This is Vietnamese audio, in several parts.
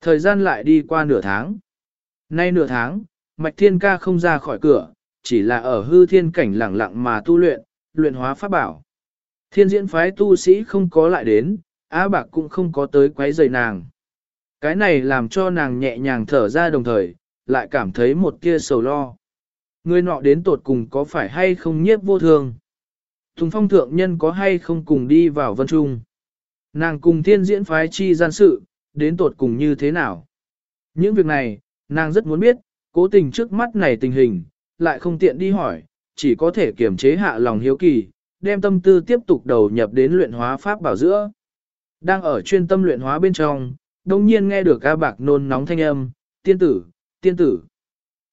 Thời gian lại đi qua nửa tháng. Nay nửa tháng, Mạch Thiên Ca không ra khỏi cửa, chỉ là ở hư thiên cảnh lặng lặng mà tu luyện, luyện hóa pháp bảo. Thiên diễn phái tu sĩ không có lại đến, Á Bạc cũng không có tới quấy rầy nàng. Cái này làm cho nàng nhẹ nhàng thở ra đồng thời, lại cảm thấy một tia sầu lo. Người nọ đến tột cùng có phải hay không nhiếp vô thường? Tùng phong thượng nhân có hay không cùng đi vào vân trung? Nàng cùng thiên diễn phái chi gian sự, đến tột cùng như thế nào? Những việc này, nàng rất muốn biết, cố tình trước mắt này tình hình, lại không tiện đi hỏi, chỉ có thể kiềm chế hạ lòng hiếu kỳ, đem tâm tư tiếp tục đầu nhập đến luyện hóa pháp bảo giữa. Đang ở chuyên tâm luyện hóa bên trong, đồng nhiên nghe được ca bạc nôn nóng thanh âm, tiên tử, tiên tử.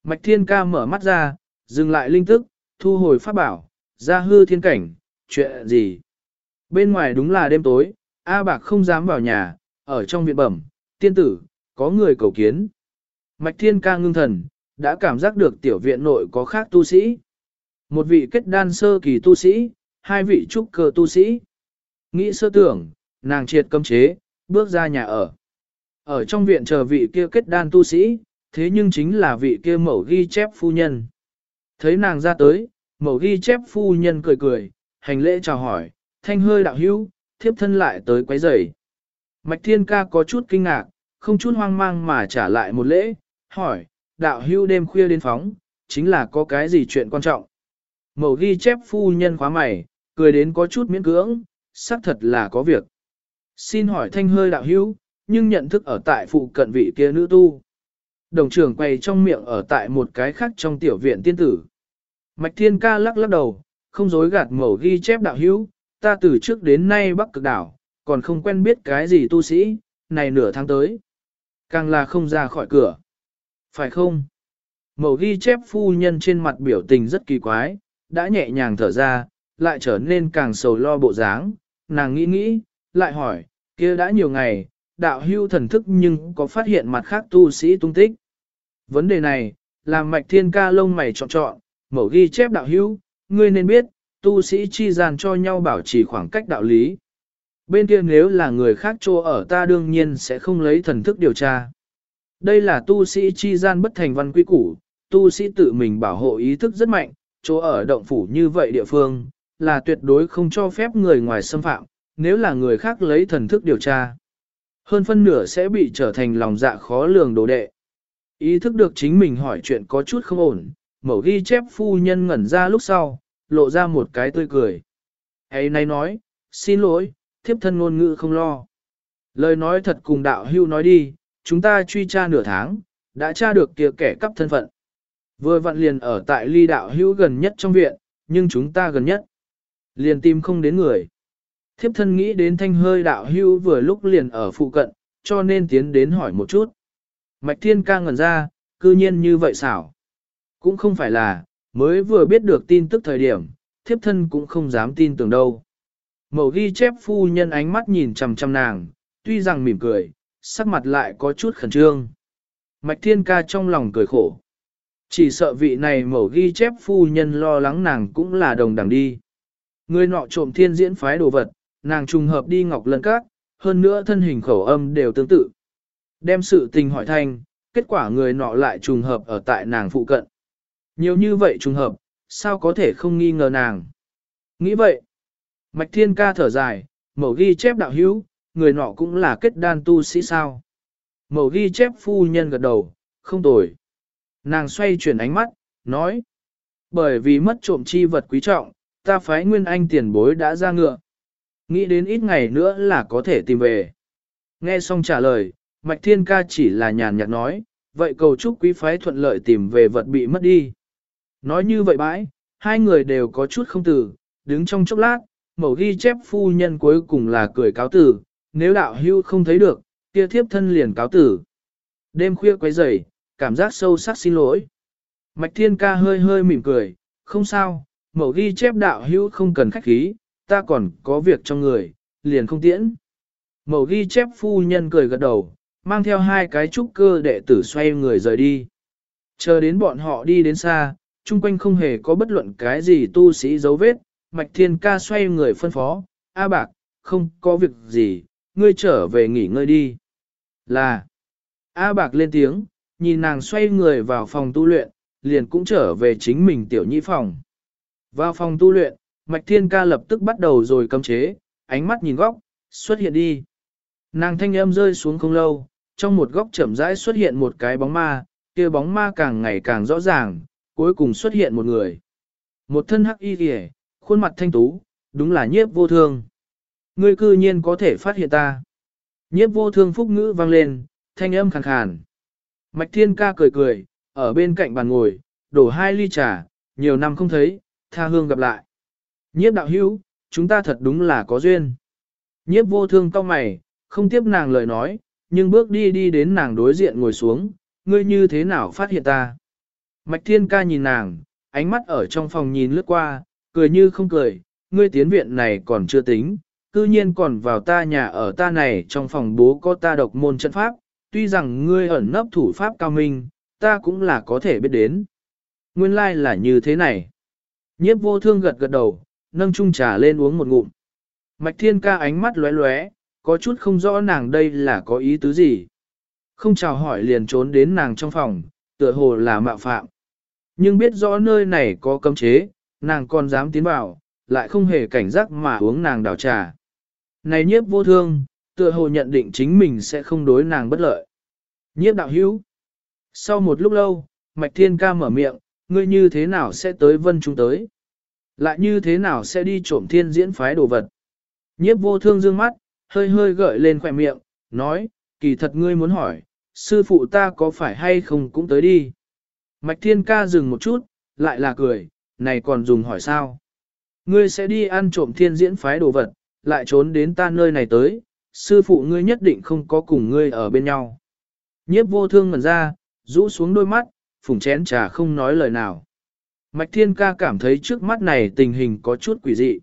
Mạch thiên ca mở mắt ra, dừng lại linh tức, thu hồi pháp bảo, ra hư thiên cảnh, chuyện gì? Bên ngoài đúng là đêm tối, A Bạc không dám vào nhà, ở trong viện bẩm, tiên tử, có người cầu kiến. Mạch thiên ca ngưng thần, đã cảm giác được tiểu viện nội có khác tu sĩ. Một vị kết đan sơ kỳ tu sĩ, hai vị trúc cơ tu sĩ. Nghĩ sơ tưởng, nàng triệt cấm chế, bước ra nhà ở. Ở trong viện chờ vị kia kết đan tu sĩ, thế nhưng chính là vị kia mẫu ghi chép phu nhân. Thấy nàng ra tới, mẫu ghi chép phu nhân cười cười, hành lễ chào hỏi, thanh hơi đạo hữu, thiếp thân lại tới quấy rầy. Mạch thiên ca có chút kinh ngạc, không chút hoang mang mà trả lại một lễ, hỏi, đạo Hưu đêm khuya đến phóng, chính là có cái gì chuyện quan trọng. Mẫu ghi chép phu nhân khóa mày, cười đến có chút miễn cưỡng, xác thật là có việc. Xin hỏi thanh hơi đạo Hưu, nhưng nhận thức ở tại phụ cận vị kia nữ tu. Đồng trưởng quay trong miệng ở tại một cái khác trong tiểu viện tiên tử. Mạch thiên ca lắc lắc đầu, không dối gạt mẫu ghi chép đạo Hưu, ta từ trước đến nay bắc cực đảo, còn không quen biết cái gì tu sĩ, này nửa tháng tới. Càng là không ra khỏi cửa. Phải không? Mẫu ghi chép phu nhân trên mặt biểu tình rất kỳ quái, đã nhẹ nhàng thở ra, lại trở nên càng sầu lo bộ dáng, nàng nghĩ nghĩ, lại hỏi, kia đã nhiều ngày, đạo hưu thần thức nhưng có phát hiện mặt khác tu sĩ tung tích. Vấn đề này, làm mạch thiên ca lông mày trọn trọn, mẫu ghi chép đạo hưu, ngươi nên biết, tu sĩ chi gian cho nhau bảo trì khoảng cách đạo lý. Bên kia nếu là người khác trô ở ta đương nhiên sẽ không lấy thần thức điều tra. Đây là tu sĩ chi gian bất thành văn quy củ, tu sĩ tự mình bảo hộ ý thức rất mạnh, chỗ ở động phủ như vậy địa phương, là tuyệt đối không cho phép người ngoài xâm phạm, nếu là người khác lấy thần thức điều tra. Hơn phân nửa sẽ bị trở thành lòng dạ khó lường đồ đệ. Ý thức được chính mình hỏi chuyện có chút không ổn, mẫu ghi chép phu nhân ngẩn ra lúc sau, lộ ra một cái tươi cười. Ấy nay nói, xin lỗi, thiếp thân ngôn ngữ không lo. Lời nói thật cùng đạo hưu nói đi, chúng ta truy tra nửa tháng, đã tra được kia kẻ cắp thân phận. Vừa vặn liền ở tại ly đạo hữu gần nhất trong viện, nhưng chúng ta gần nhất. Liền tìm không đến người. Thiếp thân nghĩ đến thanh hơi đạo hữu vừa lúc liền ở phụ cận, cho nên tiến đến hỏi một chút. Mạch thiên ca ngẩn ra, cư nhiên như vậy xảo. Cũng không phải là, mới vừa biết được tin tức thời điểm, thiếp thân cũng không dám tin tưởng đâu. Mẫu ghi chép phu nhân ánh mắt nhìn chằm chằm nàng, tuy rằng mỉm cười, sắc mặt lại có chút khẩn trương. Mạch thiên ca trong lòng cười khổ. Chỉ sợ vị này mẫu ghi chép phu nhân lo lắng nàng cũng là đồng đẳng đi. Người nọ trộm thiên diễn phái đồ vật, nàng trùng hợp đi ngọc lân các, hơn nữa thân hình khẩu âm đều tương tự. Đem sự tình hỏi thanh, kết quả người nọ lại trùng hợp ở tại nàng phụ cận. Nhiều như vậy trùng hợp, sao có thể không nghi ngờ nàng. Nghĩ vậy, Mạch Thiên ca thở dài, mẫu ghi chép đạo hữu, người nọ cũng là kết đan tu sĩ sao. Mẫu ghi chép phu nhân gật đầu, không tồi. Nàng xoay chuyển ánh mắt, nói. Bởi vì mất trộm chi vật quý trọng, ta phái nguyên anh tiền bối đã ra ngựa. Nghĩ đến ít ngày nữa là có thể tìm về. Nghe xong trả lời, Mạch Thiên Ca chỉ là nhàn nhạt nói, vậy cầu chúc quý phái thuận lợi tìm về vật bị mất đi. Nói như vậy bãi, hai người đều có chút không từ, đứng trong chốc lát, mẫu ghi chép phu nhân cuối cùng là cười cáo tử, nếu đạo hưu không thấy được, kia thiếp thân liền cáo tử. Đêm khuya quấy rầy, cảm giác sâu sắc xin lỗi. Mạch Thiên Ca hơi hơi mỉm cười, không sao, mẫu ghi chép đạo hưu không cần khách khí, ta còn có việc trong người, liền không tiễn. Mẫu ghi chép phu nhân cười gật đầu, mang theo hai cái trúc cơ đệ tử xoay người rời đi. Chờ đến bọn họ đi đến xa, chung quanh không hề có bất luận cái gì tu sĩ dấu vết, Mạch Thiên Ca xoay người phân phó, A Bạc, không có việc gì, ngươi trở về nghỉ ngơi đi. Là, A bạc lên tiếng, nhìn nàng xoay người vào phòng tu luyện, liền cũng trở về chính mình tiểu nhi phòng. Vào phòng tu luyện, Mạch Thiên Ca lập tức bắt đầu rồi cấm chế, ánh mắt nhìn góc, xuất hiện đi. Nàng thanh âm rơi xuống không lâu, trong một góc chậm rãi xuất hiện một cái bóng ma, kia bóng ma càng ngày càng rõ ràng, cuối cùng xuất hiện một người. Một thân hắc y kìa, khuôn mặt thanh tú, đúng là nhiếp vô thương. Ngươi cư nhiên có thể phát hiện ta. Nhiếp vô thương phúc ngữ vang lên, thanh âm khàn khàn. Mạch thiên ca cười cười, ở bên cạnh bàn ngồi, đổ hai ly trà, nhiều năm không thấy, tha hương gặp lại. Nhiếp đạo hữu, chúng ta thật đúng là có duyên. Nhiếp vô thương cau mày, không tiếp nàng lời nói, nhưng bước đi đi đến nàng đối diện ngồi xuống, ngươi như thế nào phát hiện ta. Mạch thiên ca nhìn nàng, ánh mắt ở trong phòng nhìn lướt qua, cười như không cười, ngươi tiến viện này còn chưa tính, cư nhiên còn vào ta nhà ở ta này trong phòng bố có ta độc môn trận pháp, tuy rằng ngươi ẩn nấp thủ pháp cao minh, ta cũng là có thể biết đến. Nguyên lai like là như thế này. Nhiếp vô thương gật gật đầu, nâng chung trà lên uống một ngụm. Mạch thiên ca ánh mắt lóe lóe, có chút không rõ nàng đây là có ý tứ gì. Không chào hỏi liền trốn đến nàng trong phòng, tựa hồ là mạo phạm. Nhưng biết rõ nơi này có cấm chế, nàng còn dám tiến vào, lại không hề cảnh giác mà uống nàng đào trà. Này nhiếp vô thương, tựa hồ nhận định chính mình sẽ không đối nàng bất lợi. Nhiếp đạo hữu. Sau một lúc lâu, Mạch Thiên ca mở miệng, ngươi như thế nào sẽ tới vân trung tới? Lại như thế nào sẽ đi trộm thiên diễn phái đồ vật? Nhiếp vô thương dương mắt, hơi hơi gợi lên khỏe miệng, nói, kỳ thật ngươi muốn hỏi, sư phụ ta có phải hay không cũng tới đi. Mạch Thiên ca dừng một chút, lại là cười, này còn dùng hỏi sao? Ngươi sẽ đi ăn trộm thiên diễn phái đồ vật, lại trốn đến ta nơi này tới, sư phụ ngươi nhất định không có cùng ngươi ở bên nhau. Nhiếp vô thương ngẩn ra, rũ xuống đôi mắt, phùng chén trà không nói lời nào. Mạch thiên ca cảm thấy trước mắt này tình hình có chút quỷ dị.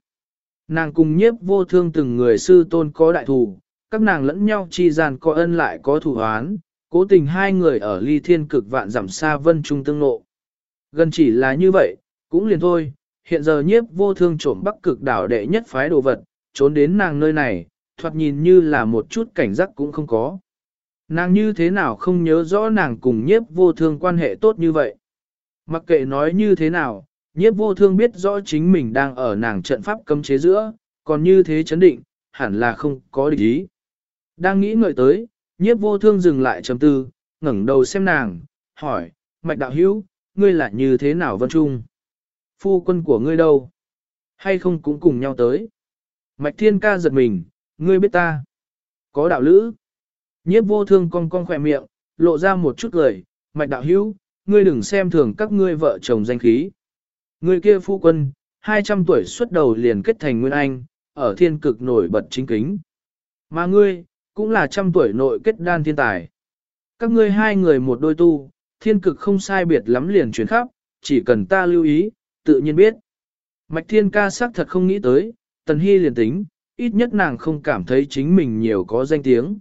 Nàng cùng nhiếp vô thương từng người sư tôn có đại thù, các nàng lẫn nhau chi gian có ân lại có thù hoán, cố tình hai người ở ly thiên cực vạn giảm xa vân trung tương nộ. Gần chỉ là như vậy, cũng liền thôi, hiện giờ nhiếp vô thương trộm bắc cực đảo đệ nhất phái đồ vật, trốn đến nàng nơi này, thoạt nhìn như là một chút cảnh giác cũng không có. Nàng như thế nào không nhớ rõ nàng cùng nhiếp vô thương quan hệ tốt như vậy. Mặc kệ nói như thế nào, nhiếp vô thương biết rõ chính mình đang ở nàng trận pháp cấm chế giữa, còn như thế chấn định, hẳn là không có địch ý. Đang nghĩ ngợi tới, nhiếp vô thương dừng lại chấm tư, ngẩng đầu xem nàng, hỏi, mạch đạo hữu, ngươi là như thế nào vân trung? Phu quân của ngươi đâu? Hay không cũng cùng nhau tới? Mạch thiên ca giật mình, ngươi biết ta. Có đạo lữ. Nhiếp vô thương cong cong khỏe miệng, lộ ra một chút lời, mạch đạo hữu, ngươi đừng xem thường các ngươi vợ chồng danh khí. Ngươi kia phu quân, 200 tuổi xuất đầu liền kết thành nguyên anh, ở thiên cực nổi bật chính kính. Mà ngươi, cũng là trăm tuổi nội kết đan thiên tài. Các ngươi hai người một đôi tu, thiên cực không sai biệt lắm liền chuyển khắp, chỉ cần ta lưu ý, tự nhiên biết. Mạch thiên ca xác thật không nghĩ tới, tần hy liền tính, ít nhất nàng không cảm thấy chính mình nhiều có danh tiếng.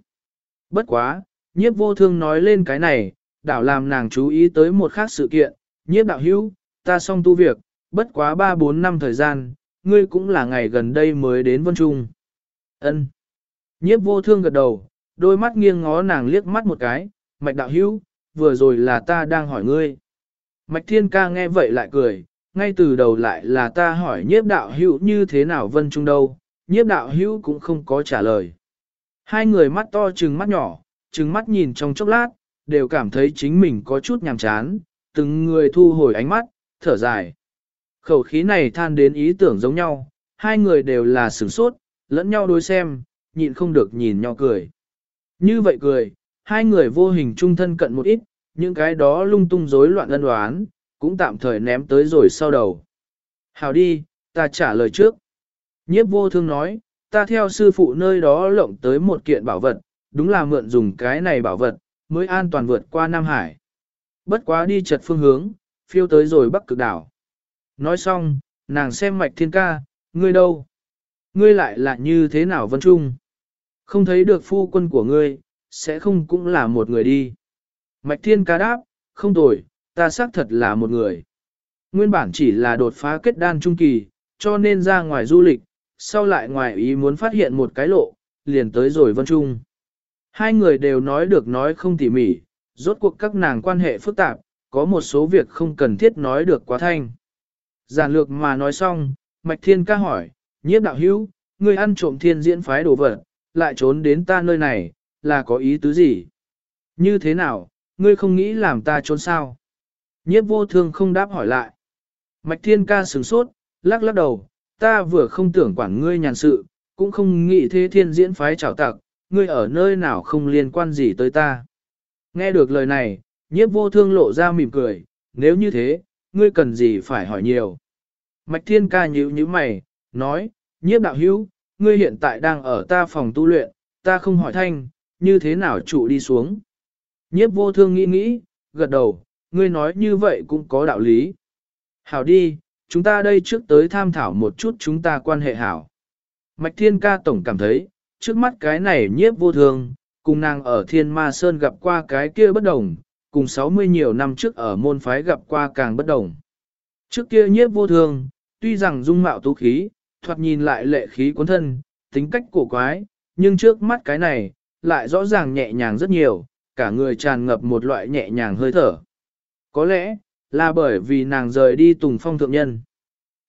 Bất quá, nhiếp vô thương nói lên cái này, đảo làm nàng chú ý tới một khác sự kiện, nhiếp đạo hữu, ta xong tu việc, bất quá 3-4 năm thời gian, ngươi cũng là ngày gần đây mới đến Vân Trung. Ân. Nhiếp vô thương gật đầu, đôi mắt nghiêng ngó nàng liếc mắt một cái, mạch đạo hữu, vừa rồi là ta đang hỏi ngươi. Mạch thiên ca nghe vậy lại cười, ngay từ đầu lại là ta hỏi nhiếp đạo hữu như thế nào Vân Trung đâu, nhiếp đạo hữu cũng không có trả lời. Hai người mắt to trừng mắt nhỏ, trừng mắt nhìn trong chốc lát, đều cảm thấy chính mình có chút nhàm chán, từng người thu hồi ánh mắt, thở dài. Khẩu khí này than đến ý tưởng giống nhau, hai người đều là sửng sốt, lẫn nhau đối xem, nhịn không được nhìn nhau cười. Như vậy cười, hai người vô hình trung thân cận một ít, những cái đó lung tung rối loạn ân đoán, cũng tạm thời ném tới rồi sau đầu. Hào đi, ta trả lời trước. Nhiếp vô thương nói, ta theo sư phụ nơi đó lộng tới một kiện bảo vật, đúng là mượn dùng cái này bảo vật, mới an toàn vượt qua Nam Hải. Bất quá đi chật phương hướng, phiêu tới rồi bắc cực đảo. Nói xong, nàng xem mạch thiên ca, ngươi đâu? Ngươi lại là như thế nào vân trung? Không thấy được phu quân của ngươi, sẽ không cũng là một người đi. Mạch thiên ca đáp, không tồi, ta xác thật là một người. Nguyên bản chỉ là đột phá kết đan trung kỳ, cho nên ra ngoài du lịch, sau lại ngoài ý muốn phát hiện một cái lộ, liền tới rồi vân trung. Hai người đều nói được nói không tỉ mỉ, rốt cuộc các nàng quan hệ phức tạp, có một số việc không cần thiết nói được quá thanh. Giản lược mà nói xong, Mạch Thiên ca hỏi, nhiếp đạo hữu, ngươi ăn trộm thiên diễn phái đồ vật, lại trốn đến ta nơi này, là có ý tứ gì? Như thế nào, ngươi không nghĩ làm ta trốn sao? Nhiếp vô thương không đáp hỏi lại. Mạch Thiên ca sửng sốt, lắc lắc đầu, ta vừa không tưởng quản ngươi nhàn sự, cũng không nghĩ thế thiên diễn phái trào tặc, ngươi ở nơi nào không liên quan gì tới ta. Nghe được lời này, nhiếp vô thương lộ ra mỉm cười, nếu như thế, ngươi cần gì phải hỏi nhiều. Mạch thiên ca nhíu nhíu mày, nói, nhiếp đạo hữu, ngươi hiện tại đang ở ta phòng tu luyện, ta không hỏi thanh, như thế nào trụ đi xuống. Nhiếp vô thương nghĩ nghĩ, gật đầu, ngươi nói như vậy cũng có đạo lý. Hảo đi, chúng ta đây trước tới tham thảo một chút chúng ta quan hệ hảo. Mạch thiên ca tổng cảm thấy, trước mắt cái này nhiếp vô thường, cùng nàng ở thiên ma sơn gặp qua cái kia bất đồng, cùng 60 nhiều năm trước ở môn phái gặp qua càng bất đồng. Trước kia nhiếp vô thường, tuy rằng dung mạo tú khí, thoạt nhìn lại lệ khí cuốn thân, tính cách cổ quái, nhưng trước mắt cái này, lại rõ ràng nhẹ nhàng rất nhiều, cả người tràn ngập một loại nhẹ nhàng hơi thở. Có lẽ, là bởi vì nàng rời đi tùng phong thượng nhân.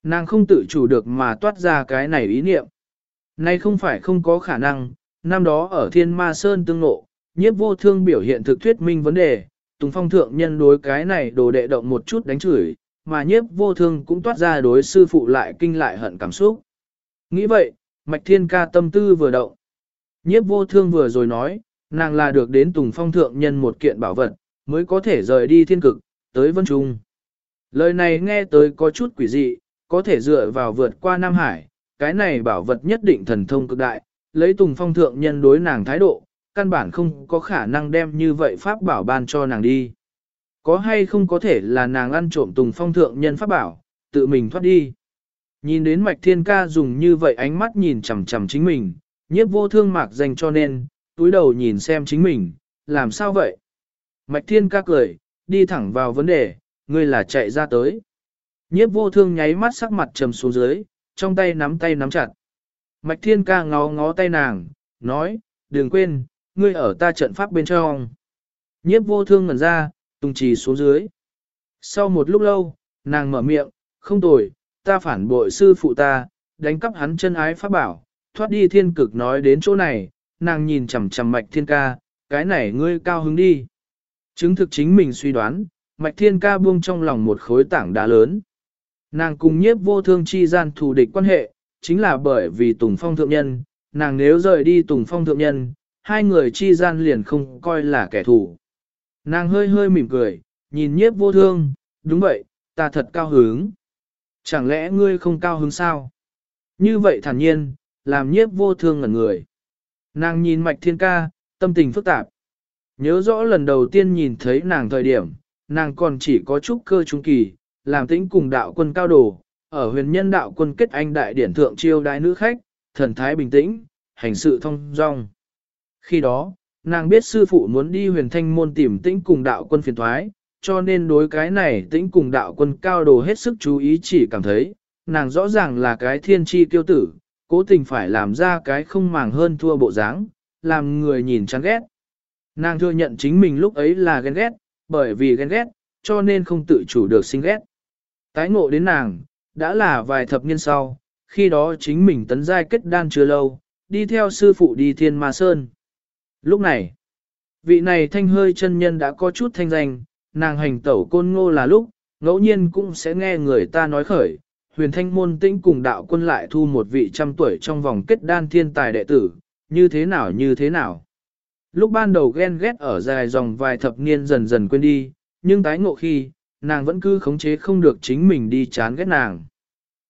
Nàng không tự chủ được mà toát ra cái này ý niệm. Nay không phải không có khả năng, năm đó ở thiên ma sơn tương ngộ, nhiếp vô thương biểu hiện thực thuyết minh vấn đề, tùng phong thượng nhân đối cái này đồ đệ động một chút đánh chửi, mà nhiếp vô thương cũng toát ra đối sư phụ lại kinh lại hận cảm xúc. Nghĩ vậy, mạch thiên ca tâm tư vừa động. Nhiếp vô thương vừa rồi nói, nàng là được đến tùng phong thượng nhân một kiện bảo vật, mới có thể rời đi thiên cực, tới vân trung. Lời này nghe tới có chút quỷ dị, có thể dựa vào vượt qua Nam Hải, cái này bảo vật nhất định thần thông cực đại, lấy tùng phong thượng nhân đối nàng thái độ, căn bản không có khả năng đem như vậy pháp bảo ban cho nàng đi. Có hay không có thể là nàng ăn trộm tùng phong thượng nhân pháp bảo, tự mình thoát đi. Nhìn đến mạch thiên ca dùng như vậy ánh mắt nhìn chằm chằm chính mình, nhiếp vô thương mạc dành cho nên, túi đầu nhìn xem chính mình, làm sao vậy? Mạch thiên ca cười, đi thẳng vào vấn đề, ngươi là chạy ra tới. Nhiếp vô thương nháy mắt sắc mặt trầm xuống dưới, trong tay nắm tay nắm chặt. Mạch thiên ca ngó ngó tay nàng, nói, đừng quên, ngươi ở ta trận pháp bên trong. Nhiếp vô thương ngẩn ra, tung trì xuống dưới. Sau một lúc lâu, nàng mở miệng, không tồi, ta phản bội sư phụ ta, đánh cắp hắn chân ái pháp bảo, thoát đi thiên cực nói đến chỗ này, nàng nhìn chằm chằm mạch thiên ca, cái này ngươi cao hứng đi. Chứng thực chính mình suy đoán, mạch thiên ca buông trong lòng một khối tảng đá lớn. Nàng cùng nhiếp vô thương chi gian thù địch quan hệ, chính là bởi vì Tùng Phong thượng nhân, nàng nếu rời đi Tùng Phong thượng nhân, hai người chi gian liền không coi là kẻ thù. Nàng hơi hơi mỉm cười, nhìn nhiếp vô thương, đúng vậy, ta thật cao hứng. Chẳng lẽ ngươi không cao hứng sao? Như vậy thản nhiên, làm nhiếp vô thương ngẩn người. Nàng nhìn mạch thiên ca, tâm tình phức tạp. Nhớ rõ lần đầu tiên nhìn thấy nàng thời điểm, nàng còn chỉ có chút cơ trung kỳ, làm tĩnh cùng đạo quân cao đồ, ở huyền nhân đạo quân kết anh đại điển thượng chiêu đại nữ khách, thần thái bình tĩnh, hành sự thông dong. Khi đó, nàng biết sư phụ muốn đi huyền thanh môn tìm tĩnh cùng đạo quân phiền thoái, cho nên đối cái này tĩnh cùng đạo quân cao đồ hết sức chú ý chỉ cảm thấy, nàng rõ ràng là cái thiên tri tiêu tử, cố tình phải làm ra cái không màng hơn thua bộ dáng, làm người nhìn chán ghét. Nàng thừa nhận chính mình lúc ấy là ghen ghét, bởi vì ghen ghét, cho nên không tự chủ được sinh ghét. Tái ngộ đến nàng, đã là vài thập niên sau, khi đó chính mình tấn giai kết đan chưa lâu, đi theo sư phụ đi thiên ma sơn. Lúc này, vị này thanh hơi chân nhân đã có chút thanh danh, nàng hành tẩu côn ngô là lúc, ngẫu nhiên cũng sẽ nghe người ta nói khởi, huyền thanh môn tĩnh cùng đạo quân lại thu một vị trăm tuổi trong vòng kết đan thiên tài đệ tử, như thế nào như thế nào. Lúc ban đầu ghen ghét ở dài dòng vài thập niên dần dần quên đi, nhưng tái ngộ khi, nàng vẫn cứ khống chế không được chính mình đi chán ghét nàng.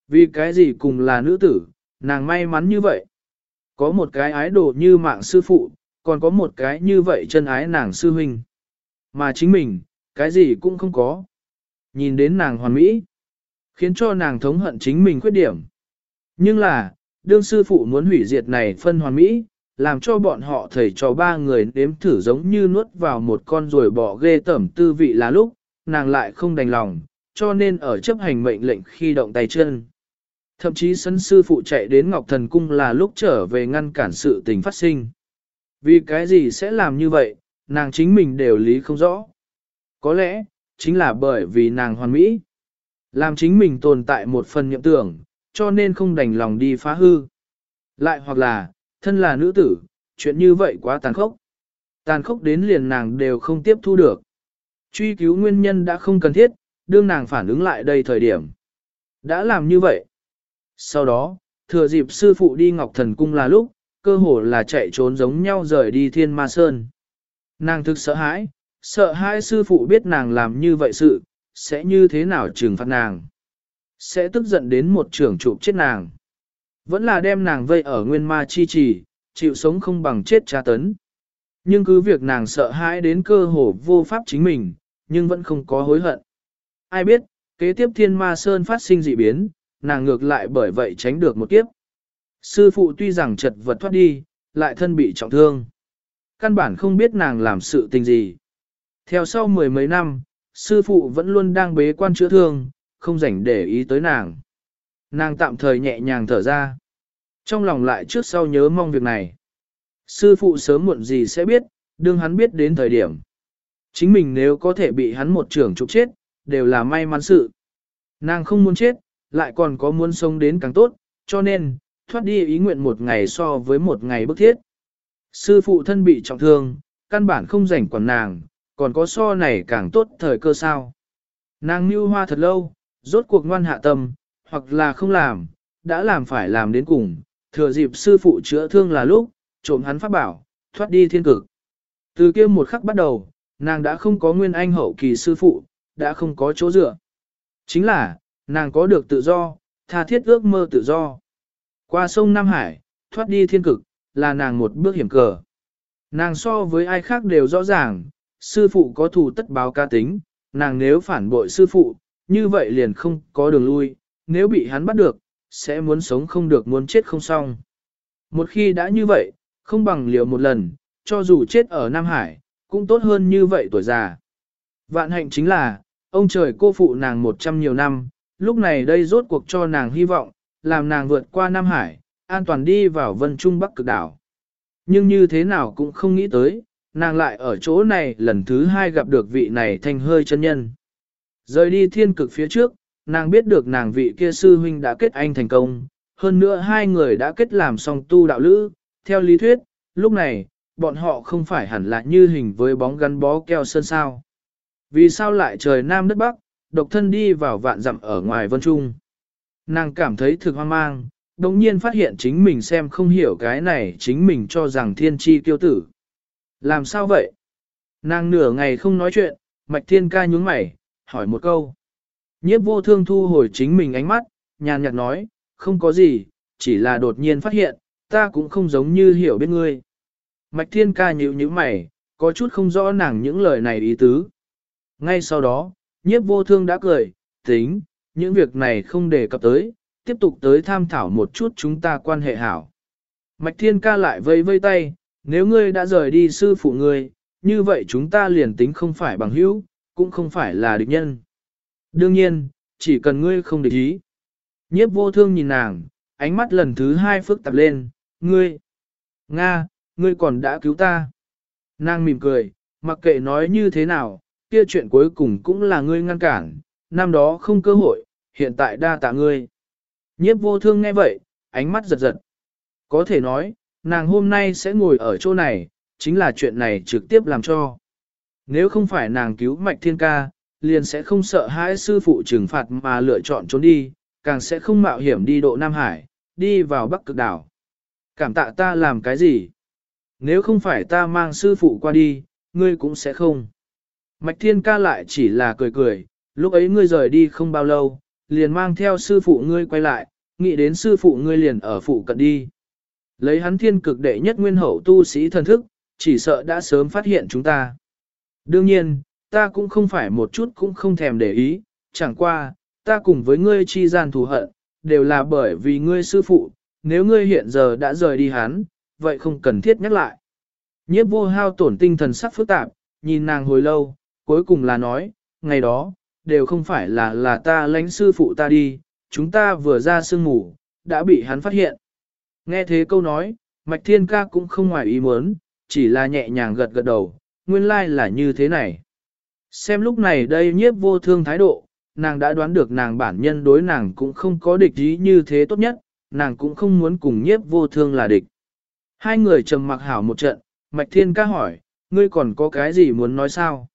Vì cái gì cùng là nữ tử, nàng may mắn như vậy. Có một cái ái đồ như mạng sư phụ, còn có một cái như vậy chân ái nàng sư huynh. Mà chính mình, cái gì cũng không có. Nhìn đến nàng hoàn mỹ, khiến cho nàng thống hận chính mình khuyết điểm. Nhưng là, đương sư phụ muốn hủy diệt này phân hoàn mỹ, làm cho bọn họ thầy cho ba người nếm thử giống như nuốt vào một con ruồi bỏ ghê tẩm tư vị là lúc, nàng lại không đành lòng, cho nên ở chấp hành mệnh lệnh khi động tay chân. Thậm chí sân sư phụ chạy đến Ngọc Thần Cung là lúc trở về ngăn cản sự tình phát sinh. Vì cái gì sẽ làm như vậy, nàng chính mình đều lý không rõ. Có lẽ, chính là bởi vì nàng hoàn mỹ. Làm chính mình tồn tại một phần nhậm tưởng, cho nên không đành lòng đi phá hư. Lại hoặc là, thân là nữ tử, chuyện như vậy quá tàn khốc. Tàn khốc đến liền nàng đều không tiếp thu được. Truy cứu nguyên nhân đã không cần thiết, đương nàng phản ứng lại đây thời điểm. Đã làm như vậy. Sau đó, thừa dịp sư phụ đi Ngọc Thần Cung là lúc, cơ hồ là chạy trốn giống nhau rời đi Thiên Ma Sơn. Nàng thực sợ hãi, sợ hai sư phụ biết nàng làm như vậy sự, sẽ như thế nào trừng phạt nàng. Sẽ tức giận đến một trưởng trụ chết nàng. Vẫn là đem nàng vây ở nguyên ma chi trì, chịu sống không bằng chết tra tấn. Nhưng cứ việc nàng sợ hãi đến cơ hồ vô pháp chính mình, nhưng vẫn không có hối hận. Ai biết, kế tiếp thiên ma sơn phát sinh dị biến, nàng ngược lại bởi vậy tránh được một kiếp. Sư phụ tuy rằng chật vật thoát đi, lại thân bị trọng thương. Căn bản không biết nàng làm sự tình gì. Theo sau mười mấy năm, sư phụ vẫn luôn đang bế quan chữa thương, không rảnh để ý tới nàng. Nàng tạm thời nhẹ nhàng thở ra. Trong lòng lại trước sau nhớ mong việc này. Sư phụ sớm muộn gì sẽ biết, đương hắn biết đến thời điểm. Chính mình nếu có thể bị hắn một trưởng trục chết, đều là may mắn sự. Nàng không muốn chết, lại còn có muốn sống đến càng tốt, cho nên, thoát đi ý nguyện một ngày so với một ngày bức thiết. Sư phụ thân bị trọng thương, căn bản không rảnh quản nàng, còn có so này càng tốt thời cơ sao. Nàng mưu hoa thật lâu, rốt cuộc ngoan hạ tâm, hoặc là không làm, đã làm phải làm đến cùng, thừa dịp sư phụ chữa thương là lúc, trộm hắn pháp bảo, thoát đi thiên cực. Từ kia một khắc bắt đầu, nàng đã không có nguyên anh hậu kỳ sư phụ, đã không có chỗ dựa. Chính là, nàng có được tự do, tha thiết ước mơ tự do. Qua sông Nam Hải, thoát đi thiên cực, là nàng một bước hiểm cờ. Nàng so với ai khác đều rõ ràng, sư phụ có thù tất báo ca tính, nàng nếu phản bội sư phụ, như vậy liền không có đường lui, nếu bị hắn bắt được, sẽ muốn sống không được muốn chết không xong. Một khi đã như vậy, không bằng liều một lần, cho dù chết ở Nam Hải, cũng tốt hơn như vậy tuổi già. Vạn hạnh chính là, ông trời cô phụ nàng một trăm nhiều năm, lúc này đây rốt cuộc cho nàng hy vọng, làm nàng vượt qua Nam Hải, an toàn đi vào vân trung bắc cực đảo. Nhưng như thế nào cũng không nghĩ tới, nàng lại ở chỗ này lần thứ hai gặp được vị này thanh hơi chân nhân. Rời đi thiên cực phía trước, nàng biết được nàng vị kia sư huynh đã kết anh thành công, hơn nữa hai người đã kết làm song tu đạo lữ, theo lý thuyết, lúc này, bọn họ không phải hẳn là như hình với bóng gắn bó keo sơn sao. Vì sao lại trời nam đất bắc, độc thân đi vào vạn dặm ở ngoài vân trung. Nàng cảm thấy thực hoang mang, đồng nhiên phát hiện chính mình xem không hiểu cái này chính mình cho rằng thiên tri kiêu tử. Làm sao vậy? Nàng nửa ngày không nói chuyện, mạch thiên ca nhúng mày, hỏi một câu. Nhiếp vô thương thu hồi chính mình ánh mắt, nhàn nhạt nói, không có gì, chỉ là đột nhiên phát hiện, ta cũng không giống như hiểu biết ngươi. Mạch thiên ca nhíu nhíu mày, có chút không rõ nàng những lời này ý tứ. Ngay sau đó, nhiếp vô thương đã cười, tính, những việc này không đề cập tới, tiếp tục tới tham thảo một chút chúng ta quan hệ hảo. Mạch thiên ca lại vây vây tay, nếu ngươi đã rời đi sư phụ ngươi, như vậy chúng ta liền tính không phải bằng hữu, cũng không phải là địch nhân. Đương nhiên, chỉ cần ngươi không để ý. Nhiếp vô thương nhìn nàng, ánh mắt lần thứ hai phức tạp lên, ngươi, Nga, ngươi còn đã cứu ta. Nàng mỉm cười, mặc kệ nói như thế nào, kia chuyện cuối cùng cũng là ngươi ngăn cản, năm đó không cơ hội, hiện tại đa tạ ngươi. Nhiếp vô thương nghe vậy, ánh mắt giật giật. Có thể nói, nàng hôm nay sẽ ngồi ở chỗ này, chính là chuyện này trực tiếp làm cho. Nếu không phải nàng cứu mạch thiên ca, liền sẽ không sợ hãi sư phụ trừng phạt mà lựa chọn trốn đi, càng sẽ không mạo hiểm đi độ Nam Hải, đi vào Bắc Cực Đảo. Cảm tạ ta làm cái gì? Nếu không phải ta mang sư phụ qua đi, ngươi cũng sẽ không. Mạch thiên ca lại chỉ là cười cười, lúc ấy ngươi rời đi không bao lâu, liền mang theo sư phụ ngươi quay lại, nghĩ đến sư phụ ngươi liền ở phụ cận đi. Lấy hắn thiên cực đệ nhất nguyên hậu tu sĩ thần thức, chỉ sợ đã sớm phát hiện chúng ta. Đương nhiên, ta cũng không phải một chút cũng không thèm để ý, chẳng qua, ta cùng với ngươi chi gian thù hận, đều là bởi vì ngươi sư phụ, nếu ngươi hiện giờ đã rời đi hắn, vậy không cần thiết nhắc lại. Nhiếp vô hao tổn tinh thần sắc phức tạp, nhìn nàng hồi lâu, cuối cùng là nói, ngày đó, đều không phải là là ta lãnh sư phụ ta đi, chúng ta vừa ra sương ngủ, đã bị hắn phát hiện. Nghe thế câu nói, Mạch Thiên Ca cũng không ngoài ý muốn, chỉ là nhẹ nhàng gật gật đầu, nguyên lai là như thế này. Xem lúc này đây nhiếp vô thương thái độ, nàng đã đoán được nàng bản nhân đối nàng cũng không có địch ý như thế tốt nhất, nàng cũng không muốn cùng nhiếp vô thương là địch. Hai người trầm mặc hảo một trận, Mạch Thiên ca hỏi, ngươi còn có cái gì muốn nói sao?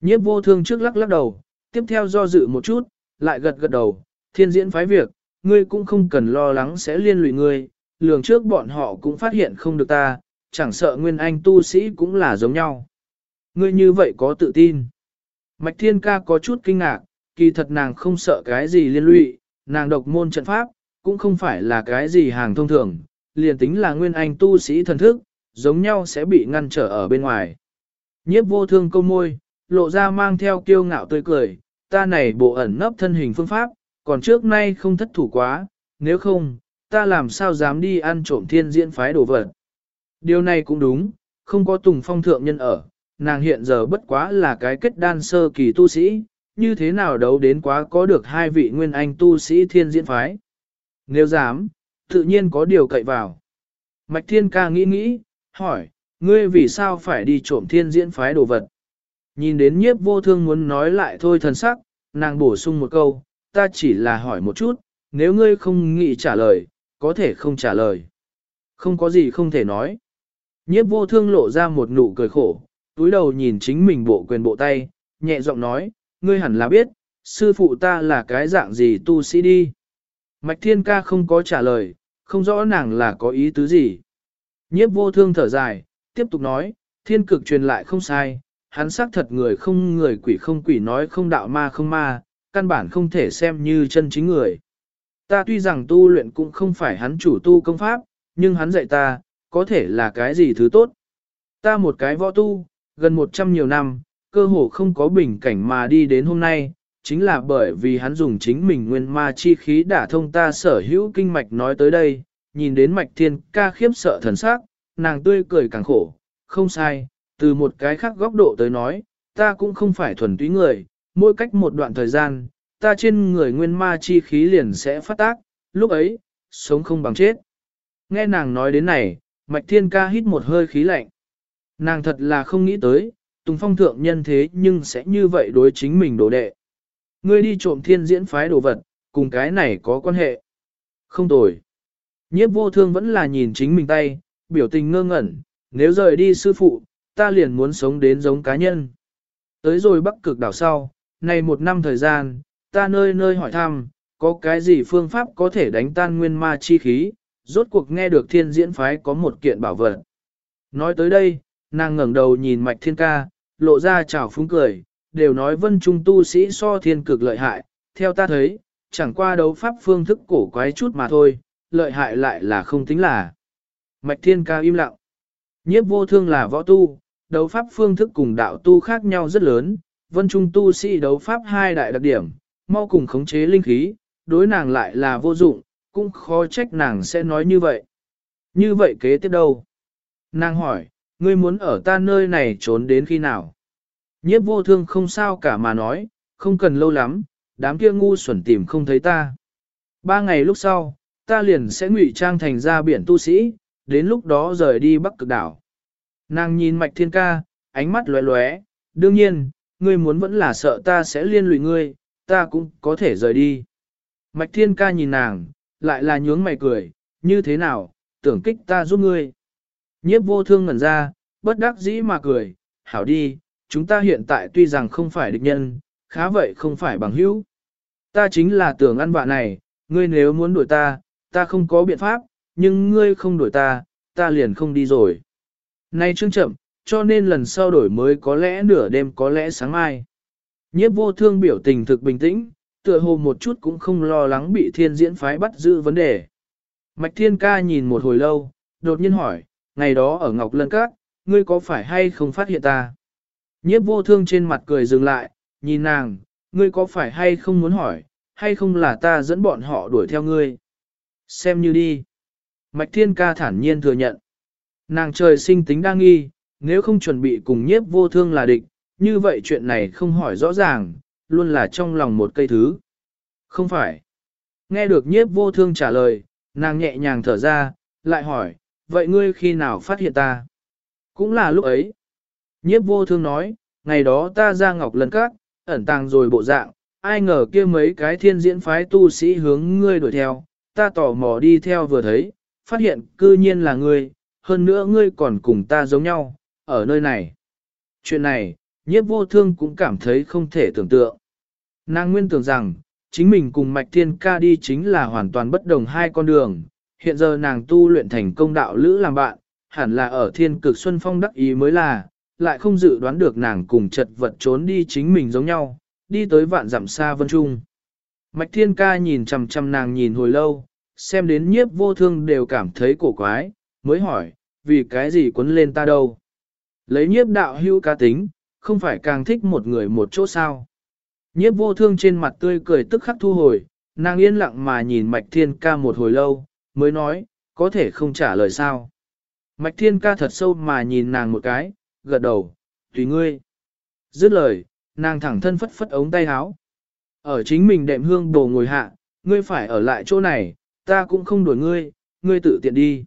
Nhiếp vô thương trước lắc lắc đầu, tiếp theo do dự một chút, lại gật gật đầu, thiên diễn phái việc, ngươi cũng không cần lo lắng sẽ liên lụy ngươi, lường trước bọn họ cũng phát hiện không được ta, chẳng sợ nguyên anh tu sĩ cũng là giống nhau. Ngươi như vậy có tự tin. Mạch Thiên ca có chút kinh ngạc, kỳ thật nàng không sợ cái gì liên lụy, nàng độc môn trận pháp, cũng không phải là cái gì hàng thông thường, liền tính là nguyên anh tu sĩ thần thức, giống nhau sẽ bị ngăn trở ở bên ngoài. Nhiếp vô thương câu môi, lộ ra mang theo kiêu ngạo tươi cười, ta này bộ ẩn nấp thân hình phương pháp, còn trước nay không thất thủ quá, nếu không, ta làm sao dám đi ăn trộm thiên diễn phái đồ vật. Điều này cũng đúng, không có tùng phong thượng nhân ở, nàng hiện giờ bất quá là cái kết đan sơ kỳ tu sĩ, như thế nào đấu đến quá có được hai vị nguyên anh tu sĩ thiên diễn phái. Nếu dám, tự nhiên có điều cậy vào. Mạch thiên ca nghĩ nghĩ, hỏi, ngươi vì sao phải đi trộm thiên diễn phái đồ vật? Nhìn đến nhiếp vô thương muốn nói lại thôi thần sắc, nàng bổ sung một câu, ta chỉ là hỏi một chút, nếu ngươi không nghĩ trả lời, có thể không trả lời. Không có gì không thể nói. Nhiếp vô thương lộ ra một nụ cười khổ, túi đầu nhìn chính mình bộ quyền bộ tay, nhẹ giọng nói, ngươi hẳn là biết, sư phụ ta là cái dạng gì tu sĩ đi. Mạch thiên ca không có trả lời, không rõ nàng là có ý tứ gì. Nhiếp vô thương thở dài, tiếp tục nói, thiên cực truyền lại không sai, hắn xác thật người không người quỷ không quỷ nói không đạo ma không ma, căn bản không thể xem như chân chính người. Ta tuy rằng tu luyện cũng không phải hắn chủ tu công pháp, nhưng hắn dạy ta, có thể là cái gì thứ tốt. Ta một cái võ tu, gần một trăm nhiều năm, cơ hồ không có bình cảnh mà đi đến hôm nay, chính là bởi vì hắn dùng chính mình nguyên ma chi khí đả thông ta sở hữu kinh mạch nói tới đây, nhìn đến mạch thiên ca khiếp sợ thần sắc, nàng tươi cười càng khổ, không sai, từ một cái khác góc độ tới nói, ta cũng không phải thuần túy người, mỗi cách một đoạn thời gian, ta trên người nguyên ma chi khí liền sẽ phát tác, lúc ấy, sống không bằng chết. Nghe nàng nói đến này, mạch thiên ca hít một hơi khí lạnh. Nàng thật là không nghĩ tới, Tùng Phong thượng nhân thế nhưng sẽ như vậy đối chính mình đồ đệ. Ngươi đi trộm thiên diễn phái đồ vật, cùng cái này có quan hệ. Không tồi. Nhiếp vô thương vẫn là nhìn chính mình tay, biểu tình ngơ ngẩn, nếu rời đi sư phụ, ta liền muốn sống đến giống cá nhân. Tới rồi bắc cực đảo sau, này một năm thời gian, ta nơi nơi hỏi thăm, có cái gì phương pháp có thể đánh tan nguyên ma chi khí, rốt cuộc nghe được thiên diễn phái có một kiện bảo vật. Nói tới đây, nàng ngẩng đầu nhìn mạch thiên ca, lộ ra chảo phúng cười, đều nói vân trung tu sĩ so thiên cực lợi hại, theo ta thấy, chẳng qua đấu pháp phương thức cổ quái chút mà thôi, lợi hại lại là không tính là. Mạch thiên ca im lặng. Nhiếp vô thương là võ tu, đấu pháp phương thức cùng đạo tu khác nhau rất lớn, vân trung tu sĩ đấu pháp hai đại đặc điểm, mau cùng khống chế linh khí, đối nàng lại là vô dụng, cũng khó trách nàng sẽ nói như vậy. Như vậy kế tiếp đâu? Nàng hỏi, ngươi muốn ở ta nơi này trốn đến khi nào? Nhiếp vô thương không sao cả mà nói, không cần lâu lắm, đám kia ngu xuẩn tìm không thấy ta. Ba ngày lúc sau, ta liền sẽ ngụy trang thành ra biển tu sĩ, đến lúc đó rời đi bắc cực đảo. Nàng nhìn mạch thiên ca, ánh mắt lóe lóe, đương nhiên, ngươi muốn vẫn là sợ ta sẽ liên lụy ngươi, ta cũng có thể rời đi. Mạch thiên ca nhìn nàng, lại là nhướng mày cười, như thế nào, tưởng kích ta giúp ngươi. Nhiếp vô thương ngẩn ra, bất đắc dĩ mà cười, hảo đi, chúng ta hiện tại tuy rằng không phải địch nhân, khá vậy không phải bằng hữu. Ta chính là tưởng ăn vạ này, ngươi nếu muốn đuổi ta, ta không có biện pháp, nhưng ngươi không đuổi ta, ta liền không đi rồi. Nay chương chậm, cho nên lần sau đổi mới có lẽ nửa đêm có lẽ sáng mai. Nhiếp vô thương biểu tình thực bình tĩnh, tựa hồ một chút cũng không lo lắng bị thiên diễn phái bắt giữ vấn đề. Mạch thiên ca nhìn một hồi lâu, đột nhiên hỏi, ngày đó ở Ngọc Lân Các, ngươi có phải hay không phát hiện ta? Nhiếp vô thương trên mặt cười dừng lại, nhìn nàng, ngươi có phải hay không muốn hỏi, hay không là ta dẫn bọn họ đuổi theo ngươi? Xem như đi. Mạch thiên ca thản nhiên thừa nhận. Nàng trời sinh tính đa nghi, nếu không chuẩn bị cùng nhiếp vô thương là địch, như vậy chuyện này không hỏi rõ ràng, luôn là trong lòng một cây thứ. Không phải. Nghe được nhiếp vô thương trả lời, nàng nhẹ nhàng thở ra, lại hỏi, vậy ngươi khi nào phát hiện ta? Cũng là lúc ấy. Nhiếp vô thương nói, ngày đó ta ra ngọc lần các, ẩn tàng rồi bộ dạng, ai ngờ kia mấy cái thiên diễn phái tu sĩ hướng ngươi đuổi theo, ta tò mò đi theo vừa thấy, phát hiện cư nhiên là ngươi, hơn nữa ngươi còn cùng ta giống nhau, ở nơi này. Chuyện này, nhiếp vô thương cũng cảm thấy không thể tưởng tượng. Nàng nguyên tưởng rằng, chính mình cùng Mạch Thiên Ca đi chính là hoàn toàn bất đồng hai con đường, hiện giờ nàng tu luyện thành công đạo lữ làm bạn, hẳn là ở thiên cực xuân phong đắc ý mới là, lại không dự đoán được nàng cùng chật vật trốn đi chính mình giống nhau, đi tới vạn dặm xa vân trung. Mạch Thiên Ca nhìn chằm chằm nàng nhìn hồi lâu, xem đến nhiếp vô thương đều cảm thấy cổ quái, mới hỏi, vì cái gì quấn lên ta đâu. Lấy nhiếp đạo hưu ca tính, không phải càng thích một người một chỗ sao. Nhiếp vô thương trên mặt tươi cười tức khắc thu hồi, nàng yên lặng mà nhìn Mạch Thiên Ca một hồi lâu, mới nói, có thể không trả lời sao. Mạch Thiên Ca thật sâu mà nhìn nàng một cái, gật đầu, tùy ngươi. Dứt lời, nàng thẳng thân phất phất ống tay áo. Ở chính mình đệm hương đồ ngồi hạ, ngươi phải ở lại chỗ này, ta cũng không đuổi ngươi, ngươi tự tiện đi.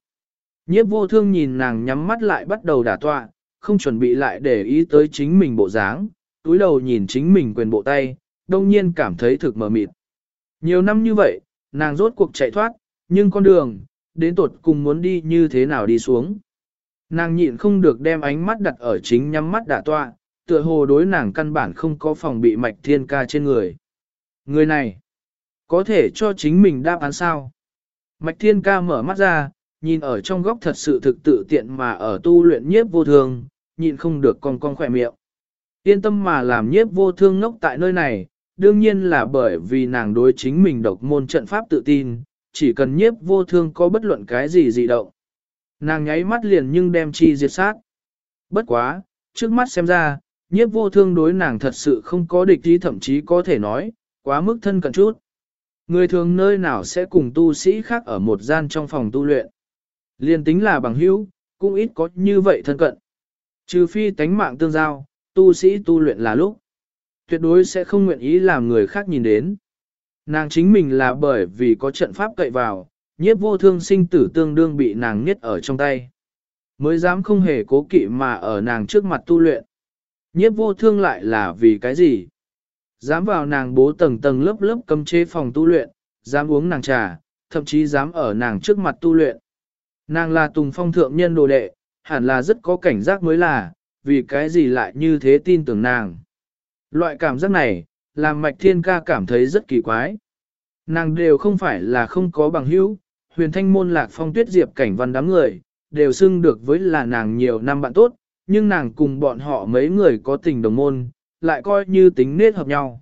Nhiếp vô thương nhìn nàng nhắm mắt lại bắt đầu đả tọa, không chuẩn bị lại để ý tới chính mình bộ dáng, túi đầu nhìn chính mình quyền bộ tay, đông nhiên cảm thấy thực mờ mịt. Nhiều năm như vậy, nàng rốt cuộc chạy thoát, nhưng con đường, đến tột cùng muốn đi như thế nào đi xuống. Nàng nhịn không được đem ánh mắt đặt ở chính nhắm mắt đả tọa, tựa hồ đối nàng căn bản không có phòng bị mạch thiên ca trên người. Người này, có thể cho chính mình đáp án sao? Mạch thiên ca mở mắt ra, nhìn ở trong góc thật sự thực tự tiện mà ở tu luyện nhiếp vô thương, nhịn không được con con khỏe miệng. Yên tâm mà làm nhiếp vô thương ngốc tại nơi này, đương nhiên là bởi vì nàng đối chính mình độc môn trận pháp tự tin, chỉ cần nhiếp vô thương có bất luận cái gì dị động. Nàng nháy mắt liền nhưng đem chi diệt sát. Bất quá, trước mắt xem ra, nhiếp vô thương đối nàng thật sự không có địch ý thậm chí có thể nói, quá mức thân cận chút. Người thường nơi nào sẽ cùng tu sĩ khác ở một gian trong phòng tu luyện. Liên tính là bằng hữu, cũng ít có như vậy thân cận. Trừ phi tánh mạng tương giao, tu sĩ tu luyện là lúc. Tuyệt đối sẽ không nguyện ý làm người khác nhìn đến. Nàng chính mình là bởi vì có trận pháp cậy vào, nhiếp vô thương sinh tử tương đương bị nàng nghiết ở trong tay. Mới dám không hề cố kỵ mà ở nàng trước mặt tu luyện. Nhiếp vô thương lại là vì cái gì? Dám vào nàng bố tầng tầng lớp lớp cấm chế phòng tu luyện, dám uống nàng trà, thậm chí dám ở nàng trước mặt tu luyện. Nàng là tùng phong thượng nhân đồ đệ, hẳn là rất có cảnh giác mới là, vì cái gì lại như thế tin tưởng nàng. Loại cảm giác này, làm mạch thiên ca cảm thấy rất kỳ quái. Nàng đều không phải là không có bằng hữu, huyền thanh môn lạc phong tuyết diệp cảnh văn đám người, đều xưng được với là nàng nhiều năm bạn tốt, nhưng nàng cùng bọn họ mấy người có tình đồng môn, lại coi như tính nết hợp nhau.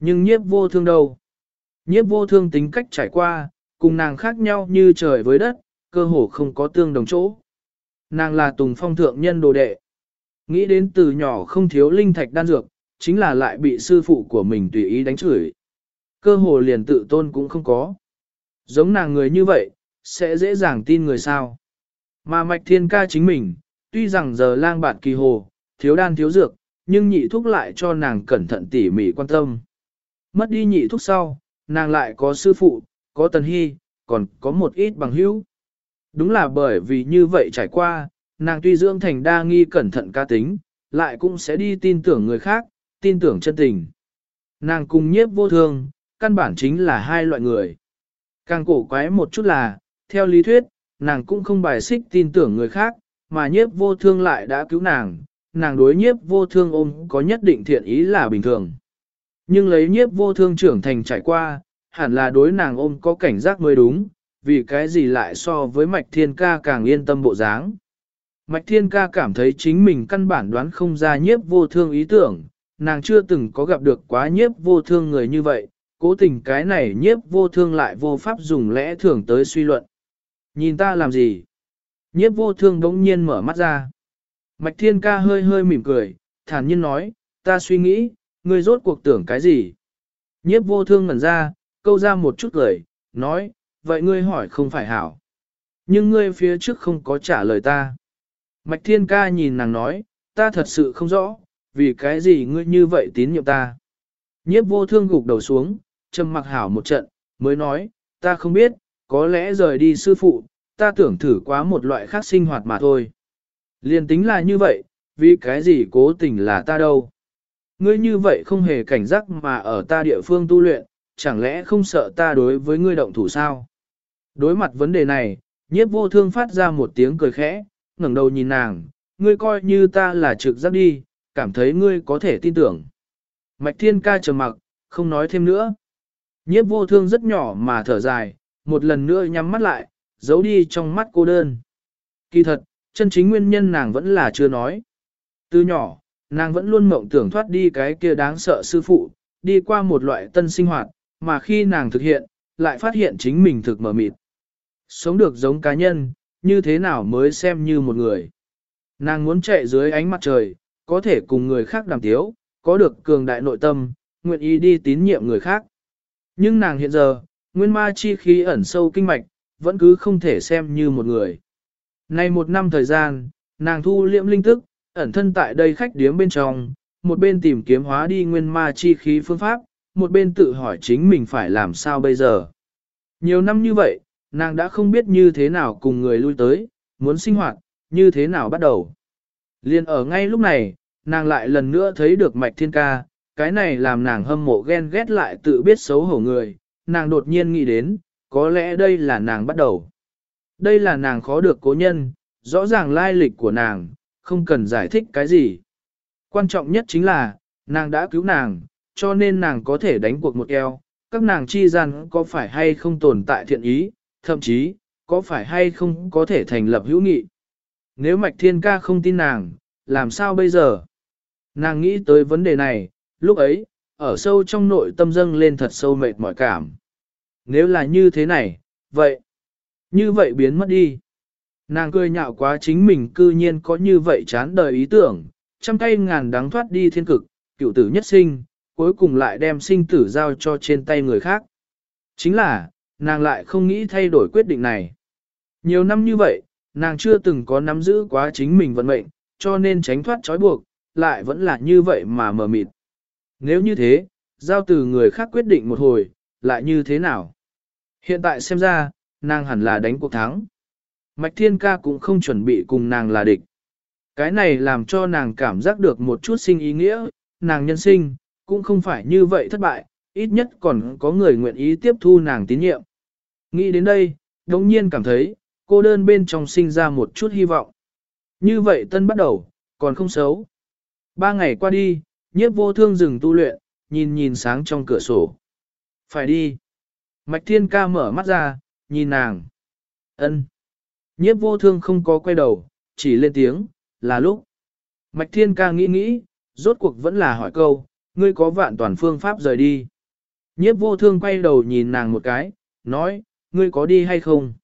Nhưng nhiếp vô thương đâu? Nhiếp vô thương tính cách trải qua, cùng nàng khác nhau như trời với đất, cơ hồ không có tương đồng chỗ. Nàng là tùng phong thượng nhân đồ đệ. Nghĩ đến từ nhỏ không thiếu linh thạch đan dược, chính là lại bị sư phụ của mình tùy ý đánh chửi. Cơ hồ liền tự tôn cũng không có. Giống nàng người như vậy, sẽ dễ dàng tin người sao. Mà mạch thiên ca chính mình, tuy rằng giờ lang bạt kỳ hồ, thiếu đan thiếu dược, nhưng nhị thuốc lại cho nàng cẩn thận tỉ mỉ quan tâm. Mất đi nhị thuốc sau, nàng lại có sư phụ, có tần hy, còn có một ít bằng hữu. Đúng là bởi vì như vậy trải qua, nàng tuy dưỡng thành đa nghi cẩn thận ca tính, lại cũng sẽ đi tin tưởng người khác, tin tưởng chân tình. Nàng cùng nhiếp vô thương, căn bản chính là hai loại người. Càng cổ quái một chút là, theo lý thuyết, nàng cũng không bài xích tin tưởng người khác, mà nhiếp vô thương lại đã cứu nàng, nàng đối nhiếp vô thương ôm có nhất định thiện ý là bình thường. Nhưng lấy nhiếp vô thương trưởng thành trải qua, hẳn là đối nàng ôm có cảnh giác mới đúng, vì cái gì lại so với mạch thiên ca càng yên tâm bộ dáng. Mạch thiên ca cảm thấy chính mình căn bản đoán không ra nhiếp vô thương ý tưởng, nàng chưa từng có gặp được quá nhiếp vô thương người như vậy, cố tình cái này nhiếp vô thương lại vô pháp dùng lẽ thường tới suy luận. Nhìn ta làm gì? Nhiếp vô thương đống nhiên mở mắt ra. Mạch thiên ca hơi hơi mỉm cười, thản nhiên nói, ta suy nghĩ, ngươi rốt cuộc tưởng cái gì? Nhiếp vô thương ngẩn ra, câu ra một chút lời, nói, vậy ngươi hỏi không phải hảo. Nhưng ngươi phía trước không có trả lời ta. Mạch thiên ca nhìn nàng nói, ta thật sự không rõ, vì cái gì ngươi như vậy tín nhiệm ta. Nhiếp vô thương gục đầu xuống, trầm mặc hảo một trận, mới nói, ta không biết, có lẽ rời đi sư phụ, ta tưởng thử quá một loại khác sinh hoạt mà thôi. Liên tính là như vậy, vì cái gì cố tình là ta đâu. Ngươi như vậy không hề cảnh giác mà ở ta địa phương tu luyện, chẳng lẽ không sợ ta đối với ngươi động thủ sao? Đối mặt vấn đề này, nhiếp vô thương phát ra một tiếng cười khẽ, ngẩng đầu nhìn nàng, ngươi coi như ta là trực giác đi, cảm thấy ngươi có thể tin tưởng. Mạch thiên ca trầm mặc, không nói thêm nữa. Nhiếp vô thương rất nhỏ mà thở dài, một lần nữa nhắm mắt lại, giấu đi trong mắt cô đơn. Kỳ thật, chân chính nguyên nhân nàng vẫn là chưa nói. Từ nhỏ, nàng vẫn luôn mộng tưởng thoát đi cái kia đáng sợ sư phụ, đi qua một loại tân sinh hoạt, mà khi nàng thực hiện, lại phát hiện chính mình thực mở mịt. Sống được giống cá nhân, như thế nào mới xem như một người. Nàng muốn chạy dưới ánh mặt trời, có thể cùng người khác đàm tiếu, có được cường đại nội tâm, nguyện ý đi tín nhiệm người khác. Nhưng nàng hiện giờ, nguyên ma chi khí ẩn sâu kinh mạch, vẫn cứ không thể xem như một người. Nay một năm thời gian, nàng thu liệm linh tức, ẩn thân tại đây khách điếm bên trong, một bên tìm kiếm hóa đi nguyên ma chi khí phương pháp, một bên tự hỏi chính mình phải làm sao bây giờ. Nhiều năm như vậy, nàng đã không biết như thế nào cùng người lui tới, muốn sinh hoạt, như thế nào bắt đầu. Liên ở ngay lúc này, nàng lại lần nữa thấy được mạch thiên ca, cái này làm nàng hâm mộ ghen ghét lại tự biết xấu hổ người, nàng đột nhiên nghĩ đến, có lẽ đây là nàng bắt đầu. Đây là nàng khó được cố nhân, rõ ràng lai lịch của nàng, không cần giải thích cái gì. Quan trọng nhất chính là, nàng đã cứu nàng, cho nên nàng có thể đánh cuộc một eo, các nàng chi gian có phải hay không tồn tại thiện ý, thậm chí, có phải hay không có thể thành lập hữu nghị. Nếu Mạch Thiên Ca không tin nàng, làm sao bây giờ? Nàng nghĩ tới vấn đề này, lúc ấy, ở sâu trong nội tâm dâng lên thật sâu mệt mỏi cảm. Nếu là như thế này, vậy, như vậy biến mất đi. Nàng cười nhạo quá chính mình cư nhiên có như vậy chán đời ý tưởng, trăm tay ngàn đắng thoát đi thiên cực, cựu tử nhất sinh, cuối cùng lại đem sinh tử giao cho trên tay người khác. Chính là, nàng lại không nghĩ thay đổi quyết định này. Nhiều năm như vậy, nàng chưa từng có nắm giữ quá chính mình vận mệnh, cho nên tránh thoát trói buộc, lại vẫn là như vậy mà mờ mịt. Nếu như thế, giao từ người khác quyết định một hồi, lại như thế nào? Hiện tại xem ra, nàng hẳn là đánh cuộc thắng. Mạch Thiên Ca cũng không chuẩn bị cùng nàng là địch. Cái này làm cho nàng cảm giác được một chút sinh ý nghĩa, nàng nhân sinh, cũng không phải như vậy thất bại, ít nhất còn có người nguyện ý tiếp thu nàng tín nhiệm. Nghĩ đến đây, đồng nhiên cảm thấy, cô đơn bên trong sinh ra một chút hy vọng. Như vậy tân bắt đầu, còn không xấu. Ba ngày qua đi, nhiếp vô thương dừng tu luyện, nhìn nhìn sáng trong cửa sổ. Phải đi. Mạch thiên ca mở mắt ra, nhìn nàng. ân Nhiếp vô thương không có quay đầu, chỉ lên tiếng, là lúc. Mạch thiên ca nghĩ nghĩ, rốt cuộc vẫn là hỏi câu, ngươi có vạn toàn phương pháp rời đi. Nhiếp vô thương quay đầu nhìn nàng một cái, nói, ngươi có đi hay không?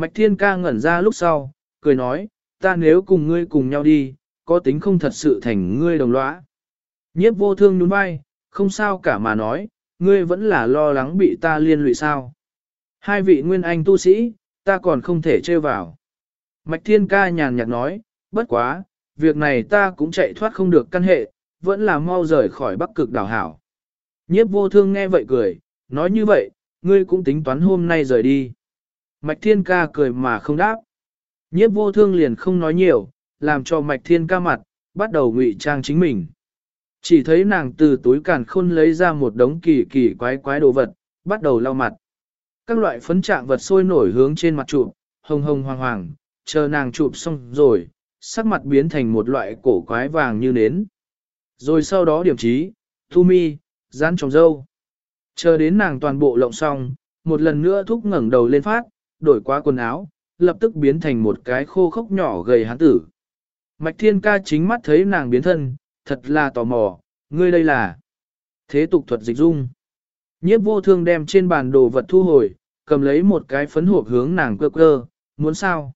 Mạch thiên ca ngẩn ra lúc sau, cười nói, ta nếu cùng ngươi cùng nhau đi, có tính không thật sự thành ngươi đồng lõa. Nhiếp vô thương nhún vai, không sao cả mà nói, ngươi vẫn là lo lắng bị ta liên lụy sao. Hai vị nguyên anh tu sĩ, ta còn không thể trêu vào. Mạch thiên ca nhàn nhạt nói, bất quá, việc này ta cũng chạy thoát không được căn hệ, vẫn là mau rời khỏi bắc cực đảo hảo. Nhiếp vô thương nghe vậy cười, nói như vậy, ngươi cũng tính toán hôm nay rời đi. Mạch thiên ca cười mà không đáp. Nhiếp vô thương liền không nói nhiều, làm cho mạch thiên ca mặt, bắt đầu ngụy trang chính mình. Chỉ thấy nàng từ túi càn khôn lấy ra một đống kỳ kỳ quái quái đồ vật, bắt đầu lau mặt. Các loại phấn trạng vật sôi nổi hướng trên mặt chụp, hồng hồng hoàng hoàng, chờ nàng chụp xong rồi, sắc mặt biến thành một loại cổ quái vàng như nến. Rồi sau đó điểm trí, thu mi, dán trồng dâu. Chờ đến nàng toàn bộ lộng xong, một lần nữa thúc ngẩng đầu lên phát, đổi qua quần áo, lập tức biến thành một cái khô khốc nhỏ gầy hán tử. Mạch thiên ca chính mắt thấy nàng biến thân, thật là tò mò, ngươi đây là thế tục thuật dịch dung. Nhiếp vô thương đem trên bàn đồ vật thu hồi, cầm lấy một cái phấn hộp hướng nàng cơ cơ, muốn sao?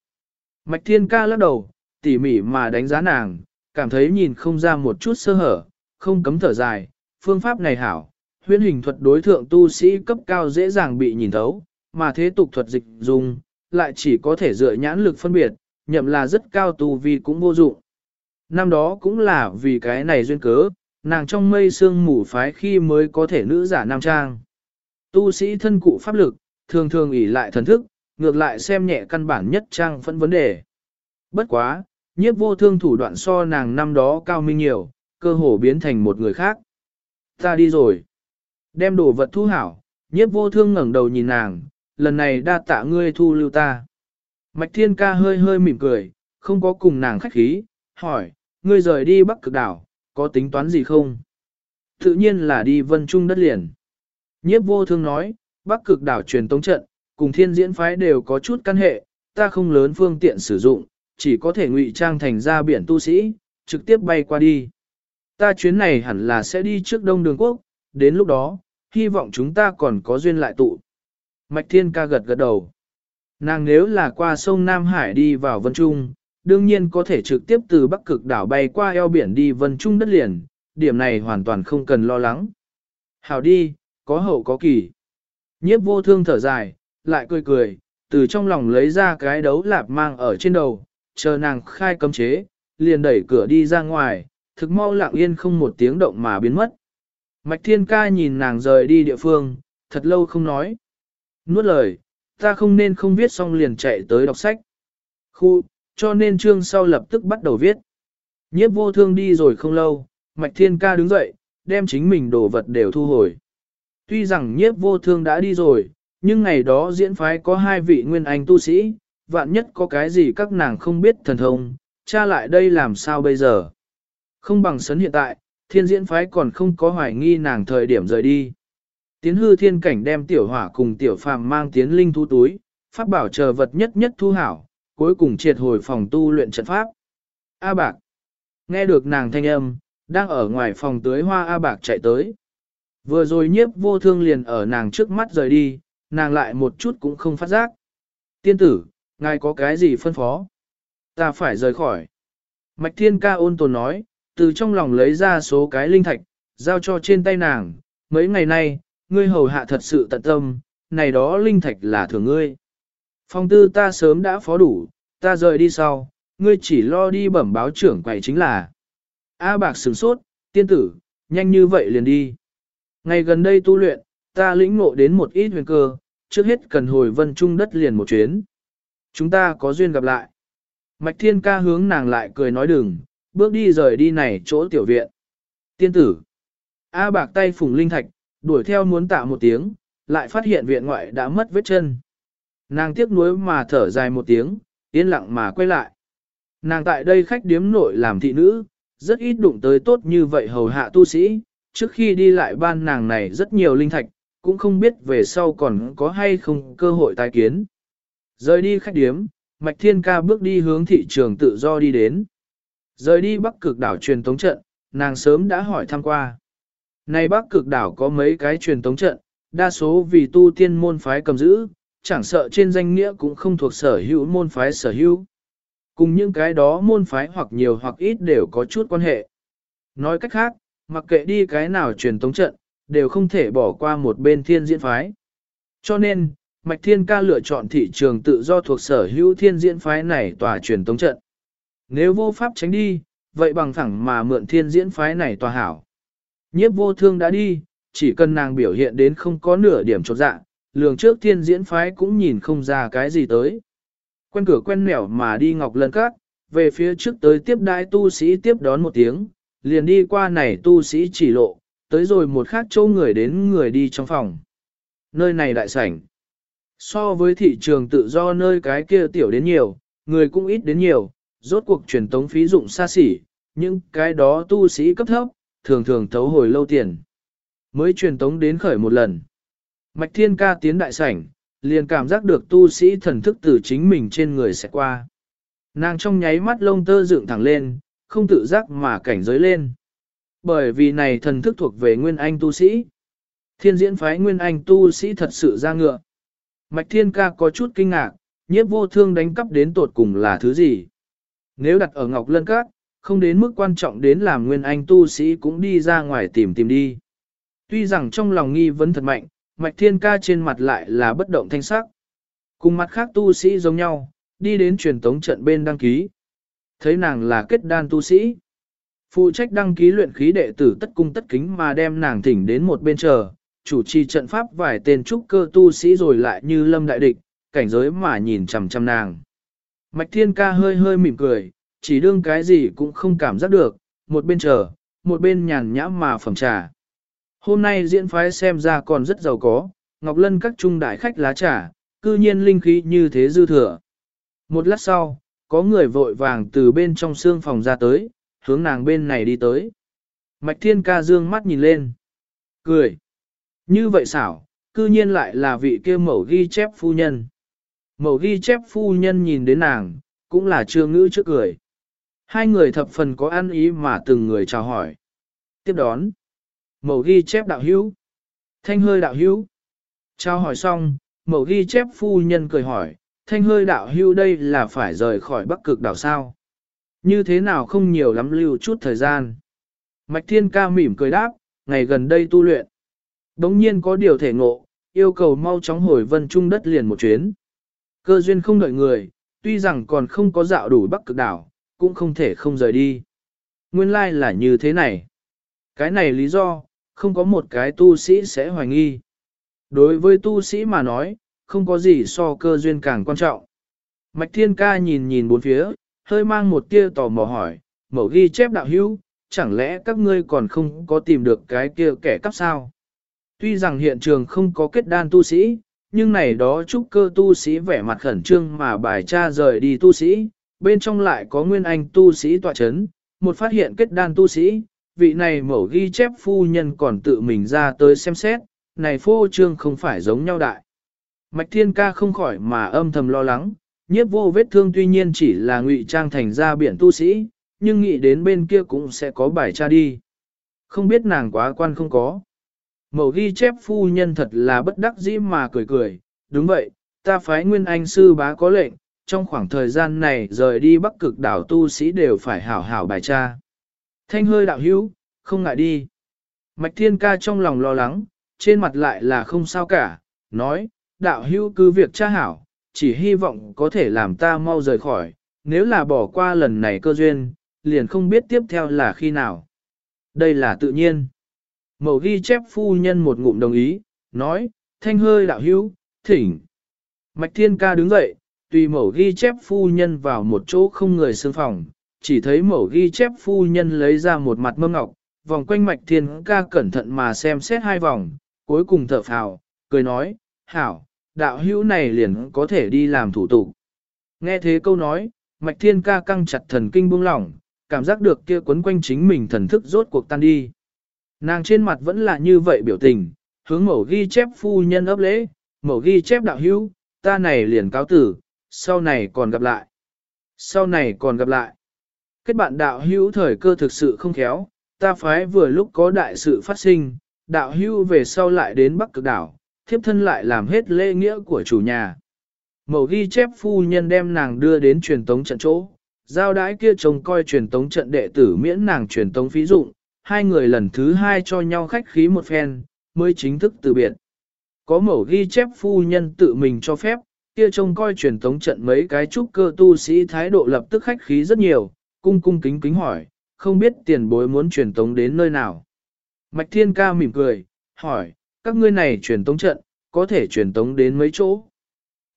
Mạch thiên ca lắc đầu, tỉ mỉ mà đánh giá nàng, cảm thấy nhìn không ra một chút sơ hở, không cấm thở dài, phương pháp này hảo, huyễn hình thuật đối thượng tu sĩ cấp cao dễ dàng bị nhìn thấu, mà thế tục thuật dịch dùng lại chỉ có thể dựa nhãn lực phân biệt, nhậm là rất cao tu vi cũng vô dụng. Năm đó cũng là vì cái này duyên cớ, nàng trong mây sương mù phái khi mới có thể nữ giả nam trang. Tu sĩ thân cụ pháp lực, thường thường ỷ lại thần thức, ngược lại xem nhẹ căn bản nhất trang phân vấn đề. Bất quá, nhiếp vô thương thủ đoạn so nàng năm đó cao minh nhiều, cơ hồ biến thành một người khác. Ta đi rồi. Đem đồ vật thu hảo, nhiếp vô thương ngẩng đầu nhìn nàng, lần này đa tạ ngươi thu lưu ta. Mạch thiên ca hơi hơi mỉm cười, không có cùng nàng khách khí, hỏi, ngươi rời đi bắc cực đảo, có tính toán gì không? Tự nhiên là đi vân trung đất liền. Nhiếp vô thương nói, bắc cực đảo truyền tống trận, cùng thiên diễn phái đều có chút căn hệ, ta không lớn phương tiện sử dụng, chỉ có thể ngụy trang thành ra biển tu sĩ, trực tiếp bay qua đi. Ta chuyến này hẳn là sẽ đi trước đông đường quốc, đến lúc đó, hy vọng chúng ta còn có duyên lại tụ. Mạch Thiên ca gật gật đầu. Nàng nếu là qua sông Nam Hải đi vào Vân Trung, đương nhiên có thể trực tiếp từ Bắc Cực đảo bay qua eo biển đi Vân Trung đất liền, điểm này hoàn toàn không cần lo lắng. Hảo đi, có hậu có kỳ. Nhiếp vô thương thở dài, lại cười cười, từ trong lòng lấy ra cái đấu lạp mang ở trên đầu, chờ nàng khai cấm chế, liền đẩy cửa đi ra ngoài, thực mau lặng yên không một tiếng động mà biến mất. Mạch Thiên Ca nhìn nàng rời đi địa phương, thật lâu không nói. Nuốt lời, ta không nên không viết xong liền chạy tới đọc sách. Khu, cho nên chương sau lập tức bắt đầu viết. Nhiếp vô thương đi rồi không lâu, Mạch Thiên Ca đứng dậy, đem chính mình đồ vật đều thu hồi. Tuy rằng nhiếp vô thương đã đi rồi, nhưng ngày đó diễn phái có hai vị nguyên anh tu sĩ, vạn nhất có cái gì các nàng không biết thần thông, cha lại đây làm sao bây giờ. Không bằng sấn hiện tại, thiên diễn phái còn không có hoài nghi nàng thời điểm rời đi. Tiến hư thiên cảnh đem tiểu hỏa cùng tiểu phàm mang tiến linh thu túi, pháp bảo chờ vật nhất nhất thu hảo, cuối cùng triệt hồi phòng tu luyện trận pháp. A bạc. Nghe được nàng thanh âm, đang ở ngoài phòng tưới hoa A bạc chạy tới. Vừa rồi nhiếp vô thương liền ở nàng trước mắt rời đi, nàng lại một chút cũng không phát giác. Tiên tử, ngài có cái gì phân phó? Ta phải rời khỏi. Mạch thiên ca ôn tồn nói, từ trong lòng lấy ra số cái linh thạch, giao cho trên tay nàng. Mấy ngày nay, ngươi hầu hạ thật sự tận tâm, này đó linh thạch là thường ngươi. Phong tư ta sớm đã phó đủ, ta rời đi sau, ngươi chỉ lo đi bẩm báo trưởng quầy chính là. A bạc sửng sốt, tiên tử, nhanh như vậy liền đi. Ngày gần đây tu luyện, ta lĩnh ngộ đến một ít huyền cơ, trước hết cần hồi vân trung đất liền một chuyến. Chúng ta có duyên gặp lại. Mạch thiên ca hướng nàng lại cười nói đừng, bước đi rời đi này chỗ tiểu viện. Tiên tử. A bạc tay phùng linh thạch, đuổi theo muốn tạ một tiếng, lại phát hiện viện ngoại đã mất vết chân. Nàng tiếc nuối mà thở dài một tiếng, yên lặng mà quay lại. Nàng tại đây khách điếm nội làm thị nữ, rất ít đụng tới tốt như vậy hầu hạ tu sĩ, trước khi đi lại ban nàng này rất nhiều linh thạch, cũng không biết về sau còn có hay không cơ hội tái kiến. Rời đi khách điếm, Mạch Thiên Ca bước đi hướng thị trường tự do đi đến. Rời đi bắc cực đảo truyền tống trận, nàng sớm đã hỏi thăm qua. Này bắc cực đảo có mấy cái truyền tống trận, đa số vì tu tiên môn phái cầm giữ, chẳng sợ trên danh nghĩa cũng không thuộc sở hữu môn phái sở hữu. Cùng những cái đó môn phái hoặc nhiều hoặc ít đều có chút quan hệ. Nói cách khác, mặc kệ đi cái nào truyền tống trận, đều không thể bỏ qua một bên thiên diễn phái. Cho nên, Mạch Thiên Ca lựa chọn thị trường tự do thuộc sở hữu thiên diễn phái này tòa truyền tống trận. Nếu vô pháp tránh đi, vậy bằng thẳng mà mượn thiên diễn phái này tòa hảo. Nhiếp vô thương đã đi, chỉ cần nàng biểu hiện đến không có nửa điểm chột dạ, lường trước thiên diễn phái cũng nhìn không ra cái gì tới. Quen cửa quen nẻo mà đi ngọc lân cát, về phía trước tới tiếp đại tu sĩ tiếp đón một tiếng, liền đi qua này tu sĩ chỉ lộ, tới rồi một khác châu người đến người đi trong phòng. Nơi này đại sảnh. So với thị trường tự do nơi cái kia tiểu đến nhiều, người cũng ít đến nhiều, rốt cuộc truyền tống phí dụng xa xỉ, nhưng cái đó tu sĩ cấp thấp, thường thường thấu hồi lâu tiền. Mới truyền tống đến khởi một lần. Mạch thiên ca tiến đại sảnh, liền cảm giác được tu sĩ thần thức từ chính mình trên người sẽ qua. Nàng trong nháy mắt lông tơ dựng thẳng lên, không tự giác mà cảnh giới lên. Bởi vì này thần thức thuộc về nguyên anh tu sĩ. Thiên diễn phái nguyên anh tu sĩ thật sự ra ngựa. Mạch thiên ca có chút kinh ngạc, nhiếp vô thương đánh cắp đến tột cùng là thứ gì. Nếu đặt ở Ngọc Lân Các, không đến mức quan trọng đến làm nguyên anh tu sĩ cũng đi ra ngoài tìm tìm đi. Tuy rằng trong lòng nghi vấn thật mạnh, Mạch Thiên Ca trên mặt lại là bất động thanh sắc. Cùng mặt khác tu sĩ giống nhau, đi đến truyền tống trận bên đăng ký. Thấy nàng là kết đan tu sĩ. Phụ trách đăng ký luyện khí đệ tử tất cung tất kính mà đem nàng thỉnh đến một bên chờ, chủ trì trận pháp vài tên trúc cơ tu sĩ rồi lại như lâm đại địch, cảnh giới mà nhìn chằm chằm nàng. Mạch Thiên Ca hơi hơi mỉm cười, chỉ đương cái gì cũng không cảm giác được, một bên chờ, một bên nhàn nhã mà phẩm trà. Hôm nay diễn phái xem ra còn rất giàu có, Ngọc Lân các trung đại khách lá trà, cư nhiên linh khí như thế dư thừa. Một lát sau, có người vội vàng từ bên trong xương phòng ra tới, hướng nàng bên này đi tới. Mạch Thiên Ca dương mắt nhìn lên. Cười. Như vậy xảo, cư nhiên lại là vị kia mẫu ghi chép phu nhân. Mẫu ghi chép phu nhân nhìn đến nàng, cũng là trương ngữ trước cười. Hai người thập phần có ăn ý mà từng người chào hỏi. Tiếp đón. Mẫu ghi chép đạo hữu. Thanh hơi đạo hữu. Chào hỏi xong, mẫu ghi chép phu nhân cười hỏi, thanh hơi đạo hữu đây là phải rời khỏi bắc cực đảo sao. Như thế nào không nhiều lắm lưu chút thời gian. Mạch thiên ca mỉm cười đáp, ngày gần đây tu luyện. Đống nhiên có điều thể ngộ, yêu cầu mau chóng hồi vân trung đất liền một chuyến. Cơ duyên không đợi người, tuy rằng còn không có dạo đủ bắc cực đảo, cũng không thể không rời đi. Nguyên lai like là như thế này. Cái này lý do, không có một cái tu sĩ sẽ hoài nghi. Đối với tu sĩ mà nói, không có gì so cơ duyên càng quan trọng. Mạch Thiên Ca nhìn nhìn bốn phía, hơi mang một tia tò mò hỏi, mẫu ghi chép đạo hữu, chẳng lẽ các ngươi còn không có tìm được cái kia kẻ cắp sao? Tuy rằng hiện trường không có kết đan tu sĩ, nhưng này đó chúc cơ tu sĩ vẻ mặt khẩn trương mà bài tra rời đi tu sĩ, bên trong lại có nguyên anh tu sĩ tọa chấn, một phát hiện kết đan tu sĩ, vị này mẫu ghi chép phu nhân còn tự mình ra tới xem xét, này phô trương không phải giống nhau đại. Mạch thiên ca không khỏi mà âm thầm lo lắng, nhiếp vô vết thương tuy nhiên chỉ là ngụy trang thành ra biển tu sĩ, nhưng nghĩ đến bên kia cũng sẽ có bài tra đi. Không biết nàng quá quan không có. Mẫu ghi chép phu nhân thật là bất đắc dĩ mà cười cười, đúng vậy, ta phái nguyên anh sư bá có lệnh, trong khoảng thời gian này rời đi bắc cực đảo tu sĩ đều phải hảo hảo bài tra. Thanh hơi đạo hữu, không ngại đi. Mạch thiên ca trong lòng lo lắng, trên mặt lại là không sao cả, nói, đạo hữu cứ việc tra hảo, chỉ hy vọng có thể làm ta mau rời khỏi, nếu là bỏ qua lần này cơ duyên, liền không biết tiếp theo là khi nào. Đây là tự nhiên. Mẫu ghi chép phu nhân một ngụm đồng ý, nói, thanh hơi đạo hữu, thỉnh. Mạch thiên ca đứng dậy, tùy mẫu ghi chép phu nhân vào một chỗ không người xương phòng, chỉ thấy mẫu ghi chép phu nhân lấy ra một mặt mâm ngọc, vòng quanh mạch thiên ca cẩn thận mà xem xét hai vòng, cuối cùng thở phào, cười nói, hảo, đạo hữu này liền có thể đi làm thủ tục. Nghe thế câu nói, mạch thiên ca căng chặt thần kinh buông lỏng, cảm giác được kia quấn quanh chính mình thần thức rốt cuộc tan đi. Nàng trên mặt vẫn là như vậy biểu tình, hướng mẫu ghi chép phu nhân ấp lễ, mẫu ghi chép đạo hữu, ta này liền cáo tử, sau này còn gặp lại. Sau này còn gặp lại. Kết bạn đạo hữu thời cơ thực sự không khéo, ta phái vừa lúc có đại sự phát sinh, đạo hữu về sau lại đến Bắc Cực đảo, thiếp thân lại làm hết lễ nghĩa của chủ nhà. Mẫu ghi chép phu nhân đem nàng đưa đến truyền tống trận chỗ, giao đái kia trông coi truyền tống trận đệ tử miễn nàng truyền tống phí dụng, hai người lần thứ hai cho nhau khách khí một phen, mới chính thức từ biệt. Có mẫu ghi chép phu nhân tự mình cho phép, kia trông coi truyền tống trận mấy cái trúc cơ tu sĩ thái độ lập tức khách khí rất nhiều, cung cung kính kính hỏi, không biết tiền bối muốn truyền tống đến nơi nào. Mạch Thiên Ca mỉm cười, hỏi, các ngươi này truyền tống trận, có thể truyền tống đến mấy chỗ?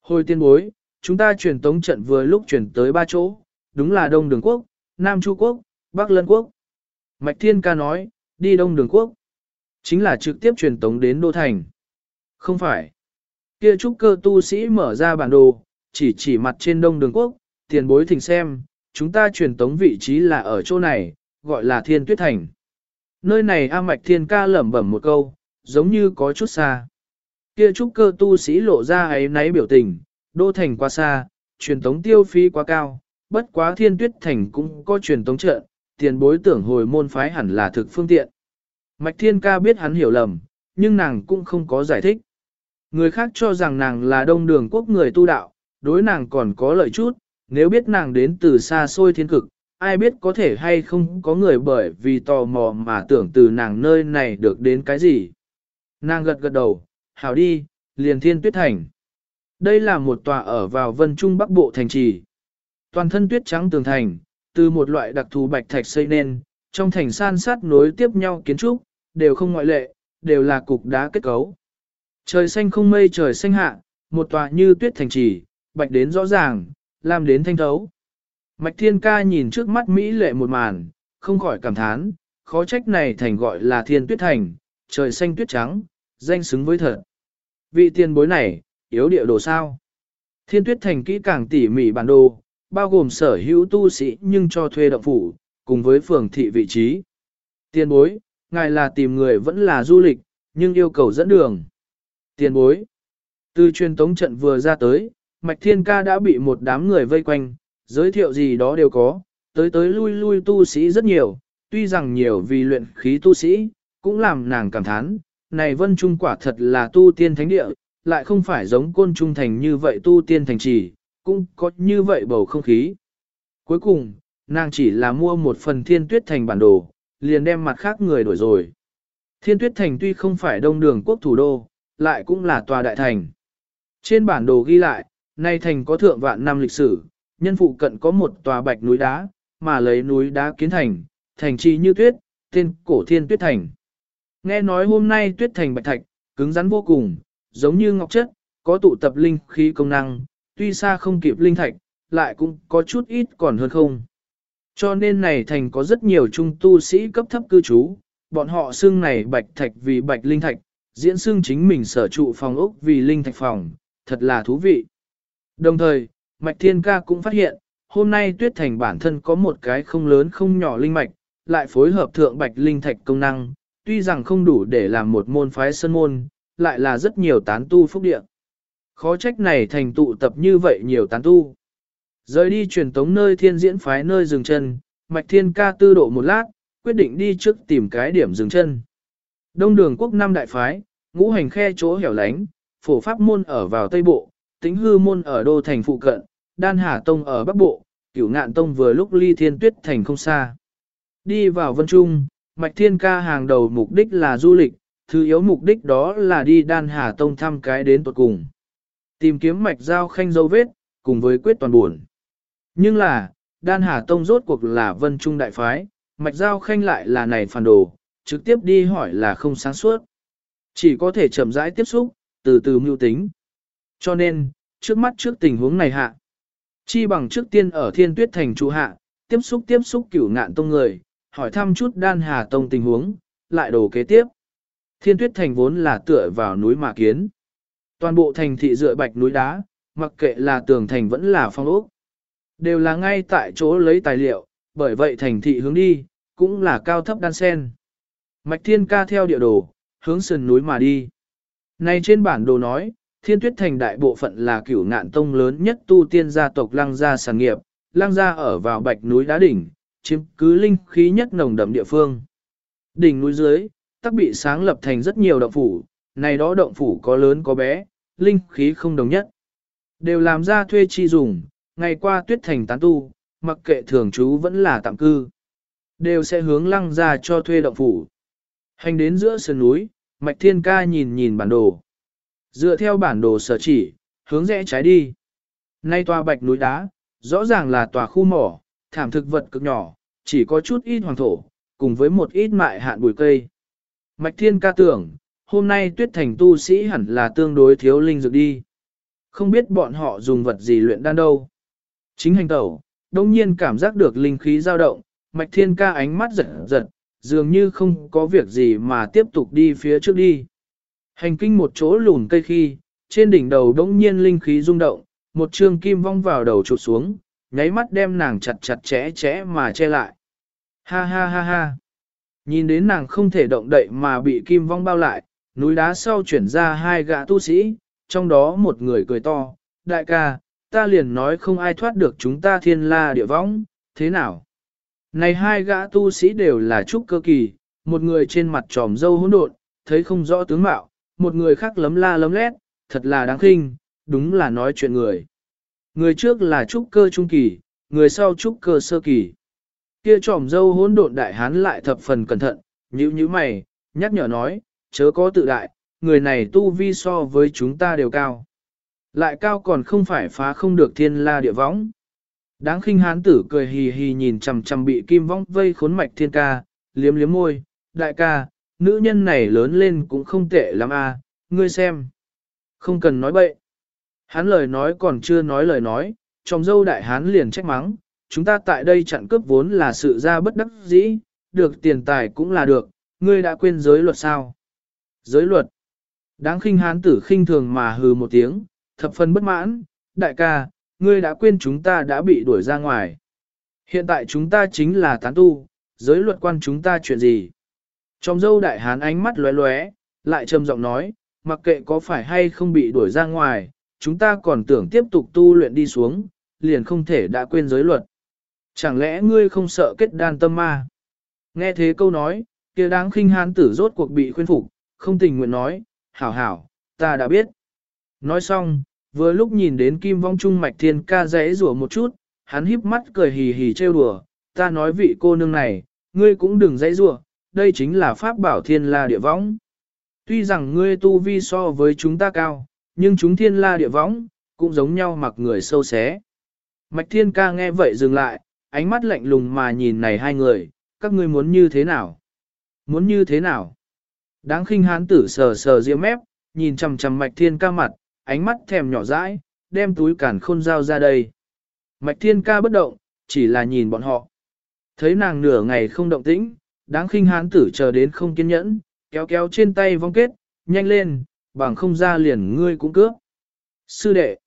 Hồi tiên bối, chúng ta truyền tống trận vừa lúc truyền tới ba chỗ, đúng là Đông Đường Quốc, Nam Chu Quốc, Bắc Lân Quốc. Mạch Thiên Ca nói, đi Đông Đường Quốc, chính là trực tiếp truyền tống đến Đô Thành. Không phải. Kia trúc cơ tu sĩ mở ra bản đồ, chỉ chỉ mặt trên Đông Đường Quốc, tiền bối thỉnh xem, chúng ta truyền tống vị trí là ở chỗ này, gọi là Thiên Tuyết Thành. Nơi này A Mạch Thiên Ca lẩm bẩm một câu, giống như có chút xa. Kia trúc cơ tu sĩ lộ ra ấy náy biểu tình, đô thành quá xa, truyền tống tiêu phí quá cao, bất quá Thiên Tuyết Thành cũng có truyền tống trợ tiền bối tưởng hồi môn phái hẳn là thực phương tiện. Mạch Thiên Ca biết hắn hiểu lầm, nhưng nàng cũng không có giải thích. Người khác cho rằng nàng là đông đường quốc người tu đạo, đối nàng còn có lợi chút, nếu biết nàng đến từ xa xôi thiên cực, ai biết có thể hay không có người bởi vì tò mò mà tưởng từ nàng nơi này được đến cái gì. Nàng gật gật đầu, hảo đi, liền thiên tuyết thành. Đây là một tòa ở vào vân trung bắc bộ thành trì. Toàn thân tuyết trắng tường thành, từ một loại đặc thù bạch thạch xây nên, trong thành san sát nối tiếp nhau kiến trúc, đều không ngoại lệ, đều là cục đá kết cấu. Trời xanh không mây trời xanh hạ, một tòa như tuyết thành trì, bạch đến rõ ràng, làm đến thanh thấu. Mạch Thiên Ca nhìn trước mắt Mỹ lệ một màn, không khỏi cảm thán, khó trách này thành gọi là thiên tuyết thành, trời xanh tuyết trắng, danh xứng với thật. Vị tiền bối này, yếu địa đồ sao? Thiên tuyết thành kỹ càng tỉ mỉ bản đồ, bao gồm sở hữu tu sĩ nhưng cho thuê động phủ, cùng với phường thị vị trí. Tiền bối, ngài là tìm người vẫn là du lịch, nhưng yêu cầu dẫn đường. Tiền bối, từ truyền tống trận vừa ra tới, Mạch Thiên Ca đã bị một đám người vây quanh, giới thiệu gì đó đều có, tới tới lui lui tu sĩ rất nhiều, tuy rằng nhiều vì luyện khí tu sĩ, cũng làm nàng cảm thán, này vân trung quả thật là tu tiên thánh địa, lại không phải giống côn trung thành như vậy tu tiên thành trì, cũng có như vậy bầu không khí. Cuối cùng, nàng chỉ là mua một phần thiên tuyết thành bản đồ, liền đem mặt khác người đổi rồi. Thiên tuyết thành tuy không phải đông đường quốc thủ đô, lại cũng là tòa đại thành. Trên bản đồ ghi lại, nay thành có thượng vạn năm lịch sử, nhân phụ cận có một tòa bạch núi đá, mà lấy núi đá kiến thành, thành trì như tuyết, tên cổ thiên tuyết thành. Nghe nói hôm nay tuyết thành bạch thạch, cứng rắn vô cùng, giống như ngọc chất, có tụ tập linh khí công năng, tuy xa không kịp linh thạch, lại cũng có chút ít còn hơn không. Cho nên này thành có rất nhiều trung tu sĩ cấp thấp cư trú, bọn họ xưng này bạch thạch vì bạch linh thạch, diễn xưng chính mình sở trụ phòng ốc vì linh thạch phòng, thật là thú vị. Đồng thời, Mạch Thiên Ca cũng phát hiện, hôm nay tuyết thành bản thân có một cái không lớn không nhỏ linh mạch, lại phối hợp thượng bạch linh thạch công năng, tuy rằng không đủ để làm một môn phái sân môn, lại là rất nhiều tán tu phúc địa. Khó trách này thành tụ tập như vậy nhiều tán tu. Rời đi truyền tống nơi thiên diễn phái nơi dừng chân, Mạch Thiên Ca tư độ một lát, quyết định đi trước tìm cái điểm dừng chân. Đông đường quốc năm đại phái, ngũ hành khe chỗ hẻo lánh, phổ pháp môn ở vào tây bộ, tính hư môn ở đô thành phụ cận, đan hà tông ở bắc bộ, cửu ngạn tông vừa lúc ly thiên tuyết thành không xa. Đi vào vân trung, mạch thiên ca hàng đầu mục đích là du lịch, thứ yếu mục đích đó là đi đan hà tông thăm cái đến tuột cùng. Tìm kiếm mạch giao khanh dấu vết, cùng với quyết toàn buồn. Nhưng là, đan hà tông rốt cuộc là vân trung đại phái, mạch giao khanh lại là này phản đồ, trực tiếp đi hỏi là không sáng suốt. Chỉ có thể chậm rãi tiếp xúc, từ từ mưu tính. Cho nên, trước mắt trước tình huống này hạ, chi bằng trước tiên ở thiên tuyết thành trụ hạ, tiếp xúc tiếp xúc cửu ngạn tông người, hỏi thăm chút đan hà tông tình huống, lại đồ kế tiếp. Thiên tuyết thành vốn là tựa vào núi mà kiến. Toàn bộ thành thị dựa bạch núi đá, mặc kệ là tường thành vẫn là phong ốc. Đều là ngay tại chỗ lấy tài liệu, bởi vậy thành thị hướng đi, cũng là cao thấp đan sen. Mạch thiên ca theo địa đồ, hướng sườn núi mà đi. Này trên bản đồ nói, thiên tuyết thành đại bộ phận là cửu ngạn tông lớn nhất tu tiên gia tộc lăng gia sản nghiệp, lăng gia ở vào bạch núi đá đỉnh, chiếm cứ linh khí nhất nồng đậm địa phương. Đỉnh núi dưới, tắc bị sáng lập thành rất nhiều động phủ, này đó động phủ có lớn có bé, linh khí không đồng nhất. Đều làm ra thuê chi dùng, ngày qua tuyết thành tán tu, mặc kệ thường trú vẫn là tạm cư. Đều sẽ hướng lăng ra cho thuê động phủ. Hành đến giữa sườn núi, Mạch Thiên Ca nhìn nhìn bản đồ. Dựa theo bản đồ sở chỉ, hướng rẽ trái đi. Nay tòa bạch núi đá, rõ ràng là tòa khu mỏ, thảm thực vật cực nhỏ, chỉ có chút ít hoàng thổ, cùng với một ít mại hạn bụi cây. Mạch Thiên Ca tưởng, hôm nay tuyết thành tu sĩ hẳn là tương đối thiếu linh dược đi. Không biết bọn họ dùng vật gì luyện đan đâu. Chính hành tẩu, đông nhiên cảm giác được linh khí dao động, Mạch Thiên Ca ánh mắt giật giật, dường như không có việc gì mà tiếp tục đi phía trước đi. Hành kinh một chỗ lùn cây khi, trên đỉnh đầu đống nhiên linh khí rung động, một trường kim vong vào đầu chụp xuống, nháy mắt đem nàng chặt chặt chẽ chẽ mà che lại. Ha ha ha ha. Nhìn đến nàng không thể động đậy mà bị kim vong bao lại, núi đá sau chuyển ra hai gã tu sĩ, trong đó một người cười to, đại ca, ta liền nói không ai thoát được chúng ta thiên la địa võng, thế nào? Này hai gã tu sĩ đều là trúc cơ kỳ, một người trên mặt tròm dâu hỗn độn, thấy không rõ tướng mạo, một người khác lấm la lấm lét, thật là đáng khinh, đúng là nói chuyện người. Người trước là trúc cơ trung kỳ, người sau trúc cơ sơ kỳ. Kia tròm dâu hỗn độn đại hán lại thập phần cẩn thận, nhíu nhíu mày, nhắc nhở nói, chớ có tự đại, người này tu vi so với chúng ta đều cao. Lại cao còn không phải phá không được thiên la địa võng. Đáng khinh hán tử cười hì hì nhìn chằm chằm bị kim vong vây khốn mạch thiên ca, liếm liếm môi, đại ca, nữ nhân này lớn lên cũng không tệ lắm a, ngươi xem. Không cần nói bậy. Hắn lời nói còn chưa nói lời nói, trong dâu đại hán liền trách mắng, chúng ta tại đây chặn cướp vốn là sự ra bất đắc dĩ, được tiền tài cũng là được, ngươi đã quên giới luật sao? Giới luật. Đáng khinh hán tử khinh thường mà hừ một tiếng, thập phân bất mãn, đại ca, ngươi đã quên chúng ta đã bị đuổi ra ngoài. Hiện tại chúng ta chính là tán tu, giới luật quan chúng ta chuyện gì? Trong dâu đại hán ánh mắt lóe lóe, lại trầm giọng nói, mặc kệ có phải hay không bị đuổi ra ngoài, chúng ta còn tưởng tiếp tục tu luyện đi xuống, liền không thể đã quên giới luật. Chẳng lẽ ngươi không sợ kết đan tâm ma? Nghe thế câu nói, kia đáng khinh hán tử rốt cuộc bị khuyên phục, không tình nguyện nói, hảo hảo, ta đã biết. Nói xong, vừa lúc nhìn đến kim vong trung mạch thiên ca rẽ rủa một chút, hắn híp mắt cười hì hì trêu đùa, ta nói vị cô nương này, ngươi cũng đừng dãy rủa, đây chính là pháp bảo thiên la địa võng. Tuy rằng ngươi tu vi so với chúng ta cao, nhưng chúng thiên la địa võng, cũng giống nhau mặc người sâu xé. Mạch thiên ca nghe vậy dừng lại, ánh mắt lạnh lùng mà nhìn này hai người, các ngươi muốn như thế nào? Muốn như thế nào? Đáng khinh hán tử sờ sờ riêng mép, nhìn chằm chằm mạch thiên ca mặt, ánh mắt thèm nhỏ dãi, đem túi cản khôn dao ra đây. Mạch thiên ca bất động, chỉ là nhìn bọn họ. Thấy nàng nửa ngày không động tĩnh, đáng khinh hán tử chờ đến không kiên nhẫn, kéo kéo trên tay vong kết, nhanh lên, bằng không ra liền ngươi cũng cướp. Sư đệ,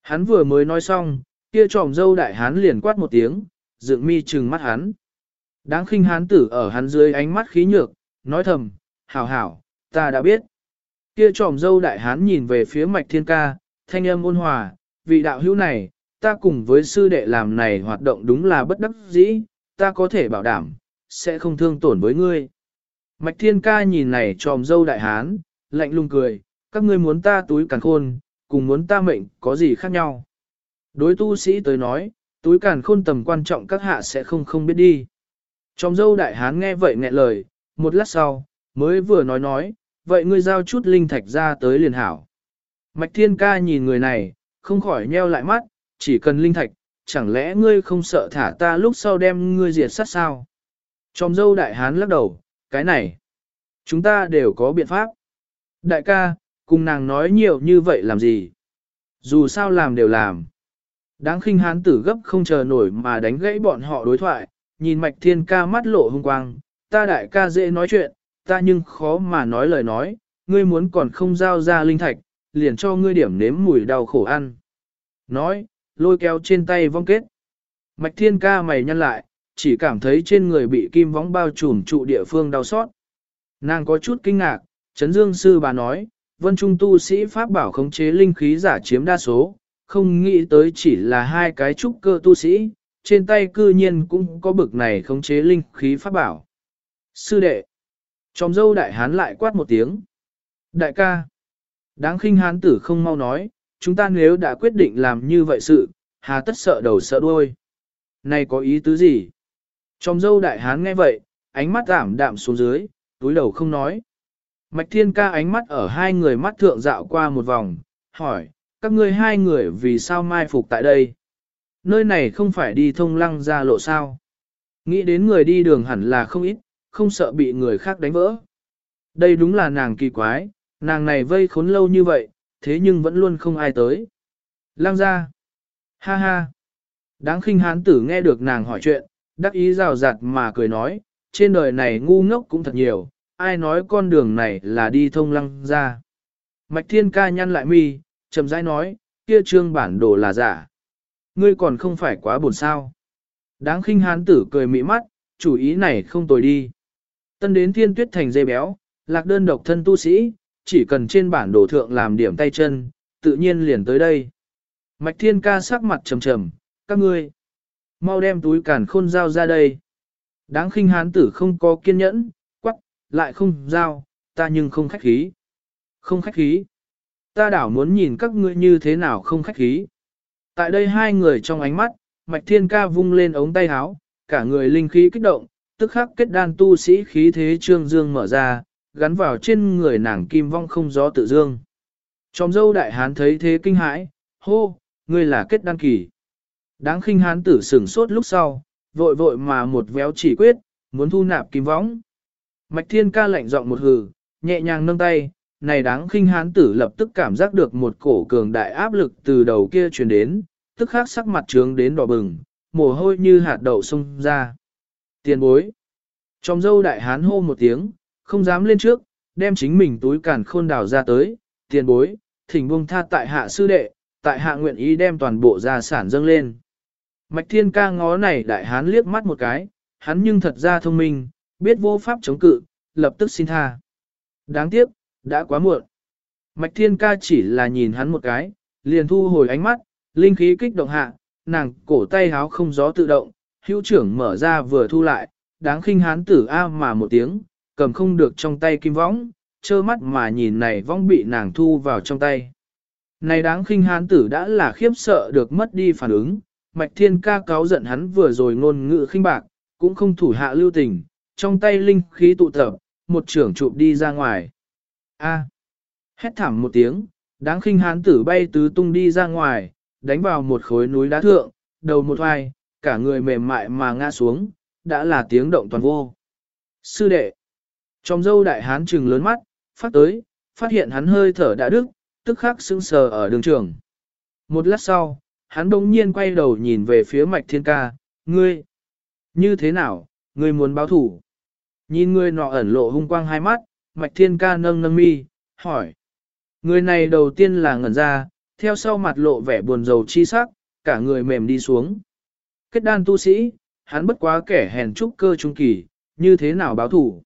hắn vừa mới nói xong, kia tròm dâu đại hán liền quát một tiếng, dựng mi trừng mắt hắn. Đáng khinh hán tử ở hắn dưới ánh mắt khí nhược, nói thầm, hảo hảo, ta đã biết. Kia tròm dâu đại hán nhìn về phía mạch thiên ca, thanh âm ôn hòa, vị đạo hữu này, ta cùng với sư đệ làm này hoạt động đúng là bất đắc dĩ, ta có thể bảo đảm, sẽ không thương tổn với ngươi. Mạch thiên ca nhìn này tròm dâu đại hán, lạnh lùng cười, các ngươi muốn ta túi càn khôn, cùng muốn ta mệnh có gì khác nhau. Đối tu sĩ tới nói, túi càn khôn tầm quan trọng các hạ sẽ không không biết đi. Trong dâu đại hán nghe vậy nghẹn lời, một lát sau, mới vừa nói nói, vậy ngươi giao chút linh thạch ra tới liền hảo. Mạch thiên ca nhìn người này, không khỏi nheo lại mắt, chỉ cần linh thạch, chẳng lẽ ngươi không sợ thả ta lúc sau đem ngươi diệt sát sao? Trong dâu đại hán lắc đầu, cái này, chúng ta đều có biện pháp. Đại ca, cùng nàng nói nhiều như vậy làm gì? Dù sao làm đều làm. Đáng khinh hán tử gấp không chờ nổi mà đánh gãy bọn họ đối thoại, nhìn mạch thiên ca mắt lộ hung quang, ta đại ca dễ nói chuyện, ta nhưng khó mà nói lời nói, ngươi muốn còn không giao ra linh thạch, liền cho ngươi điểm nếm mùi đau khổ ăn. Nói, lôi kéo trên tay vong kết. Mạch thiên ca mày nhăn lại, chỉ cảm thấy trên người bị kim vóng bao trùm trụ địa phương đau xót. Nàng có chút kinh ngạc, Trấn Dương Sư bà nói, vân trung tu sĩ Pháp bảo khống chế linh khí giả chiếm đa số, không nghĩ tới chỉ là hai cái trúc cơ tu sĩ, trên tay cư nhiên cũng có bực này khống chế linh khí Pháp bảo. Sư đệ, trong dâu đại hán lại quát một tiếng. Đại ca, đáng khinh hán tử không mau nói, chúng ta nếu đã quyết định làm như vậy sự, hà tất sợ đầu sợ đuôi. Này có ý tứ gì? Trong dâu đại hán nghe vậy, ánh mắt giảm đạm xuống dưới, túi đầu không nói. Mạch thiên ca ánh mắt ở hai người mắt thượng dạo qua một vòng, hỏi, các ngươi hai người vì sao mai phục tại đây? Nơi này không phải đi thông lăng ra lộ sao? Nghĩ đến người đi đường hẳn là không ít, không sợ bị người khác đánh vỡ. Đây đúng là nàng kỳ quái, nàng này vây khốn lâu như vậy, thế nhưng vẫn luôn không ai tới. Lăng ra. Ha ha. Đáng khinh hán tử nghe được nàng hỏi chuyện, đắc ý rào rạt mà cười nói, trên đời này ngu ngốc cũng thật nhiều, ai nói con đường này là đi thông lăng ra. Mạch thiên ca nhăn lại mi, chậm rãi nói, kia trương bản đồ là giả. Ngươi còn không phải quá buồn sao. Đáng khinh hán tử cười mị mắt, chủ ý này không tồi đi. Tân đến thiên tuyết thành dây béo, lạc đơn độc thân tu sĩ, chỉ cần trên bản đồ thượng làm điểm tay chân, tự nhiên liền tới đây. Mạch thiên ca sắc mặt trầm trầm, các ngươi, mau đem túi càn khôn dao ra đây. Đáng khinh hán tử không có kiên nhẫn, quắc, lại không dao ta nhưng không khách khí. Không khách khí. Ta đảo muốn nhìn các ngươi như thế nào không khách khí. Tại đây hai người trong ánh mắt, Mạch Thiên Ca vung lên ống tay áo, cả người linh khí kích động, tức khắc kết đan tu sĩ khí thế trương dương mở ra, gắn vào trên người nàng kim vong không gió tự dương. Trong dâu đại hán thấy thế kinh hãi, hô, ngươi là kết đan kỳ. Đáng khinh hán tử sửng sốt lúc sau, vội vội mà một véo chỉ quyết, muốn thu nạp kim võng. Mạch thiên ca lạnh giọng một hừ, nhẹ nhàng nâng tay, này đáng khinh hán tử lập tức cảm giác được một cổ cường đại áp lực từ đầu kia truyền đến, tức khắc sắc mặt trướng đến đỏ bừng, mồ hôi như hạt đậu xông ra. Tiền bối. Trong dâu đại hán hô một tiếng, không dám lên trước, đem chính mình túi càn khôn đào ra tới, tiền bối, thỉnh buông tha tại hạ sư đệ, tại hạ nguyện ý đem toàn bộ gia sản dâng lên. Mạch thiên ca ngó này đại hán liếc mắt một cái, hắn nhưng thật ra thông minh, biết vô pháp chống cự, lập tức xin tha. Đáng tiếc, đã quá muộn. Mạch thiên ca chỉ là nhìn hắn một cái, liền thu hồi ánh mắt, linh khí kích động hạ, nàng cổ tay háo không gió tự động, hữu trưởng mở ra vừa thu lại, đáng khinh hán tử A mà một tiếng, cầm không được trong tay kim võng, trơ mắt mà nhìn này võng bị nàng thu vào trong tay. Này đáng khinh hán tử đã là khiếp sợ được mất đi phản ứng, mạch thiên ca cáo giận hắn vừa rồi ngôn ngữ khinh bạc, cũng không thủ hạ lưu tình, trong tay linh khí tụ tập, một trưởng chụp đi ra ngoài. A. Hét thảm một tiếng, đáng khinh hán tử bay tứ tung đi ra ngoài, đánh vào một khối núi đá thượng, đầu một hoài, cả người mềm mại mà ngã xuống, đã là tiếng động toàn vô. Sư đệ. Trong dâu đại hán trừng lớn mắt, phát tới, phát hiện hắn hơi thở đã đứt, tức khắc sững sờ ở đường trường. Một lát sau, hắn đông nhiên quay đầu nhìn về phía mạch thiên ca, ngươi, như thế nào, ngươi muốn báo thủ. Nhìn ngươi nọ ẩn lộ hung quang hai mắt, mạch thiên ca nâng nâng mi, hỏi. Người này đầu tiên là ngẩn ra, theo sau mặt lộ vẻ buồn rầu chi sắc, cả người mềm đi xuống. Kết đan tu sĩ, hắn bất quá kẻ hèn trúc cơ trung kỳ, như thế nào báo thủ.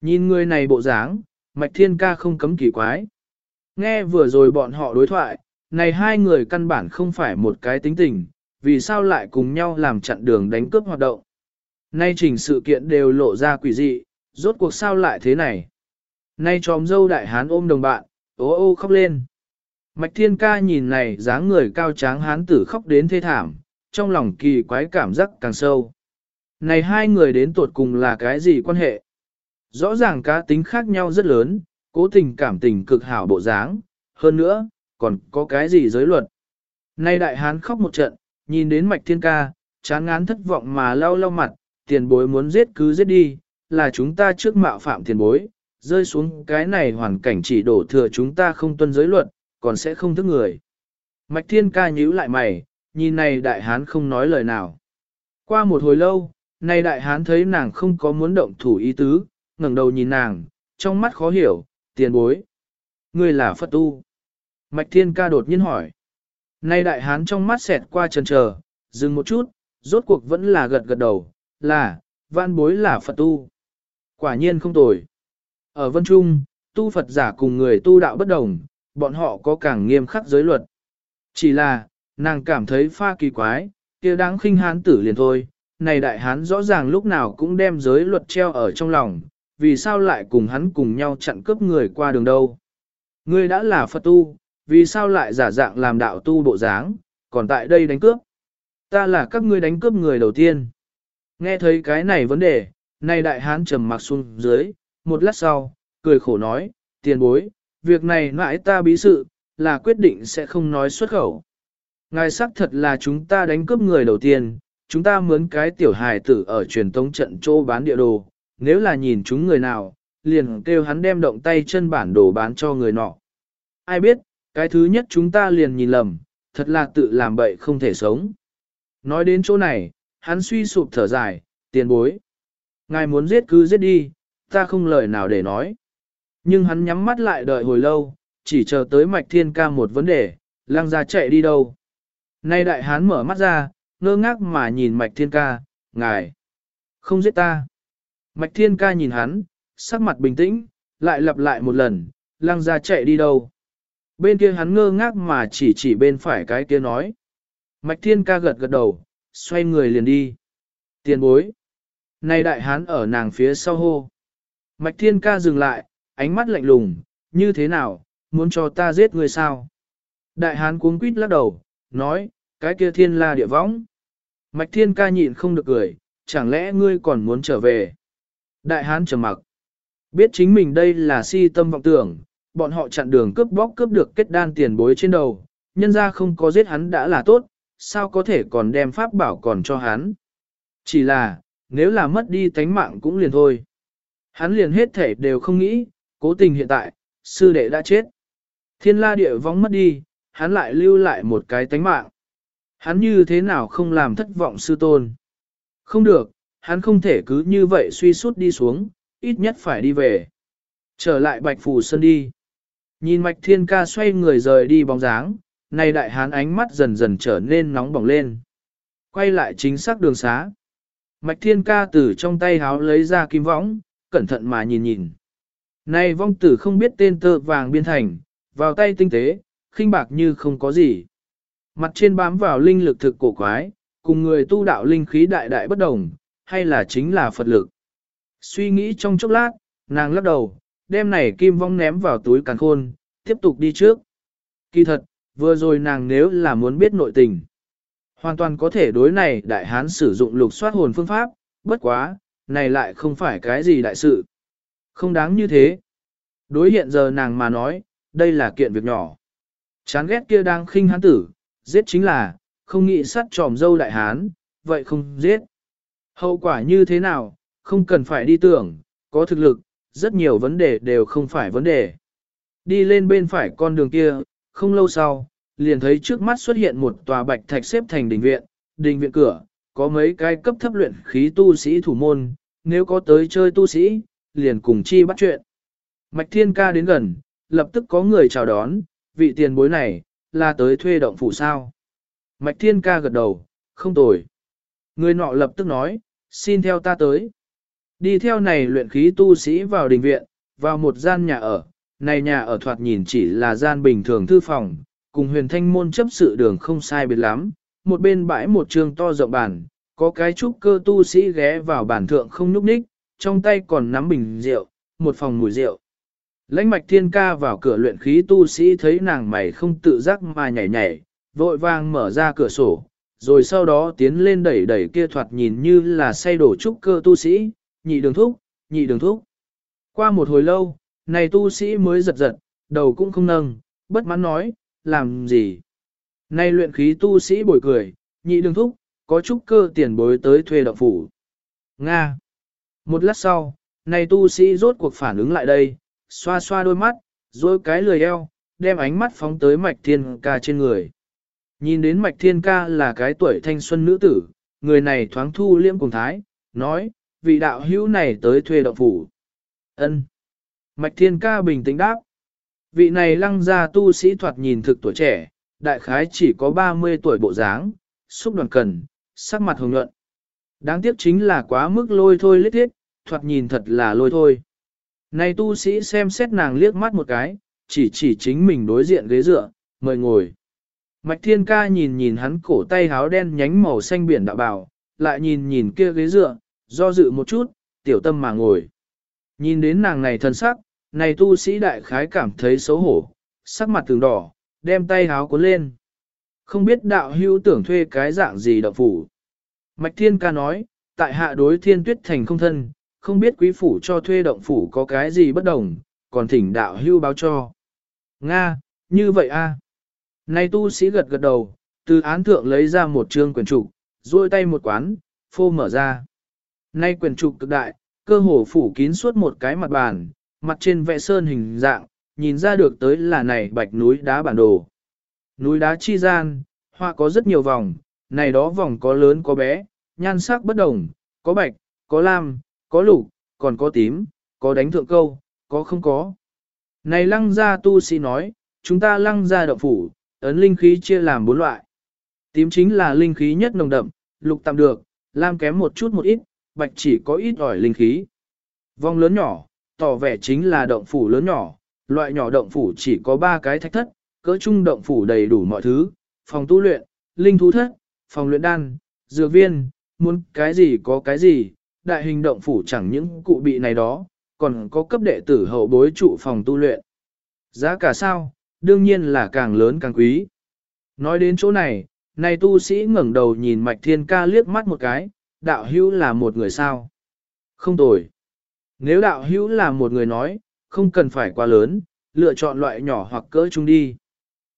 Nhìn người này bộ dáng, mạch thiên ca không cấm kỳ quái. Nghe vừa rồi bọn họ đối thoại, này hai người căn bản không phải một cái tính tình, vì sao lại cùng nhau làm chặn đường đánh cướp hoạt động. Nay trình sự kiện đều lộ ra quỷ dị, rốt cuộc sao lại thế này. Nay tròm dâu đại hán ôm đồng bạn, ô ô khóc lên. Mạch thiên ca nhìn này dáng người cao tráng hán tử khóc đến thê thảm, trong lòng kỳ quái cảm giác càng sâu. Này hai người đến tuột cùng là cái gì quan hệ? Rõ ràng cá tính khác nhau rất lớn, cố tình cảm tình cực hảo bộ dáng, hơn nữa, còn có cái gì giới luật. Nay đại hán khóc một trận, nhìn đến mạch thiên ca, chán ngán thất vọng mà lau lau mặt, tiền bối muốn giết cứ giết đi, là chúng ta trước mạo phạm tiền bối, rơi xuống cái này hoàn cảnh chỉ đổ thừa chúng ta không tuân giới luật, còn sẽ không thức người. Mạch thiên ca nhíu lại mày, nhìn này đại hán không nói lời nào. Qua một hồi lâu, này đại hán thấy nàng không có muốn động thủ ý tứ, ngẩng đầu nhìn nàng, trong mắt khó hiểu, tiền bối. Ngươi là Phật tu. Mạch thiên ca đột nhiên hỏi. Này đại hán trong mắt xẹt qua trần chờ, dừng một chút, rốt cuộc vẫn là gật gật đầu, là, văn bối là Phật tu. Quả nhiên không tồi. Ở Vân Trung, tu Phật giả cùng người tu đạo bất đồng, bọn họ có càng nghiêm khắc giới luật. Chỉ là, nàng cảm thấy pha kỳ quái, kia đáng khinh hán tử liền thôi, này đại hán rõ ràng lúc nào cũng đem giới luật treo ở trong lòng, vì sao lại cùng hắn cùng nhau chặn cướp người qua đường đâu. Ngươi đã là Phật tu, vì sao lại giả dạng làm đạo tu bộ dáng, còn tại đây đánh cướp. Ta là các ngươi đánh cướp người đầu tiên. Nghe thấy cái này vấn đề, này đại hán trầm mặc xuống dưới, một lát sau, cười khổ nói, tiền bối, việc này mãi ta bí sự, là quyết định sẽ không nói xuất khẩu. Ngài xác thật là chúng ta đánh cướp người đầu tiên, chúng ta mướn cái tiểu hài tử ở truyền tống trận chỗ bán địa đồ, nếu là nhìn chúng người nào, liền kêu hắn đem động tay chân bản đồ bán cho người nọ. Ai biết, cái thứ nhất chúng ta liền nhìn lầm, thật là tự làm bậy không thể sống. Nói đến chỗ này, hắn suy sụp thở dài, tiền bối. Ngài muốn giết cứ giết đi, ta không lời nào để nói. Nhưng hắn nhắm mắt lại đợi hồi lâu, chỉ chờ tới mạch thiên ca một vấn đề, lang ra chạy đi đâu. Nay đại hán mở mắt ra, ngơ ngác mà nhìn mạch thiên ca, ngài, không giết ta. Mạch thiên ca nhìn hắn, sắc mặt bình tĩnh, lại lặp lại một lần, lăng ra chạy đi đâu. Bên kia hắn ngơ ngác mà chỉ chỉ bên phải cái kia nói. Mạch thiên ca gật gật đầu, xoay người liền đi. Tiền bối. Này đại hán ở nàng phía sau hô. Mạch thiên ca dừng lại, ánh mắt lạnh lùng, như thế nào, muốn cho ta giết người sao? Đại hán cuống quýt lắc đầu, nói, cái kia thiên la địa võng. Mạch thiên ca nhịn không được cười, chẳng lẽ ngươi còn muốn trở về? Đại hán trầm mặc. Biết chính mình đây là si tâm vọng tưởng, bọn họ chặn đường cướp bóc cướp được kết đan tiền bối trên đầu, nhân ra không có giết hắn đã là tốt, sao có thể còn đem pháp bảo còn cho hắn. Chỉ là, nếu là mất đi tánh mạng cũng liền thôi. Hắn liền hết thể đều không nghĩ, cố tình hiện tại, sư đệ đã chết. Thiên la địa vong mất đi, hắn lại lưu lại một cái tánh mạng. Hắn như thế nào không làm thất vọng sư tôn? Không được, hắn không thể cứ như vậy suy sút đi xuống, ít nhất phải đi về. Trở lại bạch phủ sân đi. Nhìn mạch thiên ca xoay người rời đi bóng dáng, nay đại hán ánh mắt dần dần trở nên nóng bỏng lên. Quay lại chính xác đường xá. Mạch thiên ca từ trong tay háo lấy ra kim võng, cẩn thận mà nhìn nhìn. Này vong tử không biết tên tơ vàng biên thành, vào tay tinh tế, khinh bạc như không có gì. Mặt trên bám vào linh lực thực cổ quái, cùng người tu đạo linh khí đại đại bất đồng, hay là chính là Phật lực. Suy nghĩ trong chốc lát, nàng lắc đầu, đem này kim vong ném vào túi càng khôn, tiếp tục đi trước. Kỳ thật, vừa rồi nàng nếu là muốn biết nội tình, hoàn toàn có thể đối này đại hán sử dụng lục soát hồn phương pháp, bất quá, này lại không phải cái gì đại sự. Không đáng như thế. Đối hiện giờ nàng mà nói, đây là kiện việc nhỏ. Chán ghét kia đang khinh hán tử, giết chính là, không nghĩ sát tròm dâu đại hán, vậy không giết. Hậu quả như thế nào, không cần phải đi tưởng, có thực lực, rất nhiều vấn đề đều không phải vấn đề. Đi lên bên phải con đường kia, không lâu sau, liền thấy trước mắt xuất hiện một tòa bạch thạch xếp thành đình viện, đình viện cửa, có mấy cái cấp thấp luyện khí tu sĩ thủ môn, nếu có tới chơi tu sĩ, liền cùng chi bắt chuyện. Mạch Thiên Ca đến gần, lập tức có người chào đón, vị tiền bối này, là tới thuê động phủ sao. Mạch Thiên Ca gật đầu, không tồi. Người nọ lập tức nói, xin theo ta tới. Đi theo này luyện khí tu sĩ vào đình viện, vào một gian nhà ở, này nhà ở thoạt nhìn chỉ là gian bình thường thư phòng, cùng huyền thanh môn chấp sự đường không sai biệt lắm, một bên bãi một trường to rộng bàn, có cái trúc cơ tu sĩ ghé vào bàn thượng không nhúc nhích, trong tay còn nắm bình rượu, một phòng mùi rượu. Lãnh mạch thiên ca vào cửa luyện khí tu sĩ thấy nàng mày không tự giác mà nhảy nhảy, vội vàng mở ra cửa sổ, rồi sau đó tiến lên đẩy đẩy kia thoạt nhìn như là say đổ trúc cơ tu sĩ, nhị đường thúc, nhị đường thúc. Qua một hồi lâu, này tu sĩ mới giật giật, đầu cũng không nâng, bất mãn nói, làm gì. Này luyện khí tu sĩ bồi cười, nhị đường thúc, có trúc cơ tiền bối tới thuê động phủ. Nga. Một lát sau, này tu sĩ rốt cuộc phản ứng lại đây, xoa xoa đôi mắt, rồi cái lười eo, đem ánh mắt phóng tới mạch thiên ca trên người. Nhìn đến mạch thiên ca là cái tuổi thanh xuân nữ tử, người này thoáng thu liêm cùng thái, nói, vị đạo hữu này tới thuê động phủ. ân Mạch thiên ca bình tĩnh đáp. Vị này lăng ra tu sĩ thoạt nhìn thực tuổi trẻ, đại khái chỉ có 30 tuổi bộ dáng, xúc đoàn cần, sắc mặt hồng nhuận. Đáng tiếc chính là quá mức lôi thôi lít thiết, thoạt nhìn thật là lôi thôi. Này tu sĩ xem xét nàng liếc mắt một cái, chỉ chỉ chính mình đối diện ghế dựa, mời ngồi. Mạch thiên ca nhìn nhìn hắn cổ tay háo đen nhánh màu xanh biển đạo bảo, lại nhìn nhìn kia ghế dựa, do dự một chút, tiểu tâm mà ngồi. Nhìn đến nàng này thân sắc, này tu sĩ đại khái cảm thấy xấu hổ, sắc mặt từng đỏ, đem tay háo cuốn lên. Không biết đạo hưu tưởng thuê cái dạng gì đạo phủ. Mạch thiên ca nói, tại hạ đối thiên tuyết thành không thân, không biết quý phủ cho thuê động phủ có cái gì bất đồng, còn thỉnh đạo hưu báo cho. Nga, như vậy a. Nay tu sĩ gật gật đầu, từ án thượng lấy ra một trương quyển trục, duỗi tay một quán, phô mở ra. Nay quyển trục cực đại, cơ hồ phủ kín suốt một cái mặt bàn, mặt trên vẽ sơn hình dạng, nhìn ra được tới là này bạch núi đá bản đồ. Núi đá chi gian, hoa có rất nhiều vòng, này đó vòng có lớn có bé, nhan sắc bất đồng, có bạch, có lam, có lục, còn có tím, có đánh thượng câu, có không có. Này lăng gia tu sĩ nói, chúng ta lăng gia động phủ, ấn linh khí chia làm bốn loại. Tím chính là linh khí nhất nồng đậm, lục tạm được, lam kém một chút một ít, bạch chỉ có ít ỏi linh khí. Vòng lớn nhỏ, tỏ vẻ chính là động phủ lớn nhỏ, loại nhỏ động phủ chỉ có ba cái thách thất, cỡ trung động phủ đầy đủ mọi thứ, phòng tu luyện, linh thú thất, phòng luyện đan, dược viên, muốn cái gì có cái gì, đại hình động phủ chẳng những cụ bị này đó, còn có cấp đệ tử hậu bối trụ phòng tu luyện. Giá cả sao, đương nhiên là càng lớn càng quý. Nói đến chỗ này, này tu sĩ ngẩng đầu nhìn mạch thiên ca liếc mắt một cái, đạo hữu là một người sao? Không tồi. Nếu đạo hữu là một người nói, không cần phải quá lớn, lựa chọn loại nhỏ hoặc cỡ chung đi.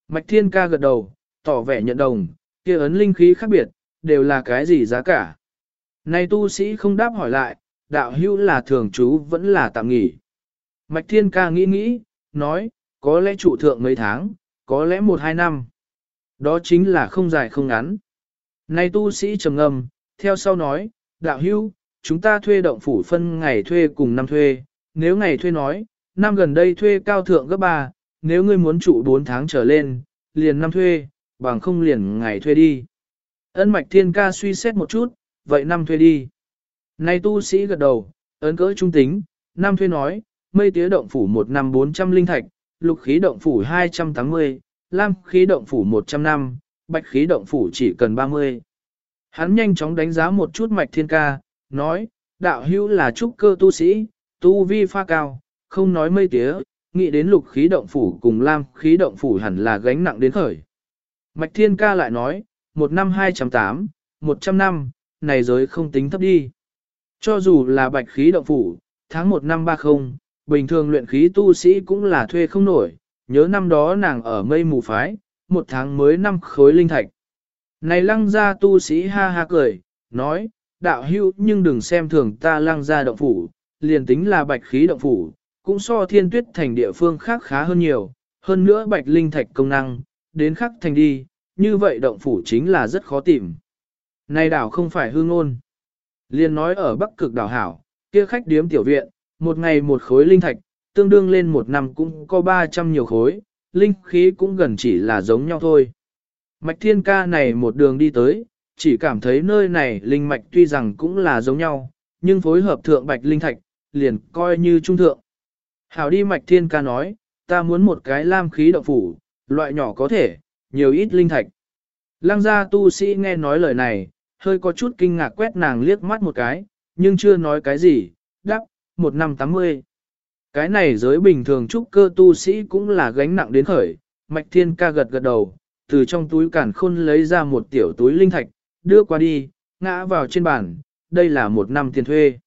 Mạch thiên ca gật đầu, tỏ vẻ nhận đồng, kia ấn linh khí khác biệt, đều là cái gì giá cả. Này tu sĩ không đáp hỏi lại, đạo hữu là thường trú vẫn là tạm nghỉ. Mạch thiên ca nghĩ nghĩ, nói, có lẽ trụ thượng mấy tháng, có lẽ một hai năm. Đó chính là không dài không ngắn. Này tu sĩ trầm ngâm, theo sau nói, đạo hữu, chúng ta thuê động phủ phân ngày thuê cùng năm thuê, nếu ngày thuê nói, năm gần đây thuê cao thượng gấp 3, nếu ngươi muốn trụ 4 tháng trở lên, liền năm thuê, bằng không liền ngày thuê đi. Ân mạch thiên ca suy xét một chút, vậy năm thuê đi. Này tu sĩ gật đầu, ấn cỡ trung tính, năm thuê nói, mây tía động phủ một năm 400 linh thạch, lục khí động phủ 280, lam khí động phủ 100 năm, bạch khí động phủ chỉ cần 30. Hắn nhanh chóng đánh giá một chút mạch thiên ca, nói, đạo hữu là trúc cơ tu sĩ, tu vi pha cao, không nói mây tía, nghĩ đến lục khí động phủ cùng lam khí động phủ hẳn là gánh nặng đến khởi. Mạch thiên ca lại nói, một năm 208, 100 năm, này giới không tính thấp đi. Cho dù là bạch khí động phủ, tháng 1 năm 30, bình thường luyện khí tu sĩ cũng là thuê không nổi, nhớ năm đó nàng ở mây mù phái, một tháng mới năm khối linh thạch. Này lăng gia tu sĩ ha ha cười, nói, đạo hữu nhưng đừng xem thường ta lăng gia động phủ, liền tính là bạch khí động phủ, cũng so thiên tuyết thành địa phương khác khá hơn nhiều, hơn nữa bạch linh thạch công năng, đến khắc thành đi, như vậy động phủ chính là rất khó tìm. Này đảo không phải hư ngôn. Liền nói ở bắc cực đảo hảo, kia khách điếm tiểu viện, một ngày một khối linh thạch, tương đương lên một năm cũng có 300 nhiều khối, linh khí cũng gần chỉ là giống nhau thôi. Mạch thiên ca này một đường đi tới, chỉ cảm thấy nơi này linh mạch tuy rằng cũng là giống nhau, nhưng phối hợp thượng bạch linh thạch, liền coi như trung thượng. Hảo đi mạch thiên ca nói, ta muốn một cái lam khí động phủ, loại nhỏ có thể, nhiều ít linh thạch. Lăng gia tu sĩ nghe nói lời này, hơi có chút kinh ngạc quét nàng liếc mắt một cái, nhưng chưa nói cái gì, đắc, một năm tám mươi. Cái này giới bình thường trúc cơ tu sĩ cũng là gánh nặng đến khởi, mạch thiên ca gật gật đầu, từ trong túi cản khôn lấy ra một tiểu túi linh thạch, đưa qua đi, ngã vào trên bàn, đây là một năm tiền thuê.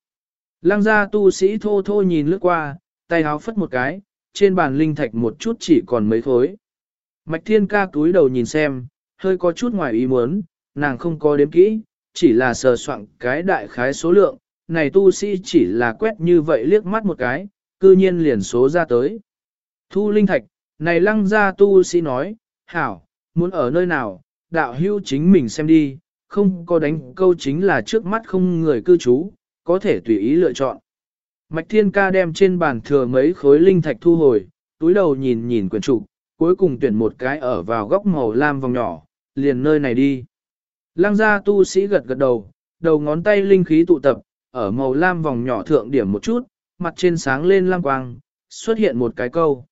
Lăng gia tu sĩ thô thô nhìn lướt qua, tay háo phất một cái, trên bàn linh thạch một chút chỉ còn mấy thối Mạch thiên ca túi đầu nhìn xem, hơi có chút ngoài ý muốn, nàng không có đếm kỹ, chỉ là sờ soạn cái đại khái số lượng, này tu sĩ chỉ là quét như vậy liếc mắt một cái, cư nhiên liền số ra tới. Thu linh thạch, này lăng ra tu sĩ nói, hảo, muốn ở nơi nào, đạo hưu chính mình xem đi, không có đánh câu chính là trước mắt không người cư trú, có thể tùy ý lựa chọn. Mạch Thiên Ca đem trên bàn thừa mấy khối linh thạch thu hồi, túi đầu nhìn nhìn quyển trục, cuối cùng tuyển một cái ở vào góc màu lam vòng nhỏ, liền nơi này đi. Lăng gia tu sĩ gật gật đầu, đầu ngón tay linh khí tụ tập, ở màu lam vòng nhỏ thượng điểm một chút, mặt trên sáng lên lam quang, xuất hiện một cái câu.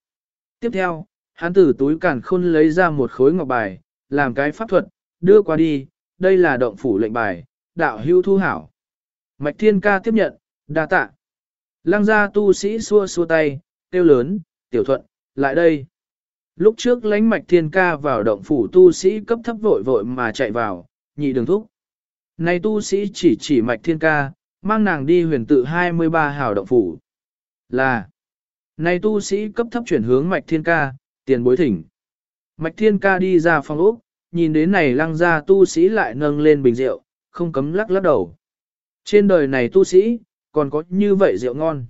Tiếp theo, hắn từ túi cản khôn lấy ra một khối ngọc bài, làm cái pháp thuật, đưa qua đi, đây là động phủ lệnh bài, đạo hưu thu hảo. Mạch thiên ca tiếp nhận, đa tạ. Lăng gia tu sĩ xua xua tay, tiêu lớn, tiểu thuận, lại đây. Lúc trước lánh mạch thiên ca vào động phủ tu sĩ cấp thấp vội vội mà chạy vào, nhị đường thúc. Này tu sĩ chỉ chỉ mạch thiên ca, mang nàng đi huyền tự 23 hào động phủ. Là, này tu sĩ cấp thấp chuyển hướng mạch thiên ca, tiền bối thỉnh. Mạch thiên ca đi ra phòng ốc, nhìn đến này lăng ra tu sĩ lại nâng lên bình rượu, không cấm lắc lắc đầu. Trên đời này tu sĩ, còn có như vậy rượu ngon.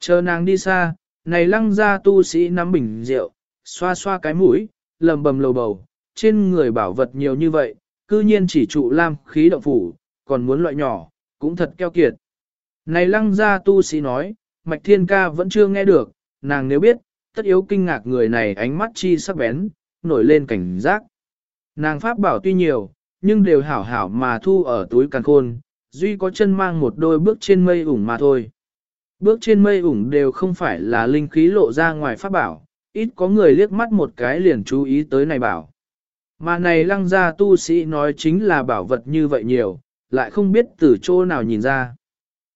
Chờ nàng đi xa, này lăng ra tu sĩ nắm bình rượu, xoa xoa cái mũi, lầm bầm lầu bầu, trên người bảo vật nhiều như vậy, cư nhiên chỉ trụ lam khí động phủ, còn muốn loại nhỏ, cũng thật keo kiệt. Này lăng ra tu sĩ nói, mạch thiên ca vẫn chưa nghe được, nàng nếu biết, tất yếu kinh ngạc người này ánh mắt chi sắc bén, nổi lên cảnh giác. Nàng pháp bảo tuy nhiều, nhưng đều hảo hảo mà thu ở túi càn khôn, duy có chân mang một đôi bước trên mây ủng mà thôi. Bước trên mây ủng đều không phải là linh khí lộ ra ngoài pháp bảo, ít có người liếc mắt một cái liền chú ý tới này bảo. Mà này lăng gia tu sĩ nói chính là bảo vật như vậy nhiều, lại không biết từ chỗ nào nhìn ra.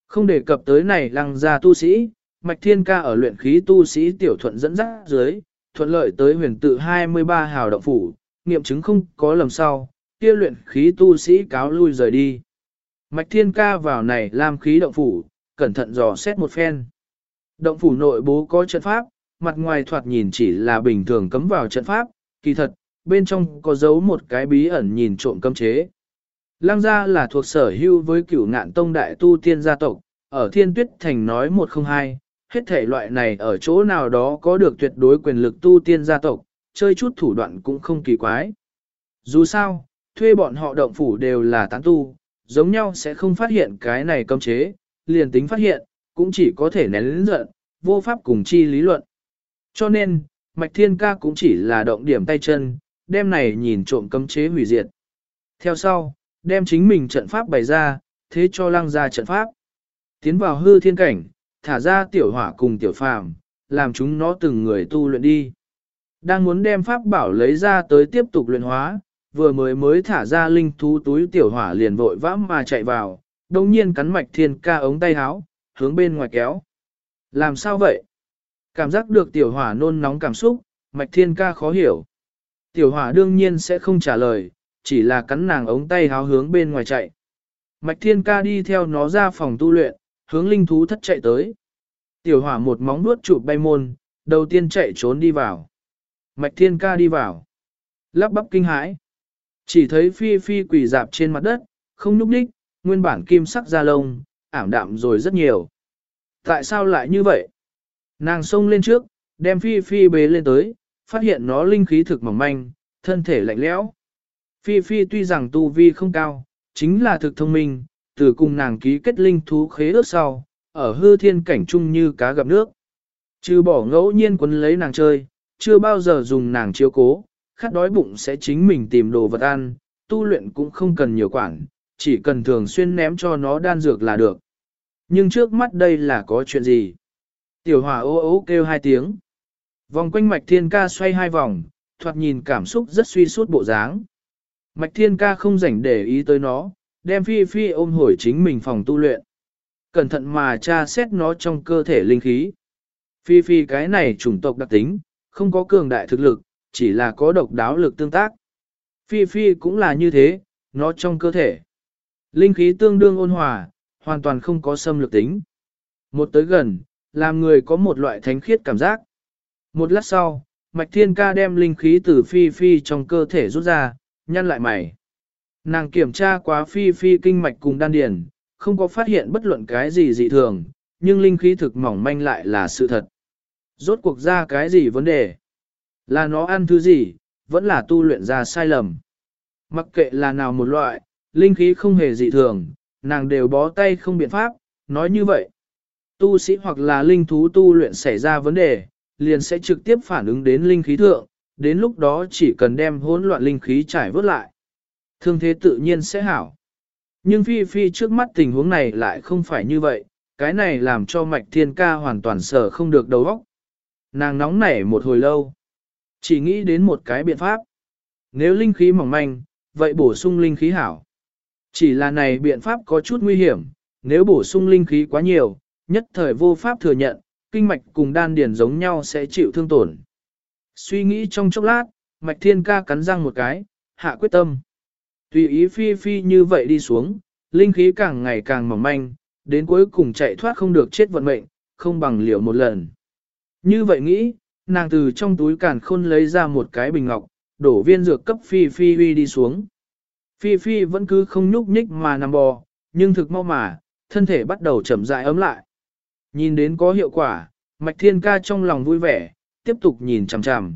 Không đề cập tới này lăng gia tu sĩ, Mạch Thiên Ca ở luyện khí tu sĩ tiểu thuận dẫn dắt dưới, thuận lợi tới huyền tự 23 hào động phủ, nghiệm chứng không có lầm sau, kia luyện khí tu sĩ cáo lui rời đi. Mạch Thiên Ca vào này làm khí động phủ, cẩn thận dò xét một phen. Động phủ nội bố có trận pháp, mặt ngoài thoạt nhìn chỉ là bình thường cấm vào trận pháp, kỳ thật, bên trong có giấu một cái bí ẩn nhìn trộm cấm chế. Lăng gia là thuộc sở hưu với cửu ngạn tông đại tu tiên gia tộc, ở thiên tuyết thành nói 102, hết thể loại này ở chỗ nào đó có được tuyệt đối quyền lực tu tiên gia tộc, chơi chút thủ đoạn cũng không kỳ quái. Dù sao, thuê bọn họ động phủ đều là tán tu, giống nhau sẽ không phát hiện cái này cấm chế, liền tính phát hiện, cũng chỉ có thể nén lĩnh giận, vô pháp cùng chi lý luận. Cho nên, Mạch Thiên Ca cũng chỉ là động điểm tay chân, đem này nhìn trộm cấm chế hủy diệt. Theo sau, đem chính mình trận pháp bày ra, thế cho lăng ra trận pháp. Tiến vào hư thiên cảnh, thả ra tiểu hỏa cùng tiểu phàm, làm chúng nó từng người tu luyện đi. Đang muốn đem pháp bảo lấy ra tới tiếp tục luyện hóa, vừa mới mới thả ra linh thú túi tiểu hỏa liền vội vã mà chạy vào, đồng nhiên cắn mạch thiên ca ống tay háo, hướng bên ngoài kéo. Làm sao vậy? Cảm giác được tiểu hỏa nôn nóng cảm xúc, mạch thiên ca khó hiểu. Tiểu hỏa đương nhiên sẽ không trả lời, chỉ là cắn nàng ống tay háo hướng bên ngoài chạy. Mạch thiên ca đi theo nó ra phòng tu luyện, hướng linh thú thất chạy tới. Tiểu hỏa một móng nuốt chụp bay môn, đầu tiên chạy trốn đi vào. Mạch thiên ca đi vào. Lắp bắp kinh hãi. Chỉ thấy phi phi quỳ dạp trên mặt đất, không nhúc nhích, nguyên bản kim sắc da lông, ảm đạm rồi rất nhiều. Tại sao lại như vậy? Nàng xông lên trước, đem phi phi bế lên tới, phát hiện nó linh khí thực mỏng manh, thân thể lạnh lẽo. Phi phi tuy rằng tu vi không cao, chính là thực thông minh, từ cùng nàng ký kết linh thú khế ước sau, ở hư thiên cảnh chung như cá gặp nước. Trừ bỏ ngẫu nhiên quấn lấy nàng chơi, chưa bao giờ dùng nàng chiếu cố, khát đói bụng sẽ chính mình tìm đồ vật ăn, tu luyện cũng không cần nhiều quản, chỉ cần thường xuyên ném cho nó đan dược là được. Nhưng trước mắt đây là có chuyện gì? Tiểu hỏa ô ô kêu hai tiếng. Vòng quanh mạch thiên ca xoay hai vòng, thoạt nhìn cảm xúc rất suy suốt bộ dáng. Mạch thiên ca không rảnh để ý tới nó, đem phi phi ôm hồi chính mình phòng tu luyện. Cẩn thận mà tra xét nó trong cơ thể linh khí. Phi phi cái này chủng tộc đặc tính, không có cường đại thực lực, chỉ là có độc đáo lực tương tác. Phi phi cũng là như thế, nó trong cơ thể. Linh khí tương đương ôn hòa, hoàn toàn không có xâm lược tính. Một tới gần, làm người có một loại thánh khiết cảm giác. Một lát sau, Mạch Thiên Ca đem linh khí từ Phi Phi trong cơ thể rút ra, nhăn lại mày. Nàng kiểm tra quá Phi Phi kinh mạch cùng đan điền, không có phát hiện bất luận cái gì dị thường, nhưng linh khí thực mỏng manh lại là sự thật. Rốt cuộc ra cái gì vấn đề? Là nó ăn thứ gì, vẫn là tu luyện ra sai lầm. Mặc kệ là nào một loại, linh khí không hề dị thường, nàng đều bó tay không biện pháp, nói như vậy. Tu sĩ hoặc là linh thú tu luyện xảy ra vấn đề, liền sẽ trực tiếp phản ứng đến linh khí thượng, đến lúc đó chỉ cần đem hỗn loạn linh khí trải vớt lại. Thương thế tự nhiên sẽ hảo. Nhưng Phi Phi trước mắt tình huống này lại không phải như vậy, cái này làm cho Mạch Thiên Ca hoàn toàn sở không được đầu óc. Nàng nóng nảy một hồi lâu, chỉ nghĩ đến một cái biện pháp. Nếu linh khí mỏng manh, vậy bổ sung linh khí hảo. Chỉ là này biện pháp có chút nguy hiểm, nếu bổ sung linh khí quá nhiều, nhất thời vô pháp thừa nhận, kinh mạch cùng đan điền giống nhau sẽ chịu thương tổn. Suy nghĩ trong chốc lát, mạch thiên ca cắn răng một cái, hạ quyết tâm. Tùy ý phi phi như vậy đi xuống, linh khí càng ngày càng mỏng manh, đến cuối cùng chạy thoát không được chết vận mệnh, không bằng liều một lần. Như vậy nghĩ, nàng từ trong túi càn khôn lấy ra một cái bình ngọc, đổ viên dược cấp phi phi huy đi xuống. Phi phi vẫn cứ không nhúc nhích mà nằm bò, nhưng thực mau mà, thân thể bắt đầu chậm rãi ấm lại. Nhìn đến có hiệu quả, mạch thiên ca trong lòng vui vẻ, tiếp tục nhìn chằm chằm.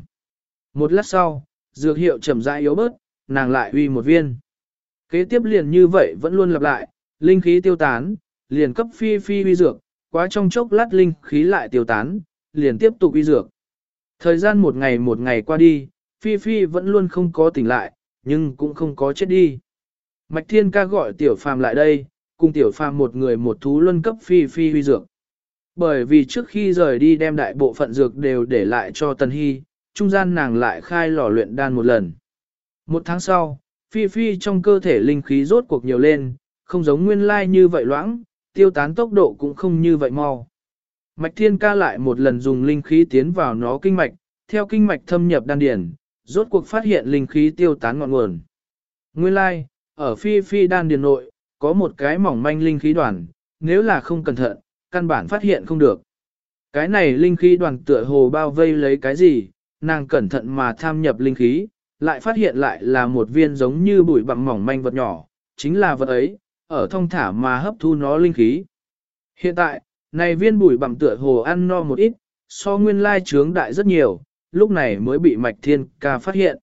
Một lát sau, dược hiệu chậm rãi yếu bớt, nàng lại uy một viên. Kế tiếp liền như vậy vẫn luôn lặp lại, linh khí tiêu tán, liền cấp phi phi uy dược, quá trong chốc lát linh khí lại tiêu tán, liền tiếp tục uy dược. Thời gian một ngày một ngày qua đi, phi phi vẫn luôn không có tỉnh lại, nhưng cũng không có chết đi. Mạch thiên ca gọi tiểu phàm lại đây, cùng tiểu phàm một người một thú luân cấp phi phi uy dược. Bởi vì trước khi rời đi đem đại bộ phận dược đều để lại cho Tần Hy, trung gian nàng lại khai lò luyện đan một lần. Một tháng sau, phi phi trong cơ thể linh khí rốt cuộc nhiều lên, không giống nguyên lai như vậy loãng, tiêu tán tốc độ cũng không như vậy mau. Mạch thiên ca lại một lần dùng linh khí tiến vào nó kinh mạch, theo kinh mạch thâm nhập đan điển, rốt cuộc phát hiện linh khí tiêu tán ngọn nguồn. Nguyên lai, like, ở phi phi đan điền nội, có một cái mỏng manh linh khí đoàn, nếu là không cẩn thận, căn bản phát hiện không được. Cái này linh khí đoàn tựa hồ bao vây lấy cái gì, nàng cẩn thận mà tham nhập linh khí, lại phát hiện lại là một viên giống như bụi bặm mỏng manh vật nhỏ, chính là vật ấy, ở thông thả mà hấp thu nó linh khí. Hiện tại, này viên bụi bặm tựa hồ ăn no một ít, so nguyên lai trướng đại rất nhiều, lúc này mới bị mạch thiên ca phát hiện.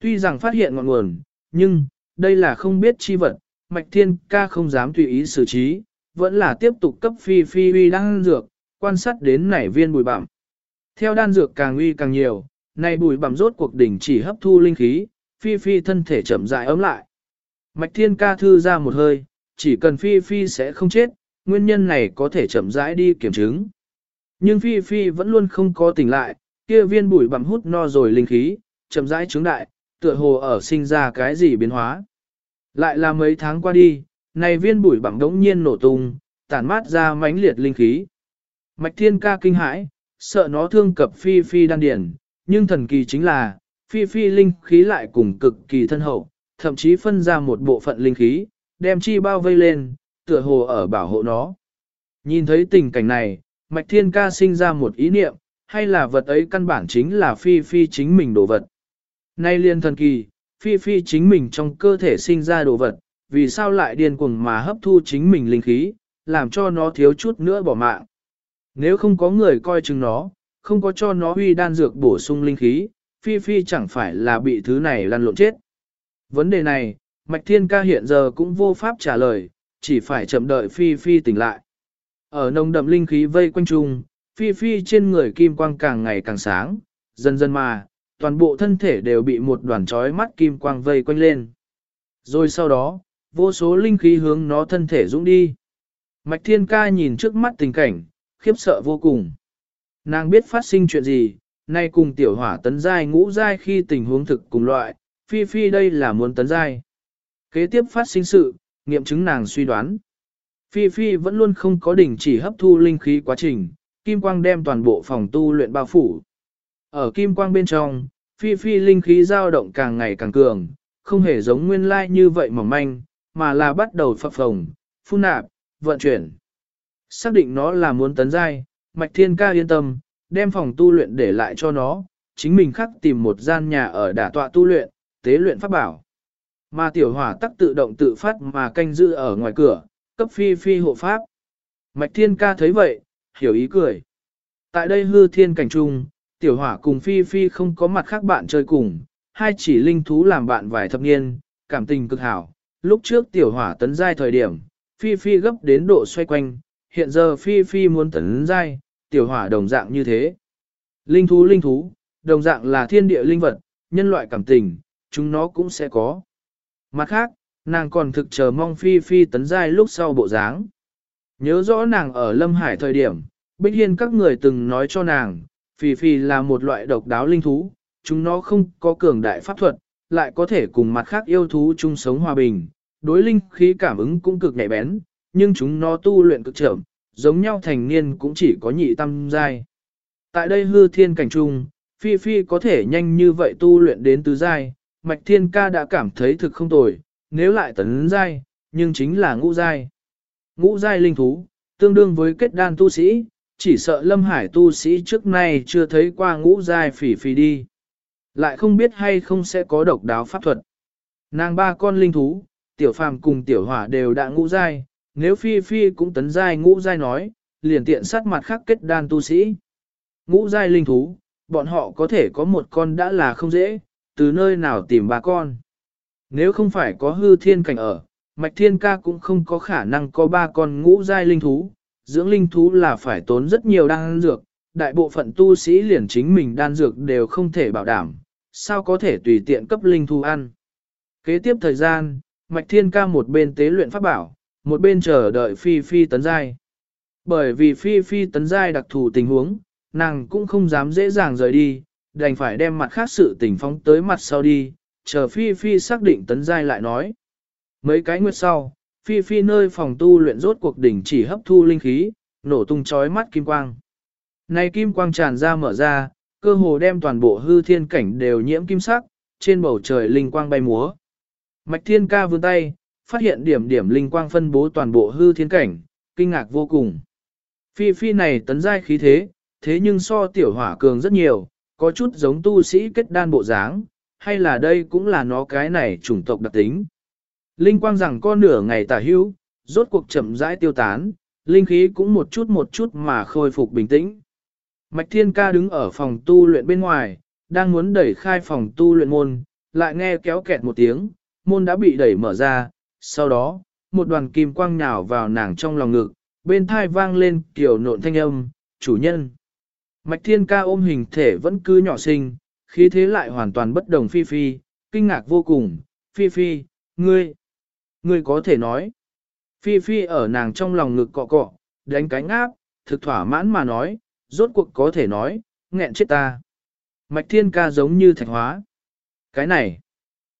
Tuy rằng phát hiện ngọn nguồn, nhưng, đây là không biết chi vật, Mạch Thiên ca không dám tùy ý xử trí, vẫn là tiếp tục cấp phi phi uy đan dược, quan sát đến nảy viên bùi bặm. Theo đan dược càng uy càng nhiều, này bùi bặm rốt cuộc đỉnh chỉ hấp thu linh khí, phi phi thân thể chậm rãi ấm lại. Mạch Thiên ca thư ra một hơi, chỉ cần phi phi sẽ không chết, nguyên nhân này có thể chậm rãi đi kiểm chứng. Nhưng phi phi vẫn luôn không có tỉnh lại, kia viên bùi bặm hút no rồi linh khí, chậm rãi trứng đại, tựa hồ ở sinh ra cái gì biến hóa. Lại là mấy tháng qua đi, này viên bụi bằng đống nhiên nổ tung, tản mát ra mãnh liệt linh khí. Mạch thiên ca kinh hãi, sợ nó thương cập phi phi đan điển, nhưng thần kỳ chính là, phi phi linh khí lại cùng cực kỳ thân hậu, thậm chí phân ra một bộ phận linh khí, đem chi bao vây lên, tựa hồ ở bảo hộ nó. Nhìn thấy tình cảnh này, Mạch Thiên Ca sinh ra một ý niệm, hay là vật ấy căn bản chính là phi phi chính mình đồ vật. Nay liên thần kỳ, phi phi chính mình trong cơ thể sinh ra đồ vật, vì sao lại điên cuồng mà hấp thu chính mình linh khí, làm cho nó thiếu chút nữa bỏ mạng. Nếu không có người coi chừng nó, không có cho nó huy đan dược bổ sung linh khí, phi phi chẳng phải là bị thứ này lăn lộn chết. Vấn đề này, Mạch Thiên Ca hiện giờ cũng vô pháp trả lời, chỉ phải chậm đợi phi phi tỉnh lại. Ở nồng đậm linh khí vây quanh chung, phi phi trên người kim quang càng ngày càng sáng, dần dần mà, toàn bộ thân thể đều bị một đoàn trói mắt kim quang vây quanh lên. Rồi sau đó, vô số linh khí hướng nó thân thể dũng đi. Mạch Thiên Ca nhìn trước mắt tình cảnh, khiếp sợ vô cùng. Nàng biết phát sinh chuyện gì, nay cùng tiểu hỏa tấn giai ngũ giai khi tình huống thực cùng loại, phi phi đây là muốn tấn giai. Kế tiếp phát sinh sự, nghiệm chứng nàng suy đoán. Phi phi vẫn luôn không có đỉnh chỉ hấp thu linh khí quá trình, kim quang đem toàn bộ phòng tu luyện bao phủ. Ở kim quang bên trong, phi phi linh khí dao động càng ngày càng cường, không hề giống nguyên lai như vậy mỏng manh, mà là bắt đầu phập phồng, phun nạp, vận chuyển. Xác định nó là muốn tấn giai, Mạch Thiên Ca yên tâm, đem phòng tu luyện để lại cho nó, chính mình khắc tìm một gian nhà ở đả tọa tu luyện, tế luyện pháp bảo. Mà tiểu hỏa tắc tự động tự phát mà canh giữ ở ngoài cửa, cấp phi phi hộ pháp. Mạch Thiên Ca thấy vậy, hiểu ý cười. Tại đây hư thiên cảnh trung, tiểu hỏa cùng phi phi không có mặt khác bạn chơi cùng, hai chỉ linh thú làm bạn vài thập niên, cảm tình cực hảo. Lúc trước tiểu hỏa tấn giai thời điểm, phi phi gấp đến độ xoay quanh, hiện giờ phi phi muốn tấn giai, tiểu hỏa đồng dạng như thế. Linh thú linh thú, đồng dạng là thiên địa linh vật, nhân loại cảm tình, chúng nó cũng sẽ có. Mặt khác, nàng còn thực chờ mong phi phi tấn giai lúc sau bộ dáng. Nhớ rõ nàng ở Lâm Hải thời điểm, Bích Hiên các người từng nói cho nàng, Phi Phi là một loại độc đáo linh thú, chúng nó không có cường đại pháp thuật, lại có thể cùng mặt khác yêu thú chung sống hòa bình, đối linh khí cảm ứng cũng cực nhạy bén, nhưng chúng nó tu luyện cực chậm, giống nhau thành niên cũng chỉ có nhị tâm giai. Tại đây hư thiên cảnh trung, Phi Phi có thể nhanh như vậy tu luyện đến tứ giai, Mạch Thiên Ca đã cảm thấy thực không tồi, nếu lại tấn giai, nhưng chính là ngũ giai. Ngũ giai linh thú, tương đương với kết đan tu sĩ, chỉ sợ lâm hải tu sĩ trước nay chưa thấy qua ngũ giai phỉ phỉ đi. Lại không biết hay không sẽ có độc đáo pháp thuật. Nàng ba con linh thú, tiểu phàm cùng tiểu hỏa đều đã ngũ giai, nếu phi phi cũng tấn giai ngũ giai nói, liền tiện sát mặt khắc kết đan tu sĩ. Ngũ giai linh thú, bọn họ có thể có một con đã là không dễ, từ nơi nào tìm ba con. Nếu không phải có hư thiên cảnh ở, mạch thiên ca cũng không có khả năng có ba con ngũ giai linh thú, dưỡng linh thú là phải tốn rất nhiều đan dược, đại bộ phận tu sĩ liền chính mình đan dược đều không thể bảo đảm, sao có thể tùy tiện cấp linh thú ăn. Kế tiếp thời gian, Mạch Thiên ca một bên tế luyện pháp bảo, một bên chờ đợi Phi Phi tấn giai. Bởi vì Phi Phi tấn giai đặc thù tình huống, nàng cũng không dám dễ dàng rời đi, đành phải đem mặt khác sự tình phóng tới mặt sau đi, chờ Phi Phi xác định tấn giai lại nói. Mấy cái nguyệt sau, Phi Phi nơi phòng tu luyện rốt cuộc đỉnh chỉ hấp thu linh khí, nổ tung chói mắt kim quang. Này kim quang tràn ra mở ra, cơ hồ đem toàn bộ hư thiên cảnh đều nhiễm kim sắc, trên bầu trời linh quang bay múa. Mạch thiên ca vươn tay, phát hiện điểm điểm linh quang phân bố toàn bộ hư thiên cảnh, kinh ngạc vô cùng. Phi phi này tấn giai khí thế, thế nhưng so tiểu hỏa cường rất nhiều, có chút giống tu sĩ kết đan bộ dáng, hay là đây cũng là nó cái này chủng tộc đặc tính. Linh quang rằng con nửa ngày tả hữu, rốt cuộc chậm rãi tiêu tán, linh khí cũng một chút một chút mà khôi phục bình tĩnh. Mạch Thiên Ca đứng ở phòng tu luyện bên ngoài, đang muốn đẩy khai phòng tu luyện môn, lại nghe kéo kẹt một tiếng, môn đã bị đẩy mở ra, sau đó, một đoàn kim quang nhào vào nàng trong lòng ngực, bên thai vang lên kiểu nộn thanh âm, chủ nhân. Mạch thiên ca ôm hình thể vẫn cứ nhỏ xinh, khí thế lại hoàn toàn bất đồng phi phi, kinh ngạc vô cùng, phi phi, ngươi, ngươi có thể nói. Phi phi ở nàng trong lòng ngực cọ cọ, đánh cánh áp, thực thỏa mãn mà nói, rốt cuộc có thể nói, nghẹn chết ta. Mạch thiên ca giống như thạch hóa. Cái này,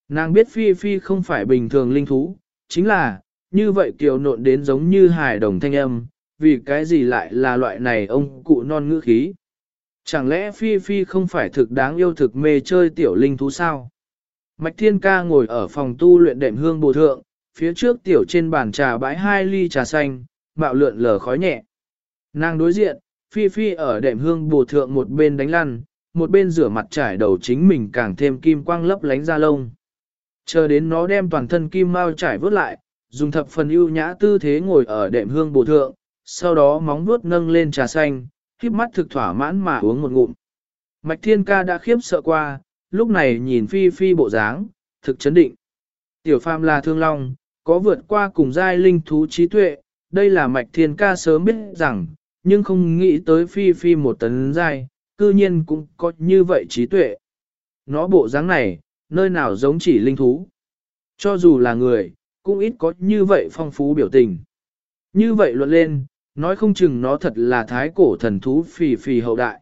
nàng biết phi phi không phải bình thường linh thú, chính là, như vậy kiều nộn đến giống như hài đồng thanh âm, vì cái gì lại là loại này ông cụ non ngữ khí. Chẳng lẽ Phi Phi không phải thực đáng yêu thực mê chơi tiểu linh thú sao? Mạch Thiên Ca ngồi ở phòng tu luyện đệm hương bồ thượng, phía trước tiểu trên bàn trà bãi hai ly trà xanh, mạo lượn lờ khói nhẹ. Nàng đối diện, Phi Phi ở đệm hương bồ thượng một bên đánh lăn, một bên rửa mặt trải đầu chính mình càng thêm kim quang lấp lánh ra lông. Chờ đến nó đem toàn thân kim mau trải vớt lại, dùng thập phần ưu nhã tư thế ngồi ở đệm hương bồ thượng, sau đó móng vuốt nâng lên trà xanh, khiếp mắt thực thỏa mãn mà uống một ngụm. Mạch Thiên Ca đã khiếp sợ qua, lúc này nhìn Phi Phi bộ dáng, thực chấn định. Tiểu Phàm là thương long, có vượt qua cùng giai linh thú trí tuệ, đây là Mạch Thiên Ca sớm biết rằng, nhưng không nghĩ tới Phi Phi một tấn dài, cư nhiên cũng có như vậy trí tuệ. Nó bộ dáng này, nơi nào giống chỉ linh thú. Cho dù là người, cũng ít có như vậy phong phú biểu tình. Như vậy luận lên, nói không chừng nó thật là thái cổ thần thú phì phì hậu đại.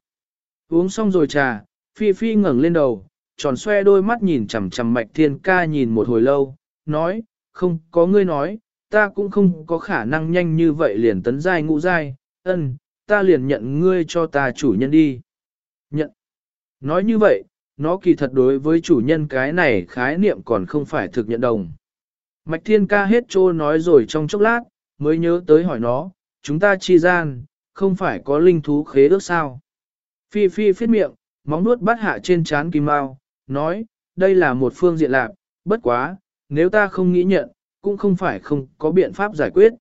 Uống xong rồi trà, phi phi ngẩng lên đầu, tròn xoe đôi mắt nhìn chằm chằm mạch thiên ca nhìn một hồi lâu, nói, không có ngươi nói, ta cũng không có khả năng nhanh như vậy liền tấn giai ngũ giai, ân, ta liền nhận ngươi cho ta chủ nhân đi. Nhận. Nói như vậy, nó kỳ thật đối với chủ nhân cái này khái niệm còn không phải thực nhận đồng. Mạch thiên ca hết trô nói rồi trong chốc lát, mới nhớ tới hỏi nó, chúng ta chi gian, không phải có linh thú khế ước sao. Phi phi phết miệng, móng nuốt bắt hạ trên chán kim mao, nói, đây là một phương diện lạc, bất quá, nếu ta không nghĩ nhận, cũng không phải không có biện pháp giải quyết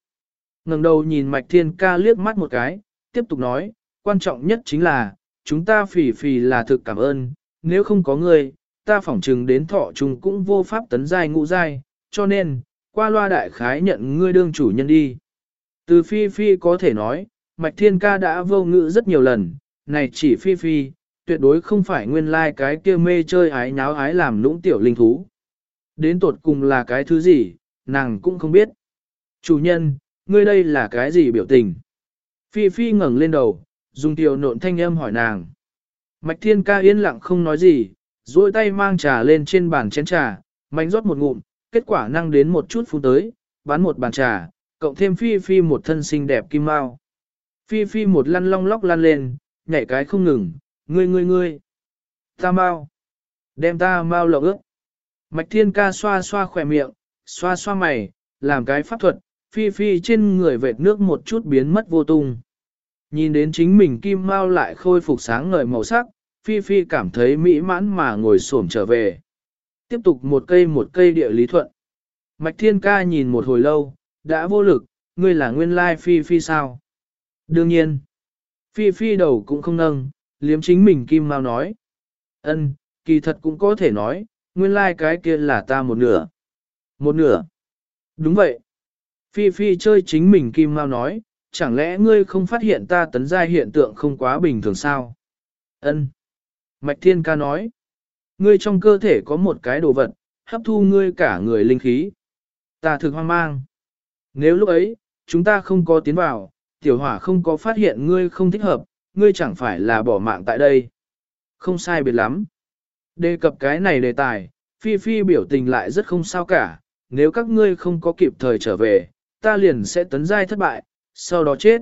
ngẩng đầu nhìn mạch thiên ca liếc mắt một cái, tiếp tục nói, quan trọng nhất chính là, chúng ta phỉ phỉ là thực cảm ơn, nếu không có người, ta phỏng chừng đến thọ trùng cũng vô pháp tấn giai ngũ giai, cho nên, qua loa đại khái nhận ngươi đương chủ nhân đi. Từ Phi Phi có thể nói, Mạch Thiên Ca đã vô ngữ rất nhiều lần, này chỉ Phi Phi, tuyệt đối không phải nguyên lai like cái kia mê chơi ái nháo ái làm lũng tiểu linh thú. Đến tột cùng là cái thứ gì, nàng cũng không biết. Chủ nhân, ngươi đây là cái gì biểu tình? Phi Phi ngẩng lên đầu, dùng tiểu nộn thanh âm hỏi nàng. Mạch Thiên Ca yên lặng không nói gì, duỗi tay mang trà lên trên bàn chén trà, mạnh rót một ngụm, kết quả năng đến một chút phút tới, bán một bàn trà, cộng thêm Phi Phi một thân xinh đẹp kim mao. Phi Phi một lăn long lóc lăn lên, nhảy cái không ngừng, ngươi ngươi ngươi. Ta mau. Đem ta mau lộng ước. Mạch Thiên ca xoa xoa khỏe miệng, xoa xoa mày, làm cái pháp thuật, Phi Phi trên người vệt nước một chút biến mất vô tung. Nhìn đến chính mình kim mao lại khôi phục sáng ngời màu sắc, Phi Phi cảm thấy mỹ mãn mà ngồi xổm trở về. Tiếp tục một cây một cây địa lý thuận. Mạch Thiên ca nhìn một hồi lâu, đã vô lực, ngươi là nguyên lai phi phi sao? Đương nhiên, phi phi đầu cũng không nâng, liếm chính mình kim mau nói. ân kỳ thật cũng có thể nói, nguyên lai cái kia là ta một nửa. Một nửa. Đúng vậy. Phi phi chơi chính mình kim Mao nói, chẳng lẽ ngươi không phát hiện ta tấn giai hiện tượng không quá bình thường sao? ân Mạch Thiên ca nói, ngươi trong cơ thể có một cái đồ vật, hấp thu ngươi cả người linh khí. Ta thực hoang mang. Nếu lúc ấy, chúng ta không có tiến vào, tiểu hỏa không có phát hiện ngươi không thích hợp, ngươi chẳng phải là bỏ mạng tại đây. Không sai biệt lắm. Đề cập cái này đề tài, Phi Phi biểu tình lại rất không sao cả, nếu các ngươi không có kịp thời trở về, ta liền sẽ tấn giai thất bại, sau đó chết.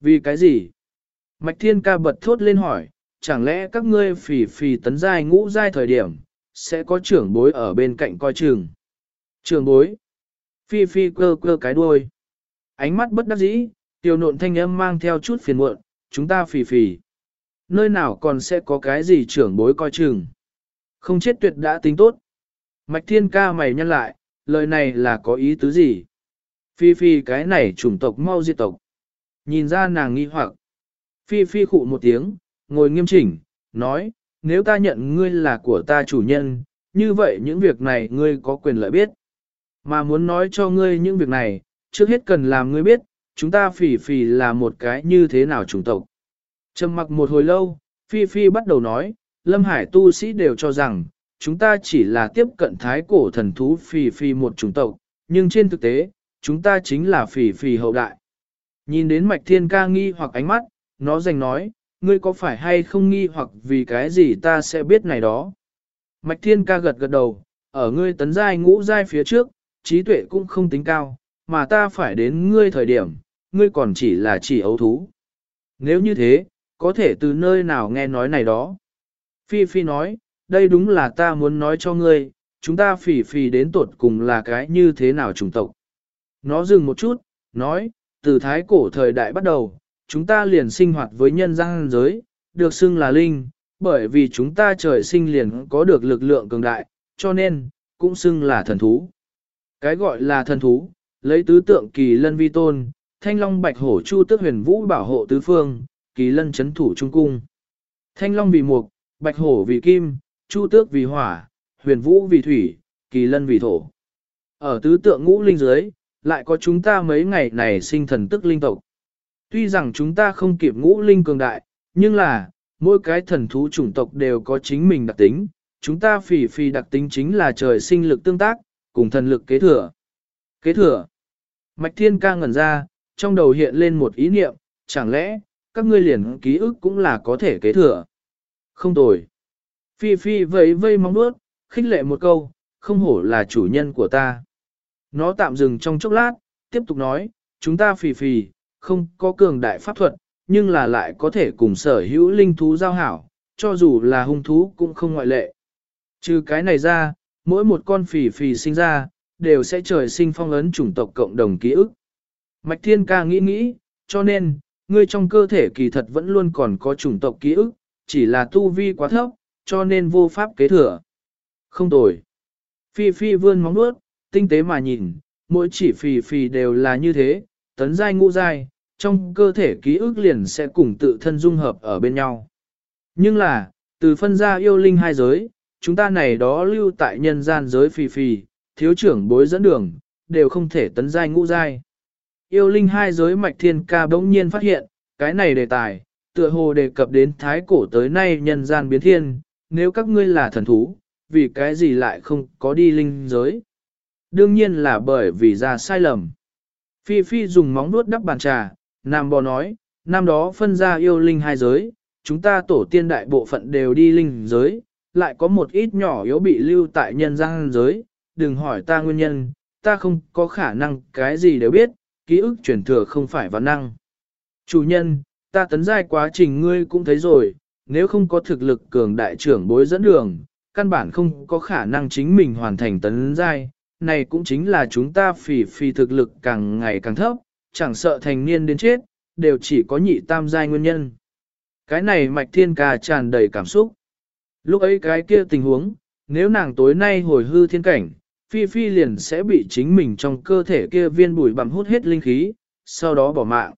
Vì cái gì? Mạch Thiên ca bật thốt lên hỏi, chẳng lẽ các ngươi phì phì tấn giai ngũ giai thời điểm, sẽ có trưởng bối ở bên cạnh coi chừng? Trưởng bối? Phi phi cơ cơ cái đuôi. Ánh mắt bất đắc dĩ, tiểu nộn thanh âm mang theo chút phiền muộn, chúng ta phì phì. Nơi nào còn sẽ có cái gì trưởng bối coi chừng. Không chết tuyệt đã tính tốt. Mạch thiên ca mày nhăn lại, lời này là có ý tứ gì? Phi phi cái này chủng tộc mau diệt tộc. Nhìn ra nàng nghi hoặc. Phi phi khụ một tiếng, ngồi nghiêm chỉnh, nói, nếu ta nhận ngươi là của ta chủ nhân, như vậy những việc này ngươi có quyền lợi biết. Mà muốn nói cho ngươi những việc này, trước hết cần làm ngươi biết, chúng ta Phi Phi là một cái như thế nào chủng tộc. Trầm mặc một hồi lâu, Phi Phi bắt đầu nói, Lâm Hải tu sĩ đều cho rằng, chúng ta chỉ là tiếp cận thái cổ thần thú Phi Phi một chủng tộc, nhưng trên thực tế, chúng ta chính là phỉ phỉ hậu đại. Nhìn đến mạch thiên ca nghi hoặc ánh mắt, nó dành nói, ngươi có phải hay không nghi hoặc vì cái gì ta sẽ biết này đó. Mạch thiên ca gật gật đầu, ở ngươi tấn giai ngũ giai phía trước, trí tuệ cũng không tính cao, mà ta phải đến ngươi thời điểm, ngươi còn chỉ là chỉ ấu thú. Nếu như thế, có thể từ nơi nào nghe nói này đó. Phi Phi nói, đây đúng là ta muốn nói cho ngươi, chúng ta phỉ phỉ đến tột cùng là cái như thế nào chủng tộc. Nó dừng một chút, nói, từ thái cổ thời đại bắt đầu, chúng ta liền sinh hoạt với nhân gian giới, được xưng là linh, bởi vì chúng ta trời sinh liền có được lực lượng cường đại, cho nên, cũng xưng là thần thú. Cái gọi là thần thú, lấy tứ tượng kỳ lân vi tôn, thanh long bạch hổ chu tước huyền vũ bảo hộ tứ phương, kỳ lân chấn thủ trung cung. Thanh long vì mục, bạch hổ vì kim, chu tước vì hỏa, huyền vũ vì thủy, kỳ lân vì thổ. Ở tứ tượng ngũ linh dưới, lại có chúng ta mấy ngày này sinh thần tức linh tộc. Tuy rằng chúng ta không kịp ngũ linh cường đại, nhưng là, mỗi cái thần thú chủng tộc đều có chính mình đặc tính. Chúng ta phỉ phỉ đặc tính chính là trời sinh lực tương tác, cùng thần lực kế thừa. Kế thừa. Mạch Thiên ca ngẩn ra, trong đầu hiện lên một ý niệm, chẳng lẽ, các ngươi liền ký ức cũng là có thể kế thừa. Không tồi. Phi Phi vẫy vây mong đuốt, khích lệ một câu, không hổ là chủ nhân của ta. Nó tạm dừng trong chốc lát, tiếp tục nói, chúng ta phì phì không có cường đại pháp thuật, nhưng là lại có thể cùng sở hữu linh thú giao hảo, cho dù là hung thú cũng không ngoại lệ. Trừ cái này ra, mỗi một con phì phì sinh ra, đều sẽ trời sinh phong ấn chủng tộc cộng đồng ký ức. Mạch Thiên ca nghĩ nghĩ, cho nên, ngươi trong cơ thể kỳ thật vẫn luôn còn có chủng tộc ký ức, chỉ là tu vi quá thấp, cho nên vô pháp kế thừa. Không tồi. Phi Phi vươn móng nuốt, tinh tế mà nhìn, mỗi chỉ phì phì đều là như thế, tấn giai ngũ giai, trong cơ thể ký ức liền sẽ cùng tự thân dung hợp ở bên nhau. Nhưng là, từ phân ra yêu linh hai giới, chúng ta này đó lưu tại nhân gian giới phì phì, thiếu trưởng bối dẫn đường, đều không thể tấn giai ngũ giai. Yêu linh hai giới mạch thiên ca bỗng nhiên phát hiện, cái này đề tài, tựa hồ đề cập đến thái cổ tới nay nhân gian biến thiên, nếu các ngươi là thần thú, vì cái gì lại không có đi linh giới. Đương nhiên là bởi vì ra sai lầm. Phi Phi dùng móng nuốt đắp bàn trà, Nam bò nói, năm đó phân ra yêu linh hai giới, chúng ta tổ tiên đại bộ phận đều đi linh giới, lại có một ít nhỏ yếu bị lưu tại nhân gian giới, đừng hỏi ta nguyên nhân, ta không có khả năng cái gì đều biết, ký ức truyền thừa không phải văn năng. Chủ nhân, ta tấn giai quá trình ngươi cũng thấy rồi, nếu không có thực lực cường đại trưởng bối dẫn đường, căn bản không có khả năng chính mình hoàn thành tấn giai, này cũng chính là chúng ta phỉ phỉ thực lực càng ngày càng thấp, chẳng sợ thành niên đến chết, đều chỉ có nhị tam giai nguyên nhân. Cái này mạch thiên ca tràn đầy cảm xúc. Lúc ấy cái kia tình huống, nếu nàng tối nay hồi hư thiên cảnh, Phi Phi liền sẽ bị chính mình trong cơ thể kia viên bùi bằm hút hết linh khí, sau đó bỏ mạng.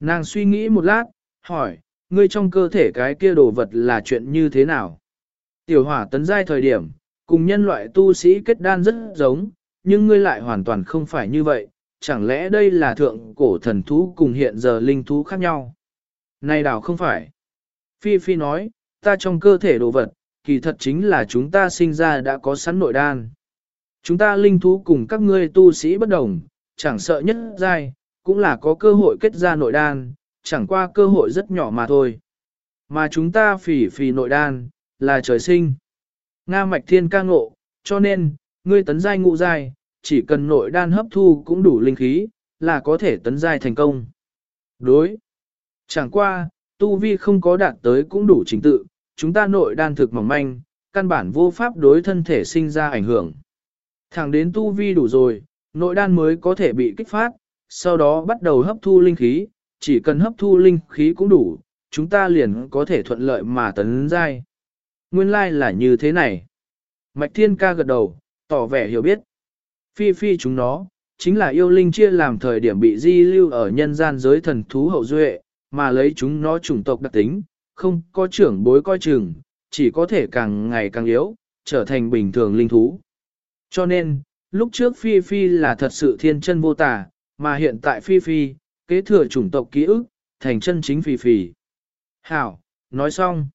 Nàng suy nghĩ một lát, hỏi, ngươi trong cơ thể cái kia đồ vật là chuyện như thế nào? Tiểu hỏa tấn giai thời điểm, cùng nhân loại tu sĩ kết đan rất giống, nhưng ngươi lại hoàn toàn không phải như vậy, chẳng lẽ đây là thượng cổ thần thú cùng hiện giờ linh thú khác nhau? Này đảo không phải. Phi Phi nói, ta trong cơ thể đồ vật, kỳ thật chính là chúng ta sinh ra đã có sẵn nội đan. Chúng ta linh thú cùng các ngươi tu sĩ bất đồng, chẳng sợ nhất giai, cũng là có cơ hội kết ra nội đan, chẳng qua cơ hội rất nhỏ mà thôi. Mà chúng ta phỉ phỉ nội đan, là trời sinh. Nga mạch thiên ca ngộ, cho nên, ngươi tấn giai ngụ giai, chỉ cần nội đan hấp thu cũng đủ linh khí, là có thể tấn giai thành công. Đối. Chẳng qua, tu vi không có đạt tới cũng đủ trình tự, chúng ta nội đan thực mỏng manh, căn bản vô pháp đối thân thể sinh ra ảnh hưởng. Thẳng đến tu vi đủ rồi, nội đan mới có thể bị kích phát, sau đó bắt đầu hấp thu linh khí, chỉ cần hấp thu linh khí cũng đủ, chúng ta liền có thể thuận lợi mà tấn giai. Nguyên lai like là như thế này. Mạch Thiên ca gật đầu, tỏ vẻ hiểu biết. Phi phi chúng nó, chính là yêu linh chia làm thời điểm bị di lưu ở nhân gian giới thần thú hậu duệ, mà lấy chúng nó chủng tộc đặc tính, không có trưởng bối coi chừng, chỉ có thể càng ngày càng yếu, trở thành bình thường linh thú. Cho nên, lúc trước Phi Phi là thật sự thiên chân vô tả, mà hiện tại Phi Phi, kế thừa chủng tộc ký ức, thành chân chính Phi Phi. Hảo, nói xong.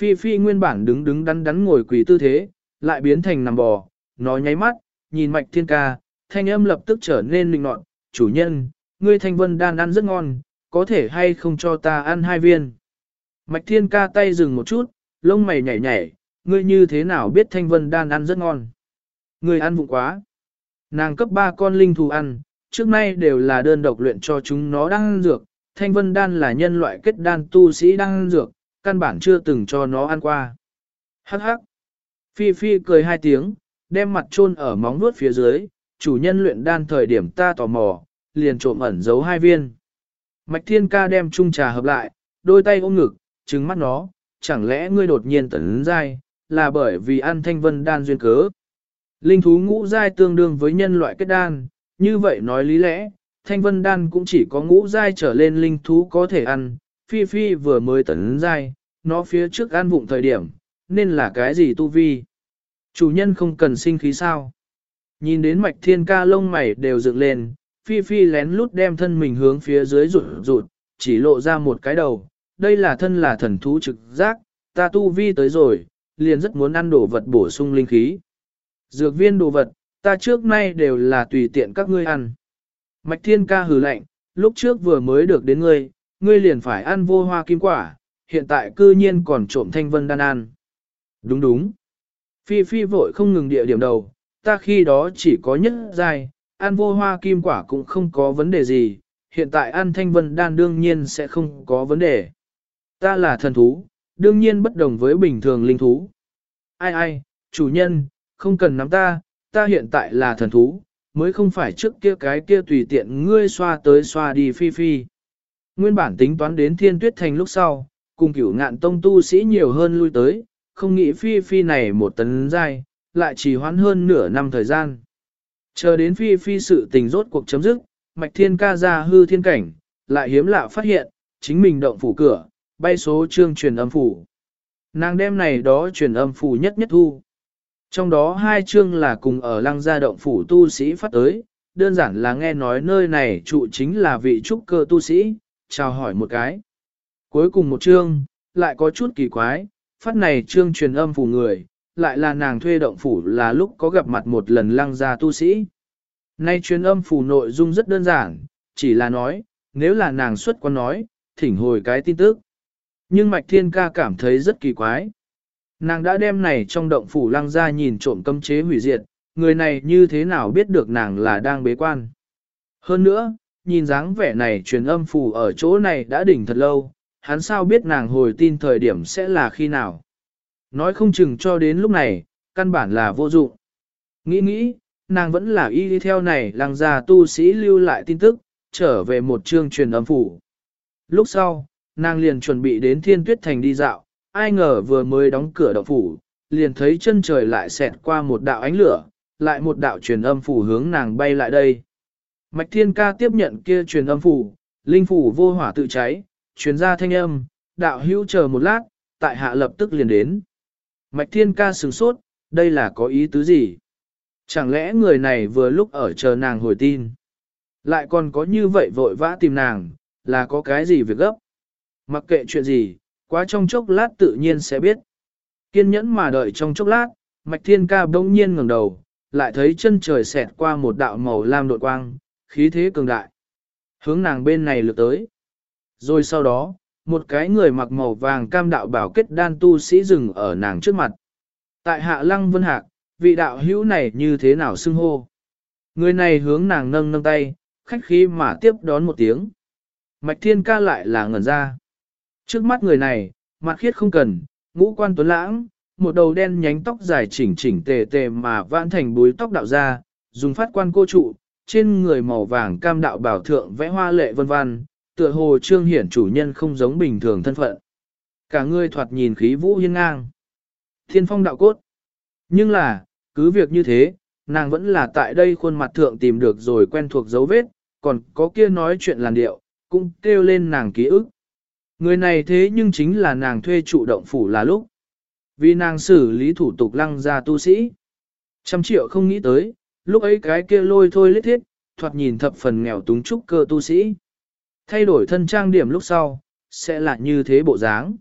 Phi Phi nguyên bản đứng đứng đắn đắn ngồi quỳ tư thế, lại biến thành nằm bò, nó nháy mắt, nhìn mạch thiên ca, thanh âm lập tức trở nên linh nọt, chủ nhân, ngươi thanh vân đan ăn rất ngon, có thể hay không cho ta ăn hai viên. Mạch thiên ca tay dừng một chút, lông mày nhảy nhảy, ngươi như thế nào biết thanh vân đan ăn rất ngon. Ngươi ăn vụng quá. Nàng cấp ba con linh thú ăn, trước nay đều là đơn độc luyện cho chúng nó đang ăn dược, thanh vân đan là nhân loại kết đan tu sĩ đang ăn dược, căn bản chưa từng cho nó ăn qua. Hắc hắc. Phi Phi cười hai tiếng, đem mặt chôn ở móng vuốt phía dưới, chủ nhân luyện đan thời điểm ta tò mò, liền trộm ẩn giấu hai viên. Mạch Thiên Ca đem chung trà hợp lại, đôi tay ôm ngực, trừng mắt nó, chẳng lẽ ngươi đột nhiên tấn dai là bởi vì ăn thanh vân đan duyên cớ. Linh thú ngũ giai tương đương với nhân loại kết đan, như vậy nói lý lẽ, thanh vân đan cũng chỉ có ngũ giai trở lên linh thú có thể ăn, phi phi vừa mới tấn giai, nó phía trước ăn vụng thời điểm, nên là cái gì tu vi. Chủ nhân không cần sinh khí sao. Nhìn đến mạch thiên ca lông mày đều dựng lên, phi phi lén lút đem thân mình hướng phía dưới rụt rụt, chỉ lộ ra một cái đầu. Đây là thân là thần thú trực giác, ta tu vi tới rồi, liền rất muốn ăn đồ vật bổ sung linh khí. Dược viên đồ vật, ta trước nay đều là tùy tiện các ngươi ăn. Mạch thiên ca hừ lạnh, lúc trước vừa mới được đến ngươi, ngươi liền phải ăn vô hoa kim quả, hiện tại cư nhiên còn trộm thanh vân đan ăn. Đúng đúng. Phi Phi vội không ngừng địa điểm đầu, ta khi đó chỉ có nhất giai, ăn vô hoa kim quả cũng không có vấn đề gì, hiện tại ăn thanh vân đan đương nhiên sẽ không có vấn đề. Ta là thần thú, đương nhiên bất đồng với bình thường linh thú. Ai ai, chủ nhân, không cần nắm ta, ta hiện tại là thần thú, mới không phải trước kia cái kia tùy tiện ngươi xoa tới xoa đi phi phi. Nguyên bản tính toán đến thiên tuyết thành lúc sau, cùng cửu ngạn tông tu sĩ nhiều hơn lui tới, không nghĩ phi phi này một tấn dai, lại chỉ hoãn hơn nửa năm thời gian. Chờ đến phi phi sự tình rốt cuộc chấm dứt, mạch thiên ca ra hư thiên cảnh, lại hiếm lạ phát hiện, chính mình động phủ cửa, bay số chương truyền âm phủ. Nàng đem này đó truyền âm phủ nhất nhất thu. Trong đó hai chương là cùng ở lăng gia động phủ tu sĩ phát tới, đơn giản là nghe nói nơi này trụ chính là vị trúc cơ tu sĩ, chào hỏi một cái. Cuối cùng một chương, lại có chút kỳ quái, phát này chương truyền âm phủ người, lại là nàng thuê động phủ là lúc có gặp mặt một lần lăng gia tu sĩ. Nay truyền âm phủ nội dung rất đơn giản, chỉ là nói, nếu là nàng xuất quan nói, thỉnh hồi cái tin tức. Nhưng Mạch Thiên Ca cảm thấy rất kỳ quái. Nàng đã đem này trong động phủ lăng gia nhìn trộm cấm chế hủy diệt, người này như thế nào biết được nàng là đang bế quan. Hơn nữa, nhìn dáng vẻ này truyền âm phủ ở chỗ này đã đỉnh thật lâu, hắn sao biết nàng hồi tin thời điểm sẽ là khi nào. Nói không chừng cho đến lúc này, căn bản là vô dụng. Nghĩ nghĩ, nàng vẫn là y đi theo này làng già tu sĩ lưu lại tin tức, trở về một chương truyền âm phủ. Lúc sau, nàng liền chuẩn bị đến thiên tuyết thành đi dạo, ai ngờ vừa mới đóng cửa động phủ, liền thấy chân trời lại xẹt qua một đạo ánh lửa, lại một đạo truyền âm phủ hướng nàng bay lại đây. Mạch thiên ca tiếp nhận kia truyền âm phủ, linh phủ vô hỏa tự cháy, truyền ra thanh âm, đạo hữu chờ một lát, tại hạ lập tức liền đến. Mạch thiên ca sửng sốt, đây là có ý tứ gì? Chẳng lẽ người này vừa lúc ở chờ nàng hồi tin? Lại còn có như vậy vội vã tìm nàng, là có cái gì việc gấp? Mặc kệ chuyện gì, quá trong chốc lát tự nhiên sẽ biết. Kiên nhẫn mà đợi trong chốc lát, Mạch Thiên Ca bỗng nhiên ngẩng đầu, lại thấy chân trời xẹt qua một đạo màu lam đột quang, khí thế cường đại. Hướng nàng bên này lượt tới. Rồi sau đó, một cái người mặc màu vàng cam đạo bảo kết đan tu sĩ dừng ở nàng trước mặt. Tại hạ lăng vân hạc, vị đạo hữu này như thế nào xưng hô. Người này hướng nàng nâng nâng tay, khách khí mà tiếp đón một tiếng. Mạch thiên ca lại là ngẩn ra. Trước mắt người này, mặt khiết không cần, ngũ quan tuấn lãng, một đầu đen nhánh tóc dài chỉnh chỉnh tề tề mà vãn thành búi tóc đạo ra, dùng phát quan cô trụ, trên người màu vàng cam đạo bảo thượng vẽ hoa lệ vân vân, tựa hồ trương hiển chủ nhân không giống bình thường thân phận. Cả người thoạt nhìn khí vũ hiên ngang. Thiên phong đạo cốt. Nhưng là, cứ việc như thế, nàng vẫn là tại đây khuôn mặt thượng tìm được rồi quen thuộc dấu vết, còn có kia nói chuyện làn điệu, cũng kêu lên nàng ký ức. Người này thế nhưng chính là nàng thuê chủ động phủ là lúc. Vì nàng xử lý thủ tục lăng ra tu sĩ. Trăm triệu không nghĩ tới, lúc ấy cái kia lôi thôi lít thiết, thoạt nhìn thập phần nghèo túng trúc cơ tu sĩ. Thay đổi thân trang điểm lúc sau, sẽ là như thế bộ dáng.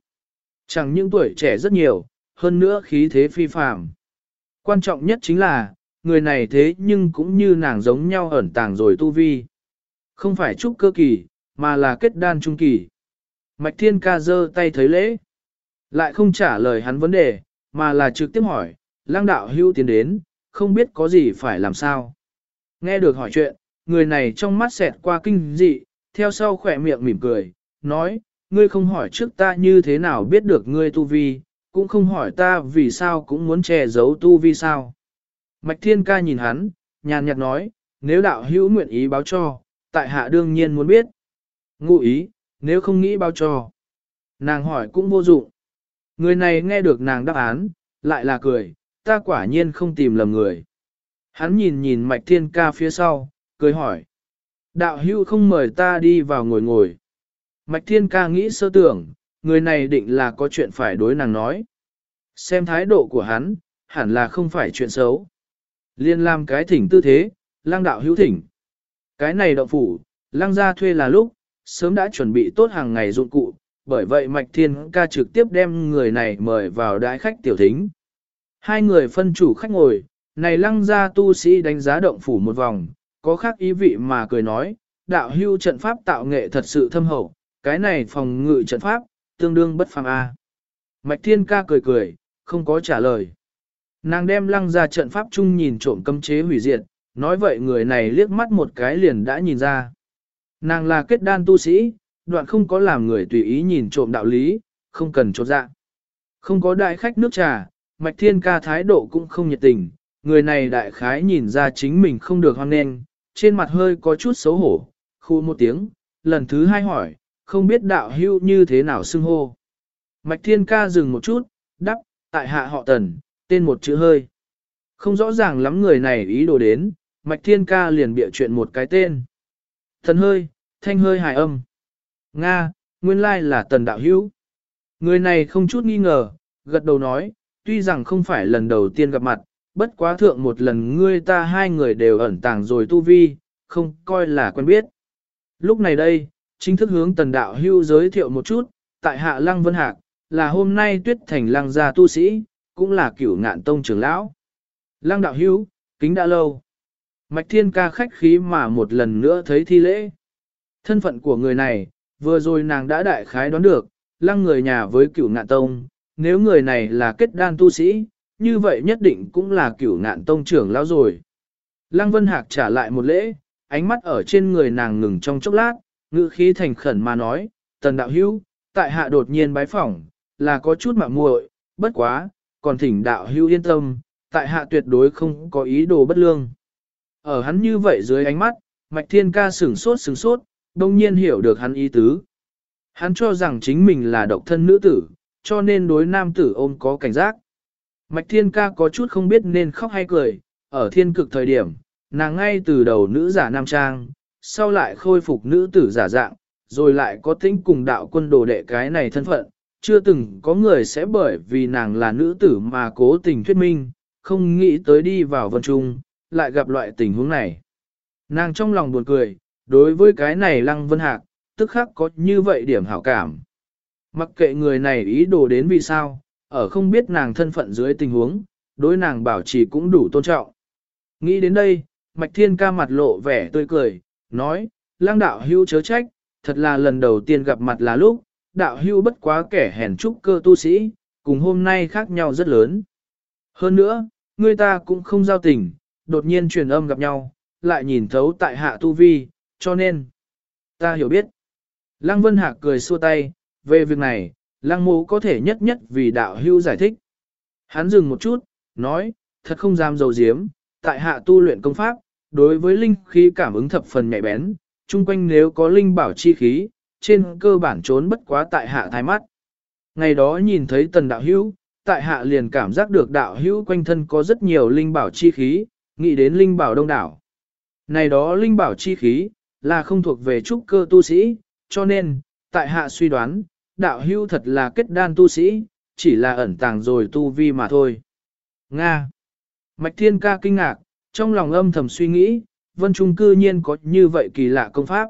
Chẳng những tuổi trẻ rất nhiều, hơn nữa khí thế phi phàm. Quan trọng nhất chính là, người này thế nhưng cũng như nàng giống nhau ẩn tàng rồi tu vi. Không phải trúc cơ kỳ, mà là kết đan trung kỳ. Mạch Thiên ca giơ tay thấy lễ. Lại không trả lời hắn vấn đề, mà là trực tiếp hỏi, lang đạo hưu tiến đến, không biết có gì phải làm sao. Nghe được hỏi chuyện, người này trong mắt xẹt qua kinh dị, theo sau khỏe miệng mỉm cười, nói, ngươi không hỏi trước ta như thế nào biết được ngươi tu vi, cũng không hỏi ta vì sao cũng muốn che giấu tu vi sao. Mạch Thiên ca nhìn hắn, nhàn nhạt nói, nếu đạo hữu nguyện ý báo cho, tại hạ đương nhiên muốn biết. Ngụ ý, nếu không nghĩ báo cho. Nàng hỏi cũng vô dụng. Người này nghe được nàng đáp án, lại là cười, ta quả nhiên không tìm lầm người. Hắn nhìn nhìn mạch thiên ca phía sau, cười hỏi. Đạo hữu không mời ta đi vào ngồi ngồi. Mạch thiên ca nghĩ sơ tưởng, người này định là có chuyện phải đối nàng nói. Xem thái độ của hắn, hẳn là không phải chuyện xấu. Liên làm cái thỉnh tư thế, lang đạo hữu thỉnh. Cái này động phủ, lang gia thuê là lúc, sớm đã chuẩn bị tốt hàng ngày dụng cụ, bởi vậy Mạch Thiên ca trực tiếp đem người này mời vào đại khách tiểu thính. Hai người phân chủ khách ngồi, này lăng gia tu sĩ đánh giá động phủ một vòng, có khác ý vị mà cười nói, đạo hưu trận pháp tạo nghệ thật sự thâm hậu, cái này phòng ngự trận pháp, tương đương bất phàm a. Mạch Thiên ca cười cười, không có trả lời. Nàng đem lăng ra trận pháp chung nhìn trộm cấm chế hủy diệt, nói vậy người này liếc mắt một cái liền đã nhìn ra. Nàng là kết đan tu sĩ, đoạn không có làm người tùy ý nhìn trộm đạo lý, không cần trốn dạ. Không có đại khách nước trà, Mạch Thiên ca thái độ cũng không nhiệt tình, người này đại khái nhìn ra chính mình không được hoan nên, trên mặt hơi có chút xấu hổ, khu một tiếng, lần thứ hai hỏi, không biết đạo hưu như thế nào xưng hô. Mạch Thiên ca dừng một chút, đắp, tại hạ họ tần, tên một chữ hơi. Không rõ ràng lắm người này ý đồ đến, Mạch Thiên ca liền bịa chuyện một cái tên. Thần hơi, thanh hơi hài âm. Nga, nguyên lai là tần đạo hữu. Người này không chút nghi ngờ, gật đầu nói, tuy rằng không phải lần đầu tiên gặp mặt, bất quá thượng một lần ngươi ta hai người đều ẩn tàng rồi tu vi, không coi là quen biết. Lúc này đây, chính thức hướng tần đạo hưu giới thiệu một chút, tại hạ lăng vân hạc, là hôm nay tuyết thành lăng gia tu sĩ, cũng là cửu ngạn tông trưởng lão. Lăng đạo hưu, kính đã lâu. Mạch thiên ca khách khí mà một lần nữa thấy thi lễ. Thân phận của người này, vừa rồi nàng đã đại khái đoán được, lăng người nhà với cửu ngạn tông, nếu người này là kết đan tu sĩ, như vậy nhất định cũng là cửu nạn tông trưởng lão rồi. Lăng Vân Hạc trả lại một lễ, ánh mắt ở trên người nàng ngừng trong chốc lát, ngữ khí thành khẩn mà nói, tần đạo hữu, tại hạ đột nhiên bái phỏng, là có chút mạo muội, bất quá, còn thỉnh đạo hữu yên tâm, tại hạ tuyệt đối không có ý đồ bất lương. Ở hắn như vậy dưới ánh mắt, Mạch Thiên Ca sửng sốt sửng sốt, đông nhiên hiểu được hắn ý tứ. Hắn cho rằng chính mình là độc thân nữ tử, cho nên đối nam tử ôm có cảnh giác. Mạch Thiên Ca có chút không biết nên khóc hay cười, ở thiên cực thời điểm, nàng ngay từ đầu nữ giả nam trang, sau lại khôi phục nữ tử giả dạng, rồi lại có tính cùng đạo quân đồ đệ cái này thân phận, chưa từng có người sẽ bởi vì nàng là nữ tử mà cố tình thuyết minh, không nghĩ tới đi vào vân trung, lại gặp loại tình huống này. Nàng trong lòng buồn cười, đối với cái này lăng vân hạc, tức khắc có như vậy điểm hảo cảm. Mặc kệ người này ý đồ đến vì sao, ở không biết nàng thân phận dưới tình huống, đối nàng bảo trì cũng đủ tôn trọng. Nghĩ đến đây, Mạch Thiên ca mặt lộ vẻ tươi cười, nói, lang đạo hưu chớ trách, thật là lần đầu tiên gặp mặt là lúc, đạo hưu bất quá kẻ hèn trúc cơ tu sĩ, cùng hôm nay khác nhau rất lớn. Hơn nữa, người ta cũng không giao tình, đột nhiên truyền âm gặp nhau, lại nhìn thấu tại hạ tu vi, cho nên, ta hiểu biết. Lăng Vân Hạc cười xua tay, về việc này, Lăng Mộ có thể nhất nhất vì đạo hưu giải thích. Hắn dừng một chút, nói, thật không dám dầu diếm, tại hạ tu luyện công pháp, đối với linh khí cảm ứng thập phần nhạy bén, chung quanh nếu có linh bảo chi khí, trên cơ bản trốn bất quá tại hạ thái mắt. Ngày đó nhìn thấy tần đạo hữu, tại hạ liền cảm giác được đạo hữu quanh thân có rất nhiều linh bảo chi khí, nghĩ đến linh bảo đông đảo. Này đó linh bảo chi khí, là không thuộc về trúc cơ tu sĩ, cho nên, tại hạ suy đoán, đạo hưu thật là kết đan tu sĩ, chỉ là ẩn tàng rồi tu vi mà thôi. Nga. Mạch Thiên Ca kinh ngạc, trong lòng âm thầm suy nghĩ, Vân Trung cư nhiên có như vậy kỳ lạ công pháp.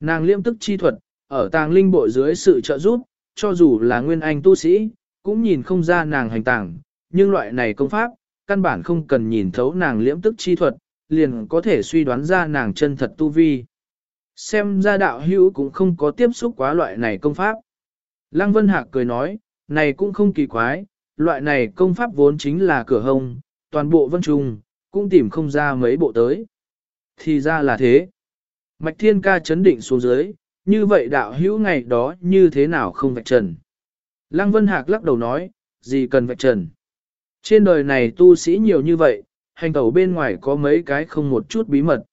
Nàng liêm tức chi thuật, ở tàng linh bộ dưới sự trợ giúp, cho dù là nguyên anh tu sĩ, cũng nhìn không ra nàng hành tàng, nhưng loại này công pháp, căn bản không cần nhìn thấu nàng liễm tức chi thuật, liền có thể suy đoán ra nàng chân thật tu vi. Xem ra đạo hữu cũng không có tiếp xúc quá loại này công pháp. Lăng Vân Hạc cười nói, này cũng không kỳ quái, loại này công pháp vốn chính là cửa hông, toàn bộ vân trùng, cũng tìm không ra mấy bộ tới. Thì ra là thế. Mạch Thiên Ca chấn định xuống dưới, như vậy đạo hữu ngày đó như thế nào không vạch trần. Lăng Vân Hạc lắc đầu nói, gì cần vạch trần. Trên đời này tu sĩ nhiều như vậy, hành tẩu bên ngoài có mấy cái không một chút bí mật.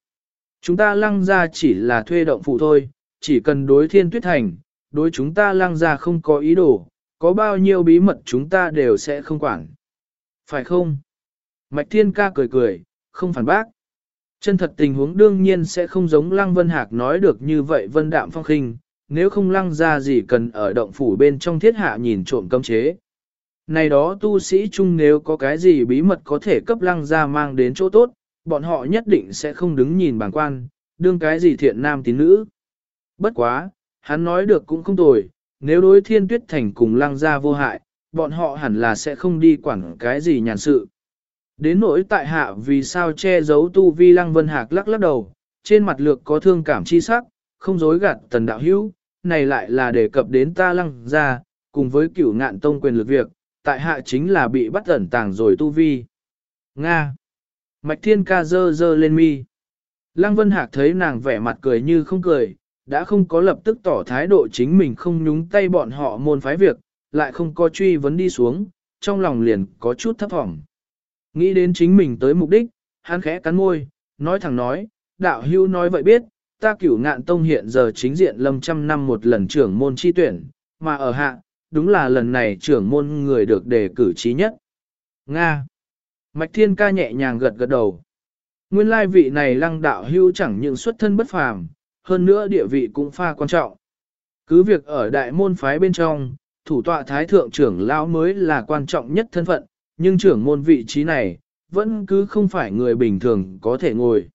Chúng ta lăng ra chỉ là thuê động phụ thôi, chỉ cần đối thiên tuyết thành, đối chúng ta lăng ra không có ý đồ, có bao nhiêu bí mật chúng ta đều sẽ không quản. Phải không? Mạch Thiên ca cười cười, không phản bác. Chân thật tình huống đương nhiên sẽ không giống Lăng Vân Hạc nói được như vậy vân đạm phong khinh, nếu không lăng ra gì cần ở động phủ bên trong thiết hạ nhìn trộm cấm chế. Này đó tu sĩ chung nếu có cái gì bí mật có thể cấp lăng ra mang đến chỗ tốt, bọn họ nhất định sẽ không đứng nhìn bàng quan, đương cái gì thiện nam tín nữ. Bất quá, hắn nói được cũng không tồi, nếu đối thiên tuyết thành cùng lăng gia vô hại, bọn họ hẳn là sẽ không đi quản cái gì nhàn sự. Đến nỗi tại hạ vì sao che giấu tu vi lăng vân hạc lắc lắc đầu, trên mặt lược có thương cảm chi sắc, không dối gạt tần đạo hữu, này lại là đề cập đến ta lăng gia cùng với cửu ngạn tông quyền lực việc, tại hạ chính là bị bắt ẩn tàng rồi tu vi. Nga. Mạch thiên ca dơ dơ lên mi. Lăng Vân Hạc thấy nàng vẻ mặt cười như không cười, đã không có lập tức tỏ thái độ chính mình không nhúng tay bọn họ môn phái việc, lại không có truy vấn đi xuống, trong lòng liền có chút thấp thỏm. Nghĩ đến chính mình tới mục đích, hắn khẽ cắn môi, nói thẳng nói, đạo hưu nói vậy biết, ta cửu ngạn tông hiện giờ chính diện lâm trăm năm một lần trưởng môn chi tuyển, mà ở hạ, đúng là lần này trưởng môn người được đề cử trí nhất. Nga. Mạch Thiên ca nhẹ nhàng gật gật đầu. Nguyên lai vị này lăng đạo hưu chẳng những xuất thân bất phàm, hơn nữa địa vị cũng pha quan trọng. Cứ việc ở đại môn phái bên trong, thủ tọa thái thượng trưởng lão mới là quan trọng nhất thân phận, nhưng trưởng môn vị trí này, vẫn cứ không phải người bình thường có thể ngồi.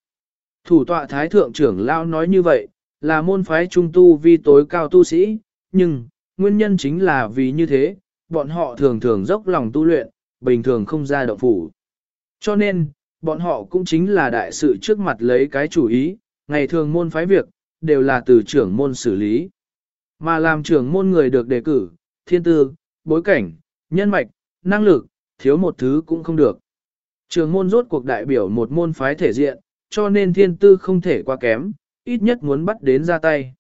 Thủ tọa thái thượng trưởng lão nói như vậy, là môn phái trung tu vi tối cao tu sĩ, nhưng, nguyên nhân chính là vì như thế, bọn họ thường thường dốc lòng tu luyện, bình thường không ra động phủ. Cho nên, bọn họ cũng chính là đại sự trước mặt lấy cái chủ ý, ngày thường môn phái việc, đều là từ trưởng môn xử lý. Mà làm trưởng môn người được đề cử, thiên tư, bối cảnh, nhân mạch, năng lực, thiếu một thứ cũng không được. Trường môn rốt cuộc đại biểu một môn phái thể diện, cho nên thiên tư không thể qua kém, ít nhất muốn bắt đến ra tay.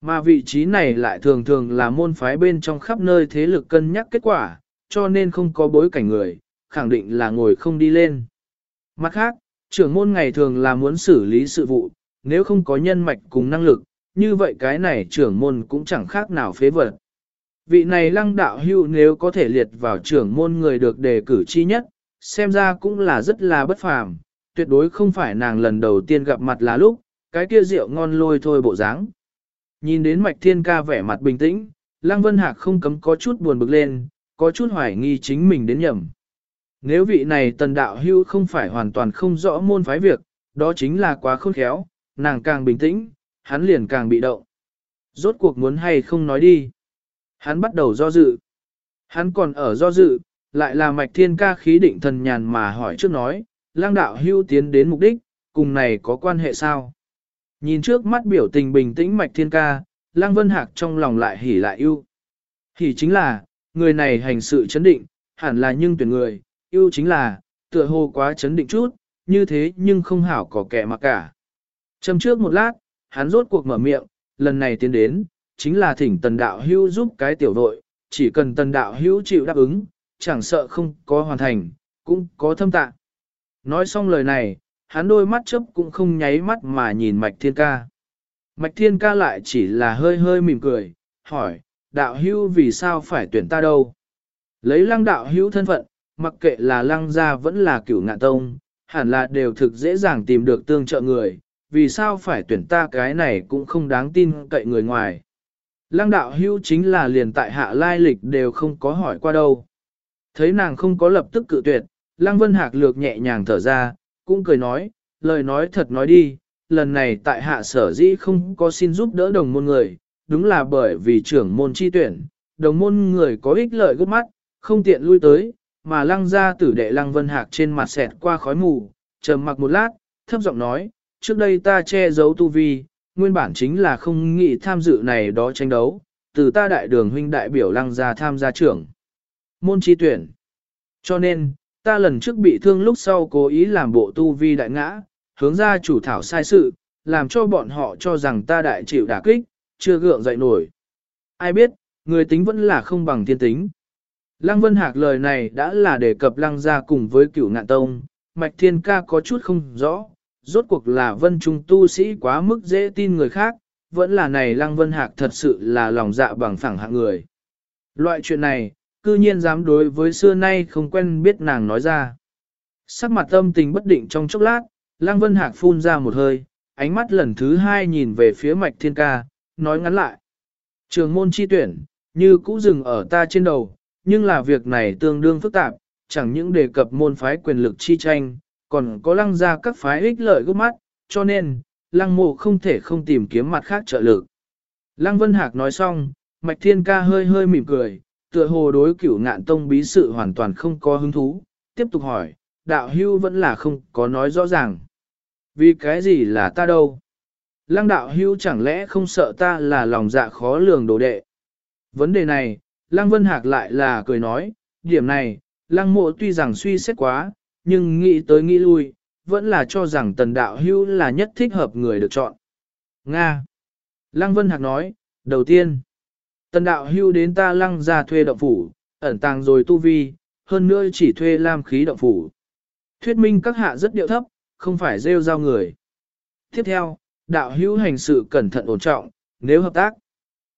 Mà vị trí này lại thường thường là môn phái bên trong khắp nơi thế lực cân nhắc kết quả, cho nên không có bối cảnh người, khẳng định là ngồi không đi lên. Mặt khác, trưởng môn ngày thường là muốn xử lý sự vụ, nếu không có nhân mạch cùng năng lực, như vậy cái này trưởng môn cũng chẳng khác nào phế vật. Vị này lăng đạo hưu nếu có thể liệt vào trưởng môn người được đề cử chi nhất, xem ra cũng là rất là bất phàm, tuyệt đối không phải nàng lần đầu tiên gặp mặt là lúc, cái kia rượu ngon lôi thôi bộ dáng. Nhìn đến mạch thiên ca vẻ mặt bình tĩnh, lăng vân hạc không cấm có chút buồn bực lên, có chút hoài nghi chính mình đến nhầm. Nếu vị này tần đạo hưu không phải hoàn toàn không rõ môn phái việc, đó chính là quá khôn khéo, nàng càng bình tĩnh, hắn liền càng bị động. Rốt cuộc muốn hay không nói đi. Hắn bắt đầu do dự. Hắn còn ở do dự, lại là mạch thiên ca khí định thần nhàn mà hỏi trước nói, lang đạo hưu tiến đến mục đích, cùng này có quan hệ sao? Nhìn trước mắt biểu tình bình tĩnh mạch thiên ca, lang vân hạc trong lòng lại hỉ lại yêu. Hỉ chính là, người này hành sự chấn định, hẳn là nhưng tuyển người, yêu chính là, tựa hồ quá chấn định chút, như thế nhưng không hảo có kẻ mà cả. Châm trước một lát, hắn rốt cuộc mở miệng, lần này tiến đến, chính là thỉnh tần đạo hữu giúp cái tiểu đội, chỉ cần tần đạo hữu chịu đáp ứng, chẳng sợ không có hoàn thành, cũng có thâm tạ. Nói xong lời này, hắn đôi mắt chấp cũng không nháy mắt mà nhìn Mạch Thiên Ca. Mạch Thiên Ca lại chỉ là hơi hơi mỉm cười, hỏi, đạo hữu vì sao phải tuyển ta đâu? Lấy lăng đạo hữu thân phận, mặc kệ là lăng gia vẫn là cửu ngạn tông, hẳn là đều thực dễ dàng tìm được tương trợ người, vì sao phải tuyển ta cái này cũng không đáng tin cậy người ngoài. Lăng đạo hưu chính là liền tại hạ lai lịch đều không có hỏi qua đâu. Thấy nàng không có lập tức cự tuyệt, Lăng Vân Hạc lược nhẹ nhàng thở ra, cũng cười nói, lời nói thật nói đi, lần này tại hạ sở dĩ không có xin giúp đỡ đồng môn người, đúng là bởi vì trưởng môn chi tuyển, đồng môn người có ích lợi gấp mắt, không tiện lui tới, mà lăng ra tử đệ lăng vân hạc trên mặt xẹt qua khói mù, trầm mặc một lát, thấp giọng nói, trước đây ta che giấu tu vi, nguyên bản chính là không nghĩ tham dự này đó tranh đấu, từ ta đại đường huynh đại biểu lăng ra tham gia trưởng. Môn chi tuyển. Cho nên, ta lần trước bị thương lúc sau cố ý làm bộ tu vi đại ngã, hướng ra chủ thảo sai sự, làm cho bọn họ cho rằng ta đại chịu đả kích, chưa gượng dậy nổi. Ai biết, người tính vẫn là không bằng thiên tính. Lăng Vân Hạc lời này đã là đề cập lăng ra cùng với cửu ngạn tông, Mạch Thiên Ca có chút không rõ, rốt cuộc là vân trung tu sĩ quá mức dễ tin người khác, vẫn là này Lăng Vân Hạc thật sự là lòng dạ bằng phẳng hạng người. Loại chuyện này, cư nhiên dám đối với xưa nay không quen biết nàng nói ra. Sắc mặt tâm tình bất định trong chốc lát, Lăng Vân Hạc phun ra một hơi, ánh mắt lần thứ hai nhìn về phía Mạch Thiên Ca, nói ngắn lại. Trường môn chi tuyển, như cũ dừng ở ta trên đầu, nhưng là việc này tương đương phức tạp, chẳng những đề cập môn phái quyền lực chi tranh, còn có lăng ra các phái ích lợi gốc mắt, cho nên, lăng mộ không thể không tìm kiếm mặt khác trợ lực. Lăng Vân Hạc nói xong, Mạch Thiên Ca hơi hơi mỉm cười, tựa hồ đối cửu ngạn tông bí sự hoàn toàn không có hứng thú, tiếp tục hỏi, đạo hưu vẫn là không có nói rõ ràng. Vì cái gì là ta đâu? Lăng đạo hưu chẳng lẽ không sợ ta là lòng dạ khó lường đồ đệ? Vấn đề này, Lăng Vân Hạc lại là cười nói, điểm này, Lăng mộ tuy rằng suy xét quá, nhưng nghĩ tới nghĩ lui, vẫn là cho rằng tần đạo hưu là nhất thích hợp người được chọn. Nga. Lăng Vân Hạc nói, đầu tiên, tần đạo hưu đến ta lăng ra thuê động phủ, ẩn tàng rồi tu vi, hơn nữa chỉ thuê lam khí động phủ. Thuyết minh các hạ rất điệu thấp, không phải rêu giao người. Tiếp theo, đạo hữu hành sự cẩn thận ổn trọng, nếu hợp tác.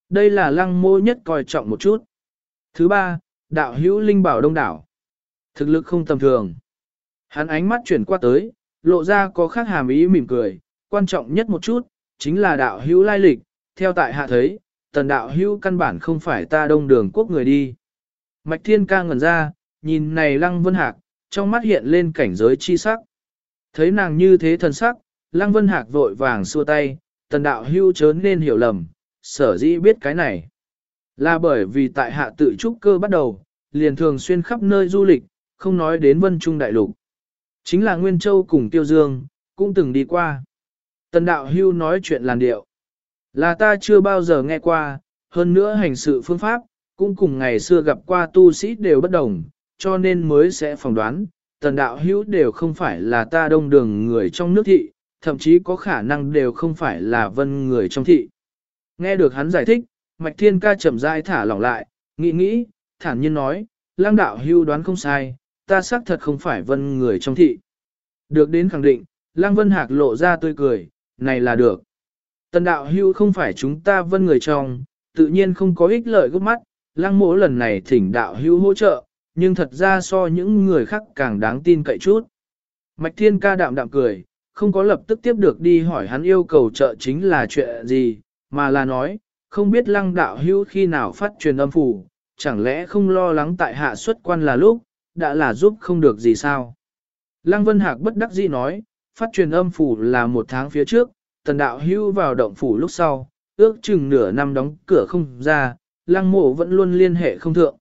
Đây là lăng mô nhất coi trọng một chút. Thứ ba, đạo hữu linh bảo đông đảo. Thực lực không tầm thường. Hắn ánh mắt chuyển qua tới, lộ ra có khác hàm ý mỉm cười, quan trọng nhất một chút, chính là đạo hữu lai lịch, theo tại hạ thấy, tần đạo hữu căn bản không phải ta đông đường quốc người đi. Mạch thiên ca ngẩn ra, nhìn này lăng vân hạc, trong mắt hiện lên cảnh giới chi sắc. Thấy nàng như thế thần sắc, lăng vân hạc vội vàng xua tay, tần đạo hữu chớ nên hiểu lầm, sở dĩ biết cái này. Là bởi vì tại hạ tự trúc cơ bắt đầu, liền thường xuyên khắp nơi du lịch, không nói đến vân trung đại lục. Chính là Nguyên Châu cùng Tiêu Dương, cũng từng đi qua. Tần đạo hưu nói chuyện làn điệu. Là ta chưa bao giờ nghe qua, hơn nữa hành sự phương pháp, cũng cùng ngày xưa gặp qua tu sĩ đều bất đồng, cho nên mới sẽ phỏng đoán, tần đạo hữu đều không phải là ta đông đường người trong nước thị, thậm chí có khả năng đều không phải là vân người trong thị. Nghe được hắn giải thích, Mạch Thiên ca chậm rãi thả lỏng lại, nghĩ nghĩ, thản nhiên nói, lang đạo hưu đoán không sai, ta xác thật không phải vân người trong thị. Được đến khẳng định, lang vân hạc lộ ra tươi cười, này là được. Tần đạo hưu không phải chúng ta vân người trong, tự nhiên không có ích lợi gấp mắt, lang mỗ lần này thỉnh đạo hưu hỗ trợ, nhưng thật ra so những người khác càng đáng tin cậy chút. Mạch Thiên ca đạm đạm cười, không có lập tức tiếp được đi hỏi hắn yêu cầu trợ chính là chuyện gì, mà là nói, không biết lăng đạo hữu khi nào phát truyền âm phủ, chẳng lẽ không lo lắng tại hạ xuất quan là lúc, đã là giúp không được gì sao. Lăng Vân Hạc bất đắc dĩ nói, phát truyền âm phủ là một tháng phía trước, tần đạo Hưu vào động phủ lúc sau, ước chừng nửa năm đóng cửa không ra, lăng mộ vẫn luôn liên hệ không thượng.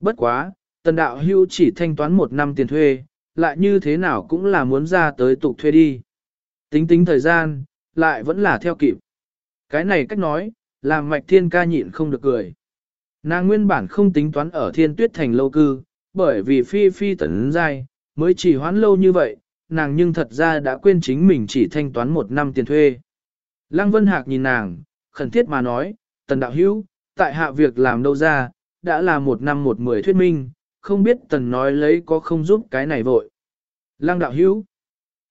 Bất quá, tần đạo hưu chỉ thanh toán một năm tiền thuê, lại như thế nào cũng là muốn ra tới tục thuê đi. Tính tính thời gian, lại vẫn là theo kịp. Cái này cách nói, làm mạch thiên ca nhịn không được cười. Nàng nguyên bản không tính toán ở thiên tuyết thành lâu cư, bởi vì phi phi tấn dai, mới chỉ hoán lâu như vậy, nàng nhưng thật ra đã quên chính mình chỉ thanh toán một năm tiền thuê. Lăng Vân Hạc nhìn nàng, khẩn thiết mà nói, tần đạo hữu, tại hạ việc làm đâu ra, đã là một năm một mười thuyết minh, không biết tần nói lấy có không giúp cái này vội. Lăng đạo hữu.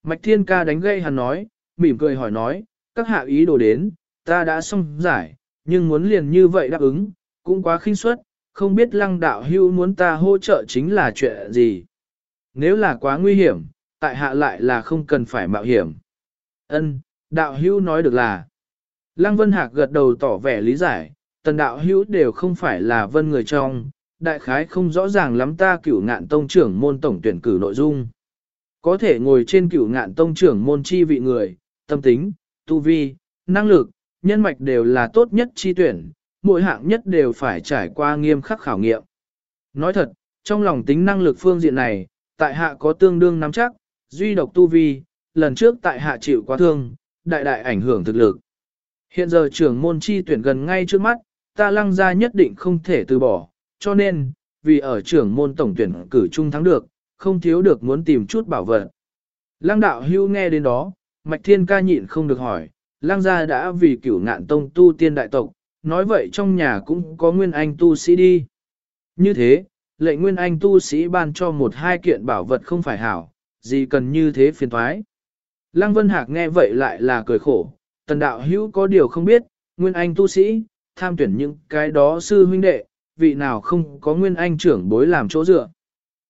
Mạch thiên ca đánh gây hắn nói, mỉm cười hỏi nói, các hạ ý đồ đến, ta đã xong giải, nhưng muốn liền như vậy đáp ứng, cũng quá khinh suất, không biết lăng đạo hữu muốn ta hỗ trợ chính là chuyện gì. Nếu là quá nguy hiểm, tại hạ lại là không cần phải mạo hiểm. Ân, đạo hữu nói được là. Lăng Vân Hạc gật đầu tỏ vẻ lý giải, tần đạo hữu đều không phải là vân người trong, đại khái không rõ ràng lắm ta cửu ngạn tông trưởng môn tổng tuyển cử nội dung. Có thể ngồi trên cửu ngạn tông trưởng môn chi vị người, tâm tính, tu vi, năng lực, nhân mạch đều là tốt nhất chi tuyển, mỗi hạng nhất đều phải trải qua nghiêm khắc khảo nghiệm. Nói thật, trong lòng tính năng lực phương diện này, tại hạ có tương đương nắm chắc, duy độc tu vi, lần trước tại hạ chịu quá thương, đại đại ảnh hưởng thực lực. Hiện giờ trưởng môn chi tuyển gần ngay trước mắt, ta lăng ra nhất định không thể từ bỏ, cho nên, vì ở trưởng môn tổng tuyển cử trung thắng được, không thiếu được muốn tìm chút bảo vật. Lăng đạo hưu nghe đến đó, mạch thiên ca nhịn không được hỏi, lăng gia đã vì cửu ngạn tông tu tiên đại tộc, nói vậy trong nhà cũng có nguyên anh tu sĩ đi. Như thế, lệ nguyên anh tu sĩ ban cho một hai kiện bảo vật không phải hảo, gì cần như thế phiền thoái. Lăng Vân Hạc nghe vậy lại là cười khổ, tần đạo hữu có điều không biết, nguyên anh tu sĩ, tham tuyển những cái đó sư huynh đệ, vị nào không có nguyên anh trưởng bối làm chỗ dựa.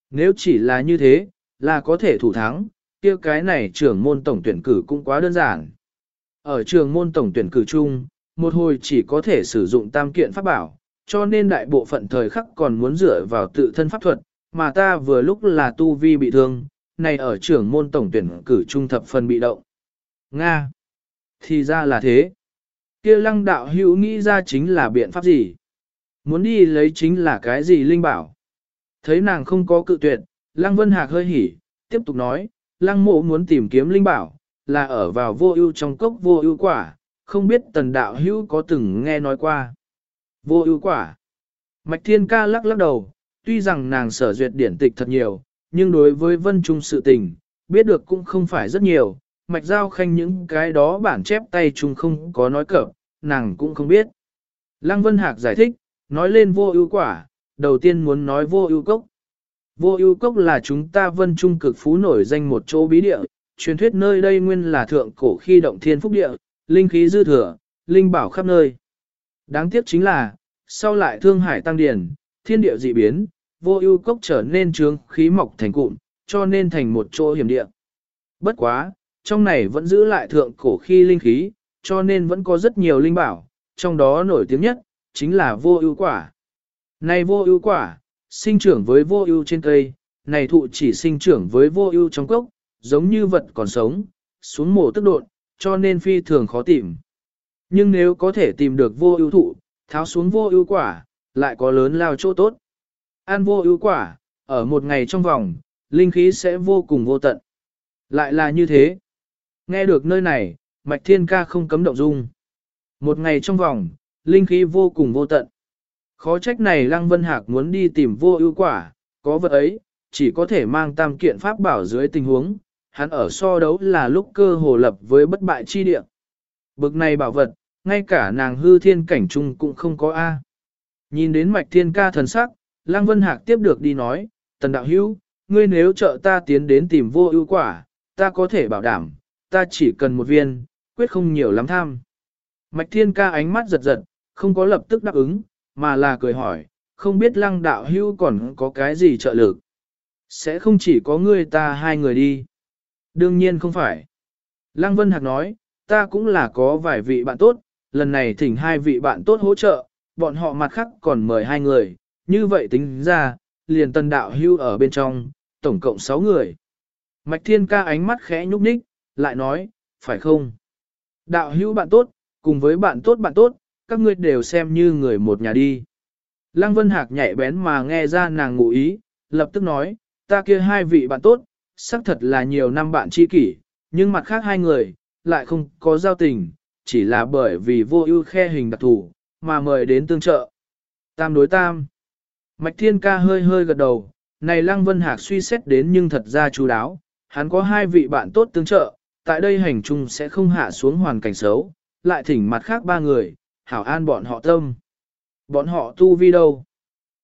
Nếu chỉ là như thế, là có thể thủ thắng, kia cái này trưởng môn tổng tuyển cử cũng quá đơn giản. Ở trường môn tổng tuyển cử chung, một hồi chỉ có thể sử dụng tam kiện pháp bảo, cho nên đại bộ phận thời khắc còn muốn dựa vào tự thân pháp thuật, mà ta vừa lúc là tu vi bị thương, này ở trưởng môn tổng tuyển cử trung thập phần bị động. Nga! Thì ra là thế. kia lăng đạo hữu nghĩ ra chính là biện pháp gì? Muốn đi lấy chính là cái gì linh bảo? Thấy nàng không có cự tuyệt, lăng vân hạc hơi hỉ, tiếp tục nói, lăng mộ muốn tìm kiếm linh bảo, là ở vào vô ưu trong cốc vô ưu quả, không biết tần đạo hữu có từng nghe nói qua. Vô ưu quả. Mạch thiên ca lắc lắc đầu, tuy rằng nàng sở duyệt điển tịch thật nhiều, nhưng đối với vân trung sự tình, biết được cũng không phải rất nhiều, mạch giao khanh những cái đó bản chép tay chung không có nói cỡ, nàng cũng không biết. Lăng Vân Hạc giải thích, nói lên vô ưu quả, đầu tiên muốn nói vô ưu cốc. Vô ưu cốc là chúng ta vân trung cực phú nổi danh một chỗ bí địa, truyền thuyết nơi đây nguyên là thượng cổ khi động thiên phúc địa, linh khí dư thừa, linh bảo khắp nơi. Đáng tiếc chính là, sau lại thương hải tăng điển, thiên địa dị biến, vô ưu cốc trở nên trướng khí mọc thành cụm, cho nên thành một chỗ hiểm địa. Bất quá, trong này vẫn giữ lại thượng cổ khi linh khí, cho nên vẫn có rất nhiều linh bảo, trong đó nổi tiếng nhất, chính là vô ưu quả. Này vô ưu quả, sinh trưởng với vô ưu trên cây, này thụ chỉ sinh trưởng với vô ưu trong cốc, giống như vật còn sống, xuống mổ tức đột cho nên phi thường khó tìm. Nhưng nếu có thể tìm được vô ưu thụ, tháo xuống vô ưu quả, lại có lớn lao chỗ tốt. Ăn vô ưu quả, ở một ngày trong vòng, linh khí sẽ vô cùng vô tận. Lại là như thế. Nghe được nơi này, Mạch Thiên Ca không cấm động dung. Một ngày trong vòng, linh khí vô cùng vô tận. Khó trách này Lăng Vân Hạc muốn đi tìm vô ưu quả, có vật ấy, chỉ có thể mang tam kiện pháp bảo dưới tình huống, hắn ở so đấu là lúc cơ hồ lập với bất bại chi địa. Bực này bảo vật, ngay cả nàng hư thiên cảnh trung cũng không có A. Nhìn đến mạch thiên ca thần sắc, Lăng Vân Hạc tiếp được đi nói, tần đạo hữu, ngươi nếu trợ ta tiến đến tìm vô ưu quả, ta có thể bảo đảm, ta chỉ cần một viên, quyết không nhiều lắm tham. Mạch thiên ca ánh mắt giật giật, không có lập tức đáp ứng, mà là cười hỏi, không biết lăng đạo hữu còn có cái gì trợ lực. Sẽ không chỉ có ngươi ta hai người đi. Đương nhiên không phải. Lăng Vân Hạc nói, ta cũng là có vài vị bạn tốt, lần này thỉnh hai vị bạn tốt hỗ trợ, bọn họ mặt khác còn mời hai người, như vậy tính ra, liền tần đạo hưu ở bên trong, tổng cộng sáu người. Mạch Thiên ca ánh mắt khẽ nhúc nhích, lại nói, phải không? Đạo hưu bạn tốt, cùng với bạn tốt bạn tốt, các ngươi đều xem như người một nhà đi. Lăng Vân Hạc nhạy bén mà nghe ra nàng ngụ ý, lập tức nói, ta kia hai vị bạn tốt, xác thật là nhiều năm bạn tri kỷ, nhưng mặt khác hai người, lại không có giao tình, chỉ là bởi vì vô ưu khe hình đặc thù, mà mời đến tương trợ. Tam đối tam. Mạch Thiên Ca hơi hơi gật đầu, này Lăng Vân Hạc suy xét đến nhưng thật ra chú đáo, hắn có hai vị bạn tốt tương trợ, tại đây hành trung sẽ không hạ xuống hoàn cảnh xấu, lại thỉnh mặt khác ba người, hảo an bọn họ tâm. Bọn họ tu vi đâu?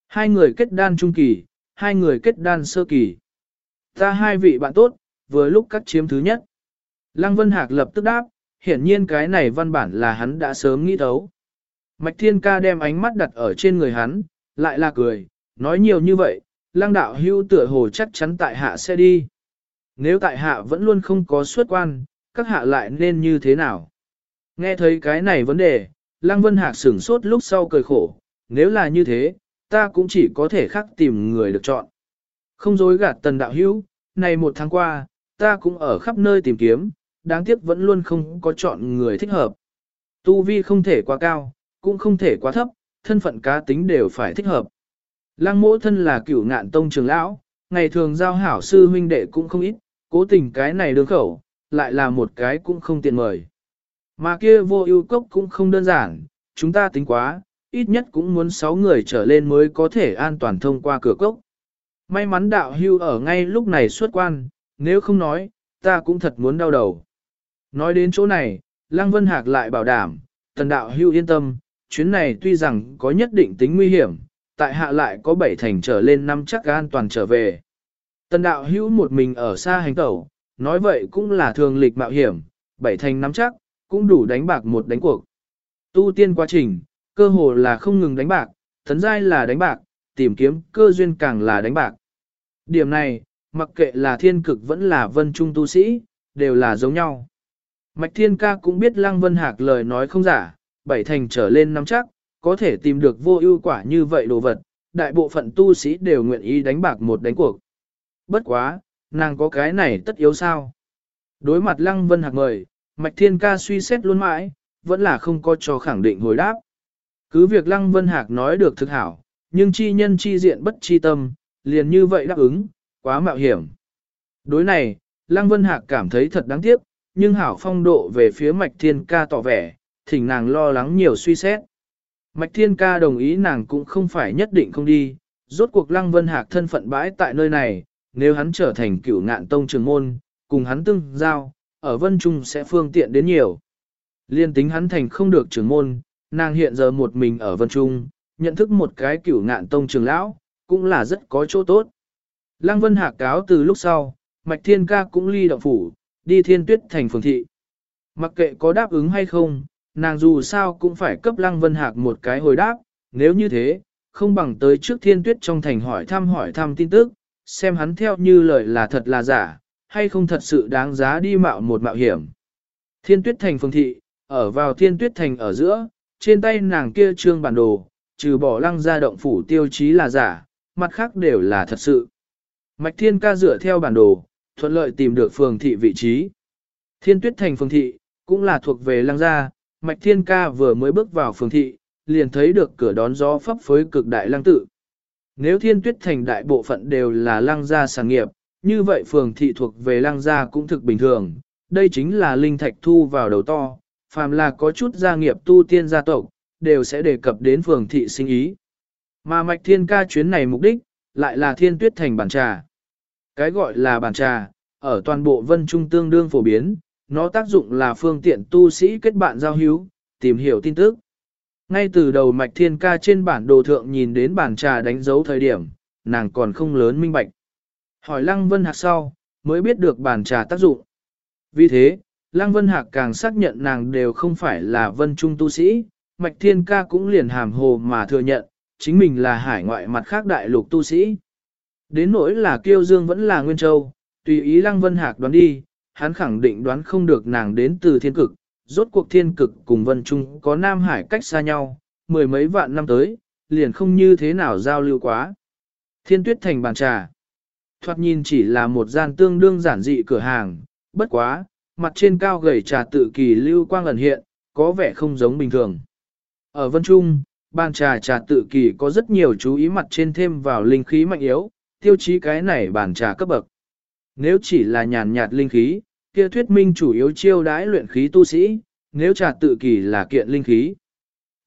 Hai người kết đan trung kỳ, hai người kết đan sơ kỳ. Ta hai vị bạn tốt, vừa lúc cắt chiếm thứ nhất. Lăng Vân Hạc lập tức đáp, hiển nhiên cái này văn bản là hắn đã sớm nghĩ thấu. Mạch Thiên Ca đem ánh mắt đặt ở trên người hắn, lại là cười, nói nhiều như vậy, lăng đạo hưu tựa hồ chắc chắn tại hạ sẽ đi. Nếu tại hạ vẫn luôn không có xuất quan, các hạ lại nên như thế nào? Nghe thấy cái này vấn đề, Lăng Vân Hạc sửng sốt lúc sau cười khổ, nếu là như thế, ta cũng chỉ có thể khắc tìm người được chọn. Không dối gạt tần đạo hữu, này một tháng qua, ta cũng ở khắp nơi tìm kiếm, đáng tiếc vẫn luôn không có chọn người thích hợp. Tu vi không thể quá cao, cũng không thể quá thấp, thân phận cá tính đều phải thích hợp. Lăng mỗ thân là cửu ngạn tông trường lão, ngày thường giao hảo sư huynh đệ cũng không ít, cố tình cái này đường khẩu, lại là một cái cũng không tiện mời. Mà kia vô ưu cốc cũng không đơn giản, chúng ta tính quá, ít nhất cũng muốn 6 người trở lên mới có thể an toàn thông qua cửa cốc. May mắn đạo hưu ở ngay lúc này xuất quan, nếu không nói, ta cũng thật muốn đau đầu. Nói đến chỗ này, Lăng Vân Hạc lại bảo đảm, tần đạo hưu yên tâm, chuyến này tuy rằng có nhất định tính nguy hiểm, tại hạ lại có bảy thành trở lên năm chắc an toàn trở về. Tần đạo hưu một mình ở xa hành tẩu, nói vậy cũng là thường lịch mạo hiểm, bảy thành năm chắc, cũng đủ đánh bạc một đánh cuộc. Tu tiên quá trình, cơ hồ là không ngừng đánh bạc, tấn giai là đánh bạc, tìm kiếm cơ duyên càng là đánh bạc. Điểm này, mặc kệ là thiên cực vẫn là vân trung tu sĩ, đều là giống nhau. Mạch thiên ca cũng biết lăng vân hạc lời nói không giả, bảy thành trở lên nắm chắc, có thể tìm được vô ưu quả như vậy đồ vật, đại bộ phận tu sĩ đều nguyện ý đánh bạc một đánh cuộc. Bất quá, nàng có cái này tất yếu sao? Đối mặt lăng vân hạc mời, mạch thiên ca suy xét luôn mãi, vẫn là không có cho khẳng định hồi đáp. Cứ việc lăng vân hạc nói được thực hảo, nhưng chi nhân chi diện bất chi tâm, liền như vậy đáp ứng, quá mạo hiểm. Đối này, Lăng Vân Hạc cảm thấy thật đáng tiếc, nhưng hảo phong độ về phía Mạch Thiên Ca tỏ vẻ, thỉnh nàng lo lắng nhiều suy xét. Mạch Thiên Ca đồng ý nàng cũng không phải nhất định không đi, rốt cuộc Lăng Vân Hạc thân phận bãi tại nơi này, nếu hắn trở thành cửu ngạn tông trường môn, cùng hắn tương giao, ở Vân Trung sẽ phương tiện đến nhiều. Liên tính hắn thành không được trưởng môn, nàng hiện giờ một mình ở Vân Trung, nhận thức một cái cửu ngạn tông trường lão, cũng là rất có chỗ tốt. Lăng Vân Hạc cáo từ lúc sau, Mạch Thiên Ca cũng ly động phủ, đi thiên tuyết thành phường thị. Mặc kệ có đáp ứng hay không, nàng dù sao cũng phải cấp Lăng Vân Hạc một cái hồi đáp, nếu như thế, không bằng tới trước thiên tuyết trong thành hỏi thăm hỏi thăm tin tức, xem hắn theo như lời là thật là giả, hay không thật sự đáng giá đi mạo một mạo hiểm. Thiên tuyết thành phường thị, ở vào thiên tuyết thành ở giữa, trên tay nàng kia trương bản đồ, trừ bỏ lăng ra động phủ tiêu chí là giả, mặt khác đều là thật sự. Mạch Thiên ca dựa theo bản đồ, thuận lợi tìm được phường thị vị trí. Thiên tuyết thành phường thị, cũng là thuộc về lăng gia, Mạch Thiên ca vừa mới bước vào phường thị, liền thấy được cửa đón gió pháp phới cực đại lăng tự. Nếu thiên tuyết thành đại bộ phận đều là lăng gia sản nghiệp, như vậy phường thị thuộc về lăng gia cũng thực bình thường, đây chính là linh thạch thu vào đầu to, phàm là có chút gia nghiệp tu tiên gia tộc, đều sẽ đề cập đến phường thị sinh ý. Mà mạch thiên ca chuyến này mục đích, lại là thiên tuyết thành bản trà. Cái gọi là bản trà, ở toàn bộ vân trung tương đương phổ biến, nó tác dụng là phương tiện tu sĩ kết bạn giao hữu, tìm hiểu tin tức. Ngay từ đầu mạch thiên ca trên bản đồ thượng nhìn đến bản trà đánh dấu thời điểm, nàng còn không lớn minh bạch. Hỏi Lăng Vân Hạc sau, mới biết được bản trà tác dụng. Vì thế, Lăng Vân Hạc càng xác nhận nàng đều không phải là vân trung tu sĩ, Mạch Thiên Ca cũng liền hàm hồ mà thừa nhận, chính mình là hải ngoại mặt khác đại lục tu sĩ. Đến nỗi là Kiêu Dương vẫn là Nguyên Châu, tùy ý Lăng Vân Hạc đoán đi, hắn khẳng định đoán không được nàng đến từ thiên cực, rốt cuộc thiên cực cùng Vân Trung có Nam Hải cách xa nhau, mười mấy vạn năm tới, liền không như thế nào giao lưu quá. Thiên tuyết thành bàn trà. Thoạt nhìn chỉ là một gian tương đương giản dị cửa hàng, bất quá, mặt trên cao gầy trà tự kỳ lưu quang ẩn hiện, có vẻ không giống bình thường. Ở Vân Trung, bàn trà trà tự kỳ có rất nhiều chú ý mặt trên thêm vào linh khí mạnh yếu, tiêu chí cái này bàn trà cấp bậc. Nếu chỉ là nhàn nhạt linh khí, kia thuyết minh chủ yếu chiêu đãi luyện khí tu sĩ, nếu trà tự kỳ là kiện linh khí.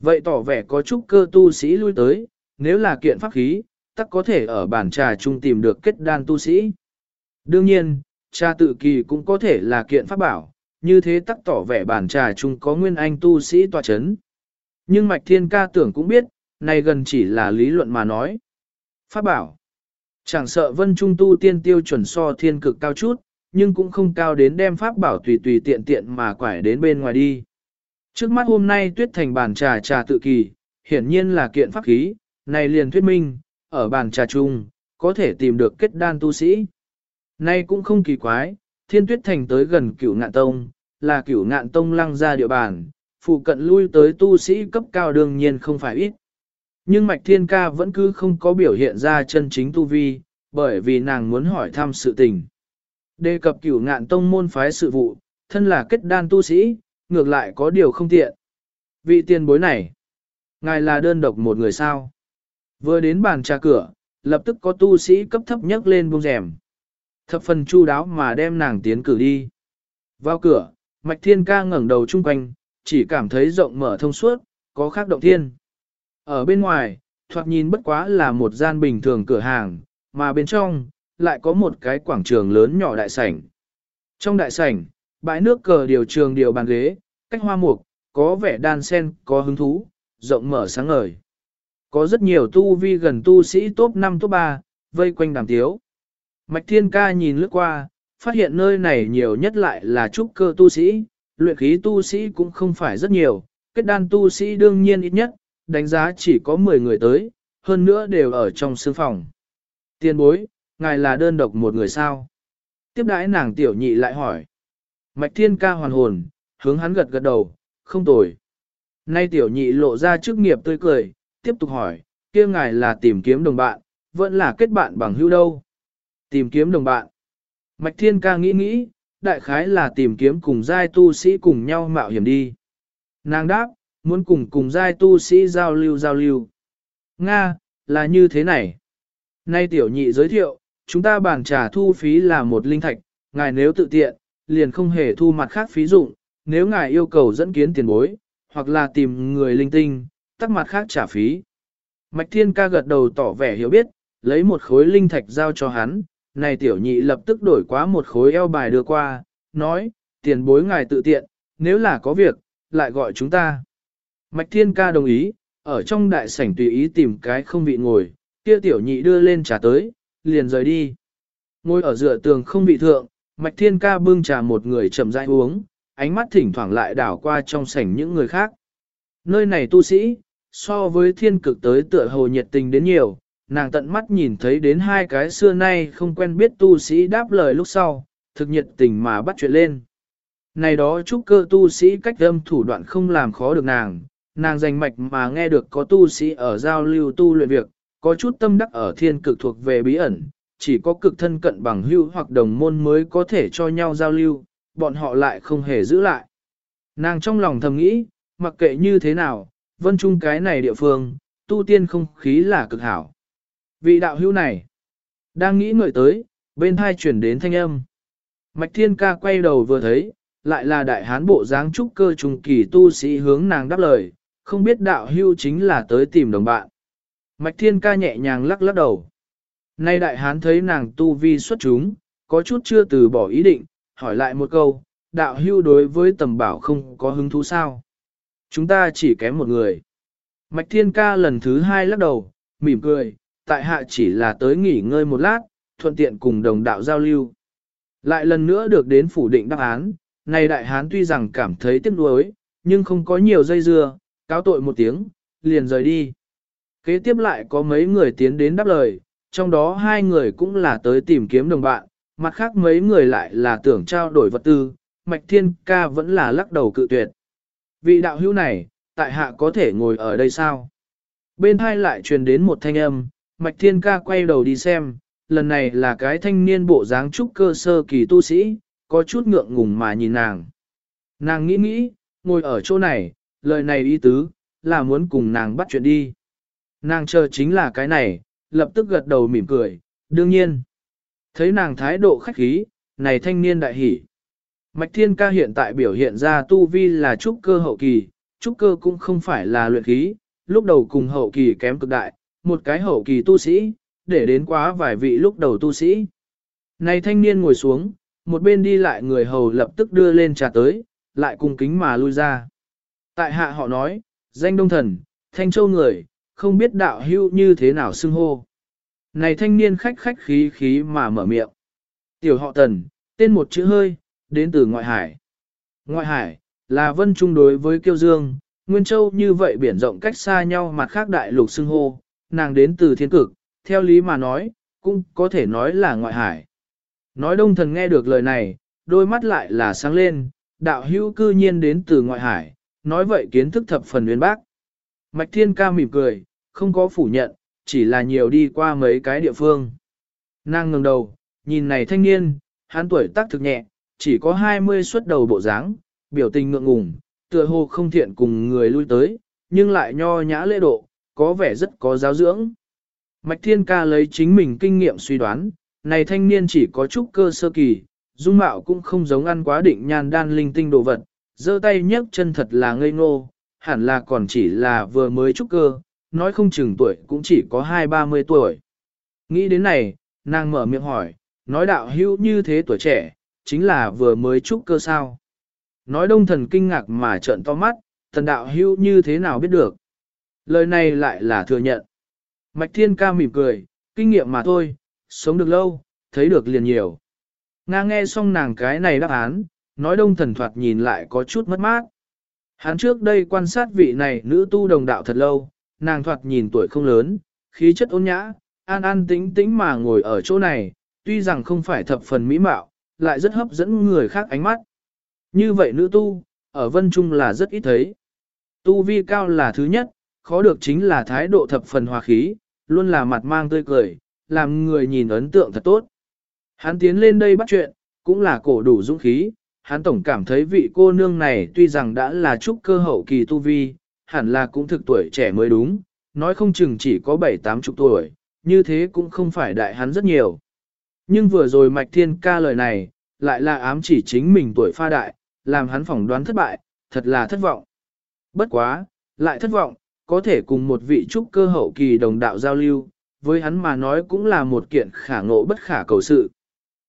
Vậy tỏ vẻ có chút cơ tu sĩ lui tới, nếu là kiện pháp khí, tắc có thể ở bàn trà chung tìm được kết đan tu sĩ. Đương nhiên, trà tự kỳ cũng có thể là kiện pháp bảo, như thế tắc tỏ vẻ bàn trà chung có nguyên anh tu sĩ tòa chấn. Nhưng Mạch Thiên Ca tưởng cũng biết, này gần chỉ là lý luận mà nói. Pháp bảo. Chẳng sợ vân trung tu tiên tiêu chuẩn so thiên cực cao chút, nhưng cũng không cao đến đem pháp bảo tùy tùy tiện tiện mà quải đến bên ngoài đi. Trước mắt hôm nay tuyết thành bàn trà trà tự kỳ, hiển nhiên là kiện pháp khí, này liền thuyết minh, ở bàn trà chung, có thể tìm được kết đan tu sĩ. Nay cũng không kỳ quái, thiên tuyết thành tới gần cửu ngạn tông, là cửu ngạn tông lăng ra địa bàn, phụ cận lui tới tu sĩ cấp cao đương nhiên không phải ít. Nhưng Mạch Thiên Ca vẫn cứ không có biểu hiện ra chân chính tu vi, bởi vì nàng muốn hỏi thăm sự tình. Đề cập cửu ngạn tông môn phái sự vụ, thân là kết đan tu sĩ, ngược lại có điều không tiện. Vị tiền bối này, ngài là đơn độc một người sao. Vừa đến bàn trà cửa, lập tức có tu sĩ cấp thấp nhất lên buông rèm. Thập phần chu đáo mà đem nàng tiến cử đi. Vào cửa, Mạch Thiên Ca ngẩng đầu chung quanh, chỉ cảm thấy rộng mở thông suốt, có khác động thiên. Ở bên ngoài, thoạt nhìn bất quá là một gian bình thường cửa hàng, mà bên trong, lại có một cái quảng trường lớn nhỏ đại sảnh. Trong đại sảnh, bãi nước cờ điều trường điều bàn ghế, cách hoa mục, có vẻ đan sen, có hứng thú, rộng mở sáng ngời. Có rất nhiều tu vi gần tu sĩ top 5 top 3, vây quanh đàm tiếu. Mạch Thiên Ca nhìn lướt qua, phát hiện nơi này nhiều nhất lại là trúc cơ tu sĩ, luyện khí tu sĩ cũng không phải rất nhiều, kết đan tu sĩ đương nhiên ít nhất, đánh giá chỉ có 10 người tới, hơn nữa đều ở trong sương phòng. Tiên bối, ngài là đơn độc một người sao? Tiếp đãi nàng tiểu nhị lại hỏi. Mạch Thiên Ca hoàn hồn, hướng hắn gật gật đầu, không tồi. Nay tiểu nhị lộ ra chức nghiệp tươi cười, tiếp tục hỏi, kia ngài là tìm kiếm đồng bạn, vẫn là kết bạn bằng hữu đâu. Tìm kiếm đồng bạn. Mạch Thiên ca nghĩ nghĩ, đại khái là tìm kiếm cùng giai tu sĩ cùng nhau mạo hiểm đi. Nàng đáp, muốn cùng cùng giai tu sĩ giao lưu giao lưu. Nga, là như thế này. Nay tiểu nhị giới thiệu, chúng ta bàn trả thu phí là một linh thạch, ngài nếu tự tiện, liền không hề thu mặt khác phí dụng, nếu ngài yêu cầu dẫn kiến tiền bối, hoặc là tìm người linh tinh, tắc mặt khác trả phí. Mạch Thiên ca gật đầu tỏ vẻ hiểu biết, lấy một khối linh thạch giao cho hắn, này tiểu nhị lập tức đổi quá một khối eo bài đưa qua, nói, tiền bối ngài tự tiện, nếu là có việc, lại gọi chúng ta. Mạch Thiên ca đồng ý, ở trong đại sảnh tùy ý tìm cái không vị ngồi, kia tiểu nhị đưa lên trà tới, liền rời đi. Ngồi ở dựa tường không vị thượng, Mạch Thiên ca bưng trà một người chậm rãi uống, ánh mắt thỉnh thoảng lại đảo qua trong sảnh những người khác. Nơi này tu sĩ, so với thiên cực tới tựa hồ nhiệt tình đến nhiều, nàng tận mắt nhìn thấy đến hai cái xưa nay không quen biết tu sĩ đáp lời lúc sau, thực nhiệt tình mà bắt chuyện lên. Này đó chúc cơ tu sĩ cách âm thủ đoạn không làm khó được nàng, nàng dành mạch mà nghe được có tu sĩ ở giao lưu tu luyện việc, có chút tâm đắc ở thiên cực thuộc về bí ẩn, chỉ có cực thân cận bằng hữu hoặc đồng môn mới có thể cho nhau giao lưu, bọn họ lại không hề giữ lại. Nàng trong lòng thầm nghĩ, mặc kệ như thế nào, vân trung cái này địa phương, tu tiên không khí là cực hảo. Vị đạo hữu này, đang nghĩ ngợi tới, bên hai chuyển đến thanh âm. Mạch thiên ca quay đầu vừa thấy, lại là đại hán bộ dáng trúc cơ trùng kỳ tu sĩ hướng nàng đáp lời, không biết đạo hữu chính là tới tìm đồng bạn. Mạch thiên ca nhẹ nhàng lắc lắc đầu. Nay đại hán thấy nàng tu vi xuất chúng, có chút chưa từ bỏ ý định, hỏi lại một câu, đạo hưu đối với tầm bảo không có hứng thú sao? Chúng ta chỉ kém một người. Mạch thiên ca lần thứ hai lắc đầu, mỉm cười, tại hạ chỉ là tới nghỉ ngơi một lát, thuận tiện cùng đồng đạo giao lưu. Lại lần nữa được đến phủ định đáp án, này đại hán tuy rằng cảm thấy tiếc nuối, nhưng không có nhiều dây dưa, cáo tội một tiếng, liền rời đi. Kế tiếp lại có mấy người tiến đến đáp lời, trong đó hai người cũng là tới tìm kiếm đồng bạn, mặt khác mấy người lại là tưởng trao đổi vật tư, Mạch Thiên Ca vẫn là lắc đầu cự tuyệt. Vị đạo hữu này, tại hạ có thể ngồi ở đây sao? Bên hai lại truyền đến một thanh âm, Mạch Thiên Ca quay đầu đi xem, lần này là cái thanh niên bộ dáng trúc cơ sơ kỳ tu sĩ, có chút ngượng ngùng mà nhìn nàng. Nàng nghĩ nghĩ, ngồi ở chỗ này, lời này ý tứ, là muốn cùng nàng bắt chuyện đi. Nàng chờ chính là cái này, lập tức gật đầu mỉm cười, đương nhiên. Thấy nàng thái độ khách khí, này thanh niên đại hỉ. Mạch Thiên Ca hiện tại biểu hiện ra tu vi là trúc cơ hậu kỳ, trúc cơ cũng không phải là luyện khí, lúc đầu cùng hậu kỳ kém cực đại, một cái hậu kỳ tu sĩ, để đến quá vài vị lúc đầu tu sĩ. Này thanh niên ngồi xuống, một bên đi lại người hầu lập tức đưa lên trà tới, lại cung kính mà lui ra. Tại hạ họ nói, danh đông thần, thanh châu người, không biết đạo hưu như thế nào xưng hô. Này thanh niên khách khách khí khí mà mở miệng. Tiểu họ tần, tên một chữ hơi, đến từ ngoại hải. Ngoại hải, là vân trung đối với kiêu dương, Nguyên Châu như vậy biển rộng cách xa nhau mặt khác đại lục xưng hô, nàng đến từ thiên cực, theo lý mà nói, cũng có thể nói là ngoại hải. Nói đông thần nghe được lời này, đôi mắt lại là sáng lên, đạo hữu cư nhiên đến từ ngoại hải, nói vậy kiến thức thập phần uyên bác. Mạch Thiên ca mỉm cười, không có phủ nhận, chỉ là nhiều đi qua mấy cái địa phương. Nàng ngừng đầu, nhìn này thanh niên, hắn tuổi tác thực nhẹ, chỉ có 20 xuất đầu bộ dáng, biểu tình ngượng ngùng, tựa hồ không thiện cùng người lui tới, nhưng lại nho nhã lễ độ, có vẻ rất có giáo dưỡng. Mạch Thiên Ca lấy chính mình kinh nghiệm suy đoán, này thanh niên chỉ có chút cơ sơ kỳ, dung mạo cũng không giống ăn quá định nhan đan linh tinh đồ vật, giơ tay nhấc chân thật là ngây ngô, hẳn là còn chỉ là vừa mới chút cơ, nói không chừng tuổi cũng chỉ có hai ba mươi tuổi. Nghĩ đến này, nàng mở miệng hỏi, nói đạo hữu như thế tuổi trẻ, chính là vừa mới chút cơ sao. Nói đông thần kinh ngạc mà trợn to mắt, thần đạo hữu như thế nào biết được. Lời này lại là thừa nhận. Mạch thiên ca mỉm cười, kinh nghiệm mà thôi, sống được lâu, thấy được liền nhiều. Nga nghe xong nàng cái này đáp án, nói đông thần thoạt nhìn lại có chút mất mát. Hắn trước đây quan sát vị này nữ tu đồng đạo thật lâu, nàng thoạt nhìn tuổi không lớn, khí chất ôn nhã, an an tĩnh tĩnh mà ngồi ở chỗ này, tuy rằng không phải thập phần mỹ mạo, lại rất hấp dẫn người khác ánh mắt. Như vậy nữ tu, ở vân trung là rất ít thấy. Tu vi cao là thứ nhất, khó được chính là thái độ thập phần hòa khí, luôn là mặt mang tươi cười, làm người nhìn ấn tượng thật tốt. Hắn tiến lên đây bắt chuyện, cũng là cổ đủ dũng khí, hắn tổng cảm thấy vị cô nương này tuy rằng đã là trúc cơ hậu kỳ tu vi, hẳn là cũng thực tuổi trẻ mới đúng, nói không chừng chỉ có 7-8 chục tuổi, như thế cũng không phải đại hắn rất nhiều. Nhưng vừa rồi Mạch Thiên ca lời này, lại là ám chỉ chính mình tuổi pha đại, làm hắn phỏng đoán thất bại, thật là thất vọng. Bất quá, lại thất vọng, có thể cùng một vị trúc cơ hậu kỳ đồng đạo giao lưu, với hắn mà nói cũng là một kiện khả ngộ bất khả cầu sự.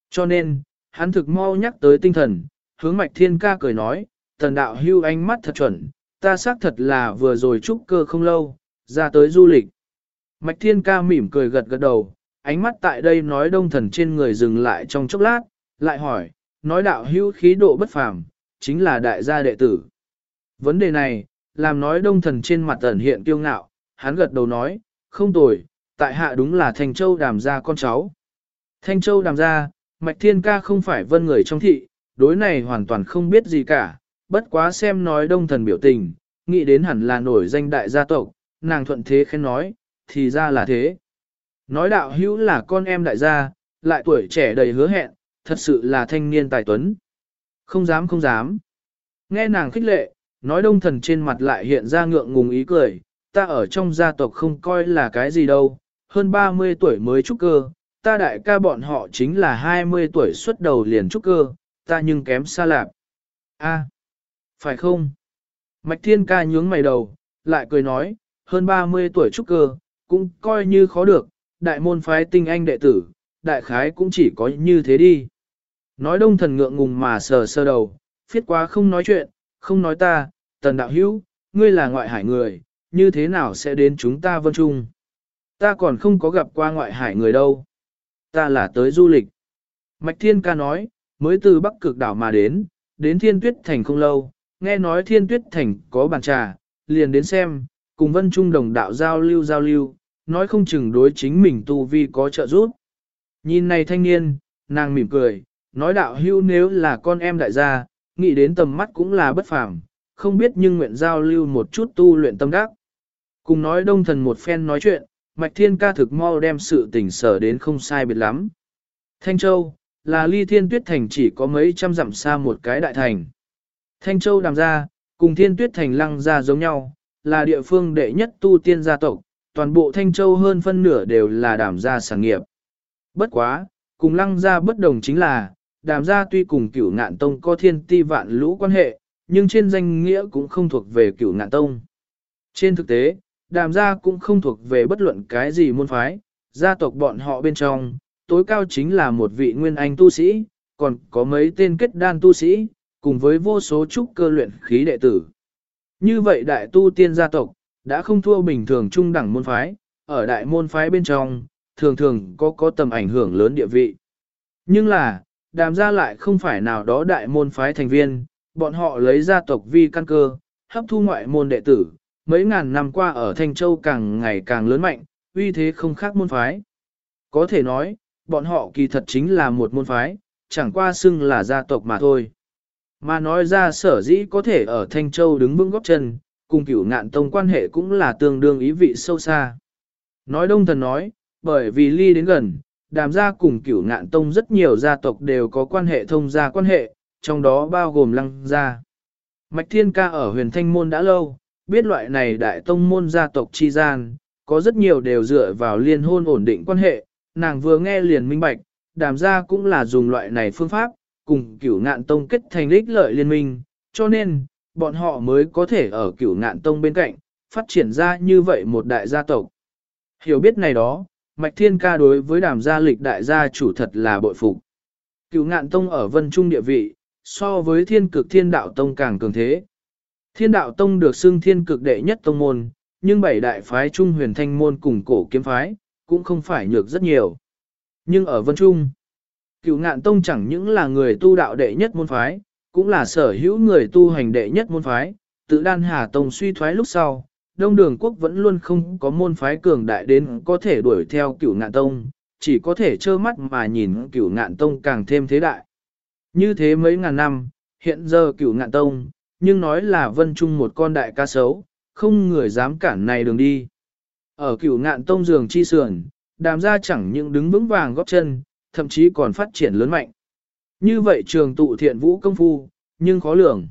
Cho nên, hắn thực mau nhắc tới tinh thần, hướng mạch thiên ca cười nói, tần đạo hưu ánh mắt thật chuẩn, ta xác thật là vừa rồi trúc cơ không lâu, ra tới du lịch. Mạch thiên ca mỉm cười gật gật đầu, ánh mắt tại đây nói đông thần trên người dừng lại trong chốc lát, lại hỏi, nói đạo hưu khí độ bất phàm, chính là đại gia đệ tử. Vấn đề này, làm nói đông thần trên mặt ẩn hiện kiêu ngạo, hắn gật đầu nói, không tồi, tại hạ đúng là Thanh Châu đàm gia con cháu. Thanh Châu đàm gia, Mạch Thiên Ca không phải vân người trong thị, đối này hoàn toàn không biết gì cả, bất quá xem nói đông thần biểu tình, nghĩ đến hẳn là nổi danh đại gia tộc, nàng thuận thế khen nói, thì ra là thế. Nói đạo hữu là con em đại gia, lại tuổi trẻ đầy hứa hẹn, thật sự là thanh niên tài tuấn. Không dám không dám. Nghe nàng khích lệ, nói đông thần trên mặt lại hiện ra ngượng ngùng ý cười, ta ở trong gia tộc không coi là cái gì đâu, hơn 30 tuổi mới trúc cơ, ta đại ca bọn họ chính là 20 tuổi xuất đầu liền trúc cơ, ta nhưng kém xa lạp. A, phải không? Mạch Thiên ca nhướng mày đầu, lại cười nói, hơn 30 tuổi trúc cơ, cũng coi như khó được, đại môn phái tinh anh đệ tử, đại khái cũng chỉ có như thế đi. Nói đông thần ngượng ngùng mà sờ sơ đầu, phiết quá không nói chuyện, không nói ta, tần đạo hữu, ngươi là ngoại hải người, như thế nào sẽ đến chúng ta vân trung? Ta còn không có gặp qua ngoại hải người đâu. Ta là tới du lịch. Mạch Thiên ca nói, mới từ Bắc Cực đảo mà đến, đến Thiên Tuyết Thành không lâu, nghe nói Thiên Tuyết Thành có bàn trà, liền đến xem, cùng Vân Trung đồng đạo giao lưu giao lưu, nói không chừng đối chính mình tu vi có trợ giúp. Nhìn này thanh niên, nàng mỉm cười, nói đạo hưu nếu là con em đại gia, nghĩ đến tầm mắt cũng là bất phàm, không biết nhưng nguyện giao lưu một chút tu luyện tâm đắc. Cùng nói đông thần một phen nói chuyện, Mạch Thiên ca thực mau đem sự tình sở đến không sai biệt lắm. Thanh Châu, là ly thiên tuyết thành chỉ có mấy trăm dặm xa một cái đại thành. Thanh Châu đàm gia, cùng thiên tuyết thành lăng gia giống nhau, là địa phương đệ nhất tu tiên gia tộc, toàn bộ Thanh Châu hơn phân nửa đều là đàm gia sản nghiệp. Bất quá, cùng lăng gia bất đồng chính là, đàm gia tuy cùng cửu ngạn tông có thiên ti vạn lũ quan hệ, nhưng trên danh nghĩa cũng không thuộc về cửu ngạn tông. Trên thực tế, đàm gia cũng không thuộc về bất luận cái gì môn phái, gia tộc bọn họ bên trong, tối cao chính là một vị nguyên anh tu sĩ, còn có mấy tên kết đan tu sĩ, cùng với vô số trúc cơ luyện khí đệ tử. Như vậy đại tu tiên gia tộc, đã không thua bình thường trung đẳng môn phái, ở đại môn phái bên trong, thường thường có có tầm ảnh hưởng lớn địa vị. Nhưng là, đàm gia lại không phải nào đó đại môn phái thành viên, bọn họ lấy gia tộc vi căn cơ, hấp thu ngoại môn đệ tử, mấy ngàn năm qua ở Thanh Châu càng ngày càng lớn mạnh, uy thế không khác môn phái. Có thể nói, bọn họ kỳ thật chính là một môn phái, chẳng qua xưng là gia tộc mà thôi. Mà nói ra sở dĩ có thể ở Thanh Châu đứng vững góp chân, cùng cửu ngạn tông quan hệ cũng là tương đương ý vị sâu xa. Nói đông thần nói, bởi vì ly đến gần, đàm gia cùng cửu ngạn tông rất nhiều gia tộc đều có quan hệ thông gia quan hệ, trong đó bao gồm lăng gia. Mạch Thiên Ca ở huyền thanh môn đã lâu, biết loại này đại tông môn gia tộc chi gian, có rất nhiều đều dựa vào liên hôn ổn định quan hệ, nàng vừa nghe liền minh bạch, đàm gia cũng là dùng loại này phương pháp, cùng cửu ngạn tông kết thành lích lợi liên minh, cho nên, bọn họ mới có thể ở cửu ngạn tông bên cạnh, phát triển ra như vậy một đại gia tộc. Hiểu biết này đó, Mạch Thiên Ca đối với đàm gia lịch đại gia chủ thật là bội phục. Cửu ngạn tông ở vân trung địa vị, so với thiên cực thiên đạo tông càng cường thế. Thiên đạo tông được xưng thiên cực đệ nhất tông môn, nhưng bảy đại phái trung huyền thanh môn cùng cổ kiếm phái, cũng không phải nhược rất nhiều. Nhưng ở vân trung, Cựu ngạn tông chẳng những là người tu đạo đệ nhất môn phái, cũng là sở hữu người tu hành đệ nhất môn phái, tự đan hà tông suy thoái lúc sau, đông đường quốc vẫn luôn không có môn phái cường đại đến có thể đuổi theo cửu ngạn tông, chỉ có thể trơ mắt mà nhìn cửu ngạn tông càng thêm thế đại. Như thế mấy ngàn năm, hiện giờ cửu ngạn tông, nhưng nói là vân trung một con đại ca sấu, không người dám cản này đường đi. Ở cửu ngạn tông giường chi sườn, đàm ra chẳng những đứng vững vàng góp chân, thậm chí còn phát triển lớn mạnh. Như vậy trường tụ thiện vũ công phu, nhưng khó lường.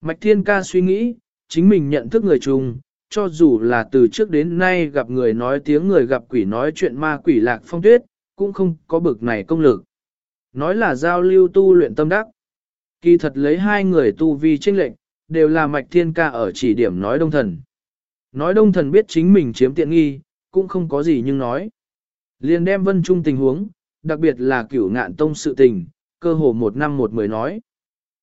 Mạch Thiên Ca suy nghĩ, chính mình nhận thức người chung, cho dù là từ trước đến nay gặp người nói tiếng người gặp quỷ nói chuyện ma quỷ lạc phong tuyết, cũng không có bực này công lực. Nói là giao lưu tu luyện tâm đắc. Kỳ thật lấy hai người tu vi trinh lệnh, đều là mạch thiên ca ở chỉ điểm nói đông thần. Nói đông thần biết chính mình chiếm tiện nghi, cũng không có gì nhưng nói. Liền đem vân trung tình huống, đặc biệt là cửu ngạn tông sự tình, cơ hồ một năm một mười nói.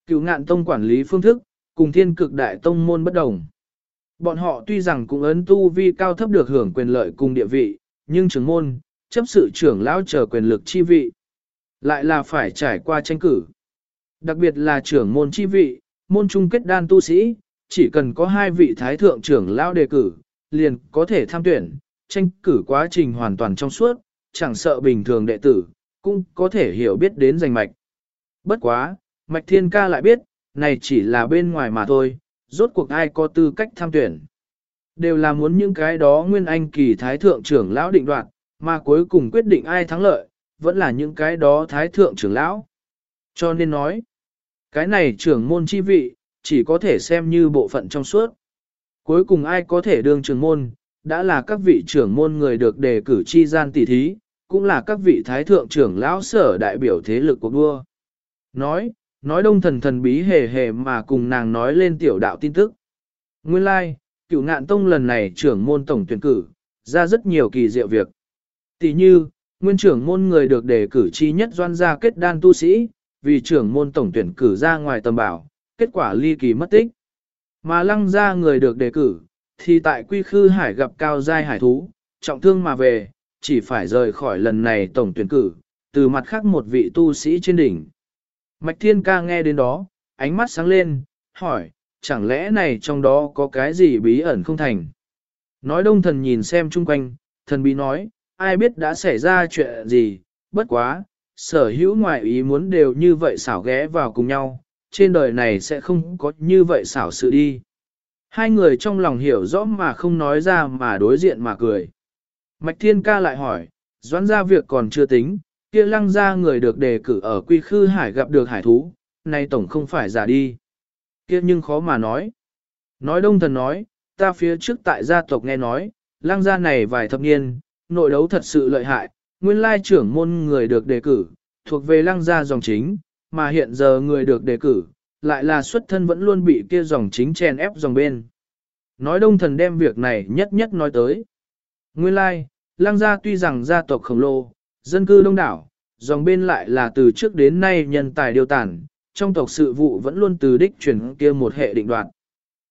Cửu ngạn tông quản lý phương thức, cùng thiên cực đại tông môn bất đồng. Bọn họ tuy rằng cũng ấn tu vi cao thấp được hưởng quyền lợi cùng địa vị, nhưng trưởng môn, chấp sự trưởng lão chờ quyền lực chi vị. Lại là phải trải qua tranh cử. Đặc biệt là trưởng môn chi vị, môn chung kết đan tu sĩ, chỉ cần có hai vị thái thượng trưởng lão đề cử, liền có thể tham tuyển, tranh cử quá trình hoàn toàn trong suốt, chẳng sợ bình thường đệ tử, cũng có thể hiểu biết đến danh mạch. Bất quá, mạch thiên ca lại biết, này chỉ là bên ngoài mà thôi, rốt cuộc ai có tư cách tham tuyển. Đều là muốn những cái đó nguyên anh kỳ thái thượng trưởng lão định đoạt, mà cuối cùng quyết định ai thắng lợi, vẫn là những cái đó thái thượng trưởng lão. Cho nên nói, cái này trưởng môn chi vị, chỉ có thể xem như bộ phận trong suốt. Cuối cùng ai có thể đương trưởng môn, đã là các vị trưởng môn người được đề cử chi gian tỷ thí, cũng là các vị thái thượng trưởng lão sở đại biểu thế lực của đua. Nói, nói đông thần thần bí hề hề mà cùng nàng nói lên tiểu đạo tin tức. Nguyên lai, like, cựu ngạn tông lần này trưởng môn tổng tuyển cử, ra rất nhiều kỳ diệu việc. Tỷ như, nguyên trưởng môn người được đề cử chi nhất doan gia kết đan tu sĩ, vì trưởng môn tổng tuyển cử ra ngoài tầm bảo, kết quả ly kỳ mất tích. Mà lăng gia người được đề cử, thì tại quy khư hải gặp cao giai hải thú, trọng thương mà về, chỉ phải rời khỏi lần này tổng tuyển cử, từ mặt khác một vị tu sĩ trên đỉnh. Mạch Thiên Ca nghe đến đó, ánh mắt sáng lên, hỏi, chẳng lẽ này trong đó có cái gì bí ẩn không thành? Nói đông thần nhìn xem chung quanh, thần bí nói, ai biết đã xảy ra chuyện gì, bất quá, sở hữu ngoại ý muốn đều như vậy xảo ghé vào cùng nhau, trên đời này sẽ không có như vậy xảo sự đi. Hai người trong lòng hiểu rõ mà không nói ra mà đối diện mà cười. Mạch Thiên Ca lại hỏi, doãn ra việc còn chưa tính, kia lăng ra người được đề cử ở quy khư hải gặp được hải thú, nay tổng không phải giả đi. Kia nhưng khó mà nói. Nói đông thần nói, ta phía trước tại gia tộc nghe nói, lăng gia này vài thập niên, nội đấu thật sự lợi hại, nguyên lai trưởng môn người được đề cử, thuộc về lăng gia dòng chính, mà hiện giờ người được đề cử, lại là xuất thân vẫn luôn bị kia dòng chính chèn ép dòng bên. Nói đông thần đem việc này nhất nhất nói tới. Nguyên lai, lăng gia tuy rằng gia tộc khổng lồ, dân cư đông đảo, dòng bên lại là từ trước đến nay nhân tài điều tản, trong tộc sự vụ vẫn luôn từ đích chuyển kia một hệ định đoạt.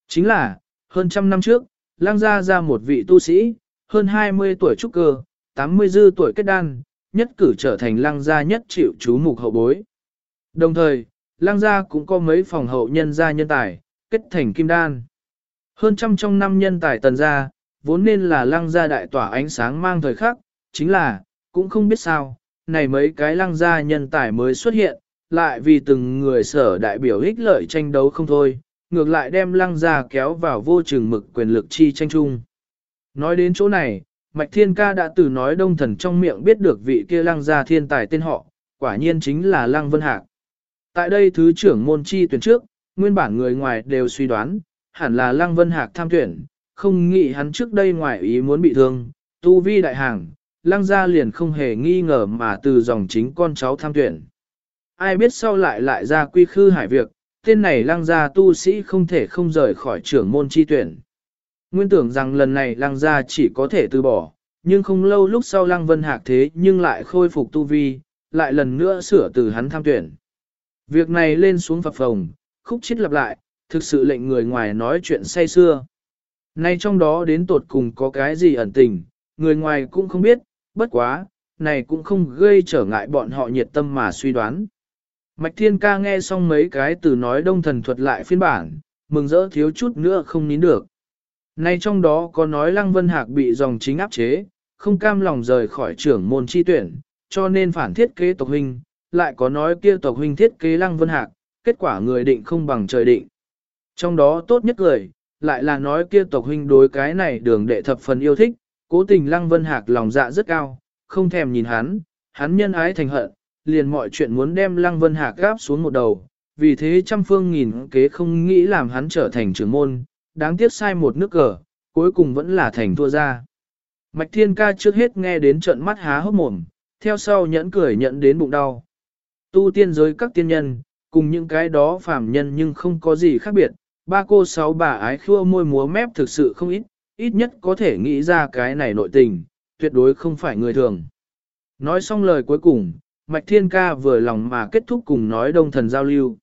Chính là, hơn trăm năm trước, lang gia ra một vị tu sĩ, hơn 20 tuổi trúc cơ, 80 dư tuổi kết đan, nhất cử trở thành lăng gia nhất chịu chú mục hậu bối. Đồng thời, lăng gia cũng có mấy phòng hậu nhân gia nhân tài, kết thành kim đan. Hơn trăm trong năm nhân tài tần gia, vốn nên là lăng gia đại tỏa ánh sáng mang thời khắc, chính là, cũng không biết sao, này mấy cái lăng gia nhân tài mới xuất hiện, lại vì từng người sở đại biểu ích lợi tranh đấu không thôi, ngược lại đem lăng gia kéo vào vô trường mực quyền lực chi tranh chung. Nói đến chỗ này, Mạch Thiên Ca đã từ nói đông thần trong miệng biết được vị kia lăng gia thiên tài tên họ, quả nhiên chính là lăng vân hạc. Tại đây thứ trưởng môn chi tuyển trước, nguyên bản người ngoài đều suy đoán, hẳn là lăng vân hạc tham tuyển, không nghĩ hắn trước đây ngoài ý muốn bị thương, tu vi đại hàng, lăng gia liền không hề nghi ngờ mà từ dòng chính con cháu tham tuyển. Ai biết sau lại lại ra quy khư hải việc, tên này lăng gia tu sĩ không thể không rời khỏi trưởng môn chi tuyển. Nguyên tưởng rằng lần này lăng gia chỉ có thể từ bỏ, nhưng không lâu lúc sau lăng vân hạc thế nhưng lại khôi phục tu vi, lại lần nữa sửa từ hắn tham tuyển. Việc này lên xuống phập phồng, khúc chết lặp lại, thực sự lệnh người ngoài nói chuyện say xưa. Nay trong đó đến tột cùng có cái gì ẩn tình, người ngoài cũng không biết, bất quá, này cũng không gây trở ngại bọn họ nhiệt tâm mà suy đoán. Mạch Thiên Ca nghe xong mấy cái từ nói đông thần thuật lại phiên bản, mừng rỡ thiếu chút nữa không nín được. Nay trong đó có nói Lăng Vân Hạc bị dòng chính áp chế, không cam lòng rời khỏi trưởng môn chi tuyển, cho nên phản thiết kế tộc huynh, lại có nói kia tộc huynh thiết kế Lăng Vân Hạc, kết quả người định không bằng trời định. Trong đó tốt nhất người lại là nói kia tộc huynh đối cái này đường đệ thập phần yêu thích, cố tình Lăng Vân Hạc lòng dạ rất cao, không thèm nhìn hắn, hắn nhân ái thành hận, liền mọi chuyện muốn đem Lăng Vân Hạc gáp xuống một đầu, vì thế trăm phương nghìn kế không nghĩ làm hắn trở thành trưởng môn, đáng tiếc sai một nước cờ, cuối cùng vẫn là thành thua ra. Mạch Thiên Ca trước hết nghe đến trận mắt há hốc mồm, theo sau nhẫn cười nhận đến bụng đau. Tu tiên giới các tiên nhân, cùng những cái đó phàm nhân nhưng không có gì khác biệt, ba cô sáu bà ái khua môi múa mép thực sự không ít, ít nhất có thể nghĩ ra cái này nội tình, tuyệt đối không phải người thường. Nói xong lời cuối cùng, Mạch Thiên Ca vừa lòng mà kết thúc cùng nói đông thần giao lưu.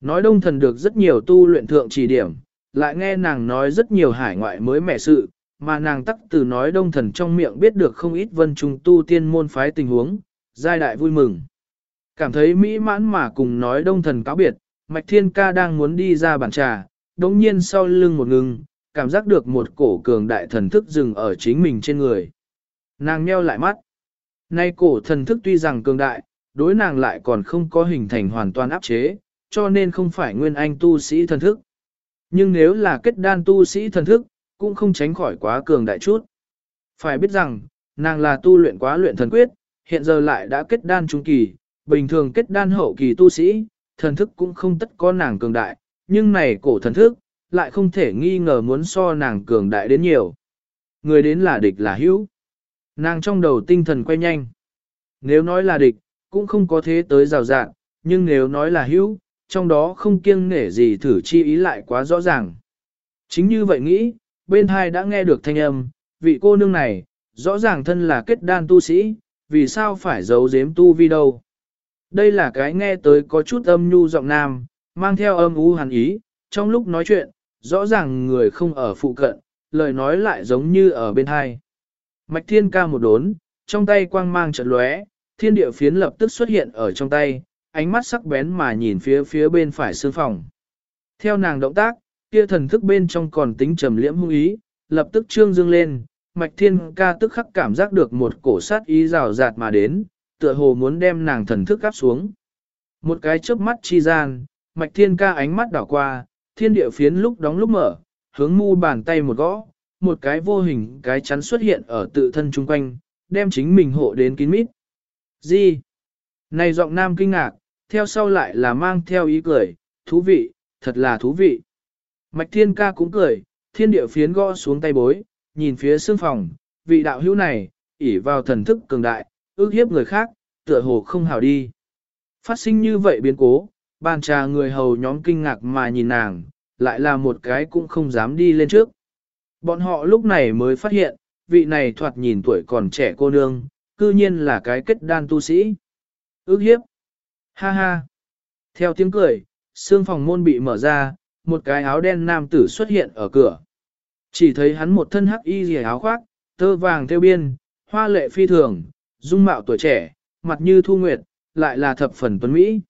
Nói đông thần được rất nhiều tu luyện thượng chỉ điểm, lại nghe nàng nói rất nhiều hải ngoại mới mẻ sự, mà nàng tắc từ nói đông thần trong miệng biết được không ít vân trung tu tiên môn phái tình huống, giai đại vui mừng. Cảm thấy mỹ mãn mà cùng nói đông thần cáo biệt, Mạch Thiên Ca đang muốn đi ra bàn trà, đống nhiên sau lưng một ngừng, cảm giác được một cổ cường đại thần thức dừng ở chính mình trên người. Nàng nheo lại mắt. Nay cổ thần thức tuy rằng cường đại, đối nàng lại còn không có hình thành hoàn toàn áp chế, cho nên không phải nguyên anh tu sĩ thần thức. Nhưng nếu là kết đan tu sĩ thần thức, cũng không tránh khỏi quá cường đại chút. Phải biết rằng, nàng là tu luyện quá luyện thần quyết, hiện giờ lại đã kết đan trung kỳ, bình thường kết đan hậu kỳ tu sĩ, thần thức cũng không tất có nàng cường đại, nhưng này cổ thần thức, lại không thể nghi ngờ muốn so nàng cường đại đến nhiều. Người đến là địch là hữu. Nàng trong đầu tinh thần quay nhanh. Nếu nói là địch, cũng không có thế tới rào rạng, nhưng nếu nói là hữu, trong đó không kiêng nể gì thử chi ý lại quá rõ ràng. Chính như vậy nghĩ, bên hai đã nghe được thanh âm, vị cô nương này, rõ ràng thân là kết đan tu sĩ, vì sao phải giấu giếm tu vi đâu. Đây là cái nghe tới có chút âm nhu giọng nam, mang theo âm u hàn ý, trong lúc nói chuyện, rõ ràng người không ở phụ cận, lời nói lại giống như ở bên hai. Mạch thiên ca một đốn, trong tay quang mang trận lóe, thiên địa phiến lập tức xuất hiện ở trong tay, ánh mắt sắc bén mà nhìn phía phía bên phải sương phòng. Theo nàng động tác, kia thần thức bên trong còn tính trầm liễm hung ý, lập tức trương dương lên, mạch thiên ca tức khắc cảm giác được một cổ sát ý rào rạt mà đến, tựa hồ muốn đem nàng thần thức áp xuống. Một cái chớp mắt chi gian, mạch thiên ca ánh mắt đảo qua, thiên địa phiến lúc đóng lúc mở, hướng mu bàn tay một gõ, một cái vô hình cái chắn xuất hiện ở tự thân chung quanh, đem chính mình hộ đến kín mít. Gì? Này giọng nam kinh ngạc, theo sau lại là mang theo ý cười, thú vị, thật là thú vị. Mạch thiên ca cũng cười, thiên địa phiến gõ xuống tay bối, nhìn phía xương phòng, vị đạo hữu này, ỉ vào thần thức cường đại, ước hiếp người khác, tựa hồ không hào đi. Phát sinh như vậy biến cố, bàn trà người hầu nhóm kinh ngạc mà nhìn nàng, lại là một cái cũng không dám đi lên trước. Bọn họ lúc này mới phát hiện, vị này thoạt nhìn tuổi còn trẻ cô nương, cư nhiên là cái kết đan tu sĩ. Ước hiếp. Ha ha. Theo tiếng cười, xương phòng môn bị mở ra, một cái áo đen nam tử xuất hiện ở cửa. Chỉ thấy hắn một thân hắc y rìa áo khoác, tơ vàng theo biên, hoa lệ phi thường, dung mạo tuổi trẻ, mặt như thu nguyệt, lại là thập phần tuấn Mỹ.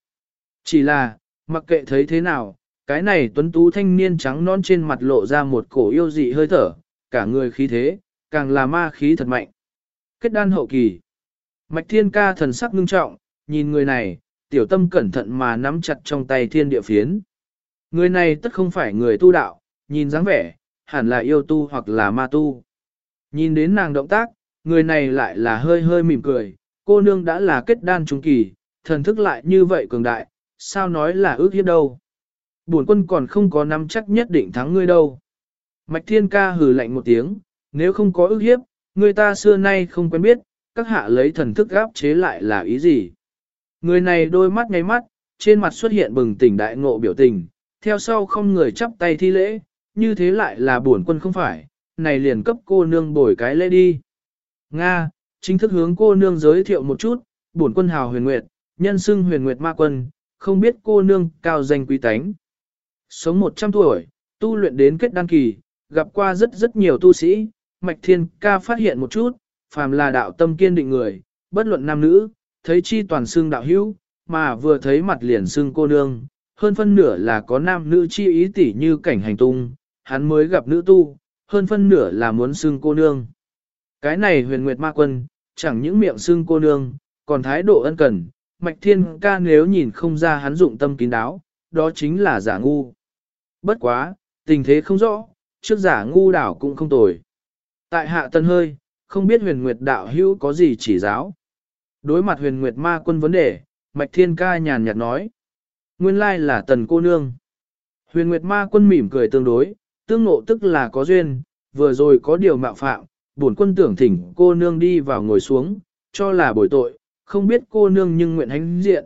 Chỉ là, mặc kệ thấy thế nào, cái này tuấn tú thanh niên trắng non trên mặt lộ ra một cổ yêu dị hơi thở, cả người khí thế, càng là ma khí thật mạnh. Kết đan hậu kỳ. Mạch thiên ca thần sắc ngưng trọng, nhìn người này, tiểu tâm cẩn thận mà nắm chặt trong tay thiên địa phiến. Người này tất không phải người tu đạo, nhìn dáng vẻ, hẳn là yêu tu hoặc là ma tu. Nhìn đến nàng động tác, người này lại là hơi hơi mỉm cười, cô nương đã là kết đan trung kỳ, thần thức lại như vậy cường đại, sao nói là ước hiếp đâu. Buồn quân còn không có nắm chắc nhất định thắng ngươi đâu. Mạch thiên ca hừ lạnh một tiếng, nếu không có ước hiếp, người ta xưa nay không quen biết, các hạ lấy thần thức gáp chế lại là ý gì. Người này đôi mắt ngay mắt, trên mặt xuất hiện bừng tỉnh đại ngộ biểu tình, theo sau không người chắp tay thi lễ, như thế lại là bổn quân không phải, này liền cấp cô nương bồi cái lễ đi. Nga, chính thức hướng cô nương giới thiệu một chút, bổn quân hào huyền nguyệt, nhân xưng huyền nguyệt ma quân, không biết cô nương cao danh quý tánh. Sống 100 tuổi, tu luyện đến kết đăng kỳ, gặp qua rất rất nhiều tu sĩ, Mạch Thiên ca phát hiện một chút, phàm là đạo tâm kiên định người, bất luận nam nữ, thấy chi toàn xương đạo hữu, mà vừa thấy mặt liền xương cô nương, hơn phân nửa là có nam nữ chi ý tỉ như cảnh hành tung, hắn mới gặp nữ tu, hơn phân nửa là muốn xương cô nương. Cái này huyền nguyệt ma quân, chẳng những miệng xương cô nương, còn thái độ ân cần, mạch thiên ca nếu nhìn không ra hắn dụng tâm kín đáo, đó chính là giả ngu. Bất quá, tình thế không rõ, trước giả ngu đảo cũng không tồi. Tại hạ tân hơi, không biết huyền nguyệt đạo hữu có gì chỉ giáo. Đối mặt huyền nguyệt ma quân vấn đề, mạch thiên ca nhàn nhạt nói. Nguyên lai là tần cô nương. Huyền nguyệt ma quân mỉm cười tương đối, tương ngộ tức là có duyên, vừa rồi có điều mạo phạm, bổn quân tưởng thỉnh cô nương đi vào ngồi xuống, cho là bồi tội, không biết cô nương nhưng nguyện hánh diện.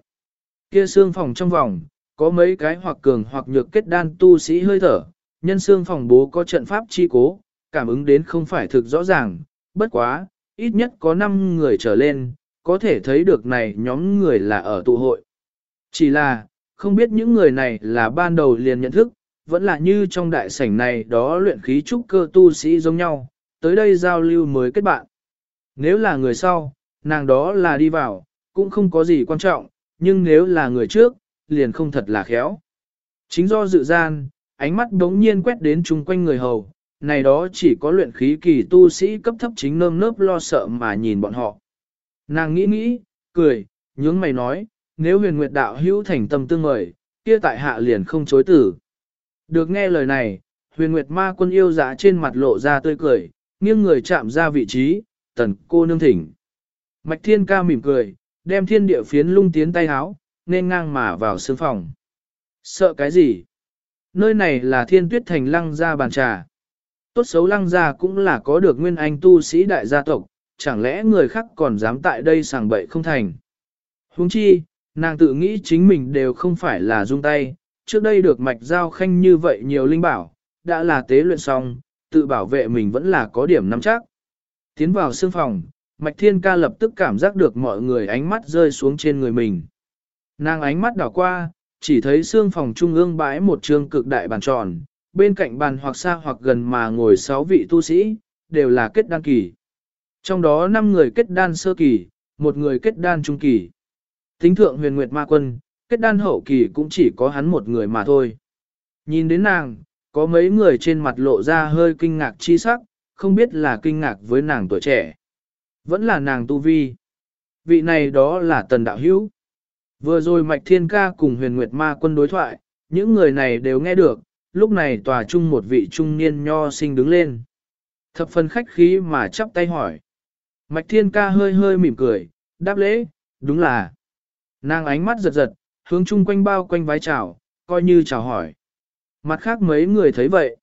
Kia xương phòng trong vòng, có mấy cái hoặc cường hoặc nhược kết đan tu sĩ hơi thở, nhân xương phòng bố có trận pháp chi cố, cảm ứng đến không phải thực rõ ràng, bất quá, ít nhất có 5 người trở lên, có thể thấy được này nhóm người là ở tụ hội. Chỉ là, không biết những người này là ban đầu liền nhận thức, vẫn là như trong đại sảnh này đó luyện khí trúc cơ tu sĩ giống nhau, tới đây giao lưu mới kết bạn. Nếu là người sau, nàng đó là đi vào, cũng không có gì quan trọng, nhưng nếu là người trước, liền không thật là khéo. Chính do dự gian, ánh mắt đống nhiên quét đến chung quanh người hầu, này đó chỉ có luyện khí kỳ tu sĩ cấp thấp chính nơm nớp lo sợ mà nhìn bọn họ. Nàng nghĩ nghĩ, cười, nhướng mày nói, nếu huyền nguyệt đạo hữu thành tâm tương mời, kia tại hạ liền không chối tử. Được nghe lời này, huyền nguyệt ma quân yêu giá trên mặt lộ ra tươi cười, nghiêng người chạm ra vị trí, tần cô nương thỉnh. Mạch thiên ca mỉm cười, đem thiên địa phiến lung tiến tay háo, nên ngang mà vào sương phòng. Sợ cái gì? Nơi này là thiên tuyết thành lăng gia bàn trà. Tốt xấu lăng gia cũng là có được nguyên anh tu sĩ đại gia tộc, chẳng lẽ người khác còn dám tại đây sàng bậy không thành. Huống chi, nàng tự nghĩ chính mình đều không phải là dung tay, trước đây được mạch giao khanh như vậy nhiều linh bảo, đã là tế luyện xong, tự bảo vệ mình vẫn là có điểm nắm chắc. Tiến vào sương phòng, mạch thiên ca lập tức cảm giác được mọi người ánh mắt rơi xuống trên người mình. Nàng ánh mắt đảo qua, chỉ thấy sương phòng trung ương bãi một trường cực đại bàn tròn, bên cạnh bàn hoặc xa hoặc gần mà ngồi sáu vị tu sĩ, đều là kết đăng kỳ. Trong đó 5 người kết đan sơ kỳ, một người kết đan trung kỳ. Tính thượng huyền nguyệt ma quân, kết đan hậu kỳ cũng chỉ có hắn một người mà thôi. Nhìn đến nàng, có mấy người trên mặt lộ ra hơi kinh ngạc chi sắc, không biết là kinh ngạc với nàng tuổi trẻ. Vẫn là nàng tu vi. Vị này đó là tần đạo hữu. Vừa rồi Mạch Thiên Ca cùng huyền nguyệt ma quân đối thoại, những người này đều nghe được, lúc này tòa chung một vị trung niên nho sinh đứng lên. Thập phần khách khí mà chắp tay hỏi. Mạch Thiên Ca hơi hơi mỉm cười, đáp lễ, đúng là. Nàng ánh mắt giật giật, hướng chung quanh bao quanh vái chào, coi như chào hỏi. Mặt khác mấy người thấy vậy.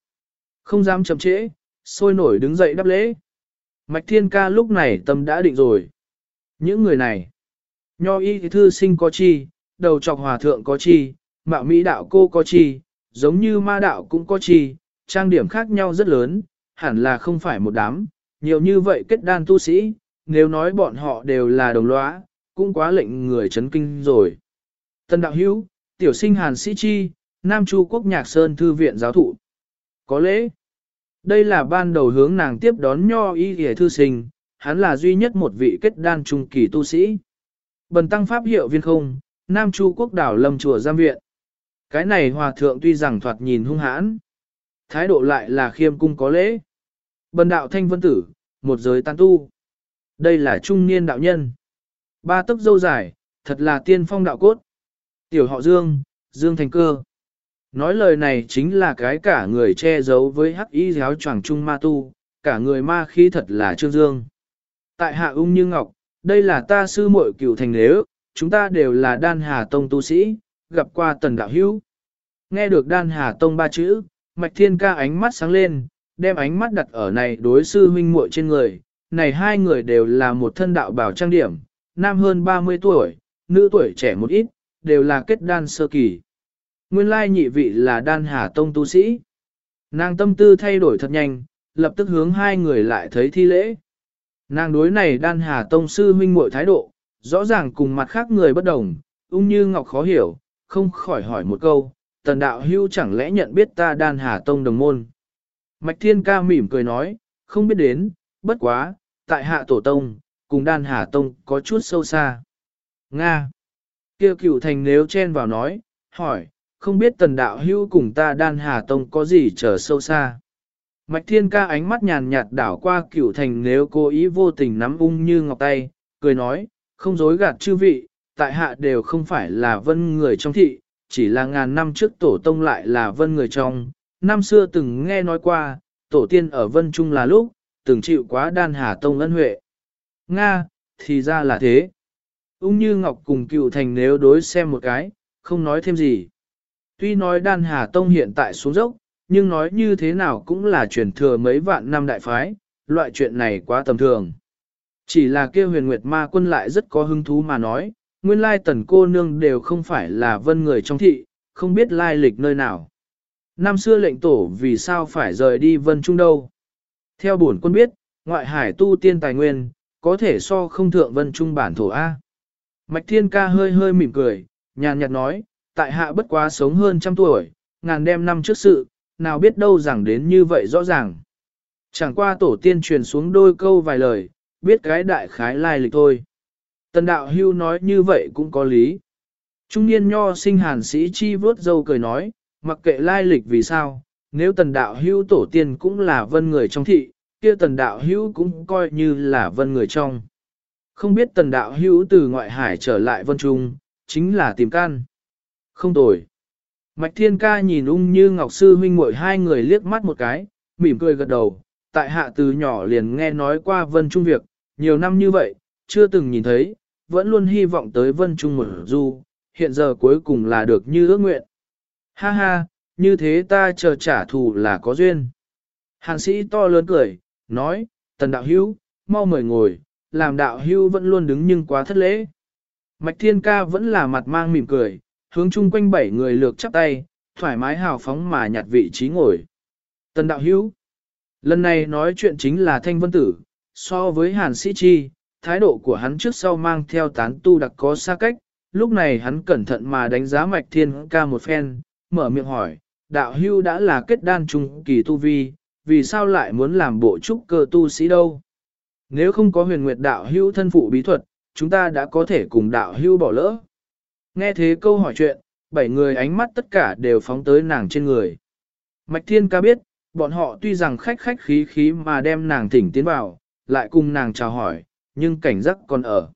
Không dám chậm trễ, sôi nổi đứng dậy đáp lễ. Mạch Thiên Ca lúc này tâm đã định rồi. Những người này, nho y thư sinh có chi, đầu trọc hòa thượng có chi, mạo mỹ đạo cô có chi, giống như ma đạo cũng có chi, trang điểm khác nhau rất lớn, hẳn là không phải một đám, nhiều như vậy kết đan tu sĩ, nếu nói bọn họ đều là đồng lõa, cũng quá lệnh người chấn kinh rồi. Tân đạo hữu, tiểu sinh hàn sĩ chi, Nam Chu Quốc Nhạc Sơn Thư viện giáo thụ. Có lẽ, đây là ban đầu hướng nàng tiếp đón nho y hề thư sinh, hắn là duy nhất một vị kết đan trung kỳ tu sĩ. Bần tăng pháp hiệu viên không, Nam Chu Quốc đảo lâm chùa giam viện. Cái này hòa thượng tuy rằng thoạt nhìn hung hãn, thái độ lại là khiêm cung có lễ. Bần đạo thanh vân tử, một giới tan tu. Đây là trung niên đạo nhân. Ba tấc dâu dài, thật là tiên phong đạo cốt. Tiểu họ Dương, Dương Thành Cơ. Nói lời này chính là cái cả người che giấu với hắc y giáo choàng trung ma tu, cả người ma khí thật là Trương Dương. Tại hạ ung như ngọc, đây là ta sư muội cửu thành nếu, chúng ta đều là đan hà tông tu sĩ, gặp qua tần đạo hữu. Nghe được đan hà tông ba chữ, mạch thiên ca ánh mắt sáng lên, đem ánh mắt đặt ở này đối sư huynh muội trên người, này hai người đều là một thân đạo bảo trang điểm, nam hơn 30 tuổi, nữ tuổi trẻ một ít, đều là kết đan sơ kỳ. Nguyên lai nhị vị là đan hà tông tu sĩ. Nàng tâm tư thay đổi thật nhanh, lập tức hướng hai người lại thấy thi lễ. Nàng đối này đan hà tông sư huynh muội thái độ, rõ ràng cùng mặt khác người bất đồng, ung như ngọc khó hiểu, không khỏi hỏi một câu, tần đạo hưu chẳng lẽ nhận biết ta đan hà tông đồng môn. Mạch thiên ca mỉm cười nói, không biết đến, bất quá, tại hạ tổ tông, cùng đan hà tông có chút sâu xa. Nga. Kêu cửu thành nếu chen vào nói, hỏi, không biết tần đạo hưu cùng ta đan hà tông có gì trở sâu xa. Mạch thiên ca ánh mắt nhàn nhạt đảo qua cửu thành nếu cố ý vô tình nắm ung như ngọc tay, cười nói, không dối gạt chư vị, tại hạ đều không phải là vân người trong thị, chỉ là ngàn năm trước tổ tông lại là vân người trong. Năm xưa từng nghe nói qua, tổ tiên ở vân trung là lúc, từng chịu quá đan hà tông ân huệ. Nga, thì ra là thế. Ung như Ngọc cùng cựu thành nếu đối xem một cái, không nói thêm gì. Tuy nói đan hà tông hiện tại xuống dốc, nhưng nói như thế nào cũng là truyền thừa mấy vạn năm đại phái, loại chuyện này quá tầm thường. Chỉ là kia huyền nguyệt ma quân lại rất có hứng thú mà nói, nguyên lai tần cô nương đều không phải là vân người trong thị, không biết lai lịch nơi nào. Năm xưa lệnh tổ vì sao phải rời đi vân trung đâu. Theo bổn quân biết, ngoại hải tu tiên tài nguyên, có thể so không thượng vân trung bản thổ A. Mạch thiên ca hơi hơi mỉm cười, nhàn nhạt nói, tại hạ bất quá sống hơn trăm tuổi, ngàn đem năm trước sự, nào biết đâu rằng đến như vậy rõ ràng. Chẳng qua tổ tiên truyền xuống đôi câu vài lời, biết cái đại khái lai lịch thôi. Tần đạo hưu nói như vậy cũng có lý. Trung niên nho sinh hàn sĩ chi vớt dâu cười nói, mặc kệ lai lịch vì sao, nếu tần đạo hưu tổ tiên cũng là vân người trong thị, kia tần đạo hưu cũng coi như là vân người trong. Không biết tần đạo hưu từ ngoại hải trở lại vân trung, chính là tìm can. Không tồi. Mạch thiên ca nhìn ung như ngọc sư huynh muội hai người liếc mắt một cái, mỉm cười gật đầu, tại hạ từ nhỏ liền nghe nói qua vân trung việc, nhiều năm như vậy, chưa từng nhìn thấy, vẫn luôn hy vọng tới vân trung một du, hiện giờ cuối cùng là được như ước nguyện. Ha ha, như thế ta chờ trả thù là có duyên. Hàn sĩ to lớn cười, nói, tần đạo hữu, mau mời ngồi, làm đạo hữu vẫn luôn đứng nhưng quá thất lễ. Mạch thiên ca vẫn là mặt mang mỉm cười, hướng chung quanh bảy người lược chắp tay, thoải mái hào phóng mà nhặt vị trí ngồi. Tần đạo hữu, lần này nói chuyện chính là thanh vân tử, so với hàn sĩ chi, thái độ của hắn trước sau mang theo tán tu đặc có xa cách, lúc này hắn cẩn thận mà đánh giá mạch thiên ca một phen, mở miệng hỏi, đạo hưu đã là kết đan trung kỳ tu vi, vì sao lại muốn làm bộ trúc cơ tu sĩ đâu? Nếu không có huyền nguyệt đạo hưu thân phụ bí thuật, chúng ta đã có thể cùng đạo hưu bỏ lỡ. Nghe thế câu hỏi chuyện, bảy người ánh mắt tất cả đều phóng tới nàng trên người. Mạch thiên ca biết, bọn họ tuy rằng khách khách khí khí mà đem nàng thỉnh tiến vào, lại cùng nàng chào hỏi, nhưng cảnh giác còn ở.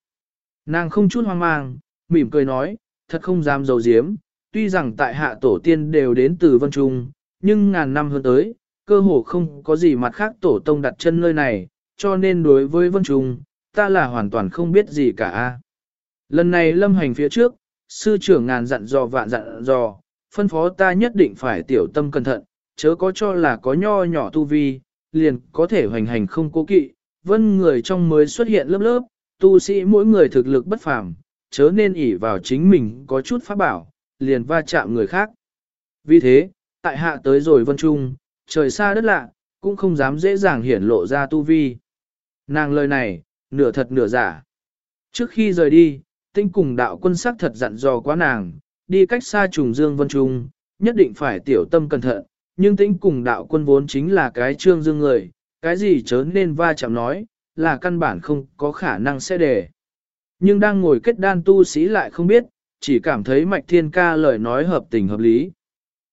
Nàng không chút hoang mang, mỉm cười nói, thật không dám dầu diếm, tuy rằng tại hạ tổ tiên đều đến từ Vân Trung, nhưng ngàn năm hơn tới, cơ hồ không có gì mặt khác tổ tông đặt chân nơi này, cho nên đối với Vân Trung, ta là hoàn toàn không biết gì cả. Lần này lâm hành phía trước, sư trưởng ngàn dặn dò vạn dặn dò, phân phó ta nhất định phải tiểu tâm cẩn thận, chớ có cho là có nho nhỏ tu vi, liền có thể hoành hành không cố kỵ, vân người trong mới xuất hiện lớp lớp, tu sĩ mỗi người thực lực bất phàm, chớ nên ỷ vào chính mình có chút pháp bảo, liền va chạm người khác. Vì thế, tại hạ tới rồi vân trung, trời xa đất lạ, cũng không dám dễ dàng hiển lộ ra tu vi. Nàng lời này, nửa thật nửa giả. Trước khi rời đi, tinh cùng đạo quân sắc thật dặn dò quá nàng, đi cách xa trùng dương vân trung, nhất định phải tiểu tâm cẩn thận, nhưng tinh cùng đạo quân vốn chính là cái trương dương người, cái gì chớ nên va chạm nói, là căn bản không có khả năng sẽ để. Nhưng đang ngồi kết đan tu sĩ lại không biết, chỉ cảm thấy mạch thiên ca lời nói hợp tình hợp lý.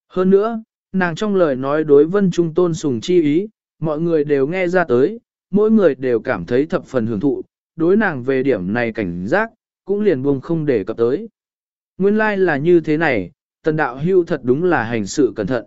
Hơn nữa, nàng trong lời nói đối vân trung tôn sùng chi ý, mọi người đều nghe ra tới, mỗi người đều cảm thấy thập phần hưởng thụ, đối nàng về điểm này cảnh giác, cũng liền buông không để cập tới. Nguyên lai là như thế này, tần đạo hưu thật đúng là hành sự cẩn thận.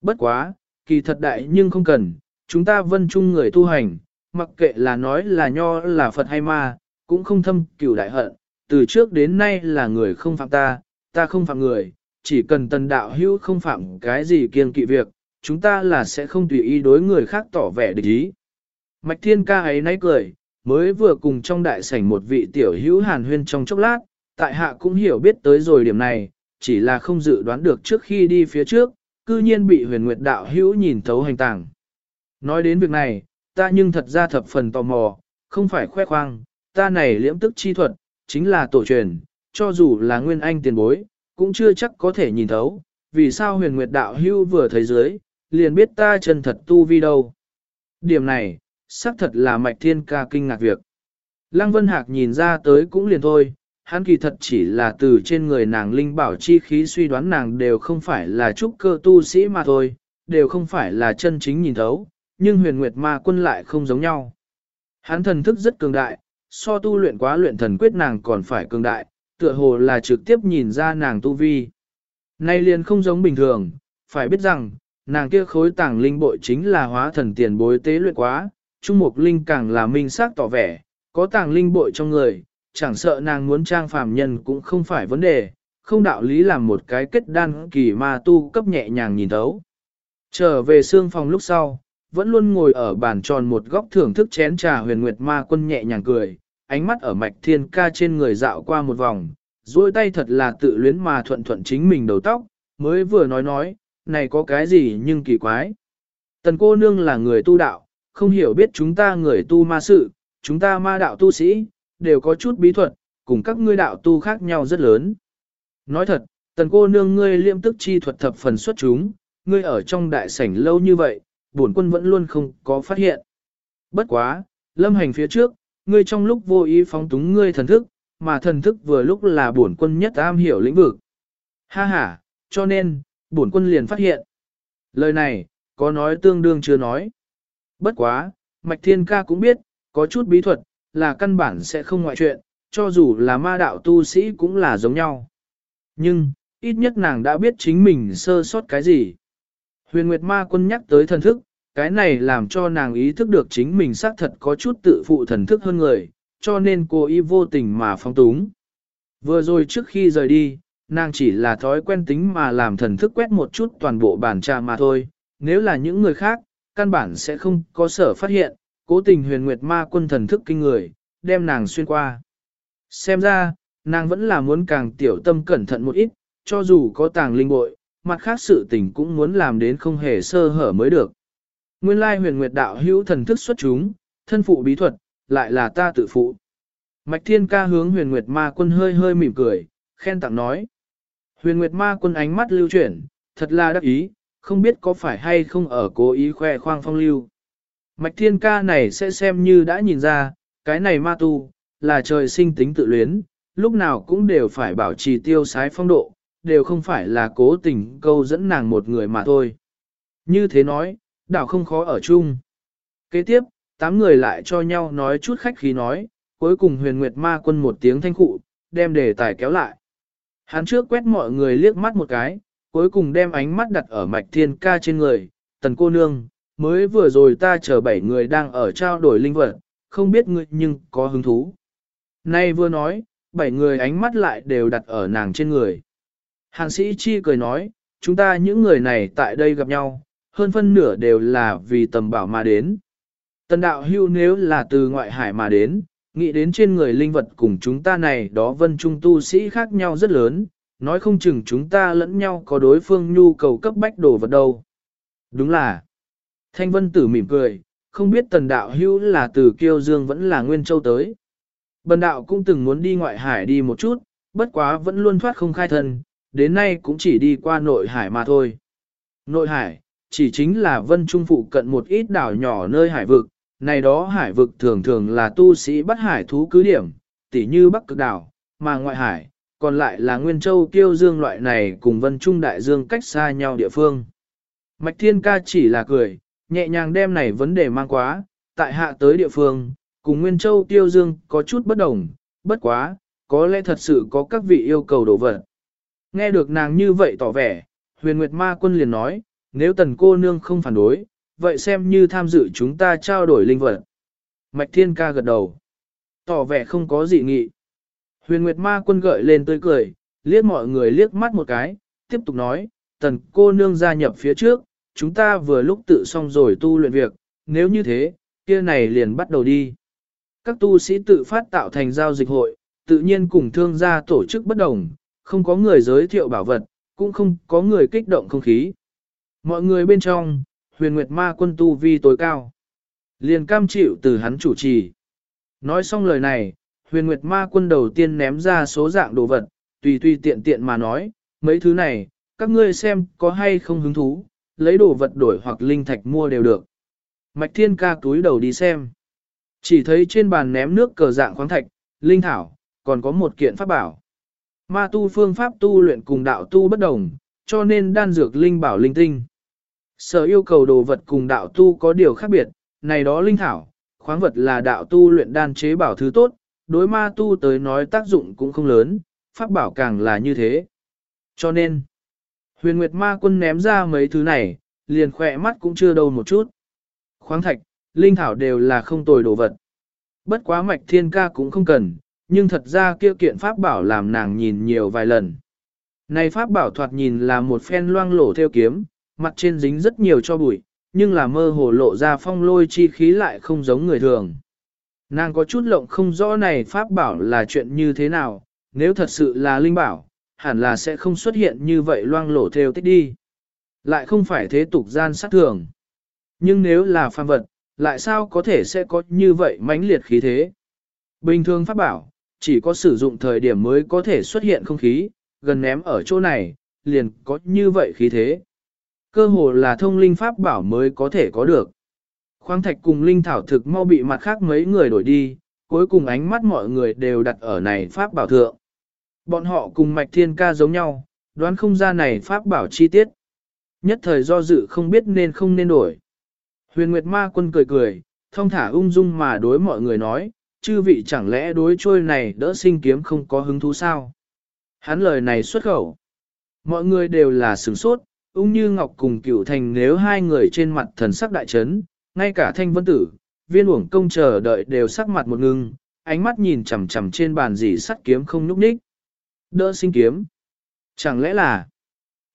Bất quá, kỳ thật đại nhưng không cần, chúng ta vân chung người tu hành, mặc kệ là nói là nho là Phật hay ma, cũng không thâm cửu đại hận, từ trước đến nay là người không phạm ta, ta không phạm người, chỉ cần tần đạo hữu không phạm cái gì kiên kỵ việc, chúng ta là sẽ không tùy ý đối người khác tỏ vẻ địch ý. Mạch thiên ca ấy nấy cười, mới vừa cùng trong đại sảnh một vị tiểu hữu hàn huyên trong chốc lát, tại hạ cũng hiểu biết tới rồi điểm này, chỉ là không dự đoán được trước khi đi phía trước, cư nhiên bị huyền nguyệt đạo hữu nhìn thấu hành tàng. Nói đến việc này, ta nhưng thật ra thập phần tò mò, không phải khoe khoang, ta này liễm tức chi thuật, chính là tổ truyền, cho dù là nguyên anh tiền bối, cũng chưa chắc có thể nhìn thấu, vì sao huyền nguyệt đạo hưu vừa thấy dưới, liền biết ta chân thật tu vi đâu. Điểm này, xác thật là mạch thiên ca kinh ngạc việc. Lăng Vân Hạc nhìn ra tới cũng liền thôi, hắn kỳ thật chỉ là từ trên người nàng linh bảo chi khí suy đoán nàng đều không phải là trúc cơ tu sĩ mà thôi, đều không phải là chân chính nhìn thấu, nhưng huyền nguyệt ma quân lại không giống nhau. Hắn thần thức rất cường đại, so tu luyện quá luyện thần quyết nàng còn phải cường đại, tựa hồ là trực tiếp nhìn ra nàng tu vi. Nay liền không giống bình thường, phải biết rằng, nàng kia khối tàng linh bội chính là hóa thần tiền bối tế luyện quá, Trung Mục Linh càng là minh xác tỏ vẻ, có tàng linh bội trong người, chẳng sợ nàng muốn trang phàm nhân cũng không phải vấn đề, không đạo lý làm một cái kết đan kỳ ma tu cấp nhẹ nhàng nhìn thấu. Trở về xương phòng lúc sau, vẫn luôn ngồi ở bàn tròn một góc thưởng thức chén trà huyền nguyệt ma quân nhẹ nhàng cười, ánh mắt ở mạch thiên ca trên người dạo qua một vòng, duỗi tay thật là tự luyến mà thuận thuận chính mình đầu tóc, mới vừa nói nói, này có cái gì nhưng kỳ quái. Tần cô nương là người tu đạo, không hiểu biết chúng ta người tu ma sự, chúng ta ma đạo tu sĩ, đều có chút bí thuật, cùng các ngươi đạo tu khác nhau rất lớn. Nói thật, tần cô nương ngươi liêm tức chi thuật thập phần xuất chúng, ngươi ở trong đại sảnh lâu như vậy, bổn quân vẫn luôn không có phát hiện. Bất quá, lâm hành phía trước, ngươi trong lúc vô ý phóng túng ngươi thần thức, mà thần thức vừa lúc là bổn quân nhất am hiểu lĩnh vực. Ha ha, cho nên, bổn quân liền phát hiện. Lời này, có nói tương đương chưa nói. Bất quá, Mạch Thiên Ca cũng biết, có chút bí thuật, là căn bản sẽ không ngoại chuyện, cho dù là ma đạo tu sĩ cũng là giống nhau. Nhưng, ít nhất nàng đã biết chính mình sơ sót cái gì. Huyền Nguyệt Ma quân nhắc tới thần thức, cái này làm cho nàng ý thức được chính mình xác thật có chút tự phụ thần thức hơn người, cho nên cô y vô tình mà phong túng. Vừa rồi trước khi rời đi, nàng chỉ là thói quen tính mà làm thần thức quét một chút toàn bộ bản trà mà thôi, nếu là những người khác, căn bản sẽ không có sở phát hiện, cố tình huyền nguyệt ma quân thần thức kinh người, đem nàng xuyên qua. Xem ra, nàng vẫn là muốn càng tiểu tâm cẩn thận một ít, cho dù có tàng linh bội, mặt khác sự tình cũng muốn làm đến không hề sơ hở mới được. Nguyên lai huyền nguyệt đạo hữu thần thức xuất chúng, thân phụ bí thuật, lại là ta tự phụ. Mạch thiên ca hướng huyền nguyệt ma quân hơi hơi mỉm cười, khen tặng nói. Huyền nguyệt ma quân ánh mắt lưu chuyển, thật là đắc ý, không biết có phải hay không ở cố ý khoe khoang phong lưu. Mạch thiên ca này sẽ xem như đã nhìn ra, cái này ma tu, là trời sinh tính tự luyến, lúc nào cũng đều phải bảo trì tiêu sái phong độ, đều không phải là cố tình câu dẫn nàng một người mà thôi. Như thế nói, đảo không khó ở chung. Kế tiếp, tám người lại cho nhau nói chút khách khí nói, cuối cùng huyền nguyệt ma quân một tiếng thanh khụ, đem đề tài kéo lại. Hắn trước quét mọi người liếc mắt một cái, cuối cùng đem ánh mắt đặt ở mạch thiên ca trên người, tần cô nương, mới vừa rồi ta chờ bảy người đang ở trao đổi linh vật, không biết ngươi nhưng có hứng thú. Nay vừa nói, bảy người ánh mắt lại đều đặt ở nàng trên người. Hàn sĩ chi cười nói, chúng ta những người này tại đây gặp nhau, hơn phân nửa đều là vì tầm bảo mà đến. Tần đạo hưu nếu là từ ngoại hải mà đến, nghĩ đến trên người linh vật cùng chúng ta này đó vân trung tu sĩ khác nhau rất lớn, nói không chừng chúng ta lẫn nhau có đối phương nhu cầu cấp bách đồ vật đâu. Đúng là, thanh vân tử mỉm cười, không biết tần đạo hưu là từ kiêu dương vẫn là nguyên châu tới. Bần đạo cũng từng muốn đi ngoại hải đi một chút, bất quá vẫn luôn thoát không khai thân, đến nay cũng chỉ đi qua nội hải mà thôi. Nội hải, chỉ chính là vân trung phụ cận một ít đảo nhỏ nơi hải vực, này đó hải vực thường thường là tu sĩ bắt hải thú cứ điểm, tỉ như Bắc Cực đảo, mà ngoại hải, còn lại là Nguyên Châu Kiêu Dương loại này cùng Vân Trung Đại Dương cách xa nhau địa phương. Mạch Thiên Ca chỉ là cười, nhẹ nhàng đem này vấn đề mang quá, tại hạ tới địa phương, cùng Nguyên Châu Kiêu Dương có chút bất đồng, bất quá, có lẽ thật sự có các vị yêu cầu đổ vật, Nghe được nàng như vậy tỏ vẻ, huyền nguyệt ma quân liền nói, nếu tần cô nương không phản đối, vậy xem như tham dự chúng ta trao đổi linh vật. Mạch thiên ca gật đầu, tỏ vẻ không có gì nghị. Huyền nguyệt ma quân gợi lên tươi cười, liếc mọi người liếc mắt một cái, tiếp tục nói, tần cô nương gia nhập phía trước, chúng ta vừa lúc tự xong rồi tu luyện việc, nếu như thế, kia này liền bắt đầu đi. Các tu sĩ tự phát tạo thành giao dịch hội, tự nhiên cùng thương gia tổ chức bất đồng, không có người giới thiệu bảo vật, cũng không có người kích động không khí. Mọi người bên trong, huyền nguyệt ma quân tu vi tối cao. Liền cam chịu từ hắn chủ trì. Nói xong lời này, huyền nguyệt ma quân đầu tiên ném ra số dạng đồ vật, tùy tùy tiện tiện mà nói, mấy thứ này, các ngươi xem có hay không hứng thú, lấy đồ vật đổi hoặc linh thạch mua đều được. Mạch thiên ca túi đầu đi xem. Chỉ thấy trên bàn ném nước cờ dạng khoáng thạch, linh thảo, còn có một kiện pháp bảo. Ma tu phương pháp tu luyện cùng đạo tu bất đồng, cho nên đan dược linh bảo linh tinh. Sở yêu cầu đồ vật cùng đạo tu có điều khác biệt, này đó linh thảo, khoáng vật là đạo tu luyện đan chế bảo thứ tốt, đối ma tu tới nói tác dụng cũng không lớn, pháp bảo càng là như thế. Cho nên, huyền nguyệt ma quân ném ra mấy thứ này, liền khỏe mắt cũng chưa đâu một chút. Khoáng thạch, linh thảo đều là không tồi đồ vật. Bất quá mạch thiên ca cũng không cần, nhưng thật ra kia kiện pháp bảo làm nàng nhìn nhiều vài lần. Này pháp bảo thoạt nhìn là một phen loang lổ theo kiếm, mặt trên dính rất nhiều cho bụi, nhưng là mơ hồ lộ ra phong lôi chi khí lại không giống người thường. Nàng có chút lộng không rõ này pháp bảo là chuyện như thế nào, nếu thật sự là linh bảo, hẳn là sẽ không xuất hiện như vậy loang lổ theo tích đi. Lại không phải thế tục gian sát thường. Nhưng nếu là phàm vật, lại sao có thể sẽ có như vậy mãnh liệt khí thế? Bình thường pháp bảo, chỉ có sử dụng thời điểm mới có thể xuất hiện không khí, gần ném ở chỗ này, liền có như vậy khí thế. Cơ hồ là thông linh pháp bảo mới có thể có được. Khoáng thạch cùng linh thảo thực mau bị mặt khác mấy người đổi đi, cuối cùng ánh mắt mọi người đều đặt ở này pháp bảo thượng. Bọn họ cùng mạch thiên ca giống nhau, đoán không ra này pháp bảo chi tiết. Nhất thời do dự không biết nên không nên đổi. Huyền Nguyệt Ma quân cười cười, thông thả ung dung mà đối mọi người nói, chư vị chẳng lẽ đối trôi này đỡ sinh kiếm không có hứng thú sao? Hắn lời này xuất khẩu. Mọi người đều là sửng sốt, ung như ngọc cùng cựu thành nếu hai người trên mặt thần sắc đại chấn, ngay cả thanh vân tử, viên uổng công chờ đợi đều sắc mặt một ngưng, ánh mắt nhìn chằm chằm trên bàn dì sắt kiếm không nhúc nhích. Đỡ sinh kiếm. Chẳng lẽ là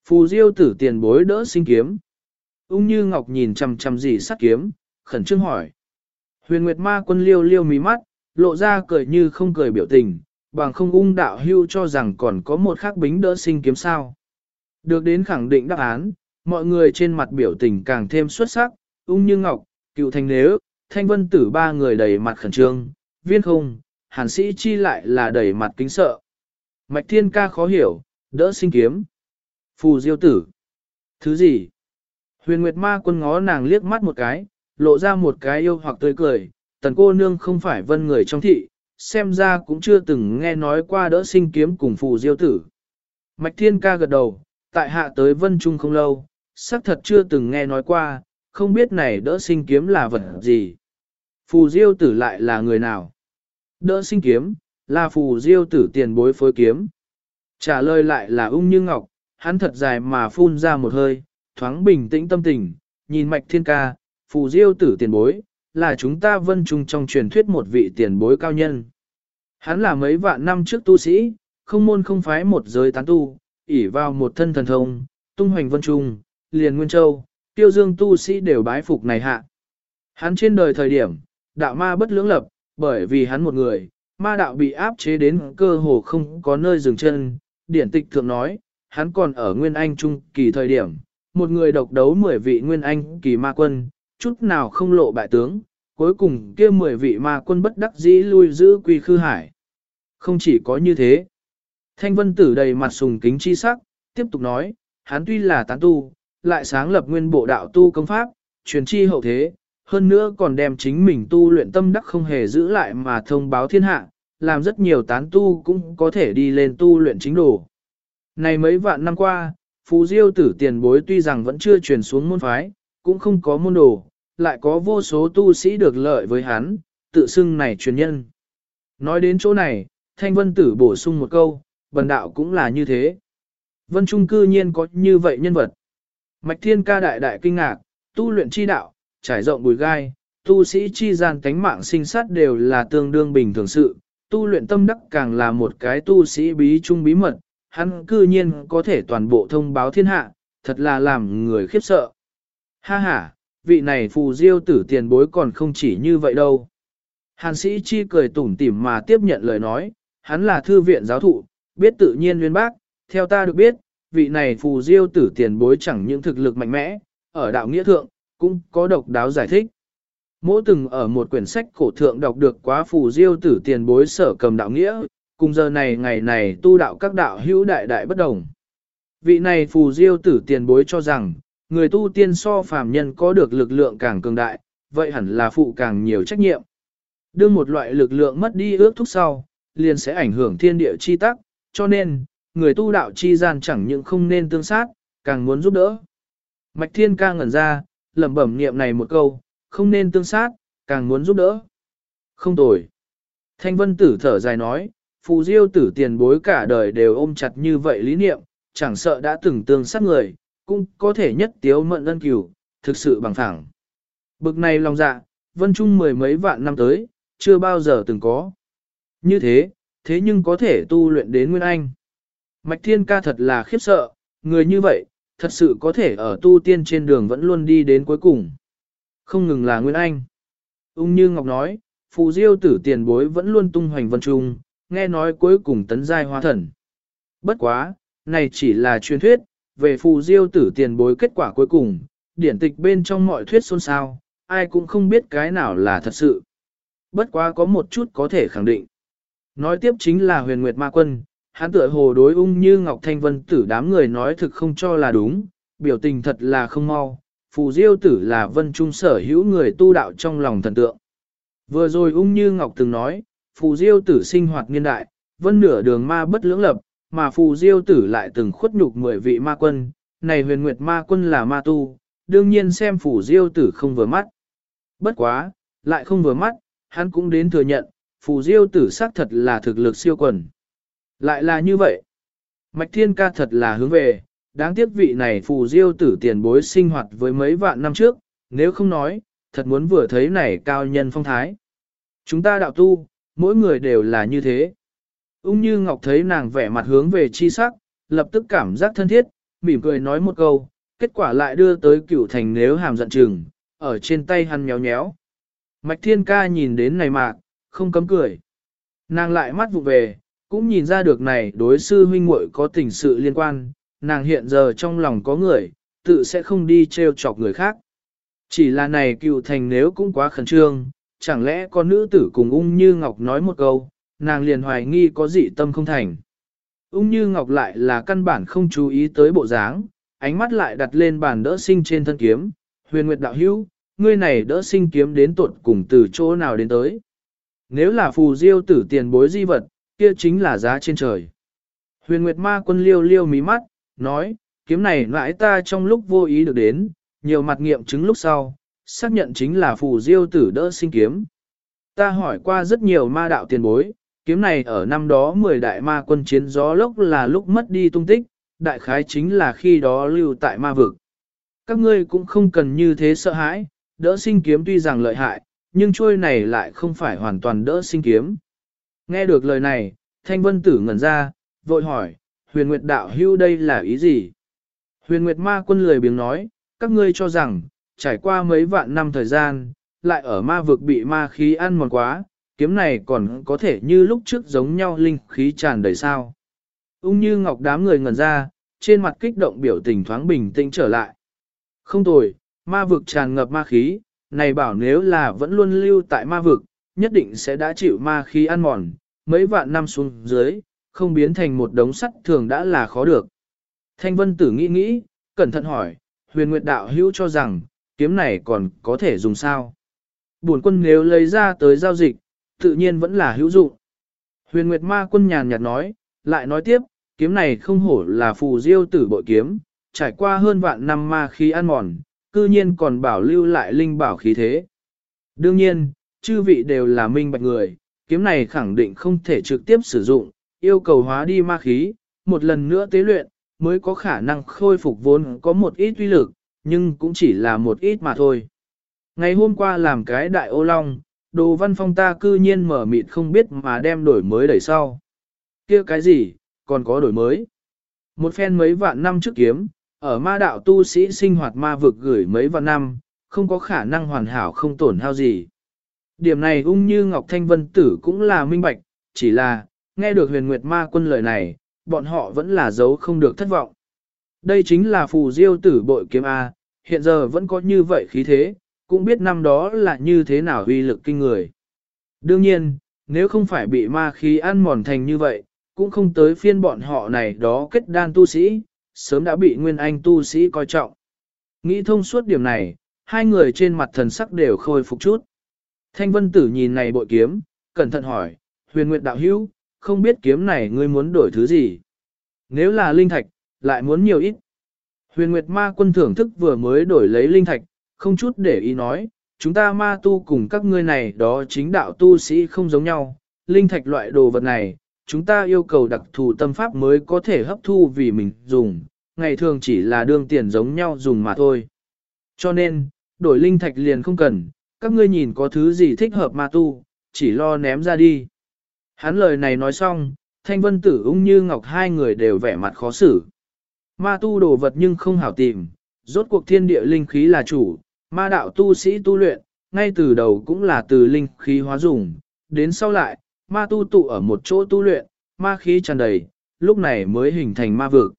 phù diêu tử tiền bối đỡ sinh kiếm? Ung như ngọc nhìn chằm chằm dì sắt kiếm, khẩn trương hỏi. Huyền Nguyệt Ma quân liêu liêu mí mắt, lộ ra cười như không cười biểu tình, bằng không ung đạo hưu cho rằng còn có một khắc bính đỡ sinh kiếm sao. Được đến khẳng định đáp án, mọi người trên mặt biểu tình càng thêm xuất sắc, ung như ngọc, cựu thanh nếu, thanh vân tử ba người đầy mặt khẩn trương, viên không, hàn sĩ chi lại là đầy mặt kính sợ. Mạch thiên ca khó hiểu, đỡ sinh kiếm. Phù diêu tử. Thứ gì? Huyền Nguyệt Ma quân ngó nàng liếc mắt một cái, lộ ra một cái yêu hoặc tươi cười, tần cô nương không phải vân người trong thị, xem ra cũng chưa từng nghe nói qua đỡ sinh kiếm cùng phù diêu tử. Mạch thiên ca gật đầu, tại hạ tới vân trung không lâu, xác thật chưa từng nghe nói qua, không biết này đỡ sinh kiếm là vật gì. Phù diêu tử lại là người nào? Đỡ sinh kiếm, là phù diêu tử tiền bối phối kiếm. Trả lời lại là ung như ngọc, hắn thật dài mà phun ra một hơi, thoáng bình tĩnh tâm tình, nhìn mạch thiên ca, phù diêu tử tiền bối, là chúng ta vân trung trong truyền thuyết một vị tiền bối cao nhân. Hắn là mấy vạn năm trước tu sĩ, không môn không phái một giới tán tu, ỉ vào một thân thần thông, tung hoành vân trung, liền nguyên châu, tiêu dương tu sĩ đều bái phục này hạ. Hắn trên đời thời điểm, đạo ma bất lưỡng lập, bởi vì hắn một người, ma đạo bị áp chế đến cơ hồ không có nơi dừng chân, điển tịch thượng nói, hắn còn ở Nguyên Anh Trung kỳ thời điểm, một người độc đấu 10 vị Nguyên Anh kỳ ma quân, chút nào không lộ bại tướng, cuối cùng kia 10 vị ma quân bất đắc dĩ lui giữ quy khư hải. Không chỉ có như thế, Thanh Vân Tử đầy mặt sùng kính chi sắc, tiếp tục nói, hắn tuy là tán tu, lại sáng lập nguyên bộ đạo tu công pháp, truyền chi hậu thế, hơn nữa còn đem chính mình tu luyện tâm đắc không hề giữ lại mà thông báo thiên hạ, làm rất nhiều tán tu cũng có thể đi lên tu luyện chính đồ. Này mấy vạn năm qua, Phú Diêu tử tiền bối tuy rằng vẫn chưa truyền xuống môn phái, cũng không có môn đồ, lại có vô số tu sĩ được lợi với hắn, tự xưng này truyền nhân. Nói đến chỗ này, Thanh Vân Tử bổ sung một câu, bần đạo cũng là như thế. Vân Trung cư nhiên có như vậy nhân vật. Mạch Thiên ca đại đại kinh ngạc, tu luyện chi đạo, trải rộng bùi gai, tu sĩ chi gian cánh mạng sinh sát đều là tương đương bình thường sự, tu luyện tâm đắc càng là một cái tu sĩ bí trung bí mật, hắn cư nhiên có thể toàn bộ thông báo thiên hạ, thật là làm người khiếp sợ. Ha ha, vị này phù diêu tử tiền bối còn không chỉ như vậy đâu. Hàn sĩ chi cười tủm tỉm mà tiếp nhận lời nói, hắn là thư viện giáo thụ, biết tự nhiên nguyên bác, theo ta được biết, vị này phù diêu tử tiền bối chẳng những thực lực mạnh mẽ, ở đạo nghĩa thượng, cũng có độc đáo giải thích. Mỗi từng ở một quyển sách cổ thượng đọc được quá phù diêu tử tiền bối sở cầm đạo nghĩa, cùng giờ này ngày này tu đạo các đạo hữu đại đại bất đồng. Vị này phù diêu tử tiền bối cho rằng, người tu tiên so phàm nhân có được lực lượng càng cường đại, vậy hẳn là phụ càng nhiều trách nhiệm. Đưa một loại lực lượng mất đi ước thúc sau, liền sẽ ảnh hưởng thiên địa chi tắc, cho nên, người tu đạo chi gian chẳng những không nên tương sát, càng muốn giúp đỡ. Mạch thiên ca ngẩn ra, lẩm bẩm niệm này một câu, không nên tương sát, càng muốn giúp đỡ. Không tồi. Thanh vân tử thở dài nói, phù diêu tử tiền bối cả đời đều ôm chặt như vậy lý niệm, chẳng sợ đã từng tương sát người, cũng có thể nhất tiếu mận ân cửu, thực sự bằng phẳng. Bực này lòng dạ, vân trung mười mấy vạn năm tới, chưa bao giờ từng có. Như thế, thế nhưng có thể tu luyện đến Nguyên Anh. Mạch Thiên Ca thật là khiếp sợ, người như vậy, thật sự có thể ở tu tiên trên đường vẫn luôn đi đến cuối cùng. Không ngừng là Nguyên Anh. Ung Như Ngọc nói, phù diêu tử tiền bối vẫn luôn tung hoành vân trung, nghe nói cuối cùng tấn giai hóa thần. Bất quá, này chỉ là truyền thuyết, về phù diêu tử tiền bối kết quả cuối cùng, điển tịch bên trong mọi thuyết xôn xao, ai cũng không biết cái nào là thật sự. Bất quá có một chút có thể khẳng định. Nói tiếp chính là huyền nguyệt ma quân, hắn tựa hồ đối ung như Ngọc Thanh Vân tử đám người nói thực không cho là đúng, biểu tình thật là không mau, phù diêu tử là vân trung sở hữu người tu đạo trong lòng thần tượng. Vừa rồi ung như Ngọc từng nói, phù diêu tử sinh hoạt niên đại, vân nửa đường ma bất lưỡng lập, mà phù diêu tử lại từng khuất nhục mười vị ma quân, này huyền nguyệt ma quân là ma tu, đương nhiên xem phù diêu tử không vừa mắt. Bất quá, lại không vừa mắt, hắn cũng đến thừa nhận, phù diêu tử xác thật là thực lực siêu quần. Lại là như vậy. Mạch thiên ca thật là hướng về, đáng tiếc vị này phù diêu tử tiền bối sinh hoạt với mấy vạn năm trước, nếu không nói, thật muốn vừa thấy này cao nhân phong thái. Chúng ta đạo tu, mỗi người đều là như thế. Ung như Ngọc thấy nàng vẻ mặt hướng về chi sắc, lập tức cảm giác thân thiết, mỉm cười nói một câu, kết quả lại đưa tới cửu thành nếu hàm giận chừng, ở trên tay hắn nhéo nhéo. Mạch thiên ca nhìn đến này mạc, không cấm cười. Nàng lại mắt vụ về, cũng nhìn ra được này đối sư huynh muội có tình sự liên quan, nàng hiện giờ trong lòng có người, tự sẽ không đi trêu chọc người khác. Chỉ là này cựu thành nếu cũng quá khẩn trương, chẳng lẽ con nữ tử cùng ung như ngọc nói một câu, nàng liền hoài nghi có dị tâm không thành. Ung như ngọc lại là căn bản không chú ý tới bộ dáng, ánh mắt lại đặt lên bàn đỡ sinh trên thân kiếm, huyền nguyệt đạo hữu, ngươi này đỡ sinh kiếm đến tuột cùng từ chỗ nào đến tới. Nếu là phù diêu tử tiền bối di vật, kia chính là giá trên trời. Huyền Nguyệt Ma quân liêu liêu mí mắt, nói, kiếm này mãi ta trong lúc vô ý được đến, nhiều mặt nghiệm chứng lúc sau, xác nhận chính là phù diêu tử đỡ sinh kiếm. Ta hỏi qua rất nhiều ma đạo tiền bối, kiếm này ở năm đó 10 đại ma quân chiến gió lốc là lúc mất đi tung tích, đại khái chính là khi đó lưu tại ma vực. Các ngươi cũng không cần như thế sợ hãi, đỡ sinh kiếm tuy rằng lợi hại, nhưng trôi này lại không phải hoàn toàn đỡ sinh kiếm. Nghe được lời này, thanh vân tử ngẩn ra, vội hỏi, huyền nguyệt đạo hưu đây là ý gì? Huyền nguyệt ma quân lười biếng nói, các ngươi cho rằng, trải qua mấy vạn năm thời gian, lại ở ma vực bị ma khí ăn mòn quá, kiếm này còn có thể như lúc trước giống nhau linh khí tràn đầy sao. Ung như ngọc đám người ngẩn ra, trên mặt kích động biểu tình thoáng bình tĩnh trở lại. Không tồi, ma vực tràn ngập ma khí, này bảo nếu là vẫn luôn lưu tại ma vực, nhất định sẽ đã chịu ma khí ăn mòn, mấy vạn năm xuống dưới, không biến thành một đống sắt thường đã là khó được. Thanh vân tử nghĩ nghĩ, cẩn thận hỏi, huyền nguyệt đạo hữu cho rằng, kiếm này còn có thể dùng sao? Buồn quân nếu lấy ra tới giao dịch, tự nhiên vẫn là hữu dụng. Huyền nguyệt ma quân nhàn nhạt nói, lại nói tiếp, kiếm này không hổ là phù diêu tử bội kiếm, trải qua hơn vạn năm ma khí ăn mòn, cư nhiên còn bảo lưu lại linh bảo khí thế. Đương nhiên, chư vị đều là minh bạch người, kiếm này khẳng định không thể trực tiếp sử dụng, yêu cầu hóa đi ma khí, một lần nữa tế luyện, mới có khả năng khôi phục vốn có một ít uy lực, nhưng cũng chỉ là một ít mà thôi. Ngày hôm qua làm cái đại ô long, đồ văn phong ta cư nhiên mở mịt không biết mà đem đổi mới đẩy sau. kia cái gì, còn có đổi mới. Một phen mấy vạn năm trước kiếm, ở ma đạo tu sĩ sinh hoạt ma vực gửi mấy vạn năm, không có khả năng hoàn hảo không tổn hao gì. Điểm này ung như Ngọc Thanh Vân Tử cũng là minh bạch, chỉ là, nghe được huyền nguyệt ma quân lời này, bọn họ vẫn là giấu không được thất vọng. Đây chính là phù diêu tử bội kiếm A, hiện giờ vẫn có như vậy khí thế, cũng biết năm đó là như thế nào uy lực kinh người. Đương nhiên, nếu không phải bị ma khí ăn mòn thành như vậy, cũng không tới phiên bọn họ này đó kết đan tu sĩ, sớm đã bị nguyên anh tu sĩ coi trọng. Nghĩ thông suốt điểm này, hai người trên mặt thần sắc đều khôi phục chút. Thanh vân tử nhìn này bội kiếm, cẩn thận hỏi, huyền nguyệt đạo hữu, không biết kiếm này ngươi muốn đổi thứ gì? Nếu là linh thạch, lại muốn nhiều ít. Huyền nguyệt ma quân thưởng thức vừa mới đổi lấy linh thạch, không chút để ý nói, chúng ta ma tu cùng các ngươi này đó chính đạo tu sĩ không giống nhau, linh thạch loại đồ vật này, chúng ta yêu cầu đặc thù tâm pháp mới có thể hấp thu vì mình dùng, ngày thường chỉ là đương tiền giống nhau dùng mà thôi. Cho nên, đổi linh thạch liền không cần, các ngươi nhìn có thứ gì thích hợp ma tu, chỉ lo ném ra đi. Hắn lời này nói xong, thanh vân tử ung như ngọc hai người đều vẻ mặt khó xử. Ma tu đồ vật nhưng không hảo tìm, rốt cuộc thiên địa linh khí là chủ, ma đạo tu sĩ tu luyện, ngay từ đầu cũng là từ linh khí hóa dùng, đến sau lại, ma tu tụ ở một chỗ tu luyện, ma khí tràn đầy, lúc này mới hình thành ma vực.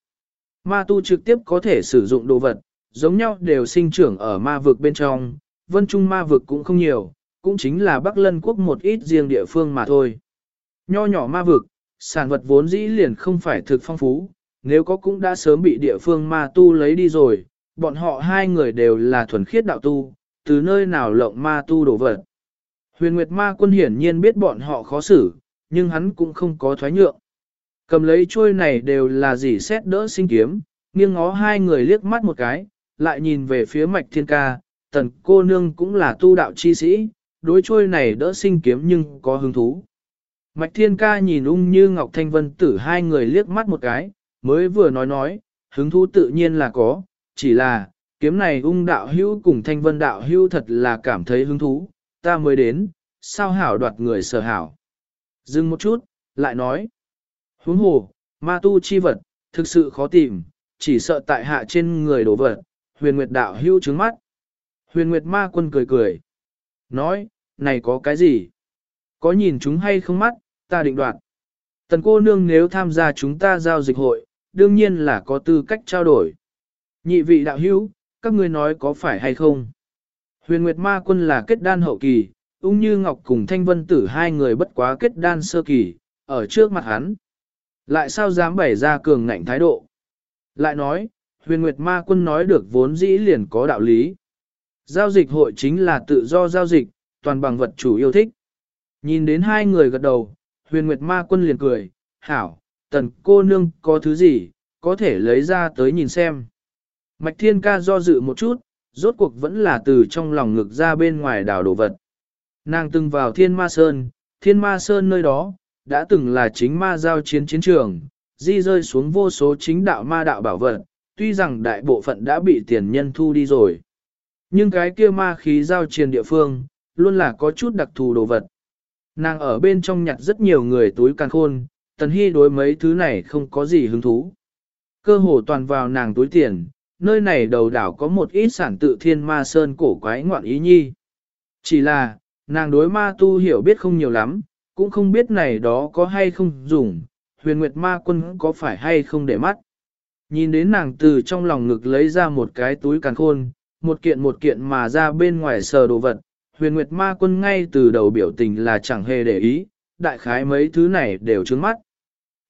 Ma tu trực tiếp có thể sử dụng đồ vật, giống nhau đều sinh trưởng ở ma vực bên trong, vân trung ma vực cũng không nhiều, cũng chính là Bắc Lân quốc một ít riêng địa phương mà thôi. Nho nhỏ ma vực, sản vật vốn dĩ liền không phải thực phong phú, nếu có cũng đã sớm bị địa phương ma tu lấy đi rồi, bọn họ hai người đều là thuần khiết đạo tu, từ nơi nào lộng ma tu đổ vật. Huyền Nguyệt Ma quân hiển nhiên biết bọn họ khó xử, nhưng hắn cũng không có thoái nhượng. Cầm lấy chuôi này đều là gì xét đỡ sinh kiếm, nghiêng ngó hai người liếc mắt một cái, lại nhìn về phía mạch thiên ca, tần cô nương cũng là tu đạo chi sĩ, đối chuôi này đỡ sinh kiếm nhưng có hứng thú. Mạch thiên ca nhìn ung như Ngọc Thanh Vân tử hai người liếc mắt một cái, mới vừa nói nói, hứng thú tự nhiên là có, chỉ là, kiếm này ung đạo hữu cùng Thanh Vân đạo hữu thật là cảm thấy hứng thú, ta mới đến, sao hảo đoạt người sở hảo. Dừng một chút, lại nói, huống hồ, ma tu chi vật, thực sự khó tìm, chỉ sợ tại hạ trên người đổ vật, huyền nguyệt đạo hữu trứng mắt. Huyền nguyệt ma quân cười cười, nói, này có cái gì? Có nhìn chúng hay không mắt, ta định đoạt. Tần cô nương nếu tham gia chúng ta giao dịch hội, đương nhiên là có tư cách trao đổi. Nhị vị đạo hữu, các ngươi nói có phải hay không? Huyền Nguyệt Ma Quân là kết đan hậu kỳ, ung như Ngọc cùng Thanh Vân Tử hai người bất quá kết đan sơ kỳ, ở trước mặt hắn. Lại sao dám bày ra cường ngạnh thái độ? Lại nói, Huyền Nguyệt Ma Quân nói được vốn dĩ liền có đạo lý. Giao dịch hội chính là tự do giao dịch, toàn bằng vật chủ yêu thích. Nhìn đến hai người gật đầu, huyền nguyệt ma quân liền cười, hảo, tần cô nương có thứ gì, có thể lấy ra tới nhìn xem. Mạch thiên ca do dự một chút, rốt cuộc vẫn là từ trong lòng ngực ra bên ngoài đảo đồ vật. Nàng từng vào thiên ma sơn, thiên ma sơn nơi đó, đã từng là chính ma giao chiến chiến trường, di rơi xuống vô số chính đạo ma đạo bảo vật, tuy rằng đại bộ phận đã bị tiền nhân thu đi rồi. Nhưng cái kia ma khí giao chiến địa phương, luôn là có chút đặc thù đồ vật. Nàng ở bên trong nhặt rất nhiều người túi càng khôn, tần hy đối mấy thứ này không có gì hứng thú. Cơ hồ toàn vào nàng túi tiền, nơi này đầu đảo có một ít sản tự thiên ma sơn cổ quái ngoạn ý nhi. Chỉ là, nàng đối ma tu hiểu biết không nhiều lắm, cũng không biết này đó có hay không dùng, huyền nguyệt ma quân có phải hay không để mắt. Nhìn đến nàng từ trong lòng ngực lấy ra một cái túi càn khôn, một kiện một kiện mà ra bên ngoài sờ đồ vật, huyền nguyệt ma quân ngay từ đầu biểu tình là chẳng hề để ý, đại khái mấy thứ này đều trướng mắt.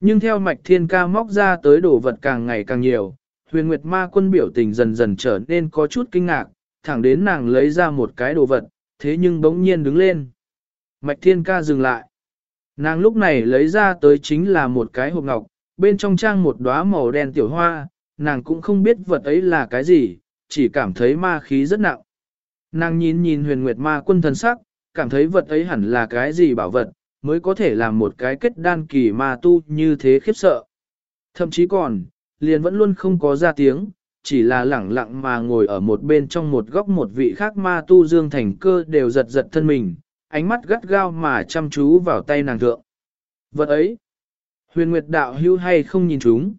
Nhưng theo mạch thiên ca móc ra tới đồ vật càng ngày càng nhiều, huyền nguyệt ma quân biểu tình dần dần trở nên có chút kinh ngạc, thẳng đến nàng lấy ra một cái đồ vật, thế nhưng bỗng nhiên đứng lên. Mạch thiên ca dừng lại. Nàng lúc này lấy ra tới chính là một cái hộp ngọc, bên trong trang một đóa màu đen tiểu hoa, nàng cũng không biết vật ấy là cái gì, chỉ cảm thấy ma khí rất nặng. Nàng nhìn nhìn huyền nguyệt ma quân thần sắc, cảm thấy vật ấy hẳn là cái gì bảo vật, mới có thể làm một cái kết đan kỳ ma tu như thế khiếp sợ. Thậm chí còn, liền vẫn luôn không có ra tiếng, chỉ là lẳng lặng mà ngồi ở một bên trong một góc một vị khác ma tu dương thành cơ đều giật giật thân mình, ánh mắt gắt gao mà chăm chú vào tay nàng thượng. Vật ấy, huyền nguyệt đạo hưu hay không nhìn chúng.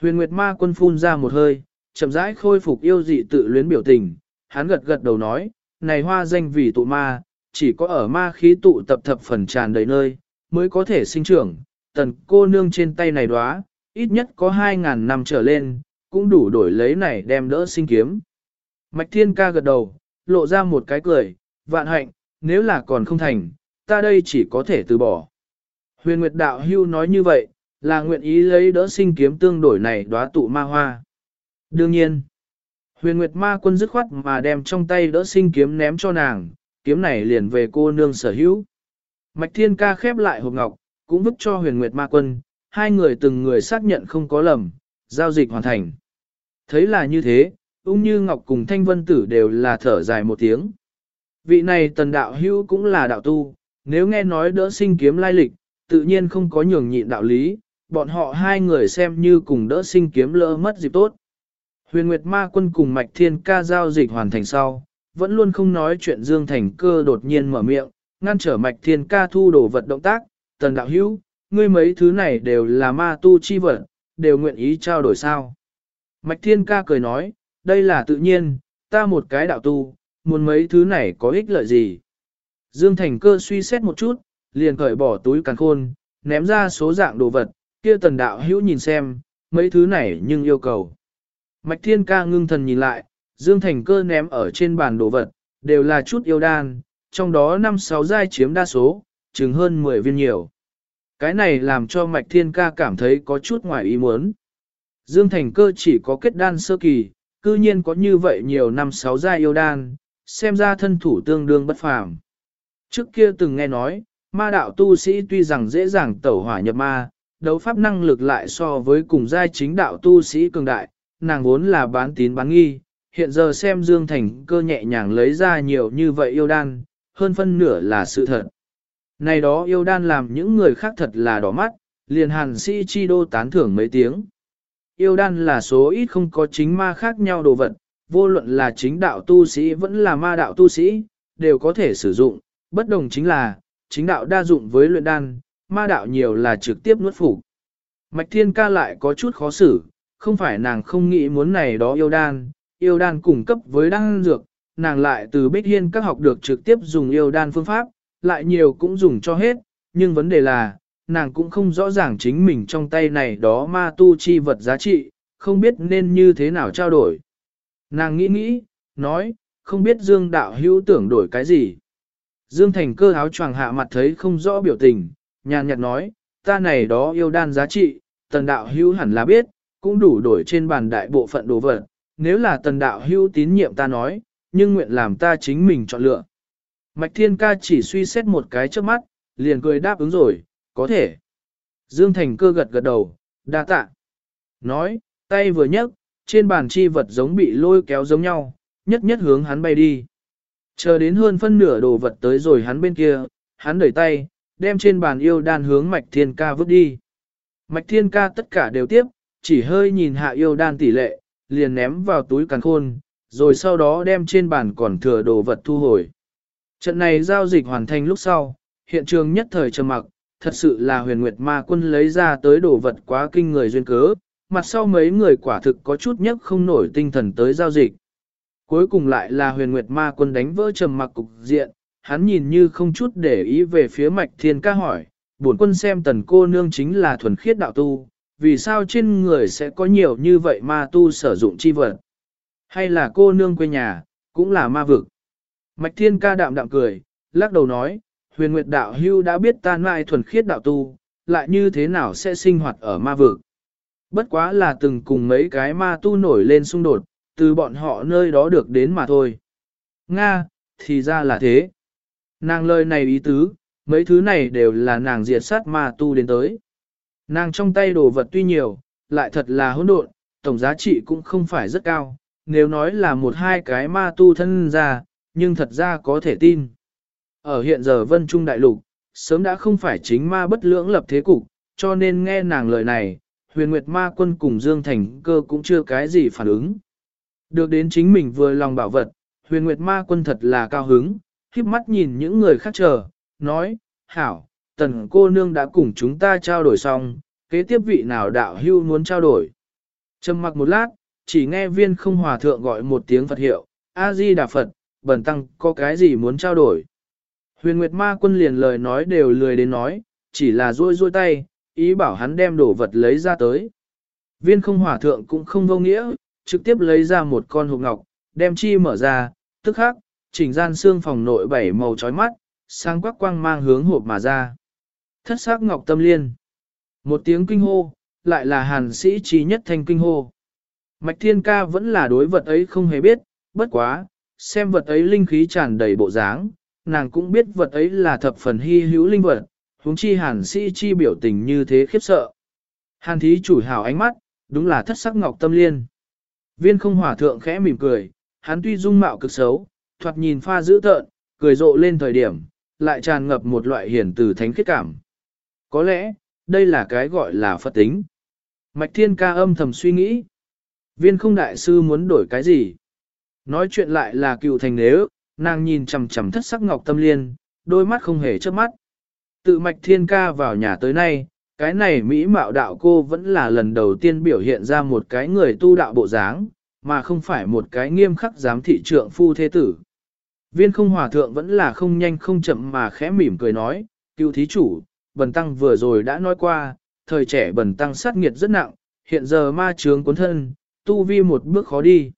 Huyền nguyệt ma quân phun ra một hơi, chậm rãi khôi phục yêu dị tự luyến biểu tình, hắn gật gật đầu nói, này hoa danh vì tụ ma, chỉ có ở ma khí tụ tập thập phần tràn đầy nơi, mới có thể sinh trưởng, tần cô nương trên tay này đóa, ít nhất có 2.000 năm trở lên, cũng đủ đổi lấy này đem đỡ sinh kiếm. Mạch thiên ca gật đầu, lộ ra một cái cười, vạn hạnh, nếu là còn không thành, ta đây chỉ có thể từ bỏ. Huyền Nguyệt Đạo Hưu nói như vậy, là nguyện ý lấy đỡ sinh kiếm tương đổi này đóa tụ ma hoa. Đương nhiên, huyền Nguyệt Ma quân dứt khoát mà đem trong tay đỡ sinh kiếm ném cho nàng, kiếm này liền về cô nương sở hữu. Mạch Thiên Ca khép lại hộp ngọc, cũng vứt cho huyền Nguyệt Ma quân, hai người từng người xác nhận không có lầm, giao dịch hoàn thành. Thấy là như thế, ung như Ngọc cùng Thanh Vân Tử đều là thở dài một tiếng. Vị này tần đạo hữu cũng là đạo tu, nếu nghe nói đỡ sinh kiếm lai lịch, tự nhiên không có nhường nhịn đạo lý, bọn họ hai người xem như cùng đỡ sinh kiếm lỡ mất dịp tốt. Huyền Nguyệt Ma quân cùng Mạch Thiên ca giao dịch hoàn thành sau, vẫn luôn không nói chuyện Dương Thành cơ đột nhiên mở miệng, ngăn trở Mạch Thiên ca thu đồ vật động tác, tần đạo hữu, ngươi mấy thứ này đều là ma tu chi vật, đều nguyện ý trao đổi sao. Mạch Thiên ca cười nói, đây là tự nhiên, ta một cái đạo tu, muốn mấy thứ này có ích lợi gì. Dương Thành cơ suy xét một chút, liền cởi bỏ túi càn khôn, ném ra số dạng đồ vật, kia tần đạo hữu nhìn xem, mấy thứ này nhưng yêu cầu. Mạch Thiên ca ngưng thần nhìn lại, Dương Thành cơ ném ở trên bàn đồ vật, đều là chút yêu đan, trong đó 5-6 giai chiếm đa số, chừng hơn 10 viên nhiều. Cái này làm cho Mạch Thiên ca cảm thấy có chút ngoài ý muốn. Dương Thành cơ chỉ có kết đan sơ kỳ, cư nhiên có như vậy nhiều năm sáu giai yêu đan, xem ra thân thủ tương đương bất phàm. Trước kia từng nghe nói, ma đạo tu sĩ tuy rằng dễ dàng tẩu hỏa nhập ma, đấu pháp năng lực lại so với cùng giai chính đạo tu sĩ cường đại, nàng vốn là bán tín bán nghi, hiện giờ xem Dương Thành cơ nhẹ nhàng lấy ra nhiều như vậy yêu đan, hơn phân nửa là sự thật. Này đó yêu đan làm những người khác thật là đỏ mắt, liền hàn sĩ chi đô tán thưởng mấy tiếng. Yêu đan là số ít không có chính ma khác nhau đồ vật, vô luận là chính đạo tu sĩ vẫn là ma đạo tu sĩ, đều có thể sử dụng, bất đồng chính là, chính đạo đa dụng với luyện đan, ma đạo nhiều là trực tiếp nuốt phủ. Mạch thiên ca lại có chút khó xử, không phải nàng không nghĩ muốn này đó yêu đan, yêu đan cung cấp với đan dược, nàng lại từ Bích Hiên các học được trực tiếp dùng yêu đan phương pháp, lại nhiều cũng dùng cho hết, nhưng vấn đề là, nàng cũng không rõ ràng chính mình trong tay này đó ma tu chi vật giá trị, không biết nên như thế nào trao đổi. Nàng nghĩ nghĩ, nói, không biết Dương đạo hữu tưởng đổi cái gì. Dương thành cơ áo choàng hạ mặt thấy không rõ biểu tình, nhàn nhạt nói, ta này đó yêu đan giá trị, tần đạo hữu hẳn là biết, cũng đủ đổi trên bàn đại bộ phận đồ vật. Nếu là tần đạo hữu tín nhiệm ta nói, nhưng nguyện làm ta chính mình chọn lựa. Mạch Thiên Ca chỉ suy xét một cái trước mắt, liền cười đáp ứng rồi, có thể. Dương Thành cơ gật gật đầu, đa tạ. Nói, tay vừa nhấc, trên bàn chi vật giống bị lôi kéo giống nhau, nhất nhất hướng hắn bay đi. Chờ đến hơn phân nửa đồ vật tới rồi hắn bên kia, hắn đẩy tay, đem trên bàn yêu đan hướng Mạch Thiên Ca vứt đi. Mạch Thiên Ca tất cả đều tiếp, chỉ hơi nhìn hạ yêu đan tỷ lệ, liền ném vào túi càn khôn, rồi sau đó đem trên bàn còn thừa đồ vật thu hồi. Trận này giao dịch hoàn thành lúc sau, hiện trường nhất thời trầm mặc, thật sự là huyền nguyệt ma quân lấy ra tới đồ vật quá kinh người duyên cớ, mặt sau mấy người quả thực có chút nhất không nổi tinh thần tới giao dịch. Cuối cùng lại là huyền nguyệt ma quân đánh vỡ trầm mặc cục diện, hắn nhìn như không chút để ý về phía mạch thiên ca hỏi, bổn quân xem tần cô nương chính là thuần khiết đạo tu, vì sao trên người sẽ có nhiều như vậy ma tu sử dụng chi vật? Hay là cô nương quê nhà, cũng là ma vực? Mạch thiên ca đạm đạm cười, lắc đầu nói, huyền nguyệt đạo hưu đã biết ta mai thuần khiết đạo tu, lại như thế nào sẽ sinh hoạt ở ma vực. Bất quá là từng cùng mấy cái ma tu nổi lên xung đột, từ bọn họ nơi đó được đến mà thôi. Nga, thì ra là thế. Nàng lời này ý tứ, mấy thứ này đều là nàng diệt sát ma tu đến tới. Nàng trong tay đồ vật tuy nhiều, lại thật là hỗn độn, tổng giá trị cũng không phải rất cao, nếu nói là một hai cái ma tu thân ra, nhưng thật ra có thể tin. Ở hiện giờ vân trung đại lục, sớm đã không phải chính ma bất lưỡng lập thế cục, cho nên nghe nàng lời này, huyền nguyệt ma quân cùng Dương Thành cơ cũng chưa cái gì phản ứng. Được đến chính mình vừa lòng bảo vật, huyền nguyệt ma quân thật là cao hứng, khiếp mắt nhìn những người khác chờ, nói, hảo, tần cô nương đã cùng chúng ta trao đổi xong, kế tiếp vị nào đạo hưu muốn trao đổi. Trầm mặc một lát, chỉ nghe viên không hòa thượng gọi một tiếng Phật hiệu, A-di Đà Phật, bần tăng có cái gì muốn trao đổi. Huyền Nguyệt Ma quân liền lời nói đều lười đến nói, chỉ là rôi rôi tay, ý bảo hắn đem đồ vật lấy ra tới. Viên không hỏa thượng cũng không vô nghĩa, trực tiếp lấy ra một con hộp ngọc, đem chi mở ra, tức khắc, chỉnh gian xương phòng nội bảy màu chói mắt, sang quắc quang mang hướng hộp mà ra. Thất sắc ngọc tâm liên. Một tiếng kinh hô, lại là hàn sĩ trí nhất thanh kinh hô. Mạch thiên ca vẫn là đối vật ấy không hề biết, bất quá, xem vật ấy linh khí tràn đầy bộ dáng, nàng cũng biết vật ấy là thập phần hy hữu linh vật, huống chi hàn sĩ chi biểu tình như thế khiếp sợ. Hàn thí chủ hào ánh mắt, đúng là thất sắc ngọc tâm liên. Viên không hỏa thượng khẽ mỉm cười, hắn tuy dung mạo cực xấu, thoạt nhìn pha dữ tợn, cười rộ lên thời điểm, lại tràn ngập một loại hiển từ thánh khiết cảm. Có lẽ, đây là cái gọi là Phật tính. Mạch Thiên ca âm thầm suy nghĩ. Viên không đại sư muốn đổi cái gì? Nói chuyện lại là cựu thành nếu, nàng nhìn chằm chằm thất sắc ngọc tâm liên, đôi mắt không hề chớp mắt. Tự Mạch Thiên ca vào nhà tới nay, cái này Mỹ mạo đạo cô vẫn là lần đầu tiên biểu hiện ra một cái người tu đạo bộ dáng, mà không phải một cái nghiêm khắc giám thị trượng phu thế tử. Viên không hòa thượng vẫn là không nhanh không chậm mà khẽ mỉm cười nói, cựu thí chủ, bần tăng vừa rồi đã nói qua, thời trẻ bần tăng sát nghiệt rất nặng, hiện giờ ma trướng cuốn thân, tu vi một bước khó đi.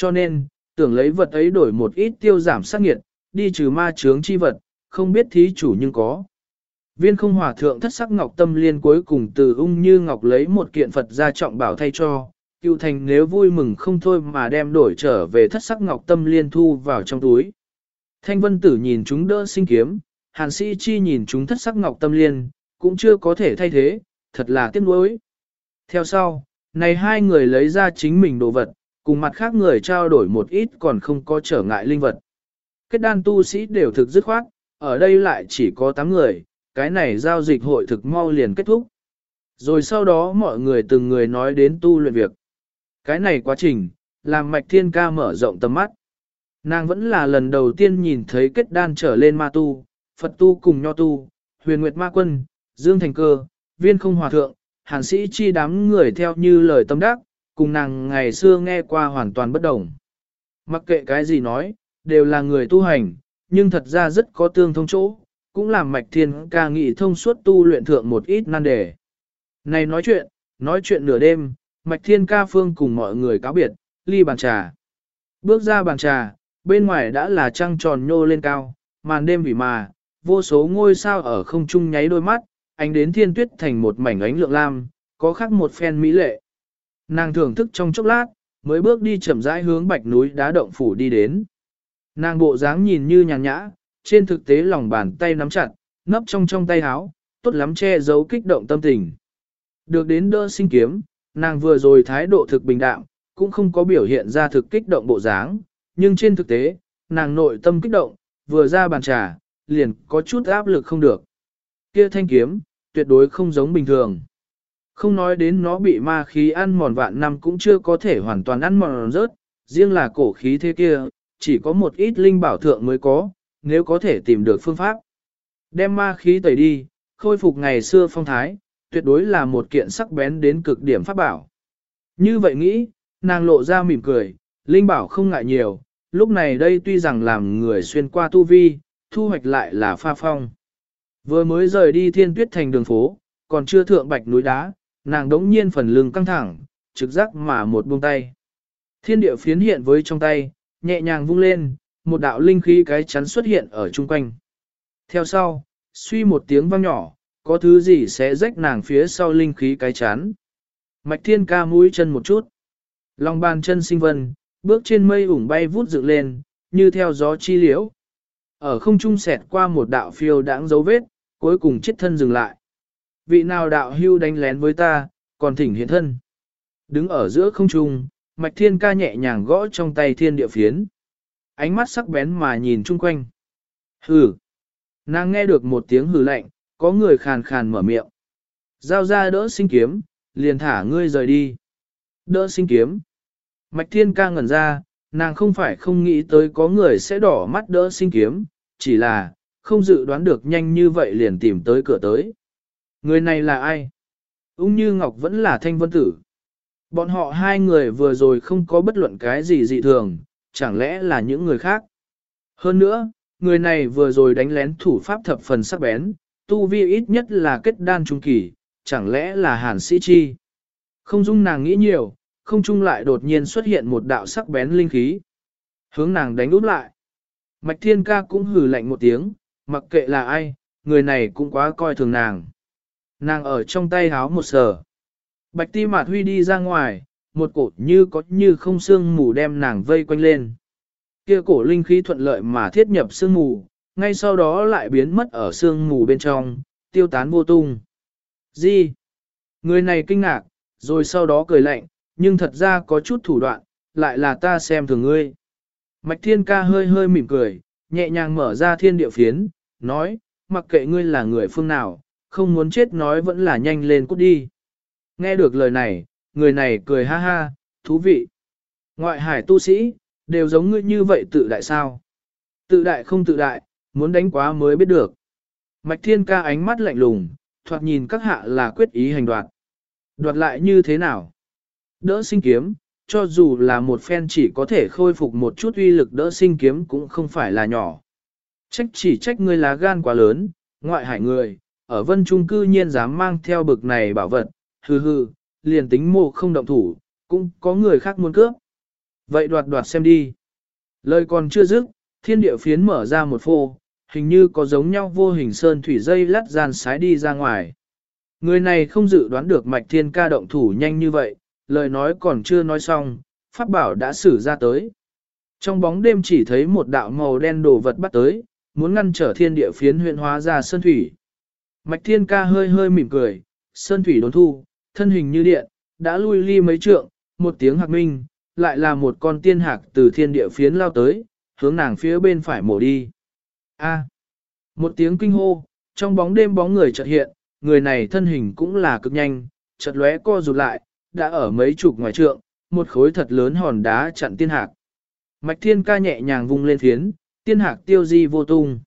Cho nên, tưởng lấy vật ấy đổi một ít tiêu giảm sát nghiệt, đi trừ ma chướng chi vật, không biết thí chủ nhưng có. Viên không hòa thượng thất sắc ngọc tâm liên cuối cùng từ ung như ngọc lấy một kiện Phật ra trọng bảo thay cho, cựu thành nếu vui mừng không thôi mà đem đổi trở về thất sắc ngọc tâm liên thu vào trong túi. Thanh vân tử nhìn chúng đỡ sinh kiếm, hàn sĩ chi nhìn chúng thất sắc ngọc tâm liên, cũng chưa có thể thay thế, thật là tiếc nuối. Theo sau, này hai người lấy ra chính mình đồ vật, cùng mặt khác người trao đổi một ít còn không có trở ngại linh vật. Kết đan tu sĩ đều thực dứt khoát, ở đây lại chỉ có 8 người, cái này giao dịch hội thực mau liền kết thúc. Rồi sau đó mọi người từng người nói đến tu luyện việc. Cái này quá trình, làm mạch thiên ca mở rộng tầm mắt. Nàng vẫn là lần đầu tiên nhìn thấy kết đan trở lên ma tu, Phật tu cùng nho tu, huyền nguyệt ma quân, dương thành cơ, viên không hòa thượng, hàn sĩ chi đám người theo như lời tâm đắc, cùng nàng ngày xưa nghe qua hoàn toàn bất đồng. Mặc kệ cái gì nói, đều là người tu hành, nhưng thật ra rất có tương thông chỗ, cũng làm mạch thiên ca nghị thông suốt tu luyện thượng một ít nan đề. Này nói chuyện, nói chuyện nửa đêm, mạch thiên ca phương cùng mọi người cáo biệt, ly bàn trà. Bước ra bàn trà, bên ngoài đã là trăng tròn nhô lên cao, màn đêm vì mà, vô số ngôi sao ở không trung nháy đôi mắt, ánh đến thiên tuyết thành một mảnh ánh lượng lam, có khắc một phen mỹ lệ. Nàng thưởng thức trong chốc lát, mới bước đi chậm rãi hướng bạch núi đá động phủ đi đến. Nàng bộ dáng nhìn như nhàn nhã, trên thực tế lòng bàn tay nắm chặt, nấp trong trong tay háo, tốt lắm che giấu kích động tâm tình. Được đến đỡ sinh kiếm, nàng vừa rồi thái độ thực bình đạm, cũng không có biểu hiện ra thực kích động bộ dáng, nhưng trên thực tế, nàng nội tâm kích động, vừa ra bàn trà, liền có chút áp lực không được. Kia thanh kiếm, tuyệt đối không giống bình thường. Không nói đến nó bị ma khí ăn mòn vạn năm cũng chưa có thể hoàn toàn ăn mòn rớt, riêng là cổ khí thế kia, chỉ có một ít linh bảo thượng mới có, nếu có thể tìm được phương pháp. Đem ma khí tẩy đi, khôi phục ngày xưa phong thái, tuyệt đối là một kiện sắc bén đến cực điểm pháp bảo. Như vậy nghĩ, nàng lộ ra mỉm cười, linh bảo không ngại nhiều, lúc này đây tuy rằng làm người xuyên qua tu vi, thu hoạch lại là pha phong. Vừa mới rời đi thiên tuyết thành đường phố, còn chưa thượng bạch núi đá, nàng đống nhiên phần lưng căng thẳng, trực giác mà một buông tay. Thiên địa phiến hiện với trong tay, nhẹ nhàng vung lên, một đạo linh khí cái chắn xuất hiện ở chung quanh. Theo sau, suy một tiếng vang nhỏ, có thứ gì sẽ rách nàng phía sau linh khí cái chắn. Mạch thiên ca mũi chân một chút. Lòng bàn chân sinh vân, bước trên mây ủng bay vút dựng lên, như theo gió chi liễu. Ở không trung xẹt qua một đạo phiêu đãng dấu vết, cuối cùng chết thân dừng lại. Vị nào đạo hưu đánh lén với ta, còn thỉnh hiện thân. Đứng ở giữa không trung, mạch thiên ca nhẹ nhàng gõ trong tay thiên địa phiến. Ánh mắt sắc bén mà nhìn chung quanh. Hừ. Nàng nghe được một tiếng hừ lạnh, có người khàn khàn mở miệng. Giao ra đỡ sinh kiếm, liền thả ngươi rời đi. Đỡ sinh kiếm. Mạch thiên ca ngẩn ra, nàng không phải không nghĩ tới có người sẽ đỏ mắt đỡ sinh kiếm, chỉ là, không dự đoán được nhanh như vậy liền tìm tới cửa tới. Người này là ai? Ung như Ngọc vẫn là thanh vân tử. Bọn họ hai người vừa rồi không có bất luận cái gì dị thường, chẳng lẽ là những người khác? Hơn nữa, người này vừa rồi đánh lén thủ pháp thập phần sắc bén, tu vi ít nhất là kết đan trung kỳ, chẳng lẽ là hàn sĩ chi? Không dung nàng nghĩ nhiều, không chung lại đột nhiên xuất hiện một đạo sắc bén linh khí. Hướng nàng đánh úp lại. Mạch thiên ca cũng hừ lạnh một tiếng, mặc kệ là ai, người này cũng quá coi thường nàng. Nàng ở trong tay háo một sờ. Bạch ti mạt huy đi ra ngoài, một cổ như có như không xương mù đem nàng vây quanh lên. Kia cổ linh khí thuận lợi mà thiết nhập xương mù, ngay sau đó lại biến mất ở xương mù bên trong, tiêu tán vô tung. Gì? Người này kinh ngạc, rồi sau đó cười lạnh, nhưng thật ra có chút thủ đoạn, lại là ta xem thường ngươi. Mạch thiên ca hơi hơi mỉm cười, nhẹ nhàng mở ra thiên địa phiến, nói, mặc kệ ngươi là người phương nào, không muốn chết nói vẫn là nhanh lên cút đi. Nghe được lời này, người này cười ha ha, thú vị. Ngoại hải tu sĩ, đều giống ngươi như vậy tự đại sao? Tự đại không tự đại, muốn đánh quá mới biết được. Mạch thiên ca ánh mắt lạnh lùng, thoạt nhìn các hạ là quyết ý hành đoạt. Đoạt lại như thế nào? Đỡ sinh kiếm, cho dù là một phen chỉ có thể khôi phục một chút uy lực đỡ sinh kiếm cũng không phải là nhỏ. Trách chỉ trách ngươi lá gan quá lớn, ngoại hải người, ở vân trung cư nhiên dám mang theo bực này bảo vật, hừ hừ, liền tính mộ không động thủ, cũng có người khác muốn cướp. Vậy đoạt đoạt xem đi. Lời còn chưa dứt, thiên địa phiến mở ra một phô, hình như có giống nhau vô hình sơn thủy dây lắt gian sái đi ra ngoài. Người này không dự đoán được mạch thiên ca động thủ nhanh như vậy, lời nói còn chưa nói xong, pháp bảo đã xử ra tới. Trong bóng đêm chỉ thấy một đạo màu đen đồ vật bắt tới, muốn ngăn trở thiên địa phiến huyện hóa ra sơn thủy. Mạch thiên ca hơi hơi mỉm cười, sơn thủy đốn thu, thân hình như điện, đã lui ly mấy trượng, một tiếng hạc minh, lại là một con tiên hạc từ thiên địa phiến lao tới, hướng nàng phía bên phải mổ đi. A. một tiếng kinh hô, trong bóng đêm bóng người chợt hiện, người này thân hình cũng là cực nhanh, chợt lóe co rụt lại, đã ở mấy chục ngoài trượng, một khối thật lớn hòn đá chặn tiên hạc. Mạch thiên ca nhẹ nhàng vung lên phiến, tiên hạc tiêu di vô tung.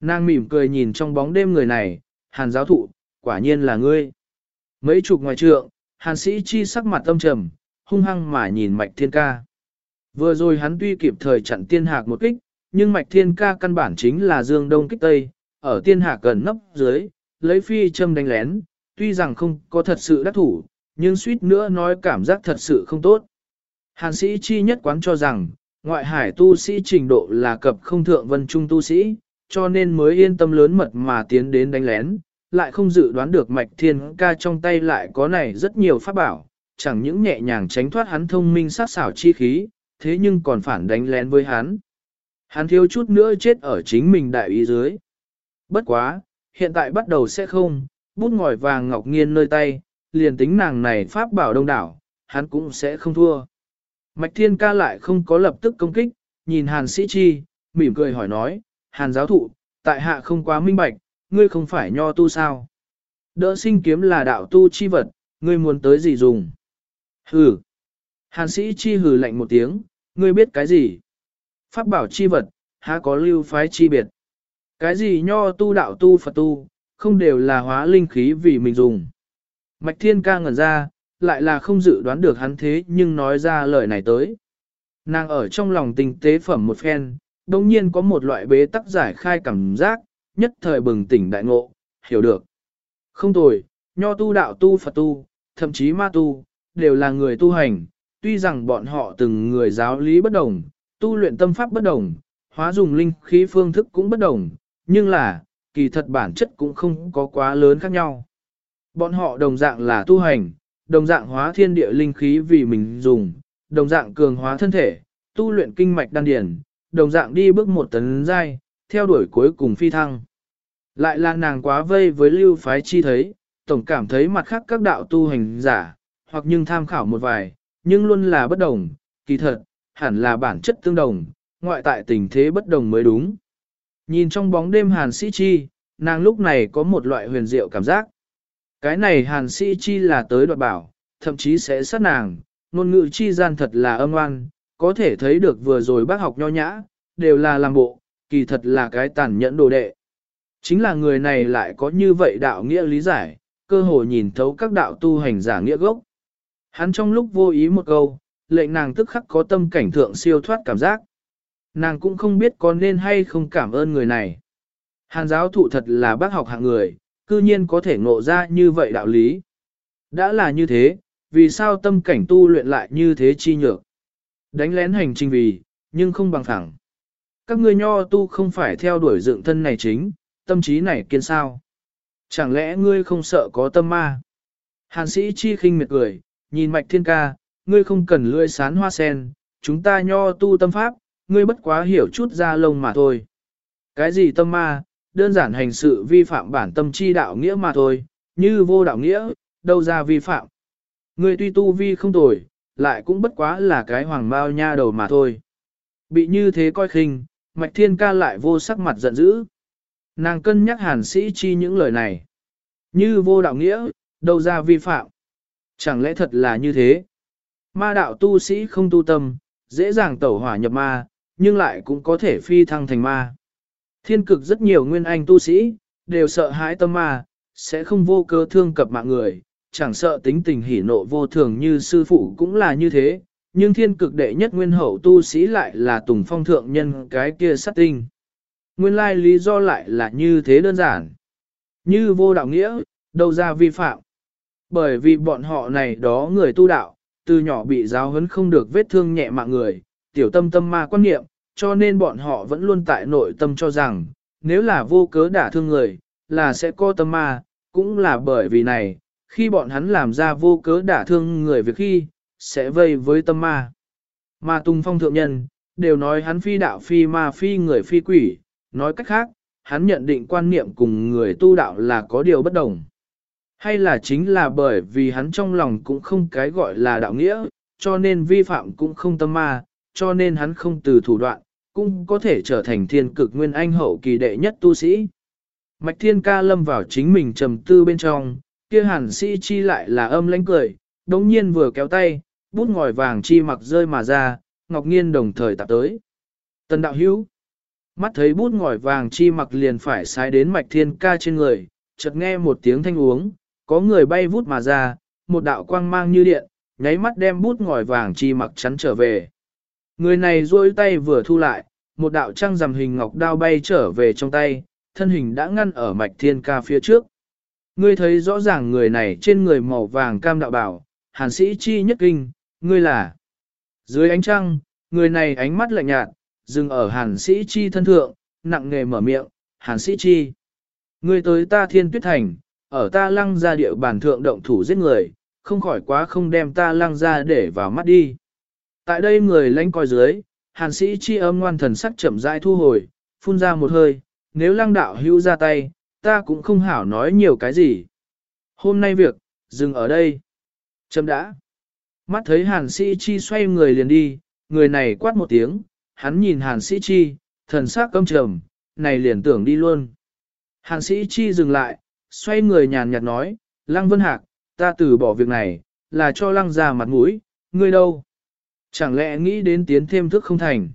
Nàng mỉm cười nhìn trong bóng đêm người này, hàn giáo thụ, quả nhiên là ngươi. Mấy chục ngoài trượng, hàn sĩ chi sắc mặt âm trầm, hung hăng mà nhìn mạch thiên ca. Vừa rồi hắn tuy kịp thời chặn tiên hạc một kích, nhưng mạch thiên ca căn bản chính là dương đông kích tây, ở tiên hạc gần nấp dưới, lấy phi châm đánh lén, tuy rằng không có thật sự đắc thủ, nhưng suýt nữa nói cảm giác thật sự không tốt. Hàn sĩ chi nhất quán cho rằng, ngoại hải tu sĩ trình độ là cập không thượng vân trung tu sĩ, cho nên mới yên tâm lớn mật mà tiến đến đánh lén, lại không dự đoán được mạch thiên ca trong tay lại có này rất nhiều pháp bảo, chẳng những nhẹ nhàng tránh thoát hắn thông minh sát xảo chi khí, thế nhưng còn phản đánh lén với hắn. Hắn thiếu chút nữa chết ở chính mình đại ý dưới. Bất quá, hiện tại bắt đầu sẽ không, bút ngòi vàng ngọc nghiên nơi tay, liền tính nàng này pháp bảo đông đảo, hắn cũng sẽ không thua. Mạch thiên ca lại không có lập tức công kích, nhìn hàn sĩ chi, mỉm cười hỏi nói, hàn giáo thụ, tại hạ không quá minh bạch, ngươi không phải nho tu sao? Đỡ sinh kiếm là đạo tu chi vật, ngươi muốn tới gì dùng? Hừ. Hàn sĩ chi hừ lạnh một tiếng, ngươi biết cái gì? Pháp bảo chi vật, há có lưu phái chi biệt? Cái gì nho tu đạo tu Phật tu, không đều là hóa linh khí vì mình dùng. Mạch thiên ca ngẩn ra, lại là không dự đoán được hắn thế nhưng nói ra lời này tới. Nàng ở trong lòng tình tế phẩm một phen, đồng nhiên có một loại bế tắc giải khai cảm giác, nhất thời bừng tỉnh đại ngộ, hiểu được. Không tồi, nho tu đạo tu Phật tu, thậm chí ma tu, đều là người tu hành, tuy rằng bọn họ từng người giáo lý bất đồng, tu luyện tâm pháp bất đồng, hóa dùng linh khí phương thức cũng bất đồng, nhưng là, kỳ thật bản chất cũng không có quá lớn khác nhau. Bọn họ đồng dạng là tu hành, đồng dạng hóa thiên địa linh khí vì mình dùng, đồng dạng cường hóa thân thể, tu luyện kinh mạch đan điển, đồng dạng đi bước một tấn giai, theo đuổi cuối cùng phi thăng. Lại là nàng quá vây với lưu phái chi thấy, tổng cảm thấy mặt khác các đạo tu hành giả, hoặc nhưng tham khảo một vài, nhưng luôn là bất đồng, kỳ thật, hẳn là bản chất tương đồng, ngoại tại tình thế bất đồng mới đúng. Nhìn trong bóng đêm hàn sĩ chi, nàng lúc này có một loại huyền diệu cảm giác. Cái này hàn sĩ chi là tới đoạt bảo, thậm chí sẽ sát nàng, ngôn ngữ chi gian thật là âm oan, có thể thấy được vừa rồi bác học nho nhã, đều là làm bộ, kỳ thật là cái tàn nhẫn đồ đệ. Chính là người này lại có như vậy đạo nghĩa lý giải, cơ hội nhìn thấu các đạo tu hành giả nghĩa gốc. Hắn trong lúc vô ý một câu, lệnh nàng tức khắc có tâm cảnh thượng siêu thoát cảm giác. Nàng cũng không biết có nên hay không cảm ơn người này. Hàn giáo thụ thật là bác học hạng người, cư nhiên có thể ngộ ra như vậy đạo lý. Đã là như thế, vì sao tâm cảnh tu luyện lại như thế chi nhược? Đánh lén hành trình vì, nhưng không bằng thẳng. Các ngươi nho tu không phải theo đuổi dựng thân này chính, tâm trí này kiên sao? Chẳng lẽ ngươi không sợ có tâm ma? Hàn sĩ chi khinh miệt cười, nhìn mạch thiên ca, ngươi không cần lươi sán hoa sen, chúng ta nho tu tâm pháp, ngươi bất quá hiểu chút ra lông mà thôi. Cái gì tâm ma, đơn giản hành sự vi phạm bản tâm chi đạo nghĩa mà thôi, như vô đạo nghĩa, đâu ra vi phạm. Ngươi tuy tu vi không tồi, lại cũng bất quá là cái hoàng bao nha đầu mà thôi. Bị như thế coi khinh, mạch thiên ca lại vô sắc mặt giận dữ. Nàng cân nhắc hàn sĩ chi những lời này. Như vô đạo nghĩa, đâu ra vi phạm. Chẳng lẽ thật là như thế? Ma đạo tu sĩ không tu tâm, dễ dàng tẩu hỏa nhập ma, nhưng lại cũng có thể phi thăng thành ma. Thiên cực rất nhiều nguyên anh tu sĩ, đều sợ hãi tâm ma, sẽ không vô cơ thương cập mạng người, chẳng sợ tính tình hỉ nộ vô thường như sư phụ cũng là như thế, nhưng thiên cực đệ nhất nguyên hậu tu sĩ lại là tùng phong thượng nhân cái kia sát tinh. Nguyên lai lý do lại là như thế đơn giản. Như vô đạo nghĩa, đâu ra vi phạm. Bởi vì bọn họ này đó người tu đạo, từ nhỏ bị giáo huấn không được vết thương nhẹ mạng người, tiểu tâm tâm ma quan niệm, cho nên bọn họ vẫn luôn tại nội tâm cho rằng, nếu là vô cớ đả thương người, là sẽ có tâm ma, cũng là bởi vì này, khi bọn hắn làm ra vô cớ đả thương người việc khi, sẽ vây với tâm ma. Mà Tùng Phong thượng nhân, đều nói hắn phi đạo phi ma phi người phi quỷ, nói cách khác, hắn nhận định quan niệm cùng người tu đạo là có điều bất đồng. Hay là chính là bởi vì hắn trong lòng cũng không cái gọi là đạo nghĩa, cho nên vi phạm cũng không tâm ma, cho nên hắn không từ thủ đoạn, cũng có thể trở thành thiên cực nguyên anh hậu kỳ đệ nhất tu sĩ. Mạch thiên ca lâm vào chính mình trầm tư bên trong, kia hàn sĩ chi lại là âm lãnh cười, đống nhiên vừa kéo tay, bút ngòi vàng chi mặc rơi mà ra, ngọc nghiên đồng thời tạp tới. Tần đạo hữu, mắt thấy bút ngòi vàng chi mặc liền phải sai đến mạch thiên ca trên người, chợt nghe một tiếng thanh uống, có người bay vút mà ra, một đạo quang mang như điện, nháy mắt đem bút ngòi vàng chi mặc chắn trở về. Người này duỗi tay vừa thu lại, một đạo trăng rằm hình ngọc đao bay trở về trong tay, thân hình đã ngăn ở mạch thiên ca phía trước. Ngươi thấy rõ ràng người này trên người màu vàng cam đạo bảo, hàn sĩ chi nhất kinh, ngươi là. Dưới ánh trăng, người này ánh mắt lạnh nhạt, dừng ở hàn sĩ chi thân thượng, nặng nghề mở miệng, hàn sĩ chi. Ngươi tới ta thiên tuyết thành, ở ta lăng ra địa bàn thượng động thủ giết người, không khỏi quá không đem ta lăng ra để vào mắt đi. Tại đây người lãnh coi dưới, hàn sĩ chi âm ngoan thần sắc chậm rãi thu hồi, phun ra một hơi, nếu lăng đạo hữu ra tay, ta cũng không hảo nói nhiều cái gì. Hôm nay việc, dừng ở đây. Chậm đã. Mắt thấy hàn sĩ chi xoay người liền đi, người này quát một tiếng, hắn nhìn hàn sĩ chi, thần sắc căm trầm, này liền tưởng đi luôn. Hàn sĩ chi dừng lại, xoay người nhàn nhạt nói, lăng vân hạc, ta từ bỏ việc này, là cho lăng ra mặt mũi, ngươi đâu? Chẳng lẽ nghĩ đến tiến thêm thức không thành?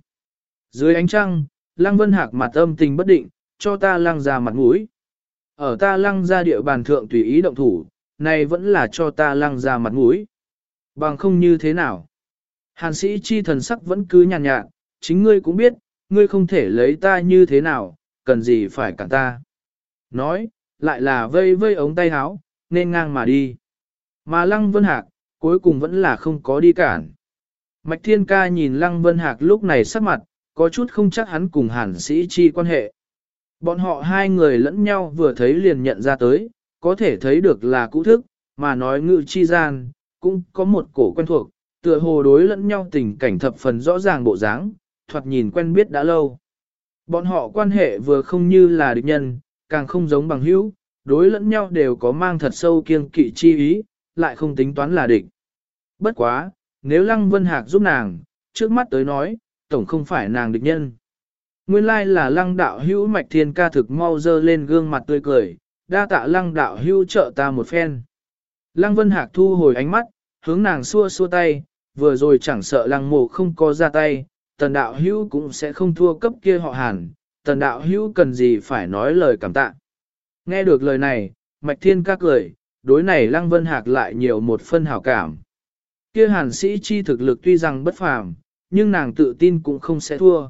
Dưới ánh trăng, lăng vân hạc mặt âm tình bất định, cho ta lăng ra mặt mũi. Ở ta lăng ra địa bàn thượng tùy ý động thủ, này vẫn là cho ta lăng ra mặt mũi. Bằng không như thế nào? Hàn sĩ chi thần sắc vẫn cứ nhàn nhạt, chính ngươi cũng biết, ngươi không thể lấy ta như thế nào, cần gì phải cản ta. Nói, lại là vây vây ống tay háo, nên ngang mà đi. Mà lăng vân hạc, cuối cùng vẫn là không có đi cản. Mạch thiên ca nhìn lăng vân hạc lúc này sắc mặt, có chút không chắc hắn cùng hàn sĩ chi quan hệ. Bọn họ hai người lẫn nhau vừa thấy liền nhận ra tới, có thể thấy được là cũ thức, mà nói ngự chi gian, cũng có một cổ quen thuộc, tựa hồ đối lẫn nhau tình cảnh thập phần rõ ràng bộ dáng, thoạt nhìn quen biết đã lâu. Bọn họ quan hệ vừa không như là địch nhân, càng không giống bằng hữu, đối lẫn nhau đều có mang thật sâu kiêng kỵ chi ý, lại không tính toán là địch. Bất quá, nếu Lăng Vân Hạc giúp nàng, trước mắt tới nói, tổng không phải nàng địch nhân. Nguyên lai là lăng đạo hữu mạch thiên ca thực mau dơ lên gương mặt tươi cười, đa tạ lăng đạo hưu trợ ta một phen. Lăng Vân Hạc thu hồi ánh mắt, hướng nàng xua xua tay, vừa rồi chẳng sợ lăng mộ không có ra tay, tần đạo hưu cũng sẽ không thua cấp kia họ hàn, tần đạo hưu cần gì phải nói lời cảm tạ. Nghe được lời này, Mạch Thiên ca cười, đối này Lăng Vân Hạc lại nhiều một phân hảo cảm. Kia hàn sĩ chi thực lực tuy rằng bất phàm, nhưng nàng tự tin cũng không sẽ thua.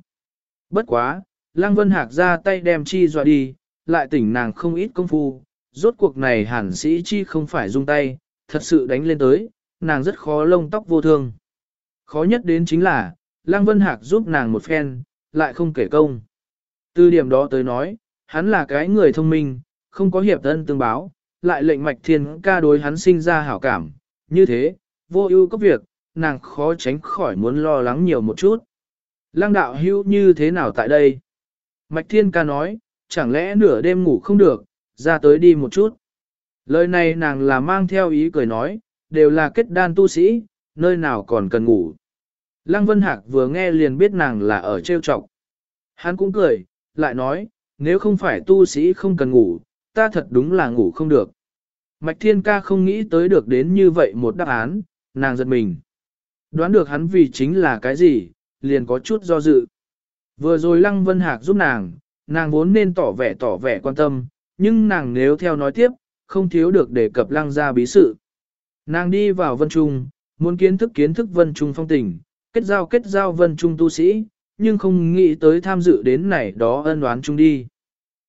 Bất quá, Lăng Vân Hạc ra tay đem chi dọa đi, lại tỉnh nàng không ít công phu, rốt cuộc này hàn sĩ chi không phải dung tay, thật sự đánh lên tới, nàng rất khó lông tóc vô thương. Khó nhất đến chính là, Lăng Vân Hạc giúp nàng một phen, lại không kể công. Từ điểm đó tới nói, hắn là cái người thông minh, không có hiệp thân tương báo, lại lệnh mạch thiên ca đối hắn sinh ra hảo cảm. Như thế, vô ưu có việc, nàng khó tránh khỏi muốn lo lắng nhiều một chút. Lăng đạo hữu như thế nào tại đây? Mạch thiên ca nói, chẳng lẽ nửa đêm ngủ không được, ra tới đi một chút. Lời này nàng là mang theo ý cười nói, đều là kết đan tu sĩ, nơi nào còn cần ngủ. Lăng Vân Hạc vừa nghe liền biết nàng là ở trêu chọc. Hắn cũng cười, lại nói, nếu không phải tu sĩ không cần ngủ, ta thật đúng là ngủ không được. Mạch Thiên Ca không nghĩ tới được đến như vậy một đáp án, nàng giật mình. Đoán được hắn vì chính là cái gì, liền có chút do dự. Vừa rồi Lăng Vân Hạc giúp nàng, nàng vốn nên tỏ vẻ tỏ vẻ quan tâm, nhưng nàng nếu theo nói tiếp, không thiếu được đề cập Lăng ra bí sự. Nàng đi vào Vân Trung, muốn kiến thức kiến thức Vân Trung phong tình, kết giao kết giao Vân Trung tu sĩ, nhưng không nghĩ tới tham dự đến này đó ân oán chung đi.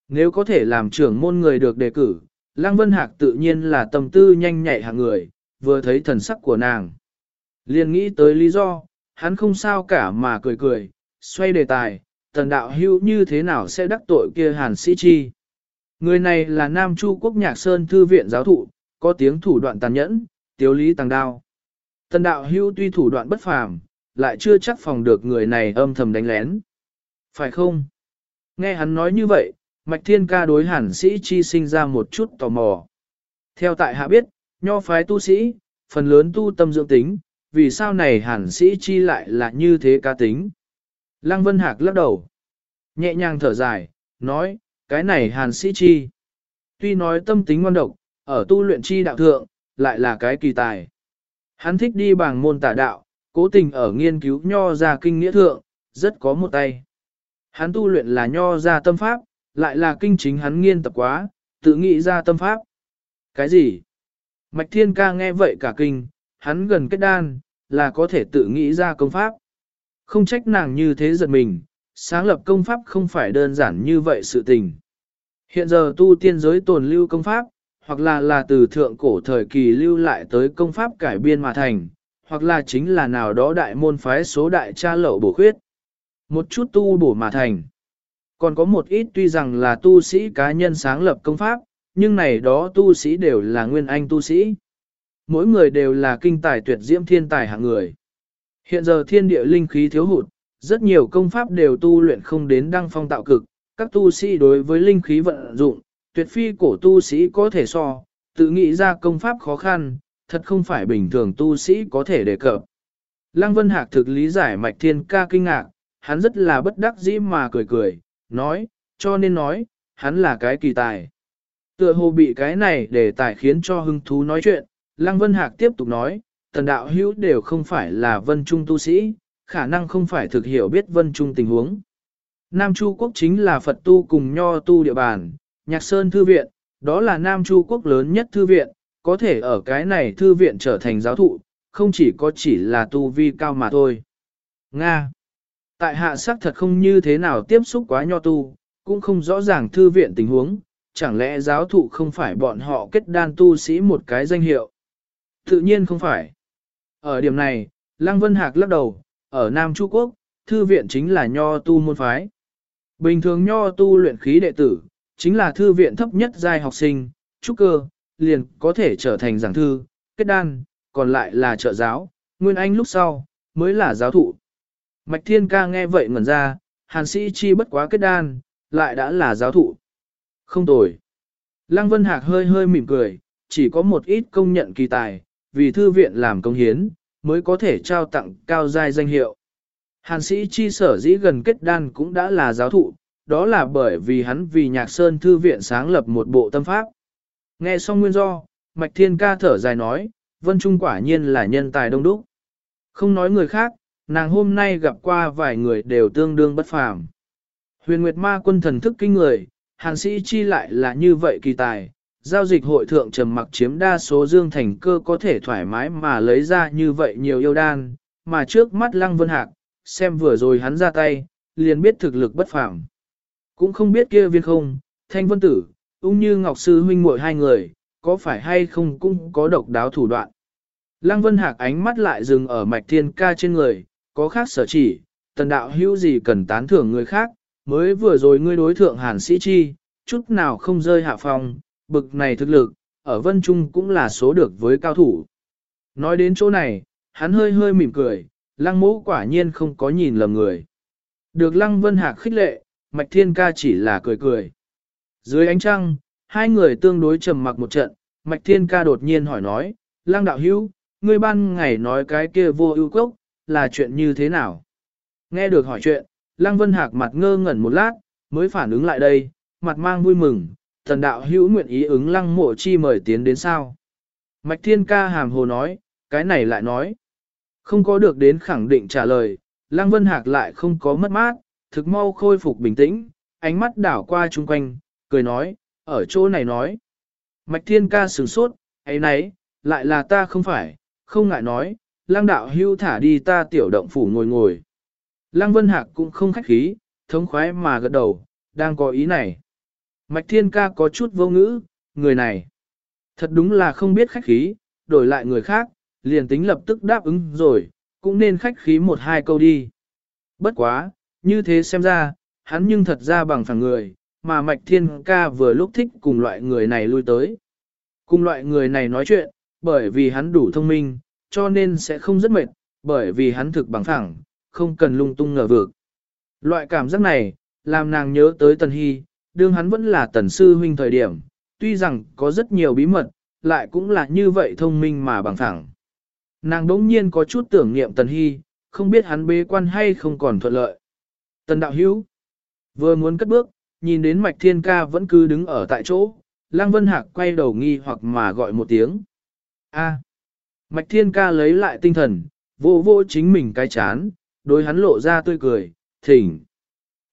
Nếu có thể làm trưởng môn người được đề cử, Lăng Vân Hạc tự nhiên là tâm tư nhanh nhạy hạng người, vừa thấy thần sắc của nàng. liền nghĩ tới lý do, hắn không sao cả mà cười cười, xoay đề tài, tần đạo hữu như thế nào sẽ đắc tội kia hàn sĩ chi. Người này là Nam Chu Quốc Nhạc Sơn Thư viện giáo thụ, có tiếng thủ đoạn tàn nhẫn, tiếu lý tăng đao. Tần đạo hưu tuy thủ đoạn bất phàm, lại chưa chắc phòng được người này âm thầm đánh lén. Phải không? Nghe hắn nói như vậy, Mạch Thiên Ca đối hàn sĩ chi sinh ra một chút tò mò. Theo tại hạ biết, nho phái tu sĩ, phần lớn tu tâm dưỡng tính, vì sao này hàn sĩ chi lại là như thế ca tính. Lăng Vân Hạc lắc đầu, nhẹ nhàng thở dài, nói, cái này hàn sĩ chi. Tuy nói tâm tính ngoan độc, ở tu luyện chi đạo thượng, lại là cái kỳ tài. Hắn thích đi bằng môn tả đạo, cố tình ở nghiên cứu nho ra kinh nghĩa thượng, rất có một tay. Hắn tu luyện là nho ra tâm pháp, lại là kinh chính hắn nghiên tập quá, tự nghĩ ra tâm pháp. Cái gì? Mạch Thiên Ca nghe vậy cả kinh, hắn gần kết đan, là có thể tự nghĩ ra công pháp. Không trách nàng như thế giật mình, sáng lập công pháp không phải đơn giản như vậy sự tình. Hiện giờ tu tiên giới tồn lưu công pháp, hoặc là là từ thượng cổ thời kỳ lưu lại tới công pháp cải biên mà thành, hoặc là chính là nào đó đại môn phái số đại cha lậu bổ khuyết. Một chút tu bổ mà thành. Còn có một ít tuy rằng là tu sĩ cá nhân sáng lập công pháp, nhưng này đó tu sĩ đều là nguyên anh tu sĩ. Mỗi người đều là kinh tài tuyệt diễm thiên tài hạng người. Hiện giờ thiên địa linh khí thiếu hụt, rất nhiều công pháp đều tu luyện không đến đăng phong tạo cực, các tu sĩ đối với linh khí vận dụng, tuyệt phi cổ tu sĩ có thể so, tự nghĩ ra công pháp khó khăn, thật không phải bình thường tu sĩ có thể đề cập. Lăng Vân Hạc thực lý giải mạch thiên ca kinh ngạc, hắn rất là bất đắc dĩ mà cười cười, nói, cho nên nói, hắn là cái kỳ tài. Tựa hồ bị cái này để tài khiến cho hưng thú nói chuyện, Lăng Vân Hạc tiếp tục nói, tần đạo hữu đều không phải là vân trung tu sĩ, khả năng không phải thực hiểu biết vân trung tình huống. Nam Chu Quốc chính là Phật tu cùng nho tu địa bàn, Nhạc Sơn Thư Viện, đó là Nam Chu Quốc lớn nhất thư viện, có thể ở cái này thư viện trở thành giáo thụ, không chỉ có chỉ là tu vi cao mà thôi. Nga Tại hạ sắc thật không như thế nào tiếp xúc quá nho tu, cũng không rõ ràng thư viện tình huống, chẳng lẽ giáo thụ không phải bọn họ kết đan tu sĩ một cái danh hiệu? Tự nhiên không phải. Ở điểm này, Lăng Vân Hạc lắc đầu, ở Nam Chu Quốc, thư viện chính là nho tu môn phái. Bình thường nho tu luyện khí đệ tử, chính là thư viện thấp nhất giai học sinh, trúc cơ, liền có thể trở thành giảng thư, kết đan, còn lại là trợ giáo, nguyên anh lúc sau, mới là giáo thụ. Mạch Thiên Ca nghe vậy ngẩn ra, hàn sĩ chi bất quá kết đan, lại đã là giáo thụ. Không tồi. Lăng Vân Hạc hơi hơi mỉm cười, chỉ có một ít công nhận kỳ tài, vì thư viện làm công hiến, mới có thể trao tặng cao giai danh hiệu. Hàn sĩ chi sở dĩ gần kết đan cũng đã là giáo thụ, đó là bởi vì hắn vì nhạc sơn thư viện sáng lập một bộ tâm pháp. Nghe xong nguyên do, Mạch Thiên ca thở dài nói, Vân Trung quả nhiên là nhân tài đông đúc. Không nói người khác, nàng hôm nay gặp qua vài người đều tương đương bất phàm. Huyền Nguyệt Ma quân thần thức kinh người, hàn sĩ chi lại là như vậy kỳ tài, giao dịch hội thượng trầm mặc chiếm đa số dương thành cơ có thể thoải mái mà lấy ra như vậy nhiều yêu đan, mà trước mắt Lăng Vân Hạc, xem vừa rồi hắn ra tay, liền biết thực lực bất phàm. Cũng không biết kia viên không, thanh vân tử, ung như ngọc sư huynh muội hai người, có phải hay không cũng có độc đáo thủ đoạn. Lăng Vân Hạc ánh mắt lại dừng ở mạch thiên ca trên người, có khác sở chỉ, tần đạo hữu gì cần tán thưởng người khác, mới vừa rồi ngươi đối thượng hàn sĩ chi, chút nào không rơi hạ phòng, bực này thực lực, ở Vân Trung cũng là số được với cao thủ. Nói đến chỗ này, hắn hơi hơi mỉm cười, lăng mũ quả nhiên không có nhìn lầm người. Được lăng vân hạc khích lệ, mạch thiên ca chỉ là cười cười. Dưới ánh trăng, hai người tương đối trầm mặc một trận, mạch thiên ca đột nhiên hỏi nói, lăng đạo hữu, ngươi ban ngày nói cái kia vô ưu cốc, là chuyện như thế nào? Nghe được hỏi chuyện, lăng vân hạc mặt ngơ ngẩn một lát, mới phản ứng lại đây, mặt mang vui mừng, thần đạo hữu nguyện ý ứng lăng mộ chi mời tiến đến sao? Mạch thiên ca hàm hồ nói, cái này lại nói. Không có được đến khẳng định trả lời, Lăng Vân Hạc lại không có mất mát, thực mau khôi phục bình tĩnh, ánh mắt đảo qua chung quanh, cười nói, ở chỗ này nói. Mạch Thiên Ca sửng sốt, ấy nấy, lại là ta không phải, không ngại nói, Lăng đạo hưu thả đi ta tiểu động phủ ngồi ngồi. Lăng Vân Hạc cũng không khách khí, thống khoái mà gật đầu, đang có ý này. Mạch Thiên Ca có chút vô ngữ, người này. Thật đúng là không biết khách khí, đổi lại người khác, liền tính lập tức đáp ứng rồi, cũng nên khách khí một hai câu đi. Bất quá, như thế xem ra, hắn nhưng thật ra bằng phẳng người, mà Mạch Thiên Ca vừa lúc thích cùng loại người này lui tới. Cùng loại người này nói chuyện, bởi vì hắn đủ thông minh, cho nên sẽ không rất mệt, bởi vì hắn thực bằng phẳng, không cần lung tung ngờ vực. Loại cảm giác này, làm nàng nhớ tới Tần Hy, đương hắn vẫn là tần sư huynh thời điểm, tuy rằng có rất nhiều bí mật, lại cũng là như vậy thông minh mà bằng phẳng. Nàng đống nhiên có chút tưởng niệm Tần Hy, không biết hắn bế quan hay không còn thuận lợi. Tần đạo hữu, vừa muốn cất bước, nhìn đến Mạch Thiên Ca vẫn cứ đứng ở tại chỗ, Lăng Vân Hạc quay đầu nghi hoặc mà gọi một tiếng. A. Mạch Thiên Ca lấy lại tinh thần, vô vô chính mình cái chán, đối hắn lộ ra tươi cười, thỉnh.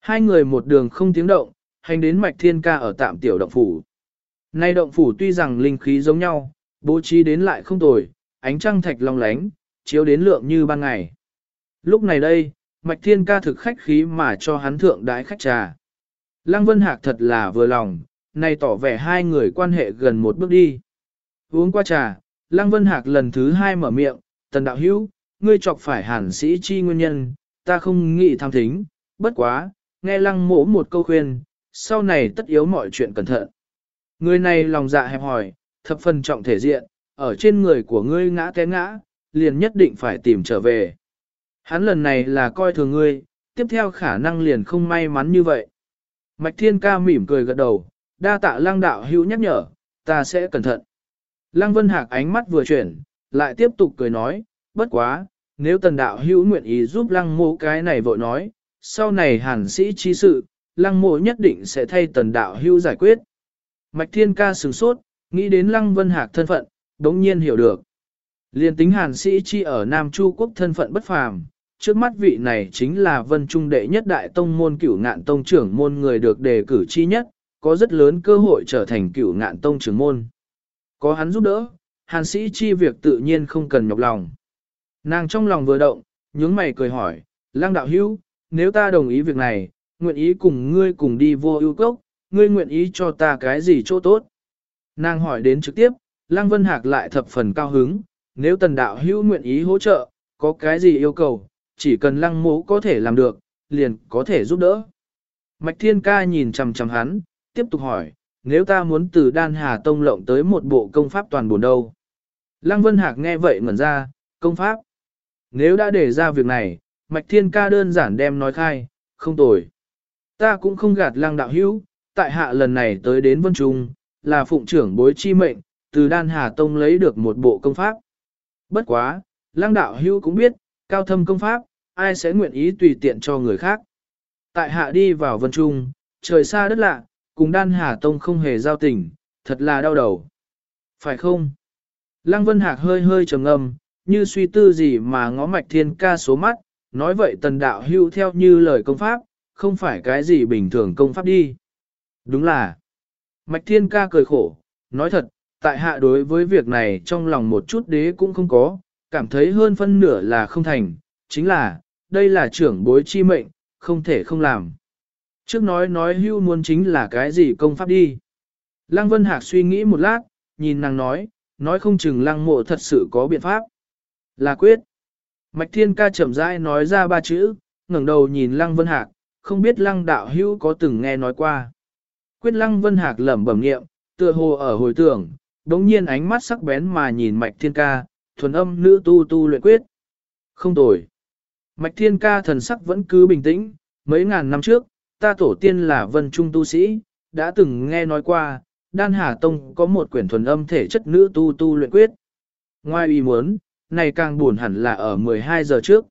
Hai người một đường không tiếng động, hành đến Mạch Thiên Ca ở tạm tiểu động phủ. Nay động phủ tuy rằng linh khí giống nhau, bố trí đến lại không tồi, ánh trăng thạch long lánh, chiếu đến lượng như ban ngày. Lúc này đây, Mạch Thiên ca thực khách khí mà cho hắn thượng đái khách trà. Lăng Vân Hạc thật là vừa lòng, này tỏ vẻ hai người quan hệ gần một bước đi. Uống qua trà, Lăng Vân Hạc lần thứ hai mở miệng, tần đạo hữu, ngươi chọc phải hàn sĩ chi nguyên nhân, ta không nghĩ tham thính, bất quá, nghe lăng mỗ một câu khuyên, sau này tất yếu mọi chuyện cẩn thận. Người này lòng dạ hẹp hỏi, thập phần trọng thể diện, ở trên người của ngươi ngã té ngã, liền nhất định phải tìm trở về. Hắn lần này là coi thường ngươi, tiếp theo khả năng liền không may mắn như vậy. Mạch Thiên Ca mỉm cười gật đầu, đa tạ lăng đạo hữu nhắc nhở, ta sẽ cẩn thận. Lăng Vân Hạc ánh mắt vừa chuyển, lại tiếp tục cười nói, bất quá, nếu tần đạo hữu nguyện ý giúp lăng mộ cái này vội nói, sau này hàn sĩ chi sự, lăng mộ nhất định sẽ thay tần đạo hữu giải quyết. Mạch Thiên Ca sửng sốt, nghĩ đến lăng Vân Hạc thân phận, đống nhiên hiểu được. Liên tính hàn sĩ chi ở Nam Chu quốc thân phận bất phàm, trước mắt vị này chính là vân trung đệ nhất đại tông môn cửu ngạn tông trưởng môn người được đề cử chi nhất, có rất lớn cơ hội trở thành cửu ngạn tông trưởng môn. Có hắn giúp đỡ, hàn sĩ chi việc tự nhiên không cần nhọc lòng. Nàng trong lòng vừa động, nhướng mày cười hỏi, lang đạo hữu, nếu ta đồng ý việc này, nguyện ý cùng ngươi cùng đi vô ưu cốc, ngươi nguyện ý cho ta cái gì chỗ tốt. Nàng hỏi đến trực tiếp, Lăng Vân Hạc lại thập phần cao hứng, nếu tần đạo hữu nguyện ý hỗ trợ, có cái gì yêu cầu, chỉ cần lăng mố có thể làm được, liền có thể giúp đỡ. Mạch Thiên Ca nhìn chằm chằm hắn, tiếp tục hỏi, nếu ta muốn từ đan hà tông lộng tới một bộ công pháp toàn buồn đâu. Lăng Vân Hạc nghe vậy ngẩn ra, công pháp. Nếu đã để ra việc này, Mạch Thiên Ca đơn giản đem nói khai, không tồi. Ta cũng không gạt lăng đạo hữu, tại hạ lần này tới đến Vân Trung, là phụng trưởng bối chi mệnh, từ đan hà tông lấy được một bộ công pháp. Bất quá, lăng đạo hưu cũng biết, cao thâm công pháp, ai sẽ nguyện ý tùy tiện cho người khác. Tại hạ đi vào vân trung, trời xa đất lạ, cùng đan hà tông không hề giao tình, thật là đau đầu. Phải không? Lăng Vân Hạc hơi hơi trầm ngâm, như suy tư gì mà ngó mạch thiên ca số mắt, nói vậy tần đạo hưu theo như lời công pháp, không phải cái gì bình thường công pháp đi. Đúng là, mạch thiên ca cười khổ, nói thật, tại hạ đối với việc này trong lòng một chút đế cũng không có, cảm thấy hơn phân nửa là không thành, chính là, đây là trưởng bối chi mệnh, không thể không làm. Trước nói nói hưu muốn chính là cái gì công pháp đi. Lăng Vân Hạc suy nghĩ một lát, nhìn nàng nói, nói không chừng lăng mộ thật sự có biện pháp. Là quyết. Mạch Thiên Ca chậm rãi nói ra ba chữ, ngẩng đầu nhìn lăng Vân Hạc, không biết lăng đạo hưu có từng nghe nói qua. Quyết lăng Vân Hạc lẩm bẩm nghiệm, tựa hồ ở hồi tưởng, đống nhiên ánh mắt sắc bén mà nhìn Mạch Thiên Ca, thuần âm nữ tu tu luyện quyết. Không tồi. Mạch Thiên Ca thần sắc vẫn cứ bình tĩnh, mấy ngàn năm trước, ta tổ tiên là vân trung tu sĩ, đã từng nghe nói qua, Đan Hà Tông có một quyển thuần âm thể chất nữ tu tu luyện quyết. Ngoài ý muốn, này càng buồn hẳn là ở 12 giờ trước.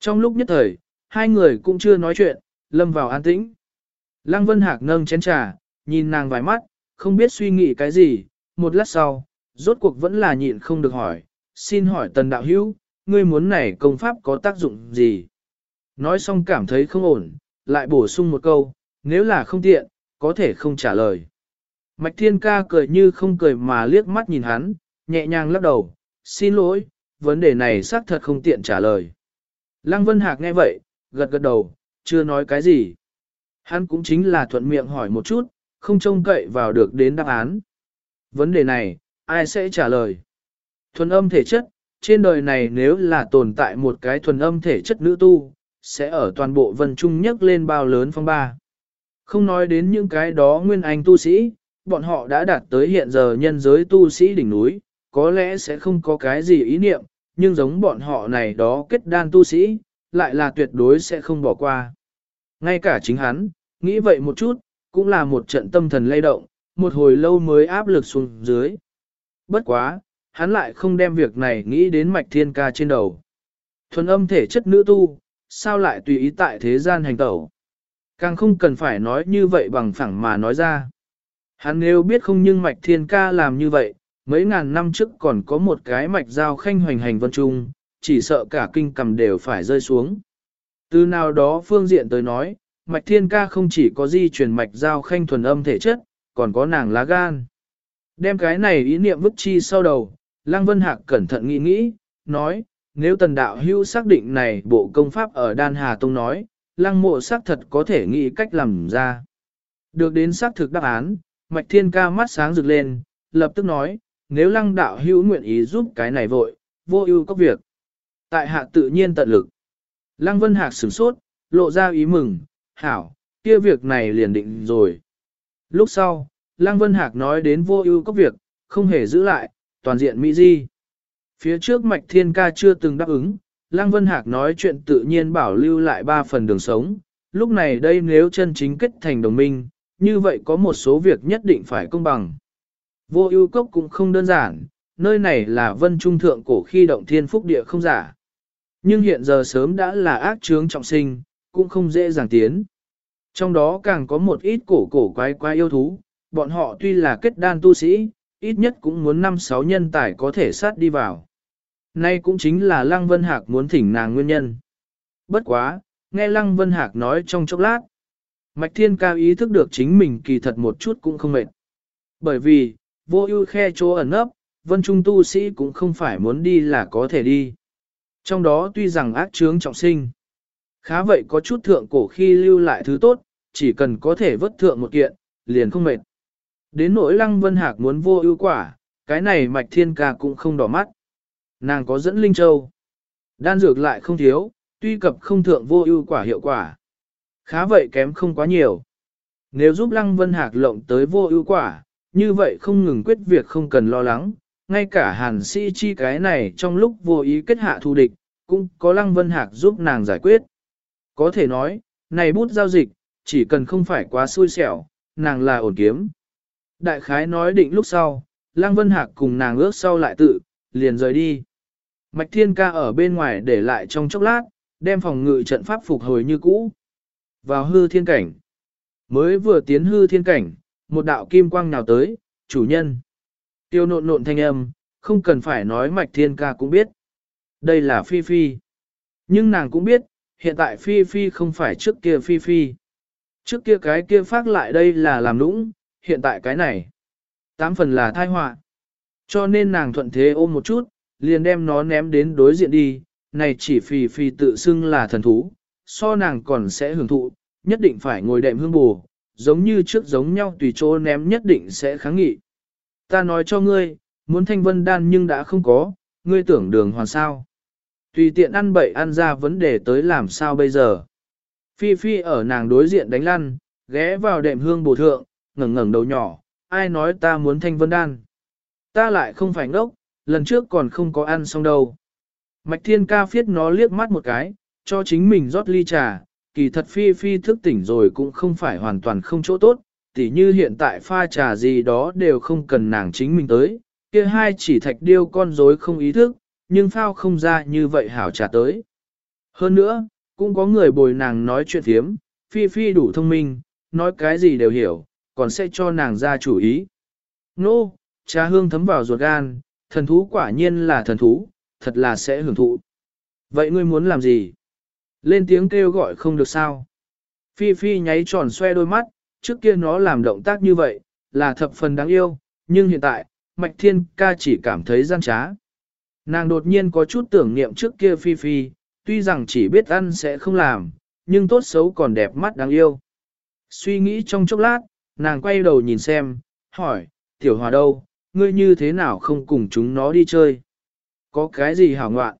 Trong lúc nhất thời, hai người cũng chưa nói chuyện, lâm vào an tĩnh. Lăng Vân Hạc nâng chén trà, nhìn nàng vài mắt, không biết suy nghĩ cái gì, một lát sau, rốt cuộc vẫn là nhịn không được hỏi, xin hỏi tần đạo hữu, ngươi muốn này công pháp có tác dụng gì? Nói xong cảm thấy không ổn, lại bổ sung một câu, nếu là không tiện, có thể không trả lời. Mạch Thiên Ca cười như không cười mà liếc mắt nhìn hắn, nhẹ nhàng lắc đầu, xin lỗi, vấn đề này xác thật không tiện trả lời. Lăng Vân Hạc nghe vậy, gật gật đầu, chưa nói cái gì. Hắn cũng chính là thuận miệng hỏi một chút, không trông cậy vào được đến đáp án. Vấn đề này, ai sẽ trả lời? Thuần âm thể chất, trên đời này nếu là tồn tại một cái thuần âm thể chất nữ tu, sẽ ở toàn bộ vân trung nhất lên bao lớn phong ba. Không nói đến những cái đó nguyên anh tu sĩ, bọn họ đã đạt tới hiện giờ nhân giới tu sĩ đỉnh núi, có lẽ sẽ không có cái gì ý niệm, nhưng giống bọn họ này đó kết đan tu sĩ, lại là tuyệt đối sẽ không bỏ qua. Ngay cả chính hắn, nghĩ vậy một chút, cũng là một trận tâm thần lay động, một hồi lâu mới áp lực xuống dưới. Bất quá, hắn lại không đem việc này nghĩ đến mạch thiên ca trên đầu. Thuần âm thể chất nữ tu, sao lại tùy ý tại thế gian hành tẩu. Càng không cần phải nói như vậy bằng phẳng mà nói ra. Hắn nếu biết không nhưng mạch thiên ca làm như vậy, mấy ngàn năm trước còn có một cái mạch giao khanh hoành hành vân trung, chỉ sợ cả kinh cầm đều phải rơi xuống. Từ nào đó phương diện tới nói, mạch thiên ca không chỉ có di truyền mạch giao khanh thuần âm thể chất, còn có nàng lá gan. Đem cái này ý niệm vứt chi sau đầu, Lăng Vân Hạc cẩn thận nghĩ nghĩ, nói, nếu tần đạo hưu xác định này bộ công pháp ở Đan Hà Tông nói, Lăng mộ xác thật có thể nghĩ cách làm ra. Được đến xác thực đáp án, Mạch Thiên ca mắt sáng rực lên, lập tức nói, nếu Lăng đạo hưu nguyện ý giúp cái này vội, vô ưu có việc. Tại hạ tự nhiên tận lực. Lăng Vân Hạc sửng sốt, lộ ra ý mừng, hảo, kia việc này liền định rồi. Lúc sau, Lăng Vân Hạc nói đến vô ưu có việc, không hề giữ lại, toàn diện Mỹ Di. Phía trước Mạch Thiên Ca chưa từng đáp ứng, Lăng Vân Hạc nói chuyện tự nhiên bảo lưu lại ba phần đường sống. Lúc này đây nếu chân chính kết thành đồng minh, như vậy có một số việc nhất định phải công bằng. Vô ưu cốc cũng không đơn giản, nơi này là vân trung thượng cổ khi động thiên phúc địa không giả. Nhưng hiện giờ sớm đã là ác chướng trọng sinh, cũng không dễ dàng tiến. Trong đó càng có một ít cổ cổ quái quái yêu thú, bọn họ tuy là kết đan tu sĩ, ít nhất cũng muốn năm sáu nhân tài có thể sát đi vào. Nay cũng chính là Lăng Vân Hạc muốn thỉnh nàng nguyên nhân. Bất quá, nghe Lăng Vân Hạc nói trong chốc lát. Mạch Thiên Cao ý thức được chính mình kỳ thật một chút cũng không mệt. Bởi vì, vô ưu khe chỗ ẩn ấp, vân trung tu sĩ cũng không phải muốn đi là có thể đi. Trong đó tuy rằng ác chướng trọng sinh. Khá vậy có chút thượng cổ khi lưu lại thứ tốt, chỉ cần có thể vớt thượng một kiện, liền không mệt. Đến nỗi lăng vân hạc muốn vô ưu quả, cái này mạch thiên ca cũng không đỏ mắt. Nàng có dẫn linh châu. Đan dược lại không thiếu, tuy cập không thượng vô ưu quả hiệu quả. Khá vậy kém không quá nhiều. Nếu giúp lăng vân hạc lộng tới vô ưu quả, như vậy không ngừng quyết việc không cần lo lắng. Ngay cả hàn sĩ chi cái này trong lúc vô ý kết hạ thù địch, cũng có lăng vân hạc giúp nàng giải quyết. Có thể nói, này bút giao dịch, chỉ cần không phải quá xui xẻo, nàng là ổn kiếm. Đại khái nói định lúc sau, Lăng Vân Hạc cùng nàng ước sau lại tự, liền rời đi. Mạch Thiên Ca ở bên ngoài để lại trong chốc lát, đem phòng ngự trận pháp phục hồi như cũ. Vào hư thiên cảnh. Mới vừa tiến hư thiên cảnh, một đạo kim quang nào tới, chủ nhân. Tiêu nộn nộn thanh âm, không cần phải nói mạch thiên ca cũng biết. Đây là Phi Phi. Nhưng nàng cũng biết, hiện tại Phi Phi không phải trước kia Phi Phi. Trước kia cái kia phát lại đây là làm lũng hiện tại cái này. Tám phần là thai họa Cho nên nàng thuận thế ôm một chút, liền đem nó ném đến đối diện đi. Này chỉ Phi Phi tự xưng là thần thú, so nàng còn sẽ hưởng thụ, nhất định phải ngồi đệm hương bù, giống như trước giống nhau tùy chỗ ném nhất định sẽ kháng nghị. Ta nói cho ngươi, muốn thanh vân đan nhưng đã không có, ngươi tưởng đường hoàn sao. Tùy tiện ăn bậy ăn ra vấn đề tới làm sao bây giờ. Phi Phi ở nàng đối diện đánh lăn, ghé vào đệm hương bổ thượng, ngẩng ngẩng đầu nhỏ, ai nói ta muốn thanh vân đan. Ta lại không phải ngốc, lần trước còn không có ăn xong đâu. Mạch thiên ca phiết nó liếc mắt một cái, cho chính mình rót ly trà, kỳ thật Phi Phi thức tỉnh rồi cũng không phải hoàn toàn không chỗ tốt, tỉ như hiện tại pha trà gì đó đều không cần nàng chính mình tới, kia hai chỉ thạch điêu con rối không ý thức, nhưng phao không ra như vậy hảo trà tới. Hơn nữa, cũng có người bồi nàng nói chuyện thiếm, Phi Phi đủ thông minh, nói cái gì đều hiểu, còn sẽ cho nàng ra chủ ý. Nô, trà hương thấm vào ruột gan, thần thú quả nhiên là thần thú, thật là sẽ hưởng thụ. Vậy ngươi muốn làm gì? Lên tiếng kêu gọi không được sao? Phi Phi nháy tròn xoe đôi mắt, trước kia nó làm động tác như vậy, là thập phần đáng yêu, nhưng hiện tại, Mạch Thiên ca chỉ cảm thấy gian trá. Nàng đột nhiên có chút tưởng niệm trước kia Phi Phi, tuy rằng chỉ biết ăn sẽ không làm, nhưng tốt xấu còn đẹp mắt đáng yêu. Suy nghĩ trong chốc lát, nàng quay đầu nhìn xem, hỏi, tiểu hòa đâu, ngươi như thế nào không cùng chúng nó đi chơi? Có cái gì hảo ngoạn?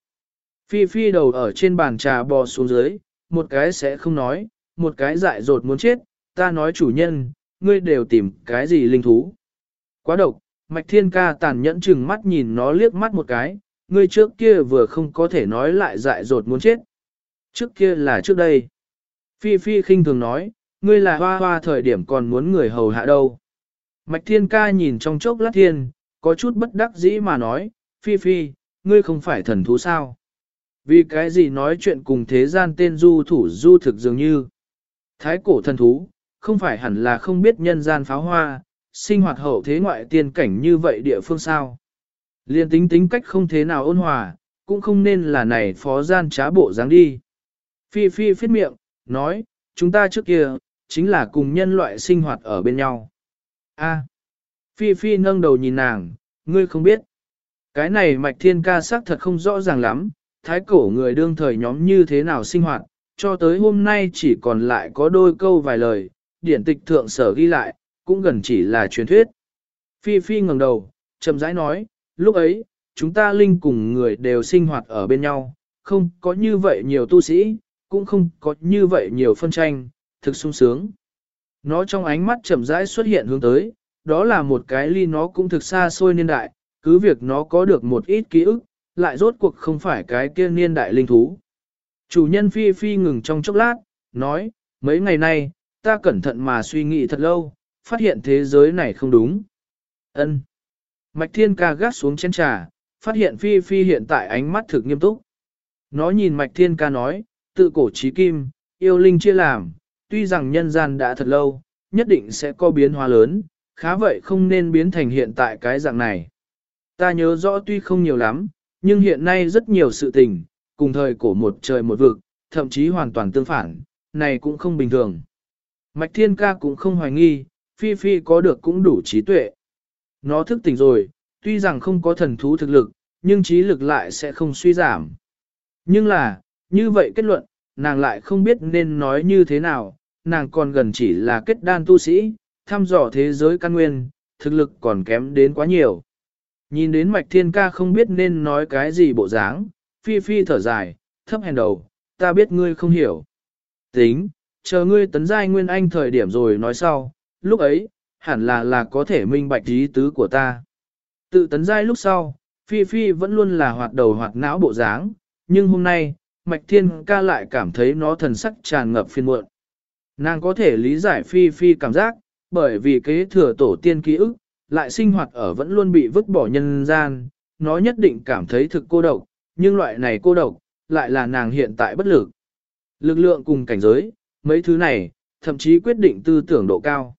Phi Phi đầu ở trên bàn trà bò xuống dưới, một cái sẽ không nói, một cái dại dột muốn chết, ta nói chủ nhân, ngươi đều tìm cái gì linh thú. Quá độc, Mạch Thiên Ca tàn nhẫn chừng mắt nhìn nó liếc mắt một cái, ngươi trước kia vừa không có thể nói lại dại dột muốn chết. Trước kia là trước đây. Phi Phi khinh thường nói, ngươi là hoa hoa thời điểm còn muốn người hầu hạ đâu. Mạch Thiên Ca nhìn trong chốc lát thiên, có chút bất đắc dĩ mà nói, Phi Phi, ngươi không phải thần thú sao? Vì cái gì nói chuyện cùng thế gian tên du thủ du thực dường như. Thái cổ thần thú, không phải hẳn là không biết nhân gian pháo hoa, sinh hoạt hậu thế ngoại tiên cảnh như vậy địa phương sao. Liên tính tính cách không thế nào ôn hòa, cũng không nên là này phó gian trá bộ dáng đi. Phi Phi phết miệng, nói, chúng ta trước kia, chính là cùng nhân loại sinh hoạt ở bên nhau. A. Phi Phi nâng đầu nhìn nàng, ngươi không biết. Cái này mạch thiên ca sắc thật không rõ ràng lắm, thái cổ người đương thời nhóm như thế nào sinh hoạt, cho tới hôm nay chỉ còn lại có đôi câu vài lời, điển tịch thượng sở ghi lại, cũng gần chỉ là truyền thuyết. Phi Phi ngẩng đầu, chậm rãi nói, lúc ấy, chúng ta linh cùng người đều sinh hoạt ở bên nhau, không có như vậy nhiều tu sĩ, cũng không có như vậy nhiều phân tranh, thực sung sướng. Nó trong ánh mắt chậm rãi xuất hiện hướng tới, đó là một cái ly nó cũng thực xa xôi niên đại, cứ việc nó có được một ít ký ức, lại rốt cuộc không phải cái kia niên đại linh thú. Chủ nhân Phi Phi ngừng trong chốc lát, nói, mấy ngày nay, ta cẩn thận mà suy nghĩ thật lâu, phát hiện thế giới này không đúng. Ân. Mạch Thiên ca gác xuống chén trà, phát hiện Phi Phi hiện tại ánh mắt thực nghiêm túc. Nó nhìn Mạch Thiên ca nói, tự cổ trí kim, yêu linh chia làm, tuy rằng nhân gian đã thật lâu, nhất định sẽ có biến hóa lớn, khá vậy không nên biến thành hiện tại cái dạng này. Ta nhớ rõ tuy không nhiều lắm, nhưng hiện nay rất nhiều sự tình, cùng thời cổ một trời một vực, thậm chí hoàn toàn tương phản, này cũng không bình thường. Mạch Thiên Ca cũng không hoài nghi, Phi Phi có được cũng đủ trí tuệ. Nó thức tỉnh rồi, tuy rằng không có thần thú thực lực, nhưng trí lực lại sẽ không suy giảm. Nhưng là, như vậy kết luận, nàng lại không biết nên nói như thế nào, nàng còn gần chỉ là kết đan tu sĩ, thăm dò thế giới căn nguyên, thực lực còn kém đến quá nhiều. Nhìn đến mạch thiên ca không biết nên nói cái gì bộ dáng, phi phi thở dài, thấp hèn đầu, ta biết ngươi không hiểu. Tính, chờ ngươi tấn giai nguyên anh thời điểm rồi nói sau, lúc ấy, hẳn là là có thể minh bạch ý tứ của ta. Tự tấn giai lúc sau, phi phi vẫn luôn là hoạt đầu hoạt não bộ dáng, nhưng hôm nay, mạch thiên ca lại cảm thấy nó thần sắc tràn ngập phiên muộn. Nàng có thể lý giải phi phi cảm giác, bởi vì kế thừa tổ tiên ký ức, lại sinh hoạt ở vẫn luôn bị vứt bỏ nhân gian, nó nhất định cảm thấy thực cô độc, nhưng loại này cô độc, lại là nàng hiện tại bất lực. Lực lượng cùng cảnh giới, mấy thứ này, thậm chí quyết định tư tưởng độ cao.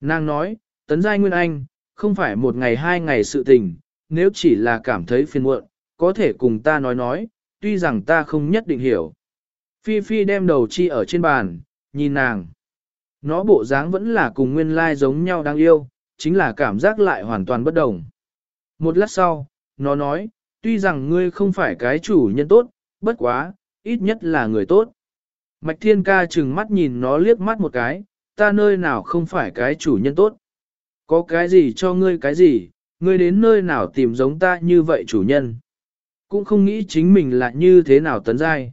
Nàng nói, tấn giai nguyên anh, không phải một ngày hai ngày sự tình, nếu chỉ là cảm thấy phiền muộn, có thể cùng ta nói nói, tuy rằng ta không nhất định hiểu. Phi Phi đem đầu chi ở trên bàn, nhìn nàng. Nó bộ dáng vẫn là cùng nguyên lai giống nhau đáng yêu, chính là cảm giác lại hoàn toàn bất đồng. Một lát sau, nó nói, tuy rằng ngươi không phải cái chủ nhân tốt, bất quá, ít nhất là người tốt. Mạch Thiên Ca chừng mắt nhìn nó liếc mắt một cái, ta nơi nào không phải cái chủ nhân tốt. Có cái gì cho ngươi cái gì, ngươi đến nơi nào tìm giống ta như vậy chủ nhân. Cũng không nghĩ chính mình là như thế nào tấn giai.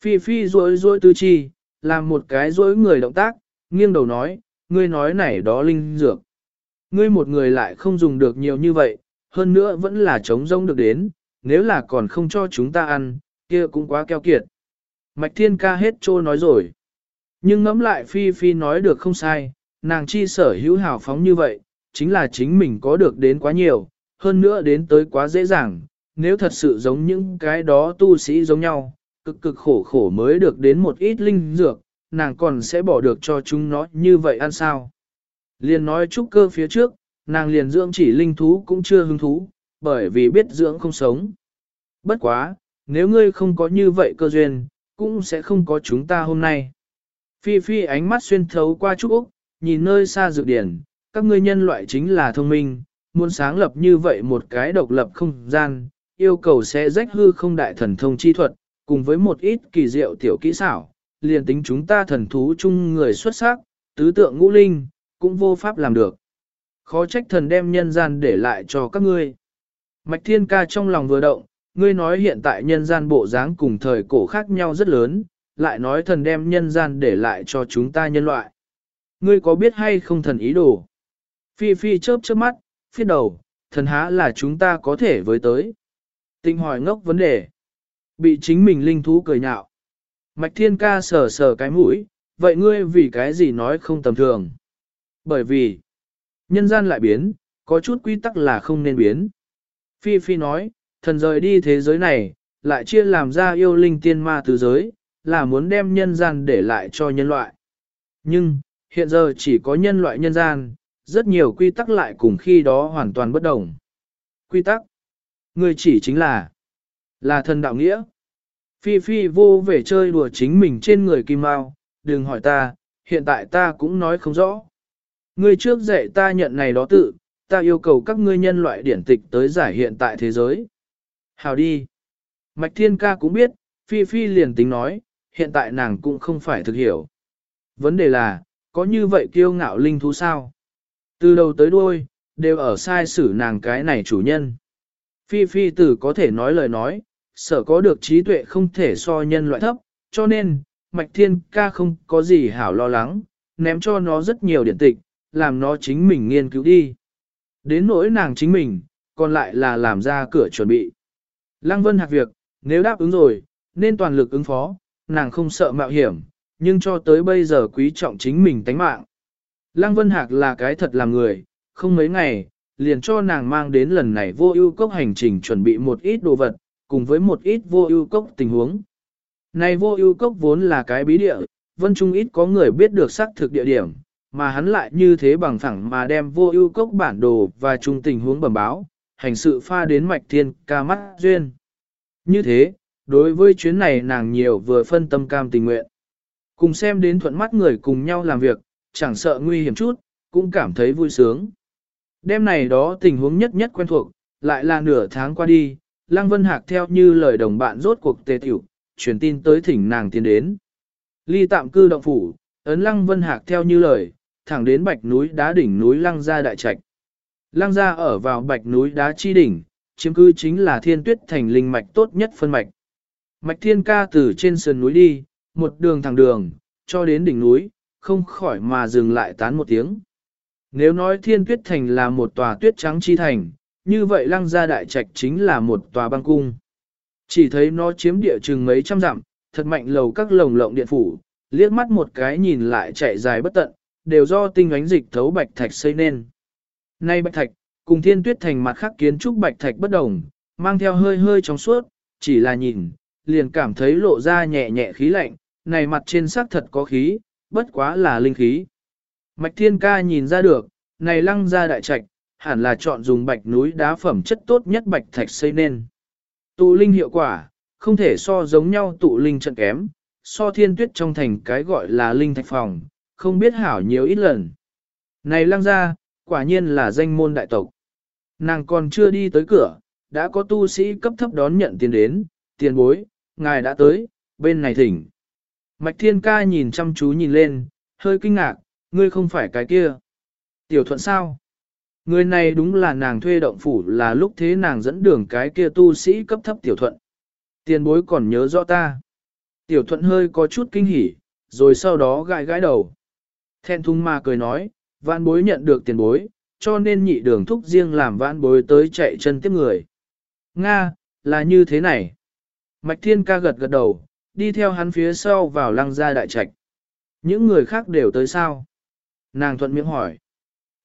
Phi Phi rối rối tư chi, làm một cái rối người động tác, nghiêng đầu nói, ngươi nói này đó linh dược. Ngươi một người lại không dùng được nhiều như vậy, hơn nữa vẫn là chống rông được đến, nếu là còn không cho chúng ta ăn, kia cũng quá keo kiệt. Mạch Thiên ca hết trô nói rồi. Nhưng ngẫm lại Phi Phi nói được không sai, nàng chi sở hữu hào phóng như vậy, chính là chính mình có được đến quá nhiều, hơn nữa đến tới quá dễ dàng, nếu thật sự giống những cái đó tu sĩ giống nhau, cực cực khổ khổ mới được đến một ít linh dược, nàng còn sẽ bỏ được cho chúng nó như vậy ăn sao. Liền nói trúc cơ phía trước, nàng liền dưỡng chỉ linh thú cũng chưa hứng thú, bởi vì biết dưỡng không sống. Bất quá, nếu ngươi không có như vậy cơ duyên, cũng sẽ không có chúng ta hôm nay. Phi Phi ánh mắt xuyên thấu qua trúc Úc, nhìn nơi xa dược điển, các ngươi nhân loại chính là thông minh, muốn sáng lập như vậy một cái độc lập không gian, yêu cầu sẽ rách hư không đại thần thông chi thuật, cùng với một ít kỳ diệu tiểu kỹ xảo, liền tính chúng ta thần thú chung người xuất sắc, tứ tượng ngũ linh, cũng vô pháp làm được. Khó trách thần đem nhân gian để lại cho các ngươi. Mạch Thiên Ca trong lòng vừa động, ngươi nói hiện tại nhân gian bộ dáng cùng thời cổ khác nhau rất lớn, lại nói thần đem nhân gian để lại cho chúng ta nhân loại. Ngươi có biết hay không thần ý đồ? Phi Phi chớp chớp mắt, phía đầu, thần há là chúng ta có thể với tới. Tinh hỏi ngốc vấn đề. Bị chính mình linh thú cười nhạo. Mạch Thiên Ca sờ sờ cái mũi, vậy ngươi vì cái gì nói không tầm thường? Bởi vì, nhân gian lại biến, có chút quy tắc là không nên biến. Phi Phi nói, thần rời đi thế giới này, lại chia làm ra yêu linh tiên ma tứ giới, là muốn đem nhân gian để lại cho nhân loại. Nhưng, hiện giờ chỉ có nhân loại nhân gian, rất nhiều quy tắc lại cùng khi đó hoàn toàn bất đồng. Quy tắc, người chỉ chính là, là thần đạo nghĩa. Phi Phi vô về chơi đùa chính mình trên người Kim Mao, đừng hỏi ta, hiện tại ta cũng nói không rõ. Ngươi trước dạy ta nhận này đó tự, ta yêu cầu các ngươi nhân loại điển tịch tới giải hiện tại thế giới. Hào đi. Mạch Thiên Ca cũng biết, Phi Phi liền tính nói, hiện tại nàng cũng không phải thực hiểu. Vấn đề là, có như vậy kiêu ngạo linh thú sao? Từ đầu tới đuôi, đều ở sai xử nàng cái này chủ nhân. Phi Phi tử có thể nói lời nói, sở có được trí tuệ không thể so nhân loại thấp, cho nên, Mạch Thiên Ca không có gì hảo lo lắng, ném cho nó rất nhiều điện tịch, làm nó chính mình nghiên cứu đi. Đến nỗi nàng chính mình, còn lại là làm ra cửa chuẩn bị. Lăng Vân Hạc việc, nếu đáp ứng rồi, nên toàn lực ứng phó, nàng không sợ mạo hiểm, nhưng cho tới bây giờ quý trọng chính mình tánh mạng. Lăng Vân Hạc là cái thật làm người, không mấy ngày, liền cho nàng mang đến lần này vô ưu cốc hành trình chuẩn bị một ít đồ vật, cùng với một ít vô ưu cốc tình huống. Này vô ưu cốc vốn là cái bí địa, vân trung ít có người biết được xác thực địa điểm, mà hắn lại như thế bằng phẳng mà đem vô ưu cốc bản đồ và trung tình huống bẩm báo, hành sự pha đến mạch thiên ca mắt duyên. Như thế, đối với chuyến này nàng nhiều vừa phân tâm cam tình nguyện. Cùng xem đến thuận mắt người cùng nhau làm việc, chẳng sợ nguy hiểm chút, cũng cảm thấy vui sướng. Đêm này đó tình huống nhất nhất quen thuộc, lại là nửa tháng qua đi, Lăng Vân Hạc theo như lời đồng bạn rốt cuộc tề tiểu, truyền tin tới thỉnh nàng tiến đến. Ly tạm cư động phủ, ấn Lăng Vân Hạc theo như lời, thẳng đến bạch núi đá đỉnh núi Lăng Gia Đại Trạch. Lăng Gia ở vào bạch núi đá chi đỉnh, chiếm cư chính là thiên tuyết thành linh mạch tốt nhất phân mạch. Mạch thiên ca từ trên sườn núi đi, một đường thẳng đường, cho đến đỉnh núi, không khỏi mà dừng lại tán một tiếng. Nếu nói thiên tuyết thành là một tòa tuyết trắng chi thành, như vậy lăng gia đại trạch chính là một tòa băng cung. Chỉ thấy nó chiếm địa chừng mấy trăm dặm, thật mạnh lầu các lồng lộng điện phủ, liếc mắt một cái nhìn lại chạy dài bất tận, đều do tinh ánh dịch thấu bạch thạch xây nên. Nay bạch thạch, cùng thiên tuyết thành mặt khác kiến trúc bạch thạch bất đồng, mang theo hơi hơi trong suốt, chỉ là nhìn, liền cảm thấy lộ ra nhẹ nhẹ khí lạnh, này mặt trên sắc thật có khí, bất quá là linh khí. Mạch thiên ca nhìn ra được, này lăng ra đại trạch, hẳn là chọn dùng bạch núi đá phẩm chất tốt nhất bạch thạch xây nên. Tụ linh hiệu quả, không thể so giống nhau tụ linh trận kém, so thiên tuyết trong thành cái gọi là linh thạch phòng, không biết hảo nhiều ít lần. Này lăng ra, quả nhiên là danh môn đại tộc. Nàng còn chưa đi tới cửa, đã có tu sĩ cấp thấp đón nhận tiền đến, tiền bối, ngài đã tới, bên này thỉnh. Mạch thiên ca nhìn chăm chú nhìn lên, hơi kinh ngạc, ngươi không phải cái kia. Tiểu thuận sao? Người này đúng là nàng thuê động phủ là lúc thế nàng dẫn đường cái kia tu sĩ cấp thấp tiểu thuận. Tiền bối còn nhớ rõ ta. Tiểu thuận hơi có chút kinh hỉ, rồi sau đó gãi gãi đầu. Thẹn thùng mà cười nói, vạn bối nhận được tiền bối, cho nên nhị đường thúc riêng làm vạn bối tới chạy chân tiếp người. Nga, là như thế này. Mạch thiên ca gật gật đầu, đi theo hắn phía sau vào lăng gia đại trạch. Những người khác đều tới sao? Nàng thuận miệng hỏi.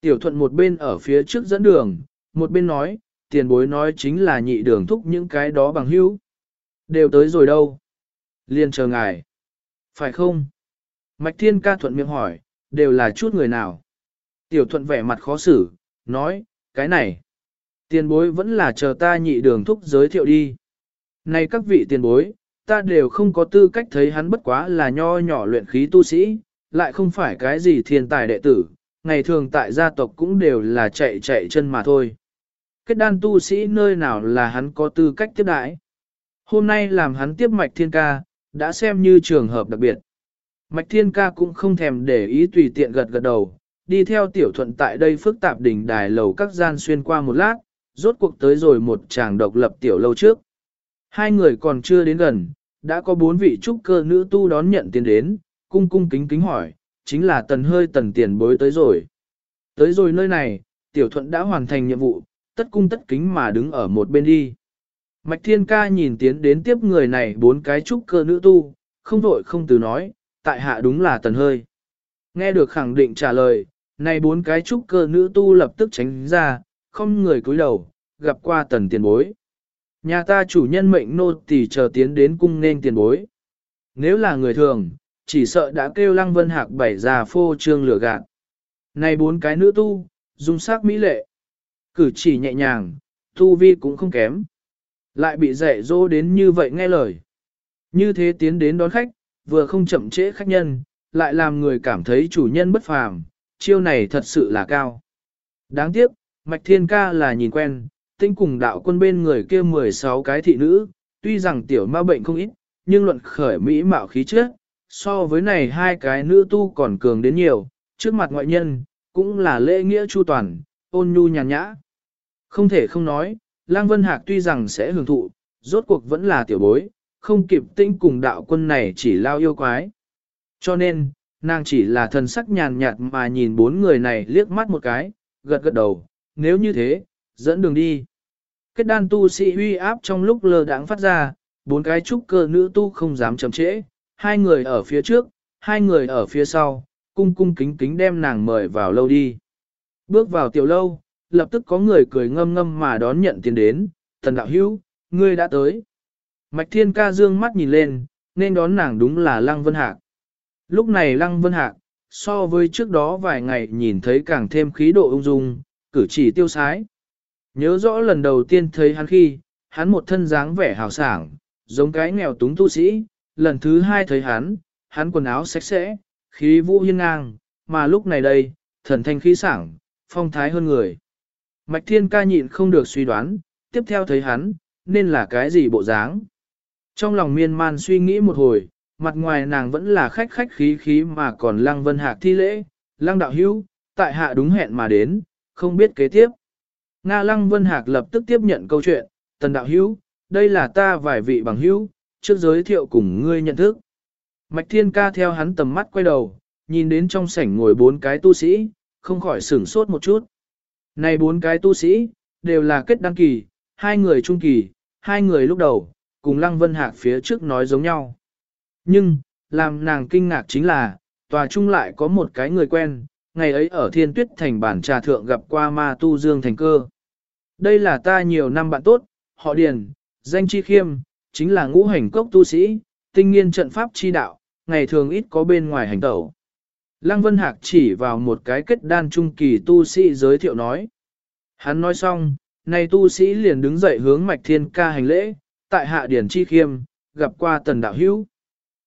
Tiểu thuận một bên ở phía trước dẫn đường, một bên nói, tiền bối nói chính là nhị đường thúc những cái đó bằng hữu. Đều tới rồi đâu? Liên chờ ngài. Phải không? Mạch thiên ca thuận miệng hỏi, đều là chút người nào? Tiểu thuận vẻ mặt khó xử, nói, cái này. Tiền bối vẫn là chờ ta nhị đường thúc giới thiệu đi. Này các vị tiền bối, ta đều không có tư cách thấy hắn bất quá là nho nhỏ luyện khí tu sĩ, lại không phải cái gì thiên tài đệ tử, ngày thường tại gia tộc cũng đều là chạy chạy chân mà thôi. Kết đan tu sĩ nơi nào là hắn có tư cách tiếp đãi. Hôm nay làm hắn tiếp mạch thiên ca, đã xem như trường hợp đặc biệt. Mạch thiên ca cũng không thèm để ý tùy tiện gật gật đầu, đi theo tiểu thuận tại đây phức tạp đỉnh đài lầu các gian xuyên qua một lát, rốt cuộc tới rồi một chàng độc lập tiểu lâu trước. Hai người còn chưa đến gần, đã có bốn vị trúc cơ nữ tu đón nhận tiền đến, cung cung kính kính hỏi, chính là tần hơi tần tiền bối tới rồi. Tới rồi nơi này, tiểu thuận đã hoàn thành nhiệm vụ, tất cung tất kính mà đứng ở một bên đi. Mạch thiên ca nhìn tiến đến tiếp người này bốn cái trúc cơ nữ tu, không vội không từ nói, tại hạ đúng là tần hơi. Nghe được khẳng định trả lời, này bốn cái trúc cơ nữ tu lập tức tránh ra, không người cúi đầu, gặp qua tần tiền bối. Nhà ta chủ nhân mệnh nô tỳ chờ tiến đến cung nên tiền bối. Nếu là người thường, chỉ sợ đã kêu lăng vân hạc bảy già phô trương lửa gạt. Này bốn cái nữ tu, dung sắc mỹ lệ. Cử chỉ nhẹ nhàng, tu vi cũng không kém. Lại bị dạy dỗ đến như vậy nghe lời. Như thế tiến đến đón khách, vừa không chậm trễ khách nhân, lại làm người cảm thấy chủ nhân bất phàm, chiêu này thật sự là cao. Đáng tiếc, Mạch Thiên Ca là nhìn quen, tinh cùng đạo quân bên người kia 16 cái thị nữ, tuy rằng tiểu ma bệnh không ít, nhưng luận khởi mỹ mạo khí chất, so với này hai cái nữ tu còn cường đến nhiều, trước mặt ngoại nhân, cũng là lễ nghĩa chu toàn, ôn nhu nhàn nhã. Không thể không nói, Lang Vân Hạc tuy rằng sẽ hưởng thụ, rốt cuộc vẫn là tiểu bối, không kịp tinh cùng đạo quân này chỉ lao yêu quái. Cho nên, nàng chỉ là thần sắc nhàn nhạt mà nhìn bốn người này liếc mắt một cái, gật gật đầu, nếu như thế, dẫn đường đi. Kết đan tu sĩ huy áp trong lúc lơ đãng phát ra, bốn cái trúc cơ nữ tu không dám chậm trễ, hai người ở phía trước, hai người ở phía sau, cung cung kính kính đem nàng mời vào lâu đi. Bước vào tiểu lâu, lập tức có người cười ngâm ngâm mà đón nhận tiền đến, thần đạo hữu, ngươi đã tới. Mạch thiên ca dương mắt nhìn lên, nên đón nàng đúng là Lăng Vân Hạc. Lúc này Lăng Vân Hạc, so với trước đó vài ngày nhìn thấy càng thêm khí độ ung dung, cử chỉ tiêu sái. Nhớ rõ lần đầu tiên thấy hắn khi, hắn một thân dáng vẻ hào sảng, giống cái nghèo túng tu sĩ, lần thứ hai thấy hắn, hắn quần áo sạch sẽ, khí vũ hiên ngang, mà lúc này đây, thần thanh khí sảng, phong thái hơn người. Mạch thiên ca nhịn không được suy đoán, tiếp theo thấy hắn, nên là cái gì bộ dáng. Trong lòng miên man suy nghĩ một hồi, mặt ngoài nàng vẫn là khách khách khí khí mà còn lăng vân hạc thi lễ, lăng đạo hữu, tại hạ đúng hẹn mà đến, không biết kế tiếp. Nga lăng vân hạc lập tức tiếp nhận câu chuyện, tần đạo hữu, đây là ta vài vị bằng hữu, trước giới thiệu cùng ngươi nhận thức. Mạch thiên ca theo hắn tầm mắt quay đầu, nhìn đến trong sảnh ngồi bốn cái tu sĩ, không khỏi sửng sốt một chút. Này bốn cái tu sĩ, đều là kết đăng kỳ, hai người trung kỳ, hai người lúc đầu, cùng Lăng Vân Hạc phía trước nói giống nhau. Nhưng, làm nàng kinh ngạc chính là, tòa trung lại có một cái người quen, ngày ấy ở thiên tuyết thành bản trà thượng gặp qua ma tu dương thành cơ. Đây là ta nhiều năm bạn tốt, họ điền, danh chi khiêm, chính là ngũ hành cốc tu sĩ, tinh nghiên trận pháp chi đạo, ngày thường ít có bên ngoài hành tẩu. Lăng Vân Hạc chỉ vào một cái kết đan trung kỳ tu sĩ giới thiệu nói. Hắn nói xong, này tu sĩ liền đứng dậy hướng Mạch Thiên Ca hành lễ, tại hạ điển chi khiêm, gặp qua tần đạo hữu.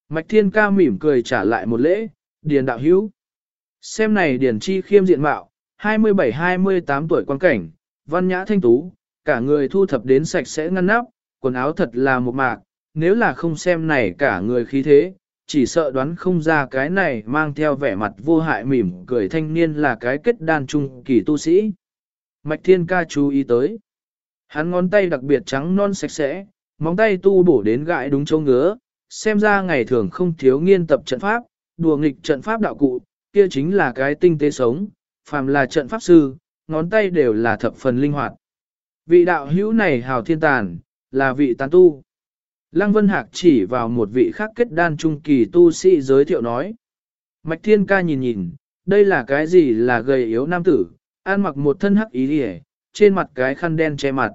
Mạch Thiên Ca mỉm cười trả lại một lễ, điền đạo hữu. Xem này điển chi khiêm diện mạo, 27-28 tuổi quan cảnh, văn nhã thanh tú, cả người thu thập đến sạch sẽ ngăn nắp, quần áo thật là một mạc, nếu là không xem này cả người khí thế, chỉ sợ đoán không ra cái này mang theo vẻ mặt vô hại mỉm cười thanh niên là cái kết đan trung kỳ tu sĩ. Mạch Thiên Ca chú ý tới. Hắn ngón tay đặc biệt trắng non sạch sẽ, móng tay tu bổ đến gãi đúng châu ngứa, xem ra ngày thường không thiếu nghiên tập trận pháp, đùa nghịch trận pháp đạo cụ, kia chính là cái tinh tế sống, phàm là trận pháp sư, ngón tay đều là thập phần linh hoạt. Vị đạo hữu này hào thiên tàn, là vị tán tu. Lăng Vân Hạc chỉ vào một vị khác kết đan trung kỳ tu sĩ giới thiệu nói. Mạch Thiên Ca nhìn nhìn, đây là cái gì là gầy yếu nam tử, ăn mặc một thân hắc ý hề, trên mặt cái khăn đen che mặt.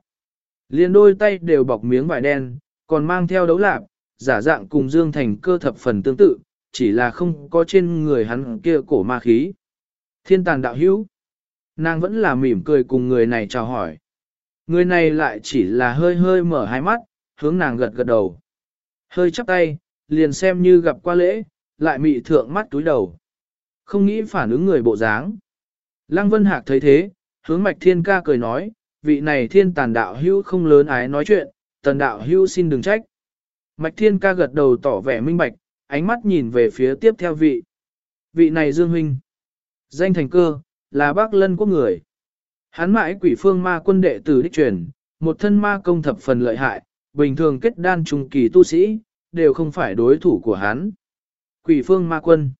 Liền đôi tay đều bọc miếng vải đen, còn mang theo đấu lạp, giả dạng cùng Dương Thành cơ thập phần tương tự, chỉ là không có trên người hắn kia cổ ma khí. Thiên tàn đạo hữu. Nàng vẫn là mỉm cười cùng người này chào hỏi. Người này lại chỉ là hơi hơi mở hai mắt, hướng nàng gật gật đầu. Hơi chắp tay, liền xem như gặp qua lễ, lại mị thượng mắt túi đầu. Không nghĩ phản ứng người bộ dáng. Lăng Vân Hạc thấy thế, hướng mạch thiên ca cười nói, vị này thiên tàn đạo hữu không lớn ái nói chuyện, tần đạo hữu xin đừng trách. Mạch thiên ca gật đầu tỏ vẻ minh bạch, ánh mắt nhìn về phía tiếp theo vị. Vị này Dương Huynh. Danh thành cơ, là bác lân quốc người. Hắn mãi quỷ phương ma quân đệ tử đích truyền, một thân ma công thập phần lợi hại, bình thường kết đan trung kỳ tu sĩ, đều không phải đối thủ của hắn. Quỷ phương ma quân.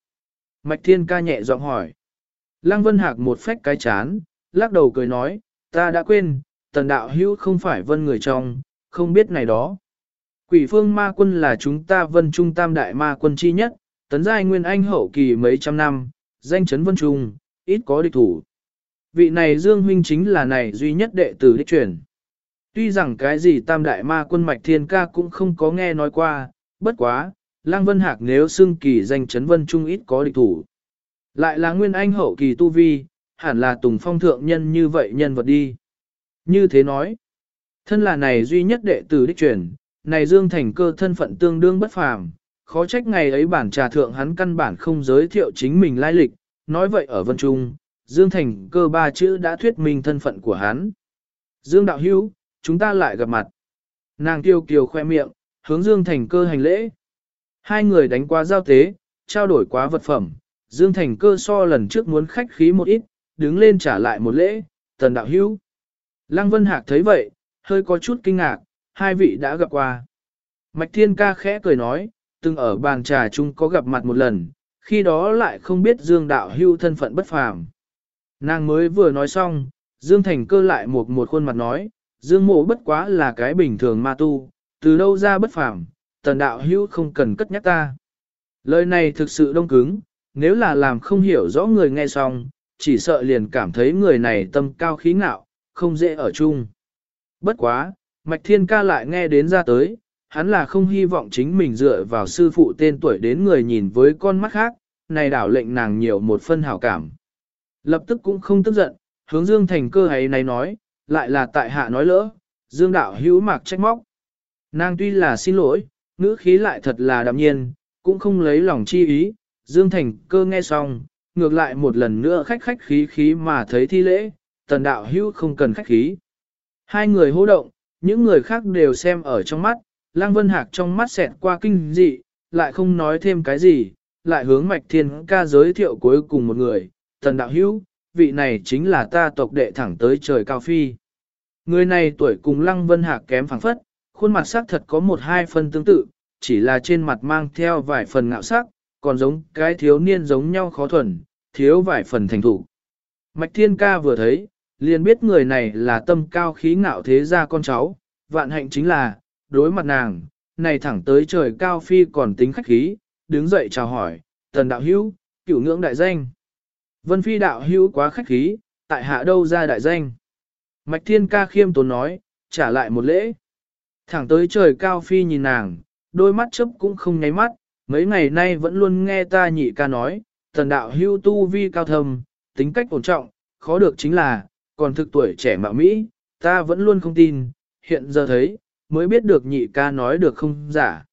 Mạch thiên ca nhẹ giọng hỏi. Lăng Vân Hạc một phách cái chán, lắc đầu cười nói, ta đã quên, tần đạo hữu không phải vân người trong, không biết này đó. Quỷ phương ma quân là chúng ta vân trung tam đại ma quân chi nhất, tấn giai nguyên anh hậu kỳ mấy trăm năm, danh chấn vân trung, ít có địch thủ. Vị này Dương Huynh chính là này duy nhất đệ tử đích truyền. Tuy rằng cái gì tam đại ma quân mạch thiên ca cũng không có nghe nói qua, bất quá, Lăng Vân Hạc nếu xưng kỳ danh chấn vân trung ít có địch thủ. Lại là nguyên anh hậu kỳ tu vi, hẳn là tùng phong thượng nhân như vậy nhân vật đi. Như thế nói, thân là này duy nhất đệ tử đích truyền, này Dương Thành cơ thân phận tương đương bất phàm, khó trách ngày ấy bản trà thượng hắn căn bản không giới thiệu chính mình lai lịch, nói vậy ở Vân Trung, Dương Thành cơ ba chữ đã thuyết minh thân phận của hắn. Dương Đạo Hữu chúng ta lại gặp mặt. Nàng tiêu kiều khoe miệng, hướng Dương Thành cơ hành lễ. Hai người đánh qua giao tế, trao đổi quá vật phẩm, Dương Thành cơ so lần trước muốn khách khí một ít, đứng lên trả lại một lễ, tần đạo hữu. Lăng Vân Hạc thấy vậy, hơi có chút kinh ngạc, hai vị đã gặp qua. Mạch Thiên ca khẽ cười nói, từng ở bàn trà chung có gặp mặt một lần, khi đó lại không biết Dương đạo hưu thân phận bất phàm. Nàng mới vừa nói xong, Dương Thành cơ lại một một khuôn mặt nói, Dương mộ bất quá là cái bình thường ma tu, từ đâu ra bất phàm, tần đạo hưu không cần cất nhắc ta. Lời này thực sự đông cứng, nếu là làm không hiểu rõ người nghe xong, chỉ sợ liền cảm thấy người này tâm cao khí ngạo, không dễ ở chung. Bất quá, Mạch Thiên Ca lại nghe đến ra tới, hắn là không hy vọng chính mình dựa vào sư phụ tên tuổi đến người nhìn với con mắt khác, này đảo lệnh nàng nhiều một phân hảo cảm. Lập tức cũng không tức giận, hướng Dương Thành cơ ấy này nói, lại là tại hạ nói lỡ, Dương đạo hữu mạc trách móc. Nàng tuy là xin lỗi, ngữ khí lại thật là đạm nhiên, cũng không lấy lòng chi ý, Dương Thành cơ nghe xong, ngược lại một lần nữa khách khách khí khí mà thấy thi lễ, tần đạo hữu không cần khách khí. Hai người hô động, những người khác đều xem ở trong mắt, Lăng Vân Hạc trong mắt xẹt qua kinh dị, lại không nói thêm cái gì, lại hướng Mạch Thiên ca giới thiệu cuối cùng một người, tần đạo hữu, vị này chính là ta tộc đệ thẳng tới trời cao phi. Người này tuổi cùng Lăng Vân Hạc kém phẳng phất, khuôn mặt sắc thật có một hai phần tương tự, chỉ là trên mặt mang theo vài phần ngạo sắc, còn giống cái thiếu niên giống nhau khó thuần, thiếu vài phần thành thủ. Mạch Thiên Ca vừa thấy, liền biết người này là tâm cao khí ngạo thế gia con cháu, vạn hạnh chính là, đối mặt nàng, này thẳng tới trời cao phi còn tính khách khí, đứng dậy chào hỏi, tần đạo hữu, cửu ngưỡng đại danh. Vân phi đạo hữu quá khách khí, tại hạ đâu ra đại danh. Mạch Thiên Ca khiêm tốn nói, trả lại một lễ. Thẳng tới trời cao phi nhìn nàng, đôi mắt chấp cũng không nháy mắt, mấy ngày nay vẫn luôn nghe ta nhị ca nói, thần đạo hưu tu vi cao thâm, tính cách ổn trọng, khó được chính là, còn thực tuổi trẻ mạo Mỹ, ta vẫn luôn không tin, hiện giờ thấy, mới biết được nhị ca nói được không giả.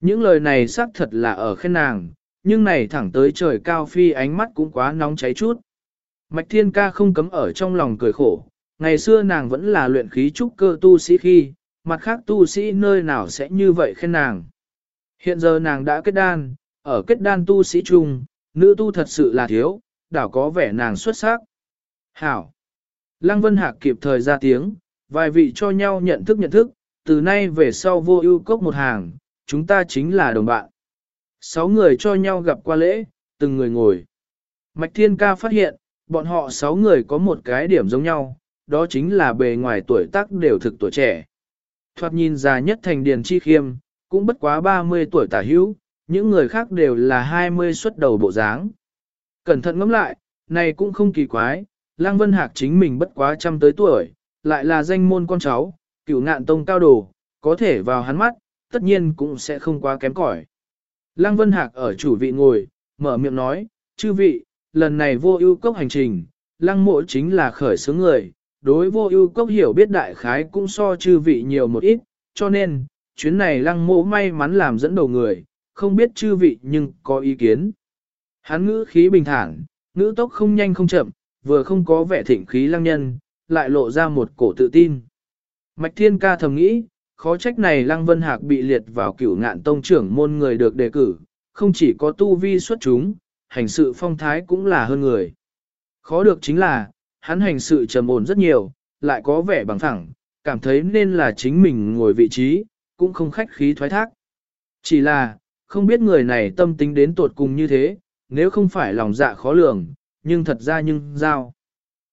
Những lời này xác thật là ở khen nàng, nhưng này thẳng tới trời cao phi ánh mắt cũng quá nóng cháy chút. Mạch thiên ca không cấm ở trong lòng cười khổ, ngày xưa nàng vẫn là luyện khí trúc cơ tu sĩ khi, mặt khác tu sĩ nơi nào sẽ như vậy khen nàng. Hiện giờ nàng đã kết đan, ở kết đan tu sĩ chung, nữ tu thật sự là thiếu, đảo có vẻ nàng xuất sắc. Hảo! Lăng Vân Hạc kịp thời ra tiếng, vài vị cho nhau nhận thức nhận thức, từ nay về sau vô ưu cốc một hàng, chúng ta chính là đồng bạn. Sáu người cho nhau gặp qua lễ, từng người ngồi. Mạch Thiên Ca phát hiện, bọn họ sáu người có một cái điểm giống nhau, đó chính là bề ngoài tuổi tác đều thực tuổi trẻ. Thoạt nhìn già nhất thành Điền Chi Khiêm, cũng bất quá 30 tuổi tả hữu, những người khác đều là 20 xuất đầu bộ dáng. Cẩn thận ngẫm lại, này cũng không kỳ quái, Lăng Vân Hạc chính mình bất quá trăm tới tuổi, lại là danh môn con cháu, cửu ngạn tông cao đồ, có thể vào hắn mắt, tất nhiên cũng sẽ không quá kém cỏi. Lăng Vân Hạc ở chủ vị ngồi, mở miệng nói, chư vị, lần này vô ưu cốc hành trình, lăng mộ chính là khởi xướng người, đối vô ưu cốc hiểu biết đại khái cũng so chư vị nhiều một ít, cho nên, chuyến này lăng mộ may mắn làm dẫn đầu người, không biết chư vị nhưng có ý kiến. Hắn ngữ khí bình thản, ngữ tốc không nhanh không chậm, vừa không có vẻ thịnh khí lăng nhân, lại lộ ra một cổ tự tin. Mạch Thiên Ca thầm nghĩ, khó trách này Lăng Vân Hạc bị liệt vào cửu ngạn tông trưởng môn người được đề cử, không chỉ có tu vi xuất chúng, hành sự phong thái cũng là hơn người. Khó được chính là, hắn hành sự trầm ổn rất nhiều, lại có vẻ bằng phẳng, cảm thấy nên là chính mình ngồi vị trí, cũng không khách khí thoái thác. Chỉ là, không biết người này tâm tính đến tột cùng như thế, nếu không phải lòng dạ khó lường, nhưng thật ra nhưng giao.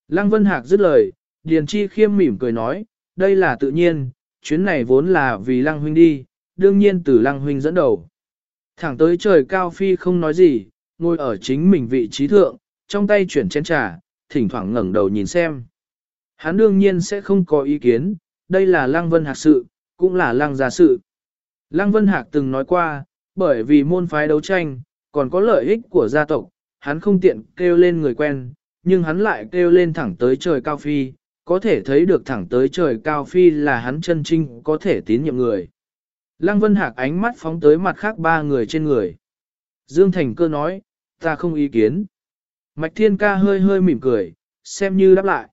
Lăng Vân Hạc dứt lời, Điền Chi khiêm mỉm cười nói, đây là tự nhiên, chuyến này vốn là vì Lăng Huynh đi, đương nhiên từ Lăng Huynh dẫn đầu. Thẳng tới trời cao phi không nói gì, ngồi ở chính mình vị trí thượng, trong tay chuyển chén trà, thỉnh thoảng ngẩng đầu nhìn xem. Hắn đương nhiên sẽ không có ý kiến, đây là Lăng Vân Hạc sự, cũng là Lăng gia sự. Lăng Vân Hạc từng nói qua, bởi vì môn phái đấu tranh, còn có lợi ích của gia tộc, hắn không tiện kêu lên người quen, nhưng hắn lại kêu lên thẳng tới trời cao phi, có thể thấy được thẳng tới trời cao phi là hắn chân trinh có thể tín nhiệm người. Lăng Vân Hạc ánh mắt phóng tới mặt khác ba người trên người. Dương Thành cơ nói, ta không ý kiến. Mạch Thiên ca hơi hơi mỉm cười, xem như đáp lại.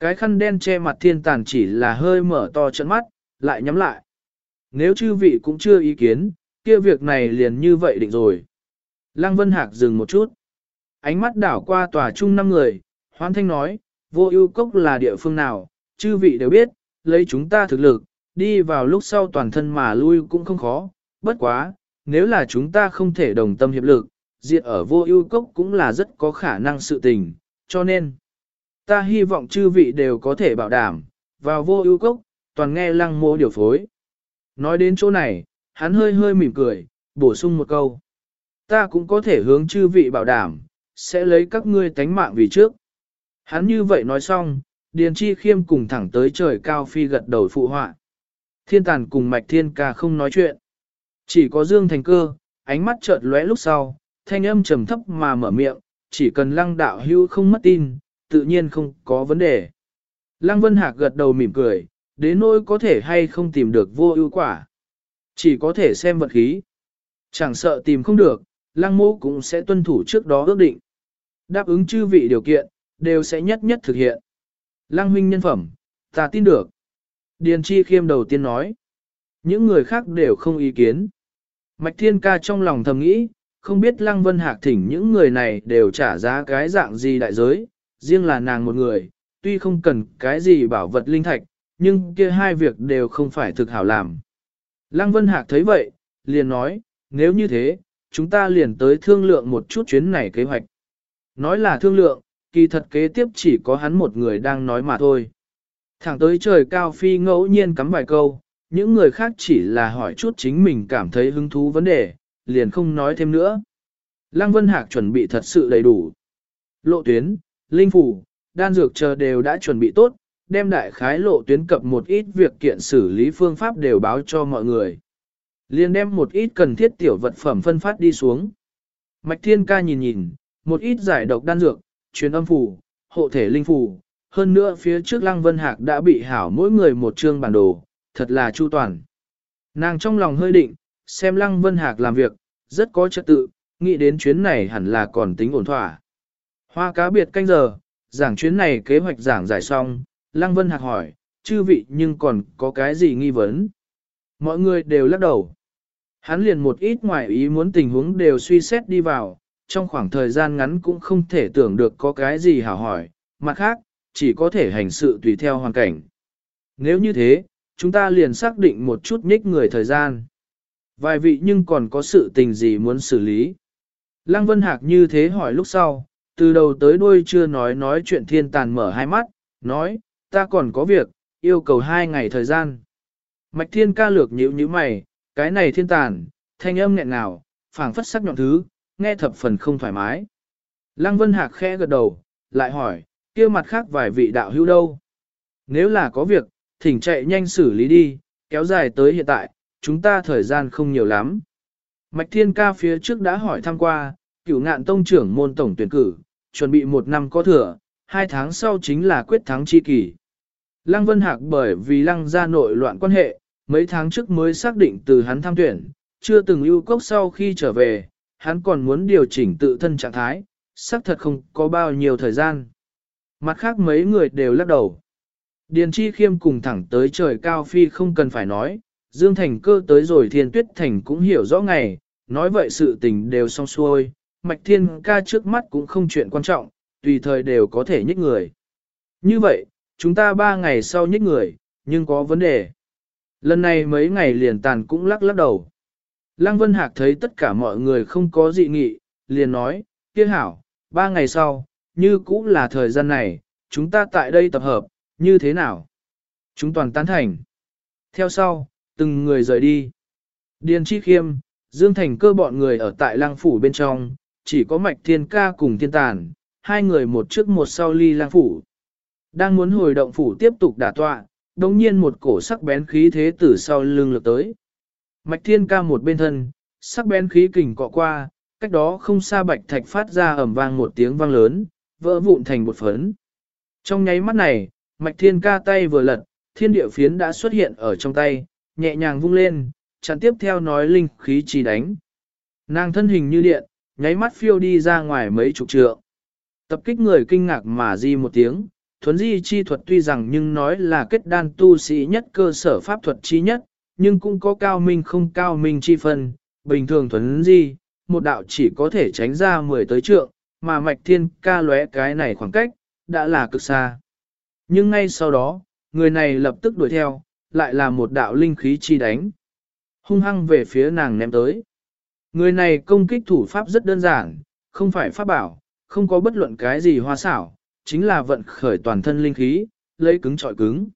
Cái khăn đen che mặt thiên tàn chỉ là hơi mở to trận mắt, lại nhắm lại. Nếu chư vị cũng chưa ý kiến, kia việc này liền như vậy định rồi. Lăng Vân Hạc dừng một chút. Ánh mắt đảo qua tòa trung năm người, hoan thanh nói, vô ưu cốc là địa phương nào, chư vị đều biết, lấy chúng ta thực lực, đi vào lúc sau toàn thân mà lui cũng không khó, bất quá, nếu là chúng ta không thể đồng tâm hiệp lực, diệt ở vô ưu cốc cũng là rất có khả năng sự tình, cho nên, ta hy vọng chư vị đều có thể bảo đảm, vào vô ưu cốc, toàn nghe lăng mô điều phối. Nói đến chỗ này, hắn hơi hơi mỉm cười, bổ sung một câu. Ta cũng có thể hướng chư vị bảo đảm, sẽ lấy các ngươi tánh mạng vì trước. Hắn như vậy nói xong, Điền Chi Khiêm cùng thẳng tới trời cao phi gật đầu phụ họa. Thiên tàn cùng mạch thiên ca không nói chuyện. Chỉ có Dương Thành Cơ, ánh mắt chợt lóe lúc sau, thanh âm trầm thấp mà mở miệng, chỉ cần lăng đạo hưu không mất tin, tự nhiên không có vấn đề. Lăng Vân Hạc gật đầu mỉm cười, đến nỗi có thể hay không tìm được vô ưu quả. Chỉ có thể xem vật khí. Chẳng sợ tìm không được, lăng mô cũng sẽ tuân thủ trước đó ước định. Đáp ứng chư vị điều kiện, đều sẽ nhất nhất thực hiện. Lăng huynh nhân phẩm, ta tin được. Điền chi khiêm đầu tiên nói. Những người khác đều không ý kiến. Mạch thiên ca trong lòng thầm nghĩ, không biết lăng vân hạc thỉnh những người này đều trả giá cái dạng gì đại giới, riêng là nàng một người, tuy không cần cái gì bảo vật linh thạch, nhưng kia hai việc đều không phải thực hảo làm. Lăng vân hạc thấy vậy, liền nói, nếu như thế, chúng ta liền tới thương lượng một chút chuyến này kế hoạch. Nói là thương lượng, kỳ thật kế tiếp chỉ có hắn một người đang nói mà thôi. Thẳng tới trời cao phi ngẫu nhiên cắm vài câu, những người khác chỉ là hỏi chút chính mình cảm thấy hứng thú vấn đề, liền không nói thêm nữa. Lăng Vân Hạc chuẩn bị thật sự đầy đủ. Lộ tuyến, linh phủ, đan dược chờ đều đã chuẩn bị tốt, đem đại khái lộ tuyến cập một ít việc kiện xử lý phương pháp đều báo cho mọi người. Liền đem một ít cần thiết tiểu vật phẩm phân phát đi xuống. Mạch Thiên Ca nhìn nhìn, một ít giải độc đan dược, truyền âm phủ, hộ thể linh phủ, hơn nữa phía trước Lăng Vân Hạc đã bị hảo mỗi người một chương bản đồ, thật là chu toàn. Nàng trong lòng hơi định, xem Lăng Vân Hạc làm việc, rất có trật tự, nghĩ đến chuyến này hẳn là còn tính ổn thỏa. Hoa cá biệt canh giờ, giảng chuyến này kế hoạch giảng giải xong, Lăng Vân Hạc hỏi, chư vị nhưng còn có cái gì nghi vấn? Mọi người đều lắc đầu. Hắn liền một ít ngoài ý muốn tình huống đều suy xét đi vào, trong khoảng thời gian ngắn cũng không thể tưởng được có cái gì hảo hỏi, mặt khác, chỉ có thể hành sự tùy theo hoàn cảnh. Nếu như thế, chúng ta liền xác định một chút nhích người thời gian. Vài vị nhưng còn có sự tình gì muốn xử lý. Lăng Vân Hạc như thế hỏi lúc sau, từ đầu tới đuôi chưa nói nói chuyện thiên tàn mở hai mắt, nói, ta còn có việc, yêu cầu hai ngày thời gian. Mạch thiên ca lược nhíu như mày, cái này thiên tàn, thanh âm nghẹn nào, phảng phất sắc nhọn thứ, nghe thập phần không thoải mái. Lăng Vân Hạc khẽ gật đầu, lại hỏi, kia mặt khác vài vị đạo hữu đâu? Nếu là có việc, thỉnh chạy nhanh xử lý đi, kéo dài tới hiện tại, chúng ta thời gian không nhiều lắm. Mạch Thiên Ca phía trước đã hỏi thăm qua, cửu ngạn tông trưởng môn tổng tuyển cử, chuẩn bị một năm có thừa, hai tháng sau chính là quyết thắng chi kỳ. Lăng Vân Hạc bởi vì lăng gia nội loạn quan hệ, mấy tháng trước mới xác định từ hắn tham tuyển, chưa từng ưu cốc sau khi trở về, hắn còn muốn điều chỉnh tự thân trạng thái, xác thật không có bao nhiêu thời gian. Mặt khác mấy người đều lắc đầu. Điền Chi Khiêm cùng thẳng tới trời cao phi không cần phải nói, Dương Thành cơ tới rồi Thiên Tuyết Thành cũng hiểu rõ ngày, nói vậy sự tình đều xong xuôi, Mạch Thiên ca trước mắt cũng không chuyện quan trọng, tùy thời đều có thể nhích người. Như vậy, chúng ta ba ngày sau nhích người, nhưng có vấn đề. Lần này mấy ngày liền tàn cũng lắc lắc đầu. Lăng Vân Hạc thấy tất cả mọi người không có dị nghị, liền nói, kia hảo, ba ngày sau, như cũ là thời gian này, chúng ta tại đây tập hợp, như thế nào? Chúng toàn tán thành. Theo sau, từng người rời đi. Điền Chi Khiêm, Dương Thành cơ bọn người ở tại lang phủ bên trong, chỉ có Mạch Thiên Ca cùng Thiên Tàn, hai người một trước một sau ly lang phủ. Đang muốn hồi động phủ tiếp tục đả tọa, đồng nhiên một cổ sắc bén khí thế từ sau lưng lực tới. Mạch Thiên Ca một bên thân, sắc bén khí kình cọ qua, cách đó không xa bạch thạch phát ra ầm vang một tiếng vang lớn, vỡ vụn thành một phấn. Trong nháy mắt này, Mạch Thiên Ca tay vừa lật, thiên địa phiến đã xuất hiện ở trong tay, nhẹ nhàng vung lên, chặn tiếp theo nói linh khí chỉ đánh. Nàng thân hình như điện, nháy mắt phiêu đi ra ngoài mấy chục trượng. Tập kích người kinh ngạc mà di một tiếng, thuấn di chi thuật tuy rằng nhưng nói là kết đan tu sĩ nhất cơ sở pháp thuật chi nhất, nhưng cũng có cao minh không cao minh chi phân, bình thường thuấn di, một đạo chỉ có thể tránh ra 10 tới trượng, mà mạch thiên ca lóe cái này khoảng cách, đã là cực xa. Nhưng ngay sau đó, người này lập tức đuổi theo, lại là một đạo linh khí chi đánh. Hung hăng về phía nàng ném tới. Người này công kích thủ pháp rất đơn giản, không phải pháp bảo, không có bất luận cái gì hoa xảo, chính là vận khởi toàn thân linh khí, lấy cứng trọi cứng.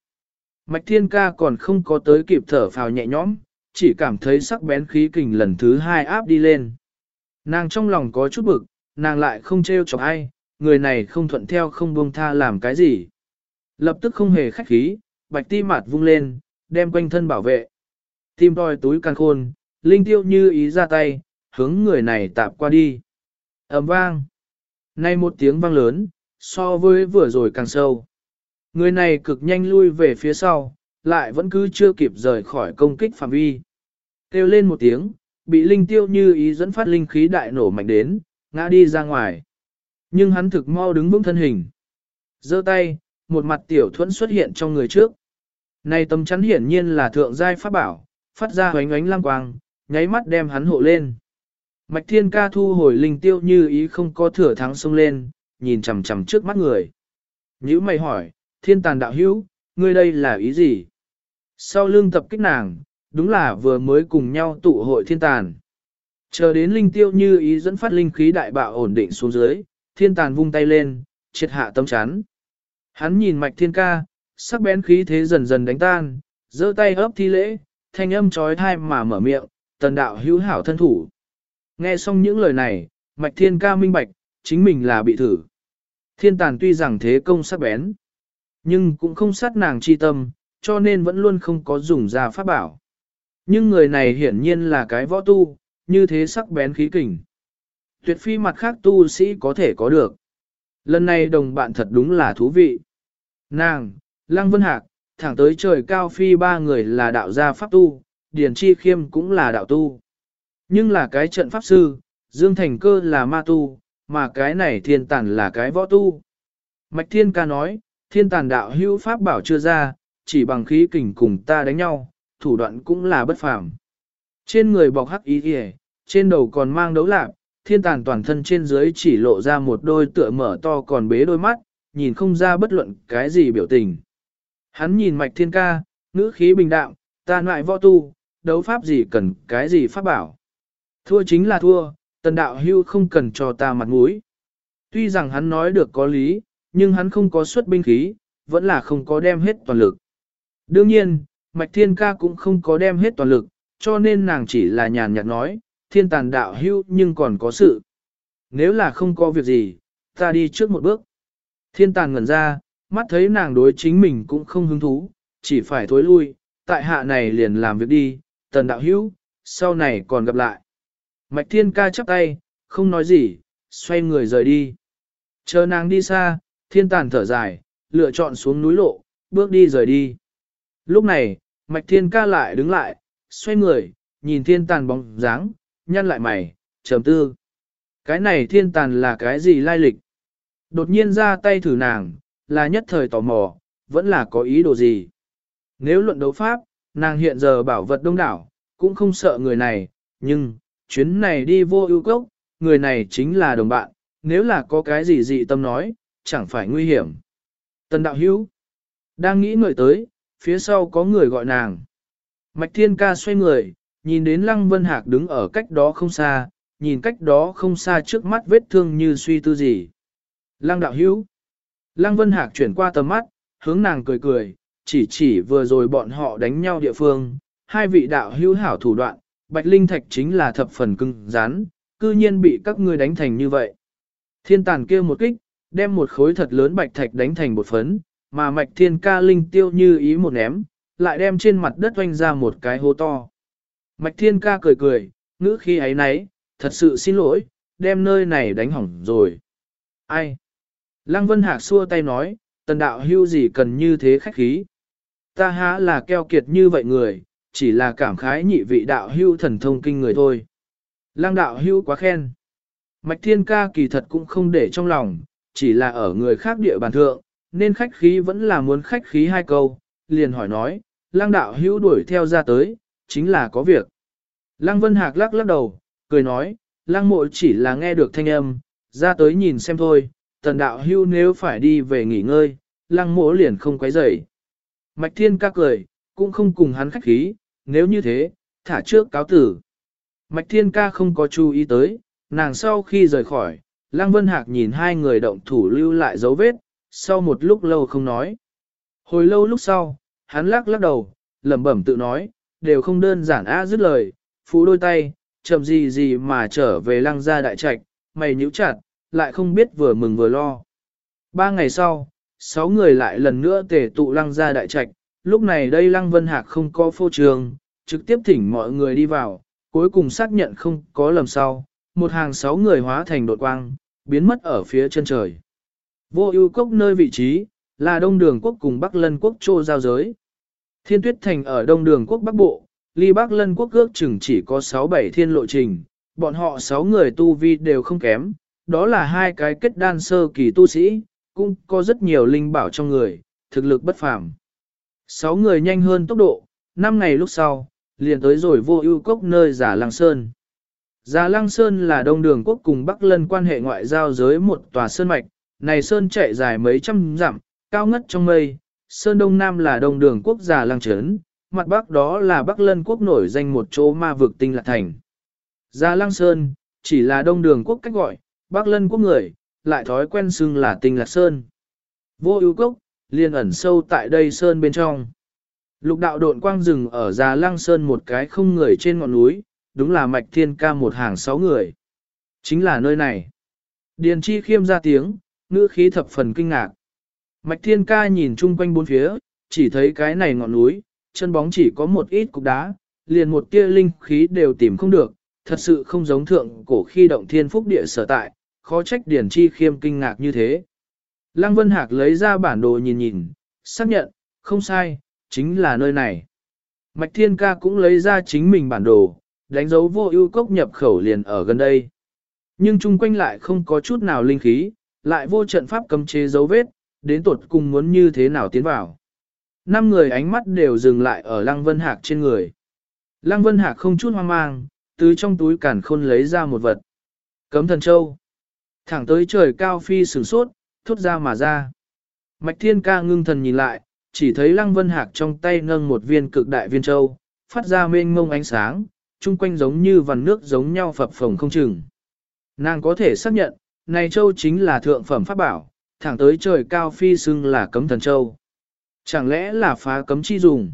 Mạch thiên ca còn không có tới kịp thở phào nhẹ nhõm, chỉ cảm thấy sắc bén khí kình lần thứ hai áp đi lên. Nàng trong lòng có chút bực, nàng lại không trêu chọc ai, người này không thuận theo không buông tha làm cái gì. Lập tức không hề khách khí, bạch ti mạt vung lên, đem quanh thân bảo vệ. Tim đòi túi càng khôn, linh tiêu như ý ra tay, hướng người này tạp qua đi. ầm vang. Nay một tiếng vang lớn, so với vừa rồi càng sâu. Người này cực nhanh lui về phía sau, lại vẫn cứ chưa kịp rời khỏi công kích phạm vi. Kêu lên một tiếng, bị linh tiêu như ý dẫn phát linh khí đại nổ mạnh đến, ngã đi ra ngoài. Nhưng hắn thực mau đứng vững thân hình. giơ tay, một mặt tiểu thuẫn xuất hiện trong người trước. Này tấm chắn hiển nhiên là thượng giai pháp bảo, phát ra hoánh ánh lang quang, nháy mắt đem hắn hộ lên. Mạch thiên ca thu hồi linh tiêu như ý không có thừa thắng xông lên, nhìn chằm chằm trước mắt người. Nhữ mày hỏi, thiên tàn đạo hữu, ngươi đây là ý gì? Sau lưng tập kích nàng, đúng là vừa mới cùng nhau tụ hội thiên tàn. Chờ đến linh tiêu như ý dẫn phát linh khí đại bạo ổn định xuống dưới, thiên tàn vung tay lên, triệt hạ tâm chán. Hắn nhìn mạch thiên ca, sắc bén khí thế dần dần đánh tan, giơ tay ấp thi lễ, thanh âm trói thai mà mở miệng, tần đạo hữu hảo thân thủ. Nghe xong những lời này, mạch thiên ca minh bạch, chính mình là bị thử. Thiên tàn tuy rằng thế công sắc bén, nhưng cũng không sát nàng chi tâm, cho nên vẫn luôn không có dùng ra pháp bảo. Nhưng người này hiển nhiên là cái võ tu, như thế sắc bén khí kình. Tuyệt phi mặt khác tu sĩ có thể có được. Lần này đồng bạn thật đúng là thú vị. Nàng, Lăng Vân Hạc, thẳng tới trời cao phi ba người là đạo gia pháp tu, Điền Chi Khiêm cũng là đạo tu. Nhưng là cái trận pháp sư, Dương Thành Cơ là ma tu, mà cái này thiên tản là cái võ tu. Mạch Thiên Ca nói, thiên Tàn đạo hữu pháp bảo chưa ra, chỉ bằng khí kình cùng ta đánh nhau, thủ đoạn cũng là bất phàm. Trên người bọc hắc ý kìa, trên đầu còn mang đấu lạc, thiên tàn toàn thân trên dưới chỉ lộ ra một đôi tựa mở to còn bế đôi mắt, nhìn không ra bất luận cái gì biểu tình. Hắn nhìn mạch thiên ca, ngữ khí bình đạm, ta ngoại võ tu, đấu pháp gì cần cái gì pháp bảo. Thua chính là thua, tần đạo hưu không cần cho ta mặt mũi. Tuy rằng hắn nói được có lý, nhưng hắn không có xuất binh khí, vẫn là không có đem hết toàn lực. Đương nhiên, Mạch Thiên Ca cũng không có đem hết toàn lực, cho nên nàng chỉ là nhàn nhạt nói, thiên tàn đạo hưu nhưng còn có sự. Nếu là không có việc gì, ta đi trước một bước. Thiên tàn ngẩn ra, mắt thấy nàng đối chính mình cũng không hứng thú, chỉ phải thối lui, tại hạ này liền làm việc đi, tần đạo hữu, sau này còn gặp lại. Mạch thiên ca chắp tay, không nói gì, xoay người rời đi. Chờ nàng đi xa, thiên tàn thở dài, lựa chọn xuống núi lộ, bước đi rời đi. Lúc này, mạch thiên ca lại đứng lại, xoay người, nhìn thiên tàn bóng dáng, nhăn lại mày, trầm tư. Cái này thiên tàn là cái gì lai lịch? Đột nhiên ra tay thử nàng, là nhất thời tò mò, vẫn là có ý đồ gì? Nếu luận đấu pháp, nàng hiện giờ bảo vật đông đảo, cũng không sợ người này, nhưng, chuyến này đi vô ưu cốc, người này chính là đồng bạn, nếu là có cái gì dị tâm nói, chẳng phải nguy hiểm. Tần đạo hữu, đang nghĩ ngợi tới, phía sau có người gọi nàng. Mạch thiên ca xoay người, nhìn đến Lăng Vân Hạc đứng ở cách đó không xa, nhìn cách đó không xa trước mắt vết thương như suy tư gì. Lăng đạo hữu. Lăng Vân Hạc chuyển qua tầm mắt, hướng nàng cười cười, chỉ chỉ vừa rồi bọn họ đánh nhau địa phương, hai vị đạo hữu hảo thủ đoạn, Bạch Linh Thạch chính là thập phần cưng rán, cư nhiên bị các ngươi đánh thành như vậy. Thiên tàn kêu một kích, đem một khối thật lớn Bạch Thạch đánh thành một phấn, mà Mạch Thiên ca linh tiêu như ý một ném, lại đem trên mặt đất oanh ra một cái hố to. Mạch Thiên ca cười cười, ngữ khi ấy nấy, thật sự xin lỗi, đem nơi này đánh hỏng rồi. Ai? Lăng Vân Hạc xua tay nói, tần đạo hưu gì cần như thế khách khí. Ta há là keo kiệt như vậy người, chỉ là cảm khái nhị vị đạo hưu thần thông kinh người thôi. Lăng đạo hưu quá khen. Mạch Thiên ca kỳ thật cũng không để trong lòng, chỉ là ở người khác địa bàn thượng, nên khách khí vẫn là muốn khách khí hai câu, liền hỏi nói, lang đạo hữu đuổi theo ra tới, chính là có việc. Lăng Vân Hạc lắc lắc đầu, cười nói, lăng mộ chỉ là nghe được thanh âm, ra tới nhìn xem thôi, tần đạo hưu nếu phải đi về nghỉ ngơi, lăng mộ liền không quấy rầy. Mạch Thiên ca cười, cũng không cùng hắn khách khí, nếu như thế, thả trước cáo tử. Mạch Thiên ca không có chú ý tới, nàng sau khi rời khỏi, Lăng Vân Hạc nhìn hai người động thủ lưu lại dấu vết, sau một lúc lâu không nói. Hồi lâu lúc sau, hắn lắc lắc đầu, lẩm bẩm tự nói, đều không đơn giản a dứt lời, phú đôi tay, chậm gì gì mà trở về lăng gia đại trạch, mày nhíu chặt, lại không biết vừa mừng vừa lo. Ba ngày sau, sáu người lại lần nữa tề tụ lăng gia đại trạch, lúc này đây lăng vân hạc không có phô trường, trực tiếp thỉnh mọi người đi vào, cuối cùng xác nhận không có lầm sau, một hàng sáu người hóa thành đột quang, biến mất ở phía chân trời. Vô ưu cốc nơi vị trí, là Đông Đường Quốc cùng Bắc Lân Quốc trô giao giới. Thiên Tuyết Thành ở Đông Đường Quốc Bắc Bộ, ly Bắc Lân Quốc ước chừng chỉ có 6-7 thiên lộ trình, bọn họ 6 người tu vi đều không kém, đó là hai cái kết đan sơ kỳ tu sĩ, cũng có rất nhiều linh bảo trong người, thực lực bất phàm. 6 người nhanh hơn tốc độ, 5 ngày lúc sau, liền tới rồi vô ưu cốc nơi giả làng Sơn. Già Lăng Sơn là Đông Đường Quốc cùng Bắc Lân quan hệ ngoại giao giới một tòa sơn mạch, này sơn chạy dài mấy trăm dặm, cao ngất trong mây, sơn đông nam là đông đường quốc gia lăng trấn, mặt bắc đó là bắc lân quốc nổi danh một chỗ ma vực tinh lạc thành. Gia lăng sơn, chỉ là đông đường quốc cách gọi, bắc lân quốc người, lại thói quen xưng là tinh lạc sơn. Vô ưu cốc, liền ẩn sâu tại đây sơn bên trong. Lục đạo độn quang rừng ở Gia Lăng Sơn một cái không người trên ngọn núi, đúng là mạch thiên ca một hàng sáu người. Chính là nơi này. Điền chi khiêm ra tiếng, ngữ khí thập phần kinh ngạc. Mạch thiên ca nhìn chung quanh bốn phía, chỉ thấy cái này ngọn núi, chân bóng chỉ có một ít cục đá, liền một tia linh khí đều tìm không được, thật sự không giống thượng cổ khi động thiên phúc địa sở tại, khó trách điển chi khiêm kinh ngạc như thế. Lăng Vân Hạc lấy ra bản đồ nhìn nhìn, xác nhận, không sai, chính là nơi này. Mạch Thiên Ca cũng lấy ra chính mình bản đồ, đánh dấu vô ưu cốc nhập khẩu liền ở gần đây. Nhưng chung quanh lại không có chút nào linh khí, lại vô trận pháp cấm chế dấu vết, đến tột cùng muốn như thế nào tiến vào. Năm người ánh mắt đều dừng lại ở Lăng Vân Hạc trên người. Lăng Vân Hạc không chút hoang mang, từ trong túi cản khôn lấy ra một vật. Cấm thần châu. Thẳng tới trời cao phi sửng sốt, thốt ra mà ra. Mạch Thiên Ca ngưng thần nhìn lại, chỉ thấy Lăng Vân Hạc trong tay nâng một viên cực đại viên châu, phát ra mênh mông ánh sáng, chung quanh giống như vằn nước giống nhau phập phồng không chừng. Nàng có thể xác nhận, này châu chính là thượng phẩm pháp bảo, thẳng tới trời cao phi xưng là cấm thần châu. Chẳng lẽ là phá cấm chi dùng?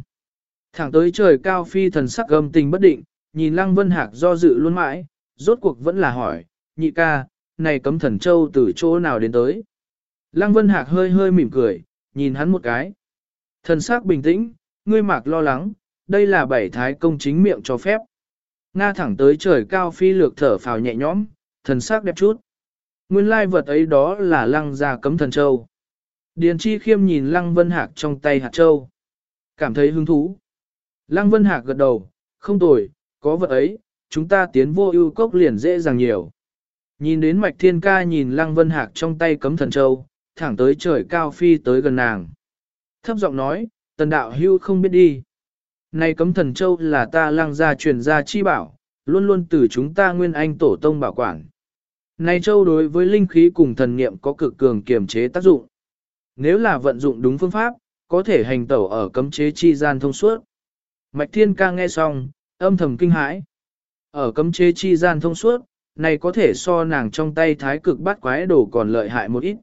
Thẳng tới trời cao phi thần sắc gầm tình bất định, nhìn Lăng Vân Hạc do dự luôn mãi, rốt cuộc vẫn là hỏi, nhị ca, này cấm thần châu từ chỗ nào đến tới? Lăng Vân Hạc hơi hơi mỉm cười, nhìn hắn một cái. Thần sắc bình tĩnh, ngươi mạc lo lắng, đây là bảy thái công chính miệng cho phép. Nga thẳng tới trời cao phi lược thở phào nhẹ nhõm, thần sắc đẹp chút. Nguyên lai vật ấy đó là lăng gia cấm thần châu. Điền chi khiêm nhìn lăng vân hạc trong tay hạt châu. Cảm thấy hứng thú. Lăng vân hạc gật đầu, không tồi, có vật ấy, chúng ta tiến vô ưu cốc liền dễ dàng nhiều. Nhìn đến mạch thiên ca nhìn lăng vân hạc trong tay cấm thần châu, thẳng tới trời cao phi tới gần nàng. Thấp giọng nói, tần đạo hưu không biết đi. Này cấm thần châu là ta lăng gia truyền gia chi bảo, luôn luôn từ chúng ta nguyên anh tổ tông bảo quản. Này châu đối với linh khí cùng thần niệm có cực cường kiềm chế tác dụng. Nếu là vận dụng đúng phương pháp, có thể hành tẩu ở cấm chế chi gian thông suốt. Mạch Thiên ca nghe xong, âm thầm kinh hãi. Ở cấm chế chi gian thông suốt, này có thể so nàng trong tay thái cực bắt quái đồ còn lợi hại một ít.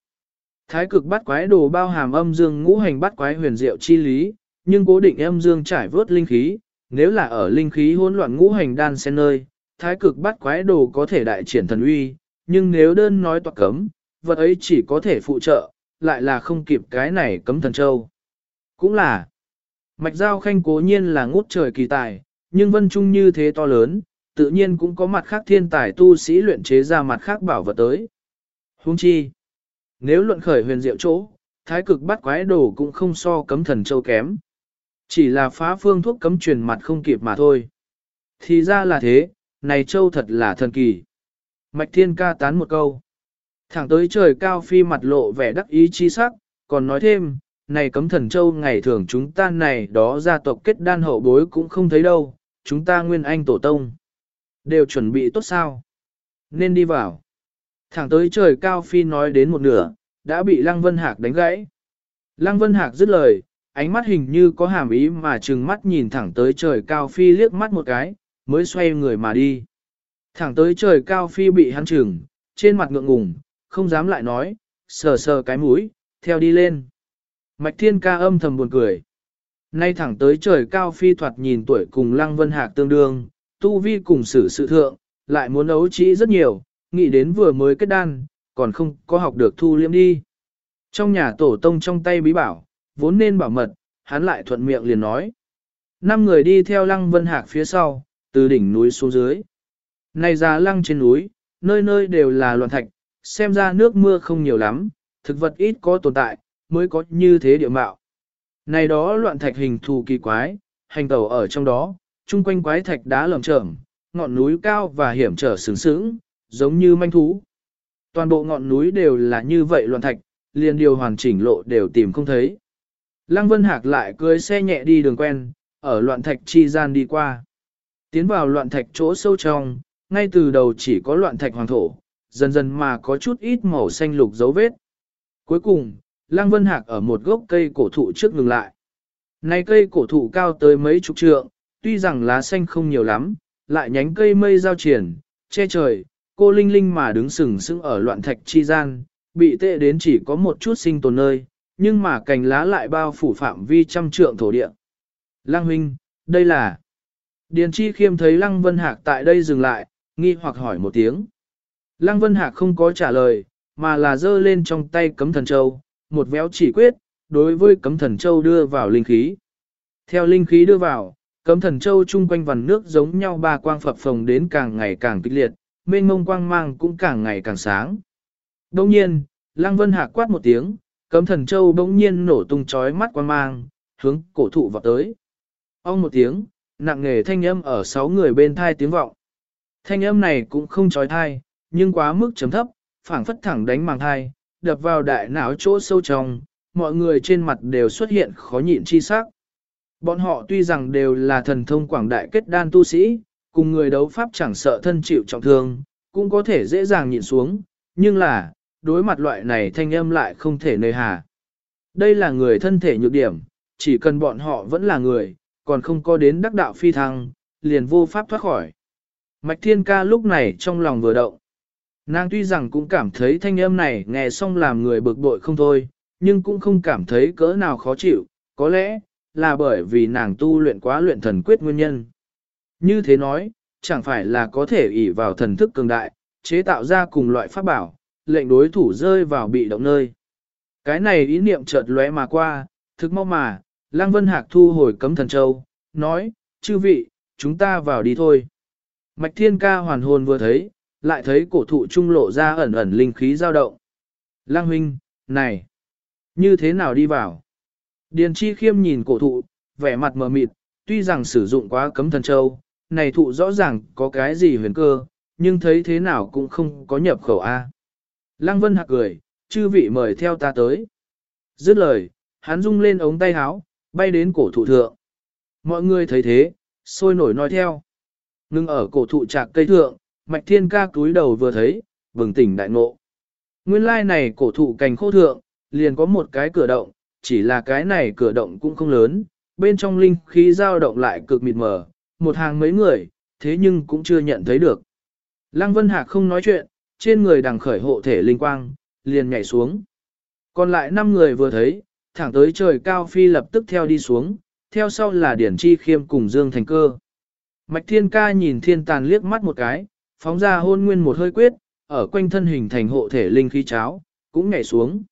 Thái cực bắt quái đồ bao hàm âm dương ngũ hành bắt quái huyền diệu chi lý, nhưng cố định âm dương trải vớt linh khí, nếu là ở linh khí hỗn loạn ngũ hành đan xen nơi, thái cực bắt quái đồ có thể đại triển thần uy, nhưng nếu đơn nói toạc cấm, vật ấy chỉ có thể phụ trợ, lại là không kịp cái này cấm thần châu. Cũng là, mạch giao khanh cố nhiên là ngút trời kỳ tài, nhưng vân trung như thế to lớn, tự nhiên cũng có mặt khác thiên tài tu sĩ luyện chế ra mặt khác bảo vật tới. Hung chi, nếu luận khởi huyền diệu chỗ, thái cực bắt quái đồ cũng không so cấm thần châu kém. Chỉ là phá phương thuốc cấm truyền mặt không kịp mà thôi. Thì ra là thế, này châu thật là thần kỳ. Mạch Thiên ca tán một câu. Thẳng tới trời cao phi mặt lộ vẻ đắc ý chi sắc, còn nói thêm, này cấm thần châu ngày thường chúng ta này đó gia tộc kết đan hậu bối cũng không thấy đâu, chúng ta nguyên anh tổ tông. Đều chuẩn bị tốt sao? Nên đi vào. Thẳng tới trời cao phi nói đến một nửa, đã bị Lăng Vân Hạc đánh gãy. Lăng Vân Hạc dứt lời, ánh mắt hình như có hàm ý mà trừng mắt nhìn thẳng tới trời cao phi liếc mắt một cái, mới xoay người mà đi. Thẳng tới trời cao phi bị hắn trừng, trên mặt ngượng ngùng, không dám lại nói, sờ sờ cái mũi, theo đi lên. Mạch thiên ca âm thầm buồn cười. Nay thẳng tới trời cao phi thoạt nhìn tuổi cùng lăng vân hạc tương đương, tu vi cùng xử sự thượng, lại muốn ấu trĩ rất nhiều, nghĩ đến vừa mới kết đan, còn không có học được thu liêm đi. Trong nhà tổ tông trong tay bí bảo, vốn nên bảo mật, hắn lại thuận miệng liền nói. Năm người đi theo lăng vân hạc phía sau, từ đỉnh núi xuống dưới. Này ra lăng trên núi, nơi nơi đều là loạn thạch, xem ra nước mưa không nhiều lắm, thực vật ít có tồn tại, mới có như thế địa mạo. Này đó loạn thạch hình thù kỳ quái, hành tẩu ở trong đó, chung quanh quái thạch đá lởm chởm, ngọn núi cao và hiểm trở sướng sướng, giống như manh thú. Toàn bộ ngọn núi đều là như vậy loạn thạch, liền điều hoàn chỉnh lộ đều tìm không thấy. Lăng Vân Hạc lại cưới xe nhẹ đi đường quen, ở loạn thạch chi gian đi qua. Tiến vào loạn thạch chỗ sâu trong, ngay từ đầu chỉ có loạn thạch hoàng thổ, dần dần mà có chút ít màu xanh lục dấu vết. Cuối cùng, Lăng Vân Hạc ở một gốc cây cổ thụ trước ngừng lại. Này cây cổ thụ cao tới mấy chục trượng, tuy rằng lá xanh không nhiều lắm, lại nhánh cây mây giao triển, che trời, cô linh linh mà đứng sừng sững ở loạn thạch chi gian, bị tệ đến chỉ có một chút sinh tồn nơi, nhưng mà cành lá lại bao phủ phạm vi trăm trượng thổ địa. Lăng huynh, đây là... Điền chi khiêm thấy Lăng Vân Hạc tại đây dừng lại, nghi hoặc hỏi một tiếng. Lăng Vân Hạc không có trả lời, mà là giơ lên trong tay cấm thần châu, một véo chỉ quyết, đối với cấm thần châu đưa vào linh khí. Theo linh khí đưa vào, cấm thần châu chung quanh vằn nước giống nhau ba quang phập phồng đến càng ngày càng kịch liệt, mênh mông quang mang cũng càng ngày càng sáng. Đồng nhiên, Lăng Vân Hạc quát một tiếng, cấm thần châu bỗng nhiên nổ tung chói mắt quan mang, hướng cổ thụ vào tới. Ông một tiếng, nặng nghề thanh âm ở sáu người bên thai tiếng vọng. Thanh âm này cũng không chói thai, nhưng quá mức chấm thấp, phảng phất thẳng đánh màng thai, đập vào đại não chỗ sâu trong, mọi người trên mặt đều xuất hiện khó nhịn chi sắc. Bọn họ tuy rằng đều là thần thông quảng đại kết đan tu sĩ, cùng người đấu pháp chẳng sợ thân chịu trọng thương, cũng có thể dễ dàng nhịn xuống, nhưng là, đối mặt loại này thanh âm lại không thể nơi hà. Đây là người thân thể nhược điểm, chỉ cần bọn họ vẫn là người, còn không có đến đắc đạo phi thăng, liền vô pháp thoát khỏi. Mạch Thiên Ca lúc này trong lòng vừa động. Nàng tuy rằng cũng cảm thấy thanh âm này nghe xong làm người bực bội không thôi, nhưng cũng không cảm thấy cỡ nào khó chịu, có lẽ là bởi vì nàng tu luyện quá luyện thần quyết nguyên nhân. Như thế nói, chẳng phải là có thể ỷ vào thần thức cường đại, chế tạo ra cùng loại pháp bảo, lệnh đối thủ rơi vào bị động nơi. Cái này ý niệm chợt lóe mà qua, thực mau mà, Lăng Vân Hạc thu hồi cấm thần châu, nói, chư vị, chúng ta vào đi thôi. Mạch Thiên Ca hoàn hồn vừa thấy, lại thấy cổ thụ trung lộ ra ẩn ẩn linh khí dao động. Lăng huynh, này, như thế nào đi vào? Điền Chi Khiêm nhìn cổ thụ, vẻ mặt mờ mịt, tuy rằng sử dụng quá cấm thần châu, này thụ rõ ràng có cái gì huyền cơ, nhưng thấy thế nào cũng không có nhập khẩu A. Lăng Vân Hạc cười, chư vị mời theo ta tới. Dứt lời, hắn rung lên ống tay háo, bay đến cổ thụ thượng. Mọi người thấy thế, sôi nổi nói theo. Ngưng ở cổ thụ trạc cây thượng, mạch thiên ca túi đầu vừa thấy, bừng tỉnh đại ngộ. Nguyên lai này cổ thụ cành khô thượng, liền có một cái cửa động, chỉ là cái này cửa động cũng không lớn, bên trong linh khí dao động lại cực mịt mờ, một hàng mấy người, thế nhưng cũng chưa nhận thấy được. Lăng Vân Hạc không nói chuyện, trên người đằng khởi hộ thể linh quang, liền nhảy xuống. Còn lại 5 người vừa thấy, thẳng tới trời cao phi lập tức theo đi xuống, theo sau là Điển Chi Khiêm cùng Dương Thành Cơ. Mạch Thiên Ca nhìn thiên tàn liếc mắt một cái, phóng ra hôn nguyên một hơi quyết, ở quanh thân hình thành hộ thể linh khí cháo, cũng nhảy xuống.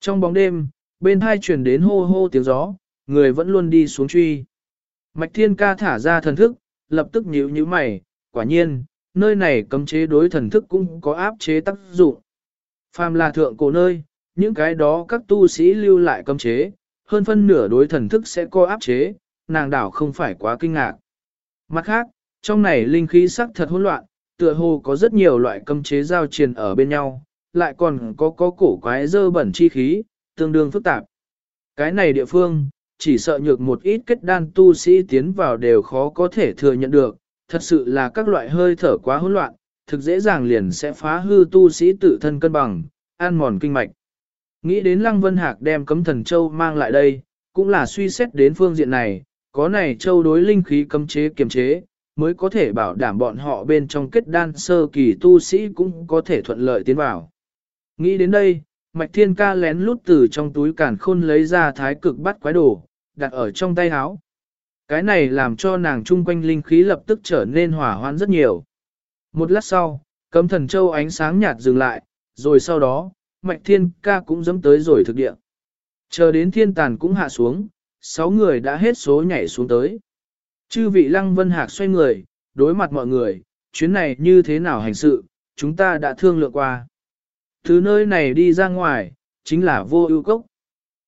Trong bóng đêm, bên hai truyền đến hô hô tiếng gió, người vẫn luôn đi xuống truy. Mạch Thiên Ca thả ra thần thức, lập tức nhíu nhíu mày, quả nhiên, nơi này cấm chế đối thần thức cũng có áp chế tác dụng. Phàm là thượng cổ nơi, những cái đó các tu sĩ lưu lại cấm chế, hơn phân nửa đối thần thức sẽ có áp chế, nàng đảo không phải quá kinh ngạc. Mặt khác, trong này linh khí sắc thật hỗn loạn, tựa hồ có rất nhiều loại cấm chế giao truyền ở bên nhau, lại còn có có cổ quái dơ bẩn chi khí, tương đương phức tạp. Cái này địa phương, chỉ sợ nhược một ít kết đan tu sĩ tiến vào đều khó có thể thừa nhận được, thật sự là các loại hơi thở quá hỗn loạn, thực dễ dàng liền sẽ phá hư tu sĩ tự thân cân bằng, an mòn kinh mạch. Nghĩ đến Lăng Vân Hạc đem cấm thần châu mang lại đây, cũng là suy xét đến phương diện này, có này châu đối linh khí cấm chế kiềm chế, mới có thể bảo đảm bọn họ bên trong kết đan sơ kỳ tu sĩ cũng có thể thuận lợi tiến vào. Nghĩ đến đây, Mạch Thiên Ca lén lút từ trong túi cản khôn lấy ra thái cực bắt quái đồ, đặt ở trong tay áo. Cái này làm cho nàng chung quanh linh khí lập tức trở nên hỏa hoãn rất nhiều. Một lát sau, cấm thần châu ánh sáng nhạt dừng lại, rồi sau đó, Mạch Thiên Ca cũng dẫm tới rồi thực địa. Chờ đến thiên tàn cũng hạ xuống, sáu người đã hết số nhảy xuống tới. Chư vị Lăng Vân Hạc xoay người, đối mặt mọi người, chuyến này như thế nào hành sự, chúng ta đã thương lượng qua. Từ nơi này đi ra ngoài, chính là vô ưu cốc.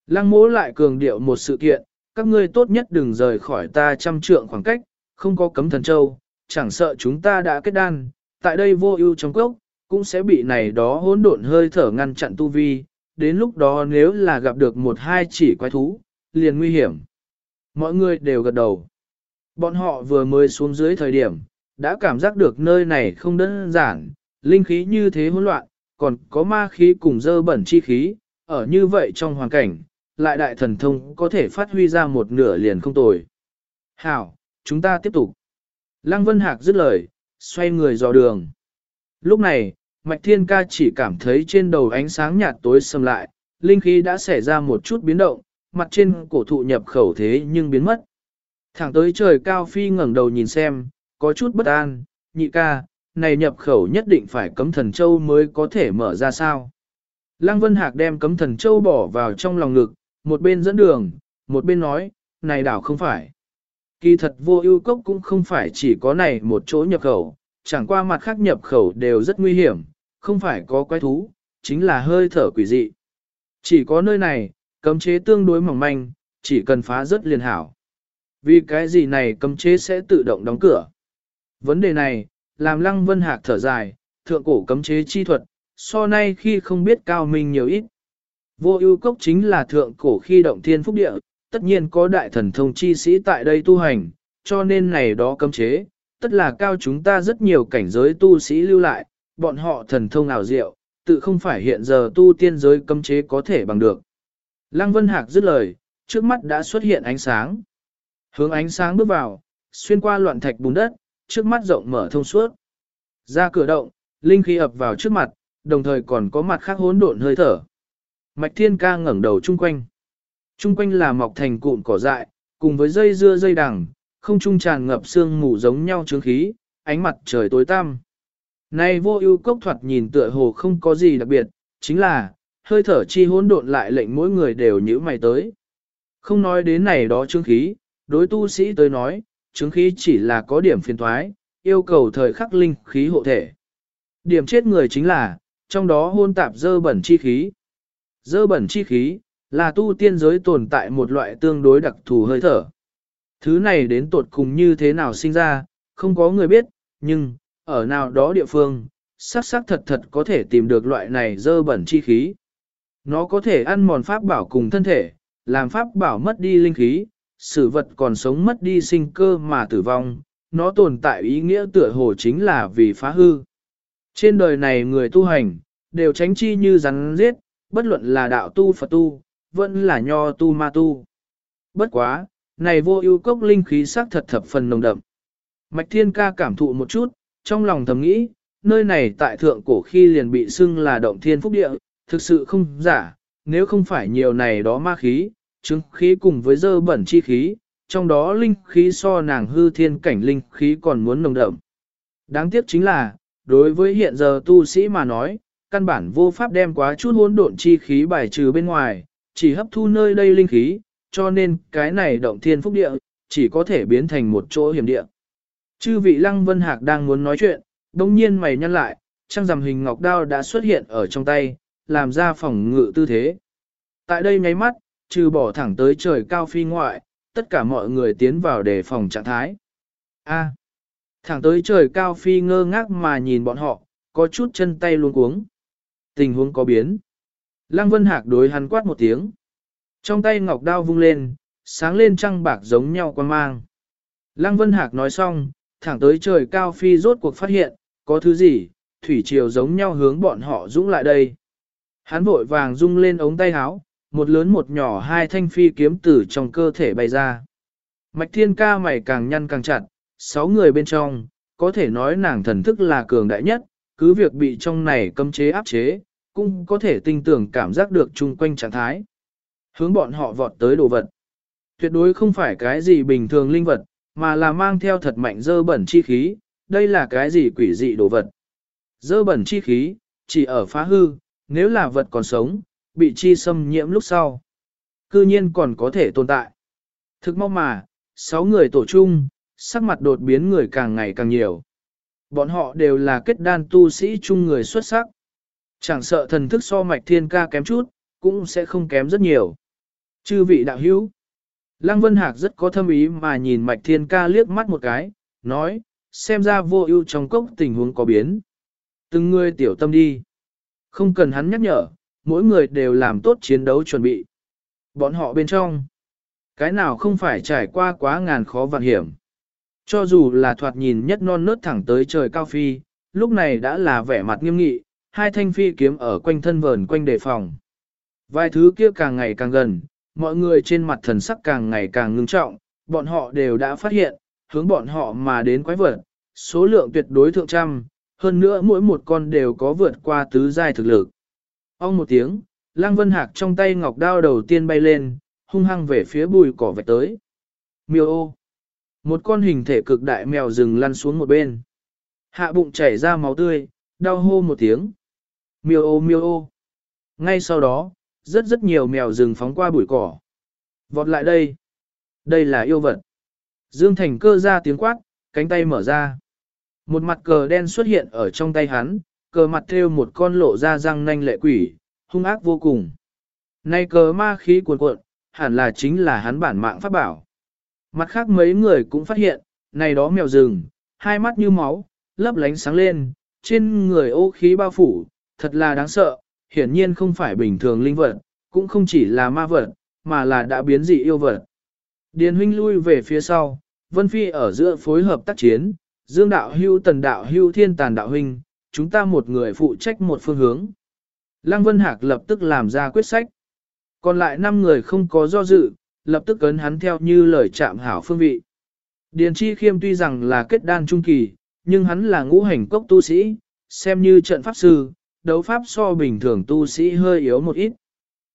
Lăng mỗ lại cường điệu một sự kiện, các ngươi tốt nhất đừng rời khỏi ta trăm trượng khoảng cách, không có cấm thần châu, chẳng sợ chúng ta đã kết đan, tại đây vô ưu trong cốc, cũng sẽ bị này đó hỗn độn hơi thở ngăn chặn tu vi, đến lúc đó nếu là gặp được một hai chỉ quái thú, liền nguy hiểm. Mọi người đều gật đầu. Bọn họ vừa mới xuống dưới thời điểm, đã cảm giác được nơi này không đơn giản, linh khí như thế hỗn loạn, còn có ma khí cùng dơ bẩn chi khí, ở như vậy trong hoàn cảnh, lại đại thần thông có thể phát huy ra một nửa liền không tồi. Hảo, chúng ta tiếp tục. Lăng Vân Hạc dứt lời, xoay người dò đường. Lúc này, Mạch Thiên Ca chỉ cảm thấy trên đầu ánh sáng nhạt tối sầm lại, linh khí đã xảy ra một chút biến động, mặt trên cổ thụ nhập khẩu thế nhưng biến mất. Thẳng tới trời cao phi ngẩng đầu nhìn xem, có chút bất an, nhị ca, này nhập khẩu nhất định phải cấm thần châu mới có thể mở ra sao. Lăng Vân Hạc đem cấm thần châu bỏ vào trong lòng ngực, một bên dẫn đường, một bên nói, này đảo không phải. Kỳ thật vô ưu cốc cũng không phải chỉ có này một chỗ nhập khẩu, chẳng qua mặt khác nhập khẩu đều rất nguy hiểm, không phải có quái thú, chính là hơi thở quỷ dị. Chỉ có nơi này, cấm chế tương đối mỏng manh, chỉ cần phá rất liền hảo. Vì cái gì này cấm chế sẽ tự động đóng cửa. Vấn đề này, làm Lăng Vân Hạc thở dài, thượng cổ cấm chế chi thuật, so nay khi không biết cao minh nhiều ít. Vô ưu cốc chính là thượng cổ khi động thiên phúc địa, tất nhiên có đại thần thông chi sĩ tại đây tu hành, cho nên này đó cấm chế, tất là cao chúng ta rất nhiều cảnh giới tu sĩ lưu lại, bọn họ thần thông ảo diệu, tự không phải hiện giờ tu tiên giới cấm chế có thể bằng được. Lăng Vân Hạc dứt lời, trước mắt đã xuất hiện ánh sáng. Hướng ánh sáng bước vào, xuyên qua loạn thạch bùn đất, trước mắt rộng mở thông suốt. Ra cửa động, linh khí ập vào trước mặt, đồng thời còn có mặt khác hỗn độn hơi thở. Mạch Thiên Ca ngẩng đầu chung quanh. Chung quanh là mọc thành cụm cỏ dại, cùng với dây dưa dây đằng, không trung tràn ngập sương mù giống nhau trướng khí, ánh mặt trời tối tăm. Này vô ưu cốc thoạt nhìn tựa hồ không có gì đặc biệt, chính là, hơi thở chi hỗn độn lại lệnh mỗi người đều nhữ mày tới. Không nói đến này đó trướng khí, đối tu sĩ tới nói, trướng khí chỉ là có điểm phiền thoái, yêu cầu thời khắc linh khí hộ thể. Điểm chết người chính là, trong đó hôn tạp dơ bẩn chi khí. Dơ bẩn chi khí, là tu tiên giới tồn tại một loại tương đối đặc thù hơi thở. Thứ này đến tột cùng như thế nào sinh ra, không có người biết, nhưng, ở nào đó địa phương, sắc sắc thật thật có thể tìm được loại này dơ bẩn chi khí. Nó có thể ăn mòn pháp bảo cùng thân thể, làm pháp bảo mất đi linh khí, sự vật còn sống mất đi sinh cơ mà tử vong, nó tồn tại ý nghĩa tựa hồ chính là vì phá hư. Trên đời này người tu hành, đều tránh chi như rắn giết, bất luận là đạo tu Phật tu, vẫn là nho tu ma tu. Bất quá, này vô ưu cốc linh khí sắc thật thập phần nồng đậm. Mạch Thiên Ca cảm thụ một chút, trong lòng thầm nghĩ, nơi này tại thượng cổ khi liền bị xưng là động thiên phúc địa, thực sự không giả, nếu không phải nhiều này đó ma khí, chứng khí cùng với dơ bẩn chi khí, trong đó linh khí so nàng hư thiên cảnh linh khí còn muốn nồng đậm. Đáng tiếc chính là, đối với hiện giờ tu sĩ mà nói, căn bản vô pháp đem quá chút hỗn độn chi khí bài trừ bên ngoài, chỉ hấp thu nơi đây linh khí, cho nên cái này động thiên phúc địa, chỉ có thể biến thành một chỗ hiểm địa. Chư vị Lăng Vân Hạc đang muốn nói chuyện, đồng nhiên mày nhăn lại, trang rằm hình ngọc đao đã xuất hiện ở trong tay, làm ra phòng ngự tư thế. Tại đây nháy mắt, trừ bỏ thẳng tới trời cao phi ngoại, tất cả mọi người tiến vào để phòng trạng thái. A. thẳng tới trời cao phi ngơ ngác mà nhìn bọn họ, có chút chân tay luống cuống. Tình huống có biến. Lăng Vân Hạc đối hắn quát một tiếng. Trong tay ngọc đao vung lên, sáng lên trăng bạc giống nhau quan mang. Lăng Vân Hạc nói xong, thẳng tới trời cao phi rốt cuộc phát hiện, có thứ gì, thủy triều giống nhau hướng bọn họ dũng lại đây. Hắn vội vàng rung lên ống tay háo, một lớn một nhỏ hai thanh phi kiếm tử trong cơ thể bay ra. Mạch thiên ca mày càng nhăn càng chặt, sáu người bên trong, có thể nói nàng thần thức là cường đại nhất, cứ việc bị trong này cấm chế áp chế, cũng có thể tinh tưởng cảm giác được chung quanh trạng thái. Hướng bọn họ vọt tới đồ vật. Tuyệt đối không phải cái gì bình thường linh vật, mà là mang theo thật mạnh dơ bẩn chi khí, đây là cái gì quỷ dị đồ vật. Dơ bẩn chi khí, chỉ ở phá hư, nếu là vật còn sống, bị chi xâm nhiễm lúc sau. Cư nhiên còn có thể tồn tại. Thực mong mà, sáu người tổ chung, sắc mặt đột biến người càng ngày càng nhiều. Bọn họ đều là kết đan tu sĩ chung người xuất sắc. Chẳng sợ thần thức so mạch thiên ca kém chút, cũng sẽ không kém rất nhiều. Chư vị đạo hữu. Lăng Vân Hạc rất có thâm ý mà nhìn mạch thiên ca liếc mắt một cái, nói, xem ra vô ưu trong cốc tình huống có biến. Từng người tiểu tâm đi. Không cần hắn nhắc nhở, mỗi người đều làm tốt chiến đấu chuẩn bị. Bọn họ bên trong, cái nào không phải trải qua quá ngàn khó vạn hiểm. Cho dù là thoạt nhìn nhất non nớt thẳng tới trời cao phi, lúc này đã là vẻ mặt nghiêm nghị, hai thanh phi kiếm ở quanh thân vờn quanh đề phòng. Vài thứ kia càng ngày càng gần, mọi người trên mặt thần sắc càng ngày càng ngưng trọng, bọn họ đều đã phát hiện, hướng bọn họ mà đến quái vật, số lượng tuyệt đối thượng trăm, hơn nữa mỗi một con đều có vượt qua tứ giai thực lực. Ông một tiếng, Lăng Vân Hạc trong tay ngọc đao đầu tiên bay lên, hung hăng về phía bùi cỏ vạch tới. Miêu ô! Một con hình thể cực đại mèo rừng lăn xuống một bên. Hạ bụng chảy ra máu tươi, đau hô một tiếng. Miêu ô miêu ô! Ngay sau đó, rất rất nhiều mèo rừng phóng qua bụi cỏ. Vọt lại đây! Đây là yêu vật. Dương Thành cơ ra tiếng quát, cánh tay mở ra. Một mặt cờ đen xuất hiện ở trong tay hắn, cờ mặt thêu một con lộ ra răng nanh lệ quỷ, hung ác vô cùng. Nay cờ ma khí cuồn cuộn, hẳn là chính là hắn bản mạng pháp bảo. Mặt khác mấy người cũng phát hiện, này đó mèo rừng, hai mắt như máu, lấp lánh sáng lên, trên người ô khí bao phủ, thật là đáng sợ, hiển nhiên không phải bình thường linh vật, cũng không chỉ là ma vật, mà là đã biến dị yêu vật. Điền huynh lui về phía sau, Vân Phi ở giữa phối hợp tác chiến, Dương đạo hưu tần đạo hưu thiên tàn đạo huynh, chúng ta một người phụ trách một phương hướng. Lăng Vân Hạc lập tức làm ra quyết sách. Còn lại 5 người không có do dự, lập tức ấn hắn theo như lời chạm hảo phương vị. Điền Chi Khiêm tuy rằng là kết đan trung kỳ, nhưng hắn là ngũ hành cốc tu sĩ, xem như trận pháp sư, đấu pháp so bình thường tu sĩ hơi yếu một ít.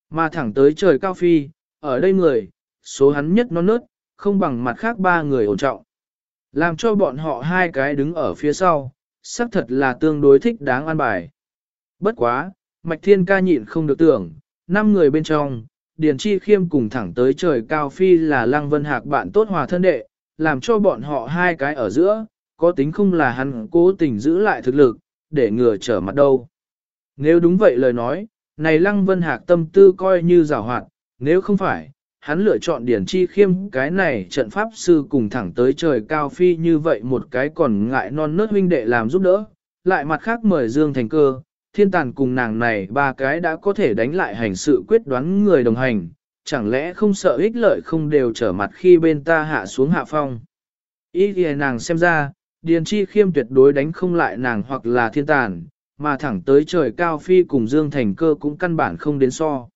Mà thẳng tới trời cao phi, ở đây người, số hắn nhất non nớt, không bằng mặt khác ba người ổn trọng. Làm cho bọn họ hai cái đứng ở phía sau, xác thật là tương đối thích đáng an bài. Bất quá, Mạch Thiên ca nhịn không được tưởng, năm người bên trong, Điền Chi Khiêm cùng thẳng tới trời cao phi là Lăng Vân Hạc bạn tốt hòa thân đệ, làm cho bọn họ hai cái ở giữa, có tính không là hắn cố tình giữ lại thực lực, để ngừa trở mặt đâu. Nếu đúng vậy lời nói, này Lăng Vân Hạc tâm tư coi như rào hoạt, nếu không phải, hắn lựa chọn Điển Chi Khiêm cái này trận pháp sư cùng thẳng tới trời cao phi như vậy một cái còn ngại non nớt huynh đệ làm giúp đỡ, lại mặt khác mời Dương Thành Cơ, thiên tàn cùng nàng này ba cái đã có thể đánh lại hành sự quyết đoán người đồng hành, chẳng lẽ không sợ ích lợi không đều trở mặt khi bên ta hạ xuống hạ phong. Ý thì nàng xem ra, Điền Chi Khiêm tuyệt đối đánh không lại nàng hoặc là thiên tàn, mà thẳng tới trời cao phi cùng Dương Thành Cơ cũng căn bản không đến so.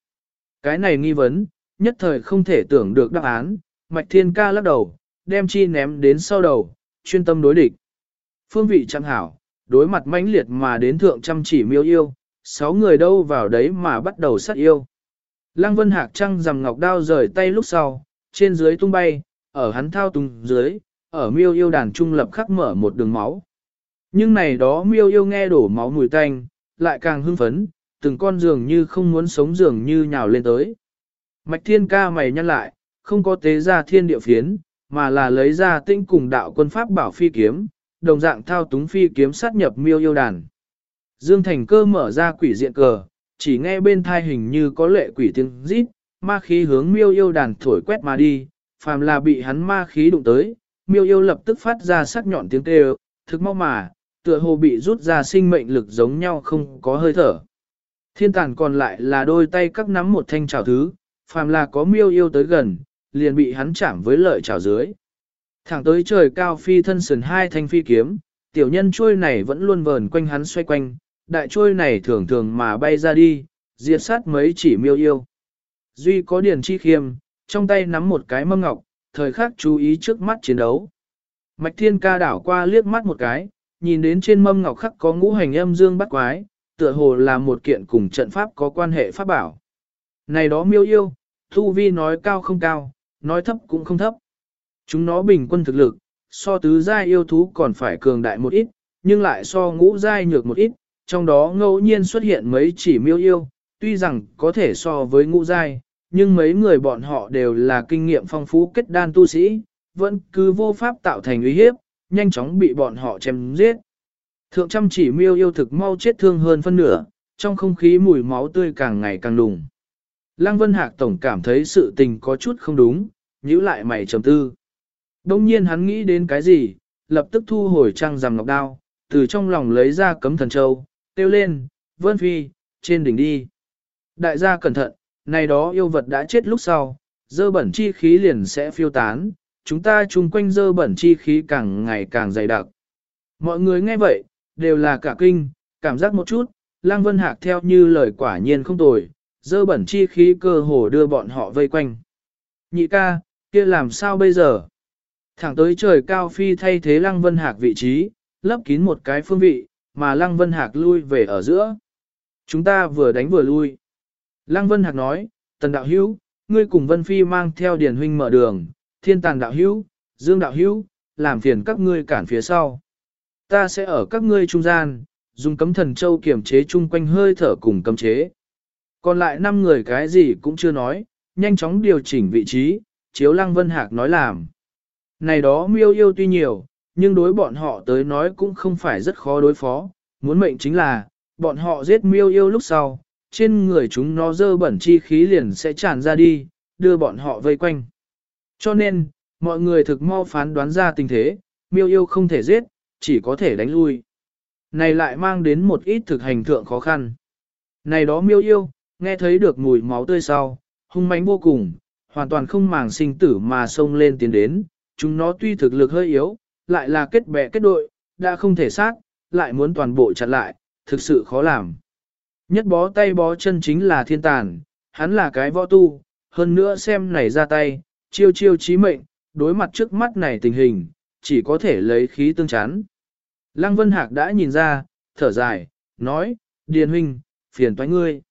Cái này nghi vấn, nhất thời không thể tưởng được đáp án, Mạch Thiên Ca lắc đầu, đem chi ném đến sau đầu, chuyên tâm đối địch. Phương vị chẳng hảo, đối mặt mãnh liệt mà đến thượng chăm chỉ miêu yêu, sáu người đâu vào đấy mà bắt đầu sát yêu. Lăng Vân Hạc trăng rằm ngọc đao rời tay lúc sau, trên dưới tung bay, ở hắn thao tung dưới, ở miêu yêu đàn trung lập khắc mở một đường máu. Nhưng này đó miêu yêu nghe đổ máu mùi tanh, lại càng hưng phấn, từng con dường như không muốn sống dường như nhào lên tới. Mạch thiên ca mày nhăn lại, không có tế ra thiên địa phiến, mà là lấy ra tinh cùng đạo quân pháp bảo phi kiếm, đồng dạng thao túng phi kiếm sát nhập miêu yêu đàn. Dương Thành cơ mở ra quỷ diện cờ, chỉ nghe bên thai hình như có lệ quỷ tiếng rít, ma khí hướng miêu yêu đàn thổi quét mà đi, phàm là bị hắn ma khí đụng tới, miêu yêu lập tức phát ra sắc nhọn tiếng kêu, thực mau mà, tựa hồ bị rút ra sinh mệnh lực giống nhau không có hơi thở. Thiên tàn còn lại là đôi tay các nắm một thanh trào thứ, phàm là có miêu yêu tới gần, liền bị hắn chạm với lợi trào dưới. Thẳng tới trời cao phi thân sườn hai thanh phi kiếm, tiểu nhân chuôi này vẫn luôn vờn quanh hắn xoay quanh, đại chuôi này thường thường mà bay ra đi, diệt sát mấy chỉ miêu yêu. Duy có điển chi khiêm, trong tay nắm một cái mâm ngọc, thời khắc chú ý trước mắt chiến đấu. Mạch thiên ca đảo qua liếc mắt một cái, nhìn đến trên mâm ngọc khắc có ngũ hành âm dương bắt quái, tựa hồ là một kiện cùng trận pháp có quan hệ pháp bảo. Này đó miêu yêu, thu vi nói cao không cao, nói thấp cũng không thấp. Chúng nó bình quân thực lực, so tứ giai yêu thú còn phải cường đại một ít, nhưng lại so ngũ giai nhược một ít, trong đó ngẫu nhiên xuất hiện mấy chỉ miêu yêu, tuy rằng có thể so với ngũ giai, nhưng mấy người bọn họ đều là kinh nghiệm phong phú kết đan tu sĩ, vẫn cứ vô pháp tạo thành uy hiếp, nhanh chóng bị bọn họ chém giết. Thượng trăm chỉ miêu yêu thực mau chết thương hơn phân nửa, trong không khí mùi máu tươi càng ngày càng đùng. Lăng Vân Hạc Tổng cảm thấy sự tình có chút không đúng, nhíu lại mày trầm tư. Đông nhiên hắn nghĩ đến cái gì, lập tức thu hồi trăng rằm ngọc đao, từ trong lòng lấy ra cấm thần châu, tiêu lên, vân phi, trên đỉnh đi. Đại gia cẩn thận, này đó yêu vật đã chết lúc sau, dơ bẩn chi khí liền sẽ phiêu tán, chúng ta chung quanh dơ bẩn chi khí càng ngày càng dày đặc. Mọi người nghe vậy, đều là cả kinh, cảm giác một chút, Lang Vân Hạc theo như lời quả nhiên không tồi, dơ bẩn chi khí cơ hồ đưa bọn họ vây quanh. Nhị ca, kia làm sao bây giờ? Thẳng tới trời cao phi thay thế Lăng Vân Hạc vị trí, lấp kín một cái phương vị, mà Lăng Vân Hạc lui về ở giữa. Chúng ta vừa đánh vừa lui. Lăng Vân Hạc nói, Tần Đạo Hữu, ngươi cùng Vân Phi mang theo Điền Huynh mở đường, Thiên Tàn Đạo Hữu, Dương Đạo Hữu, làm phiền các ngươi cản phía sau. Ta sẽ ở các ngươi trung gian, dùng cấm thần châu kiểm chế chung quanh hơi thở cùng cấm chế. Còn lại 5 người cái gì cũng chưa nói, nhanh chóng điều chỉnh vị trí, chiếu Lăng Vân Hạc nói làm. Này đó miêu yêu tuy nhiều, nhưng đối bọn họ tới nói cũng không phải rất khó đối phó, muốn mệnh chính là, bọn họ giết miêu yêu lúc sau, trên người chúng nó dơ bẩn chi khí liền sẽ tràn ra đi, đưa bọn họ vây quanh. Cho nên, mọi người thực mau phán đoán ra tình thế, miêu yêu không thể giết, chỉ có thể đánh lui. Này lại mang đến một ít thực hành thượng khó khăn. Này đó miêu yêu, nghe thấy được mùi máu tươi sau, hung mãnh vô cùng, hoàn toàn không màng sinh tử mà xông lên tiến đến, chúng nó tuy thực lực hơi yếu, lại là kết bè kết đội, đã không thể sát, lại muốn toàn bộ chặn lại, thực sự khó làm. Nhất bó tay bó chân chính là thiên tàn, hắn là cái võ tu, hơn nữa xem này ra tay, chiêu chiêu chí mệnh, đối mặt trước mắt này tình hình, chỉ có thể lấy khí tương chán. Lăng Vân Hạc đã nhìn ra, thở dài, nói, Điền huynh, phiền toái ngươi.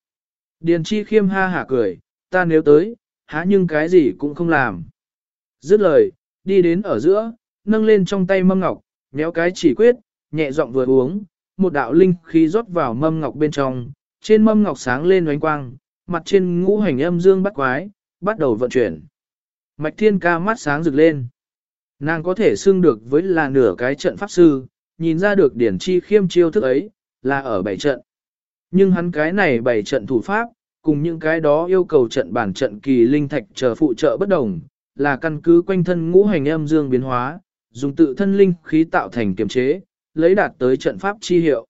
Điền chi khiêm ha hả cười, ta nếu tới, há nhưng cái gì cũng không làm. Dứt lời, đi đến ở giữa, nâng lên trong tay mâm ngọc, nhéo cái chỉ quyết, nhẹ giọng vừa uống, một đạo linh khí rót vào mâm ngọc bên trong, trên mâm ngọc sáng lên ánh quang, mặt trên ngũ hành âm dương bắt quái, bắt đầu vận chuyển. Mạch thiên ca mắt sáng rực lên. Nàng có thể xưng được với là nửa cái trận pháp sư, nhìn ra được điển chi khiêm chiêu thức ấy, là ở bảy trận. Nhưng hắn cái này bảy trận thủ pháp, cùng những cái đó yêu cầu trận bản trận kỳ linh thạch chờ phụ trợ bất đồng, là căn cứ quanh thân ngũ hành âm dương biến hóa, dùng tự thân linh khí tạo thành kiềm chế, lấy đạt tới trận pháp chi hiệu.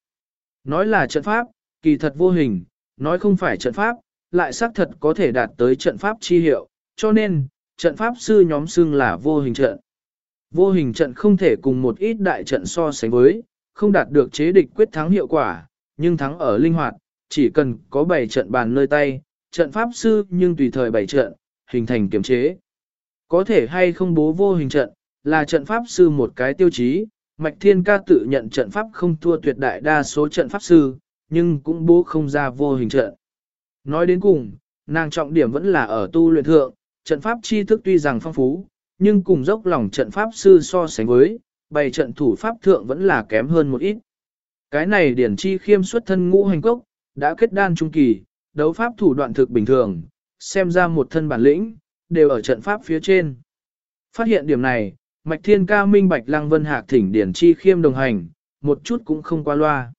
Nói là trận pháp, kỳ thật vô hình, nói không phải trận pháp, lại xác thật có thể đạt tới trận pháp chi hiệu, cho nên, trận pháp sư nhóm xưng là vô hình trận. Vô hình trận không thể cùng một ít đại trận so sánh với, không đạt được chế địch quyết thắng hiệu quả, nhưng thắng ở linh hoạt, chỉ cần có bảy trận bàn nơi tay, trận pháp sư nhưng tùy thời bảy trận, hình thành kiểm chế. Có thể hay không bố vô hình trận, là trận pháp sư một cái tiêu chí, Mạch Thiên Ca tự nhận trận pháp không thua tuyệt đại đa số trận pháp sư, nhưng cũng bố không ra vô hình trận. Nói đến cùng, nàng trọng điểm vẫn là ở tu luyện thượng, trận pháp tri thức tuy rằng phong phú, nhưng cùng dốc lòng trận pháp sư so sánh với, bày trận thủ pháp thượng vẫn là kém hơn một ít. Cái này điển chi khiêm xuất thân ngũ hành cốc, đã kết đan trung kỳ, đấu pháp thủ đoạn thực bình thường, xem ra một thân bản lĩnh, đều ở trận pháp phía trên. Phát hiện điểm này, Mạch Thiên Ca minh bạch Lăng Vân Hạc thỉnh Điển Chi Khiêm đồng hành, một chút cũng không qua loa.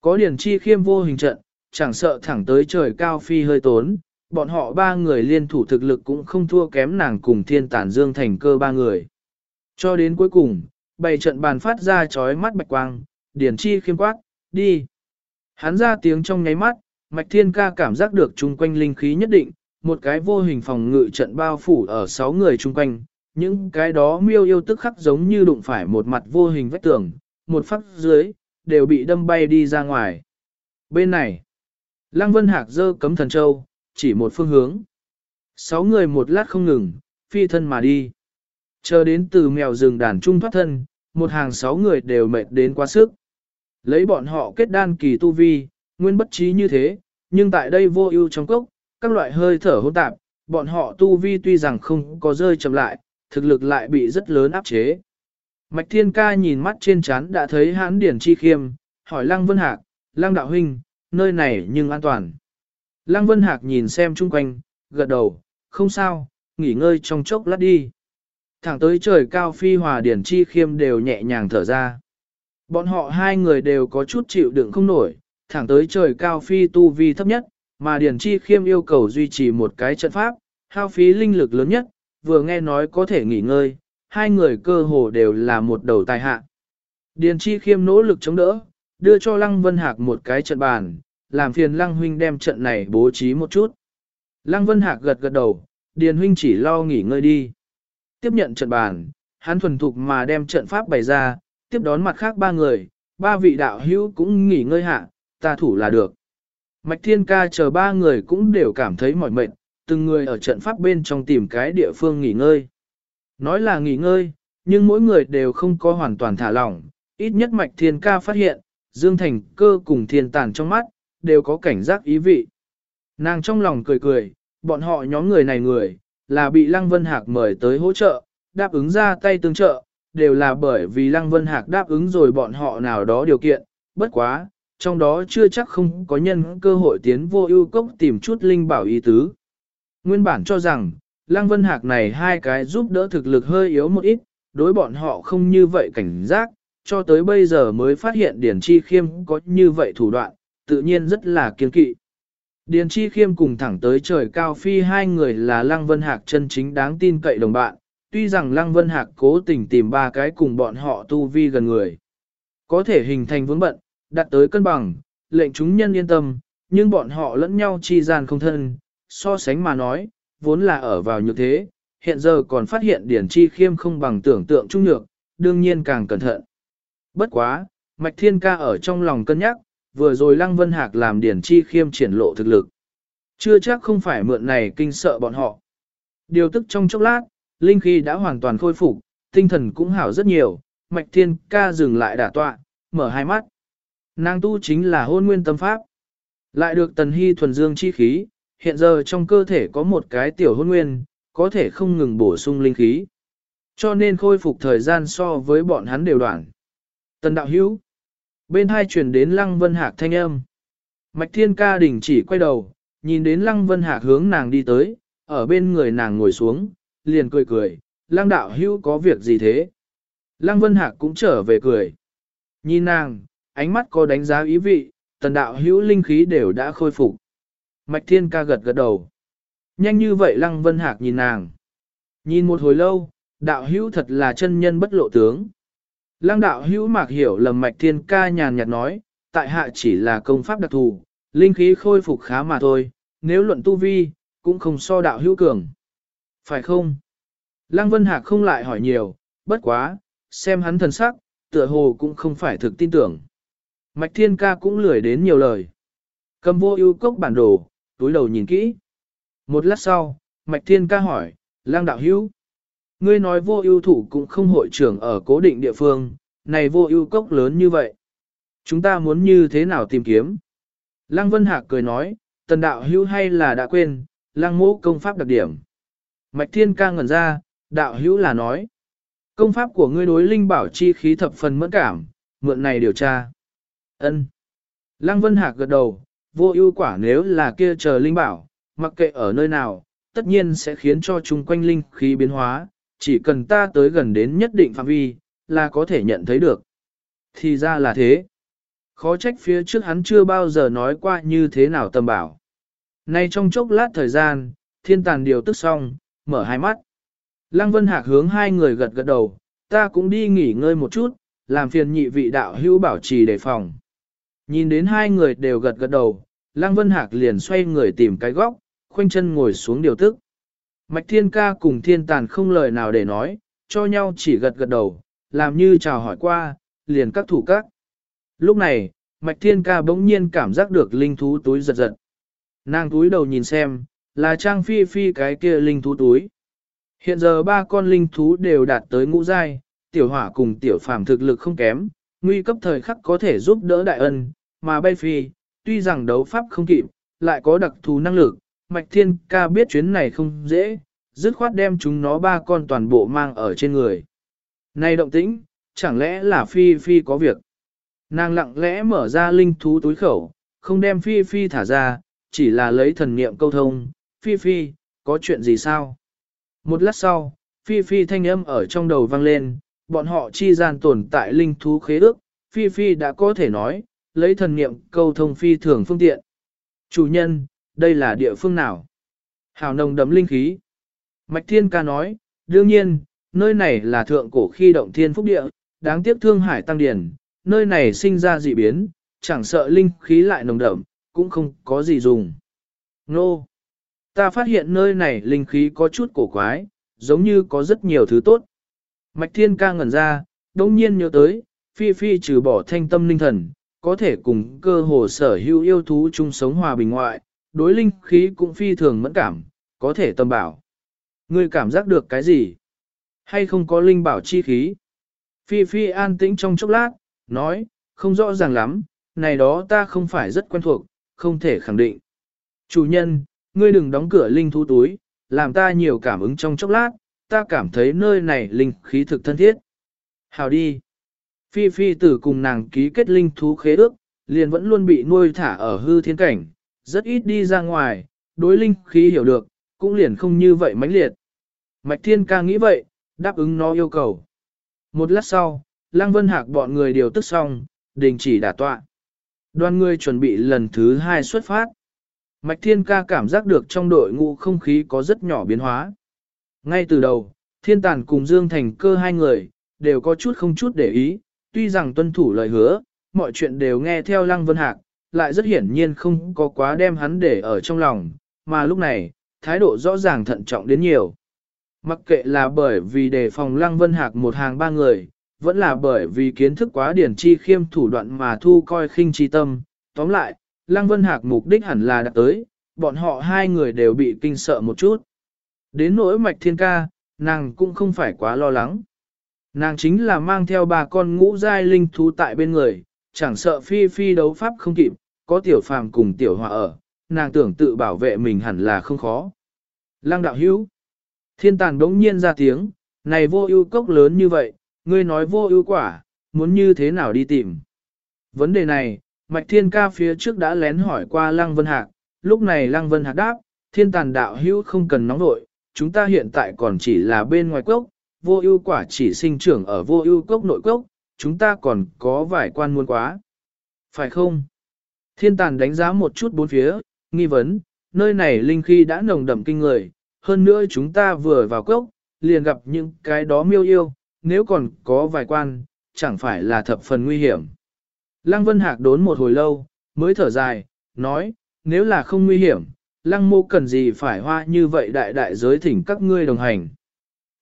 Có Điển Chi Khiêm vô hình trận, chẳng sợ thẳng tới trời cao phi hơi tốn, bọn họ ba người liên thủ thực lực cũng không thua kém nàng cùng Thiên Tản Dương thành cơ ba người. Cho đến cuối cùng, bày trận bàn phát ra chói mắt bạch quang, Điển Chi Khiêm quát, đi. Hắn ra tiếng trong nháy mắt, Mạch Thiên Ca cảm giác được chung quanh linh khí nhất định, một cái vô hình phòng ngự trận bao phủ ở sáu người chung quanh, những cái đó miêu yêu tức khắc giống như đụng phải một mặt vô hình vách tường, một phát dưới, đều bị đâm bay đi ra ngoài. Bên này, Lăng Vân Hạc dơ cấm thần châu, chỉ một phương hướng. Sáu người một lát không ngừng, phi thân mà đi. Chờ đến từ mèo rừng đàn trung thoát thân, một hàng sáu người đều mệt đến quá sức. Lấy bọn họ kết đan kỳ tu vi, nguyên bất trí như thế, nhưng tại đây vô ưu trong cốc, các loại hơi thở hỗn tạp, bọn họ tu vi tuy rằng không có rơi chậm lại, thực lực lại bị rất lớn áp chế. Mạch Thiên Ca nhìn mắt trên chán đã thấy hãn điển chi khiêm, hỏi Lăng Vân Hạc, Lăng Đạo Huynh, nơi này nhưng an toàn. Lăng Vân Hạc nhìn xem chung quanh, gật đầu, không sao, nghỉ ngơi trong chốc lát đi. Thẳng tới trời cao phi hòa điển chi khiêm đều nhẹ nhàng thở ra. Bọn họ hai người đều có chút chịu đựng không nổi, thẳng tới trời cao phi tu vi thấp nhất, mà Điền chi khiêm yêu cầu duy trì một cái trận pháp, hao phí linh lực lớn nhất, vừa nghe nói có thể nghỉ ngơi, hai người cơ hồ đều là một đầu tài hạ. Điền chi khiêm nỗ lực chống đỡ, đưa cho Lăng Vân Hạc một cái trận bàn, làm phiền Lăng Huynh đem trận này bố trí một chút. Lăng Vân Hạc gật gật đầu, Điền Huynh chỉ lo nghỉ ngơi đi. Tiếp nhận trận bàn, hắn thuần thục mà đem trận pháp bày ra, tiếp đón mặt khác ba người, ba vị đạo hữu cũng nghỉ ngơi hạ, ta thủ là được. Mạch Thiên Ca chờ ba người cũng đều cảm thấy mỏi mệt, từng người ở trận pháp bên trong tìm cái địa phương nghỉ ngơi. Nói là nghỉ ngơi, nhưng mỗi người đều không có hoàn toàn thả lỏng, ít nhất Mạch Thiên Ca phát hiện, Dương Thành cơ cùng thiên tàn trong mắt, đều có cảnh giác ý vị. Nàng trong lòng cười cười, bọn họ nhóm người này người, là bị Lăng Vân Hạc mời tới hỗ trợ, đáp ứng ra tay tương trợ, đều là bởi vì Lăng Vân Hạc đáp ứng rồi bọn họ nào đó điều kiện, bất quá, trong đó chưa chắc không có nhân cơ hội tiến vô ưu cốc tìm chút linh bảo ý tứ. Nguyên bản cho rằng, Lăng Vân Hạc này hai cái giúp đỡ thực lực hơi yếu một ít, đối bọn họ không như vậy cảnh giác, cho tới bây giờ mới phát hiện Điển Chi Khiêm có như vậy thủ đoạn, tự nhiên rất là kiên kỵ. Điền Chi Khiêm cùng thẳng tới trời cao phi hai người là Lăng Vân Hạc chân chính đáng tin cậy đồng bạn, tuy rằng Lăng Vân Hạc cố tình tìm ba cái cùng bọn họ tu vi gần người. Có thể hình thành vướng bận, đặt tới cân bằng, lệnh chúng nhân yên tâm, nhưng bọn họ lẫn nhau chi gian không thân, so sánh mà nói, vốn là ở vào như thế, hiện giờ còn phát hiện điển Chi Khiêm không bằng tưởng tượng trung nhược, đương nhiên càng cẩn thận. Bất quá, Mạch Thiên Ca ở trong lòng cân nhắc, vừa rồi Lăng Vân Hạc làm điển Chi Khiêm triển lộ thực lực. Chưa chắc không phải mượn này kinh sợ bọn họ. Điều tức trong chốc lát, linh khí đã hoàn toàn khôi phục, tinh thần cũng hảo rất nhiều, Mạch Thiên Ca dừng lại đả tọa, mở hai mắt. Nàng tu chính là hôn nguyên tâm pháp. Lại được tần hy thuần dương chi khí, hiện giờ trong cơ thể có một cái tiểu hôn nguyên, có thể không ngừng bổ sung linh khí. Cho nên khôi phục thời gian so với bọn hắn đều đoạn. Tần đạo hữu. Bên hai chuyển đến lăng vân hạc thanh âm. Mạch thiên ca đỉnh chỉ quay đầu, nhìn đến lăng vân hạc hướng nàng đi tới, ở bên người nàng ngồi xuống, liền cười cười, lăng đạo hữu có việc gì thế? Lăng vân hạc cũng trở về cười. Nhìn nàng, ánh mắt có đánh giá ý vị, tần đạo hữu linh khí đều đã khôi phục. Mạch thiên ca gật gật đầu. Nhanh như vậy lăng vân hạc nhìn nàng. Nhìn một hồi lâu, đạo hữu thật là chân nhân bất lộ tướng. Lăng đạo hữu mạc hiểu lầm mạch thiên ca nhàn nhạt nói, tại hạ chỉ là công pháp đặc thù, linh khí khôi phục khá mà thôi, nếu luận tu vi, cũng không so đạo hữu cường. Phải không? Lăng Vân Hạc không lại hỏi nhiều, bất quá, xem hắn thần sắc, tựa hồ cũng không phải thực tin tưởng. Mạch Thiên Ca cũng lười đến nhiều lời. Cầm vô ưu cốc bản đồ, túi đầu nhìn kỹ. Một lát sau, Mạch Thiên Ca hỏi, Lang đạo hữu. Ngươi nói vô ưu thủ cũng không hội trưởng ở cố định địa phương, này vô ưu cốc lớn như vậy. Chúng ta muốn như thế nào tìm kiếm? Lăng Vân Hạc cười nói, tần đạo hữu hay là đã quên, lăng mô công pháp đặc điểm. Mạch Thiên ca ngẩn ra, đạo hữu là nói. Công pháp của ngươi đối linh bảo chi khí thập phần mẫn cảm, mượn này điều tra ân Lăng Vân Hạc gật đầu, vô ưu quả nếu là kia chờ linh bảo, mặc kệ ở nơi nào, tất nhiên sẽ khiến cho chung quanh linh khí biến hóa, chỉ cần ta tới gần đến nhất định phạm vi, là có thể nhận thấy được. Thì ra là thế. Khó trách phía trước hắn chưa bao giờ nói qua như thế nào tầm bảo. Nay trong chốc lát thời gian, thiên tàn điều tức xong, mở hai mắt. Lăng Vân Hạc hướng hai người gật gật đầu, ta cũng đi nghỉ ngơi một chút, làm phiền nhị vị đạo hữu bảo trì đề phòng. Nhìn đến hai người đều gật gật đầu, Lăng Vân Hạc liền xoay người tìm cái góc, khoanh chân ngồi xuống điều tức. Mạch Thiên Ca cùng Thiên Tàn không lời nào để nói, cho nhau chỉ gật gật đầu, làm như chào hỏi qua, liền các thủ các. Lúc này, Mạch Thiên Ca bỗng nhiên cảm giác được linh thú túi giật giật. Nàng túi đầu nhìn xem, là Trang Phi Phi cái kia linh thú túi. Hiện giờ ba con linh thú đều đạt tới ngũ giai, tiểu hỏa cùng tiểu phàm thực lực không kém, nguy cấp thời khắc có thể giúp đỡ đại ân, mà bay phi, tuy rằng đấu pháp không kịp, lại có đặc thù năng lực, Mạch Thiên Ca biết chuyến này không dễ, dứt khoát đem chúng nó ba con toàn bộ mang ở trên người. Này động tĩnh, chẳng lẽ là Phi Phi có việc? Nàng lặng lẽ mở ra linh thú túi khẩu, không đem Phi Phi thả ra, chỉ là lấy thần niệm câu thông. Phi Phi, có chuyện gì sao? Một lát sau, Phi Phi thanh âm ở trong đầu vang lên, bọn họ chi gian tồn tại linh thú khế ước, Phi Phi đã có thể nói, lấy thần niệm câu thông Phi thường phương tiện. Chủ nhân, đây là địa phương nào? Hào nồng đấm linh khí. Mạch Thiên ca nói, đương nhiên, nơi này là thượng cổ khi động thiên phúc địa, đáng tiếc thương hải tăng điển, nơi này sinh ra dị biến, chẳng sợ linh khí lại nồng đậm, cũng không có gì dùng. Nô! Ta phát hiện nơi này linh khí có chút cổ quái, giống như có rất nhiều thứ tốt. Mạch Thiên ca ngẩn ra, đông nhiên nhớ tới, Phi Phi trừ bỏ thanh tâm linh thần, có thể cùng cơ hồ sở hữu yêu thú chung sống hòa bình ngoại, đối linh khí cũng phi thường mẫn cảm, có thể tâm bảo. Ngươi cảm giác được cái gì? Hay không có linh bảo chi khí? Phi Phi an tĩnh trong chốc lát, nói, không rõ ràng lắm, này đó ta không phải rất quen thuộc, không thể khẳng định. Chủ nhân, ngươi đừng đóng cửa linh thú túi, làm ta nhiều cảm ứng trong chốc lát, ta cảm thấy nơi này linh khí thực thân thiết. Hào đi. Phi Phi tử cùng nàng ký kết linh thú khế ước, liền vẫn luôn bị nuôi thả ở hư thiên cảnh, rất ít đi ra ngoài, đối linh khí hiểu được, cũng liền không như vậy mãnh liệt. Mạch Thiên ca nghĩ vậy, đáp ứng nó yêu cầu. Một lát sau, Lăng Vân Hạc bọn người điều tức xong, đình chỉ đả tọa. Đoàn người chuẩn bị lần thứ hai xuất phát. Mạch Thiên Ca cảm giác được trong đội ngũ không khí có rất nhỏ biến hóa. Ngay từ đầu, Thiên Tàn cùng Dương Thành cơ hai người, đều có chút không chút để ý, tuy rằng tuân thủ lời hứa, mọi chuyện đều nghe theo Lăng Vân Hạc, lại rất hiển nhiên không có quá đem hắn để ở trong lòng, mà lúc này, thái độ rõ ràng thận trọng đến nhiều. Mặc kệ là bởi vì đề phòng Lăng Vân Hạc một hàng ba người, vẫn là bởi vì kiến thức quá điển chi khiêm thủ đoạn mà thu coi khinh chi tâm. Tóm lại, Lăng Vân Hạc mục đích hẳn là đạt tới, bọn họ hai người đều bị kinh sợ một chút. Đến nỗi mạch thiên ca, nàng cũng không phải quá lo lắng. Nàng chính là mang theo bà con ngũ giai linh thú tại bên người, chẳng sợ phi phi đấu pháp không kịp, có tiểu phàm cùng tiểu hòa ở, nàng tưởng tự bảo vệ mình hẳn là không khó. Lăng đạo hữu, thiên tàn đống nhiên ra tiếng, này vô ưu cốc lớn như vậy, ngươi nói vô ưu quả, muốn như thế nào đi tìm. Vấn đề này, Mạch Thiên Ca phía trước đã lén hỏi qua Lăng Vân Hạc, lúc này Lăng Vân Hạc đáp, thiên tàn đạo hữu không cần nóng nội, chúng ta hiện tại còn chỉ là bên ngoài cốc, vô ưu quả chỉ sinh trưởng ở vô ưu cốc nội cốc, chúng ta còn có vài quan muôn quá. Phải không? Thiên tàn đánh giá một chút bốn phía, nghi vấn, nơi này linh khí đã nồng đậm kinh người, hơn nữa chúng ta vừa vào cốc, liền gặp những cái đó miêu yêu, nếu còn có vài quan, chẳng phải là thập phần nguy hiểm. Lăng Vân Hạc đốn một hồi lâu, mới thở dài, nói, nếu là không nguy hiểm, Lăng mô cần gì phải hoa như vậy đại đại giới thỉnh các ngươi đồng hành.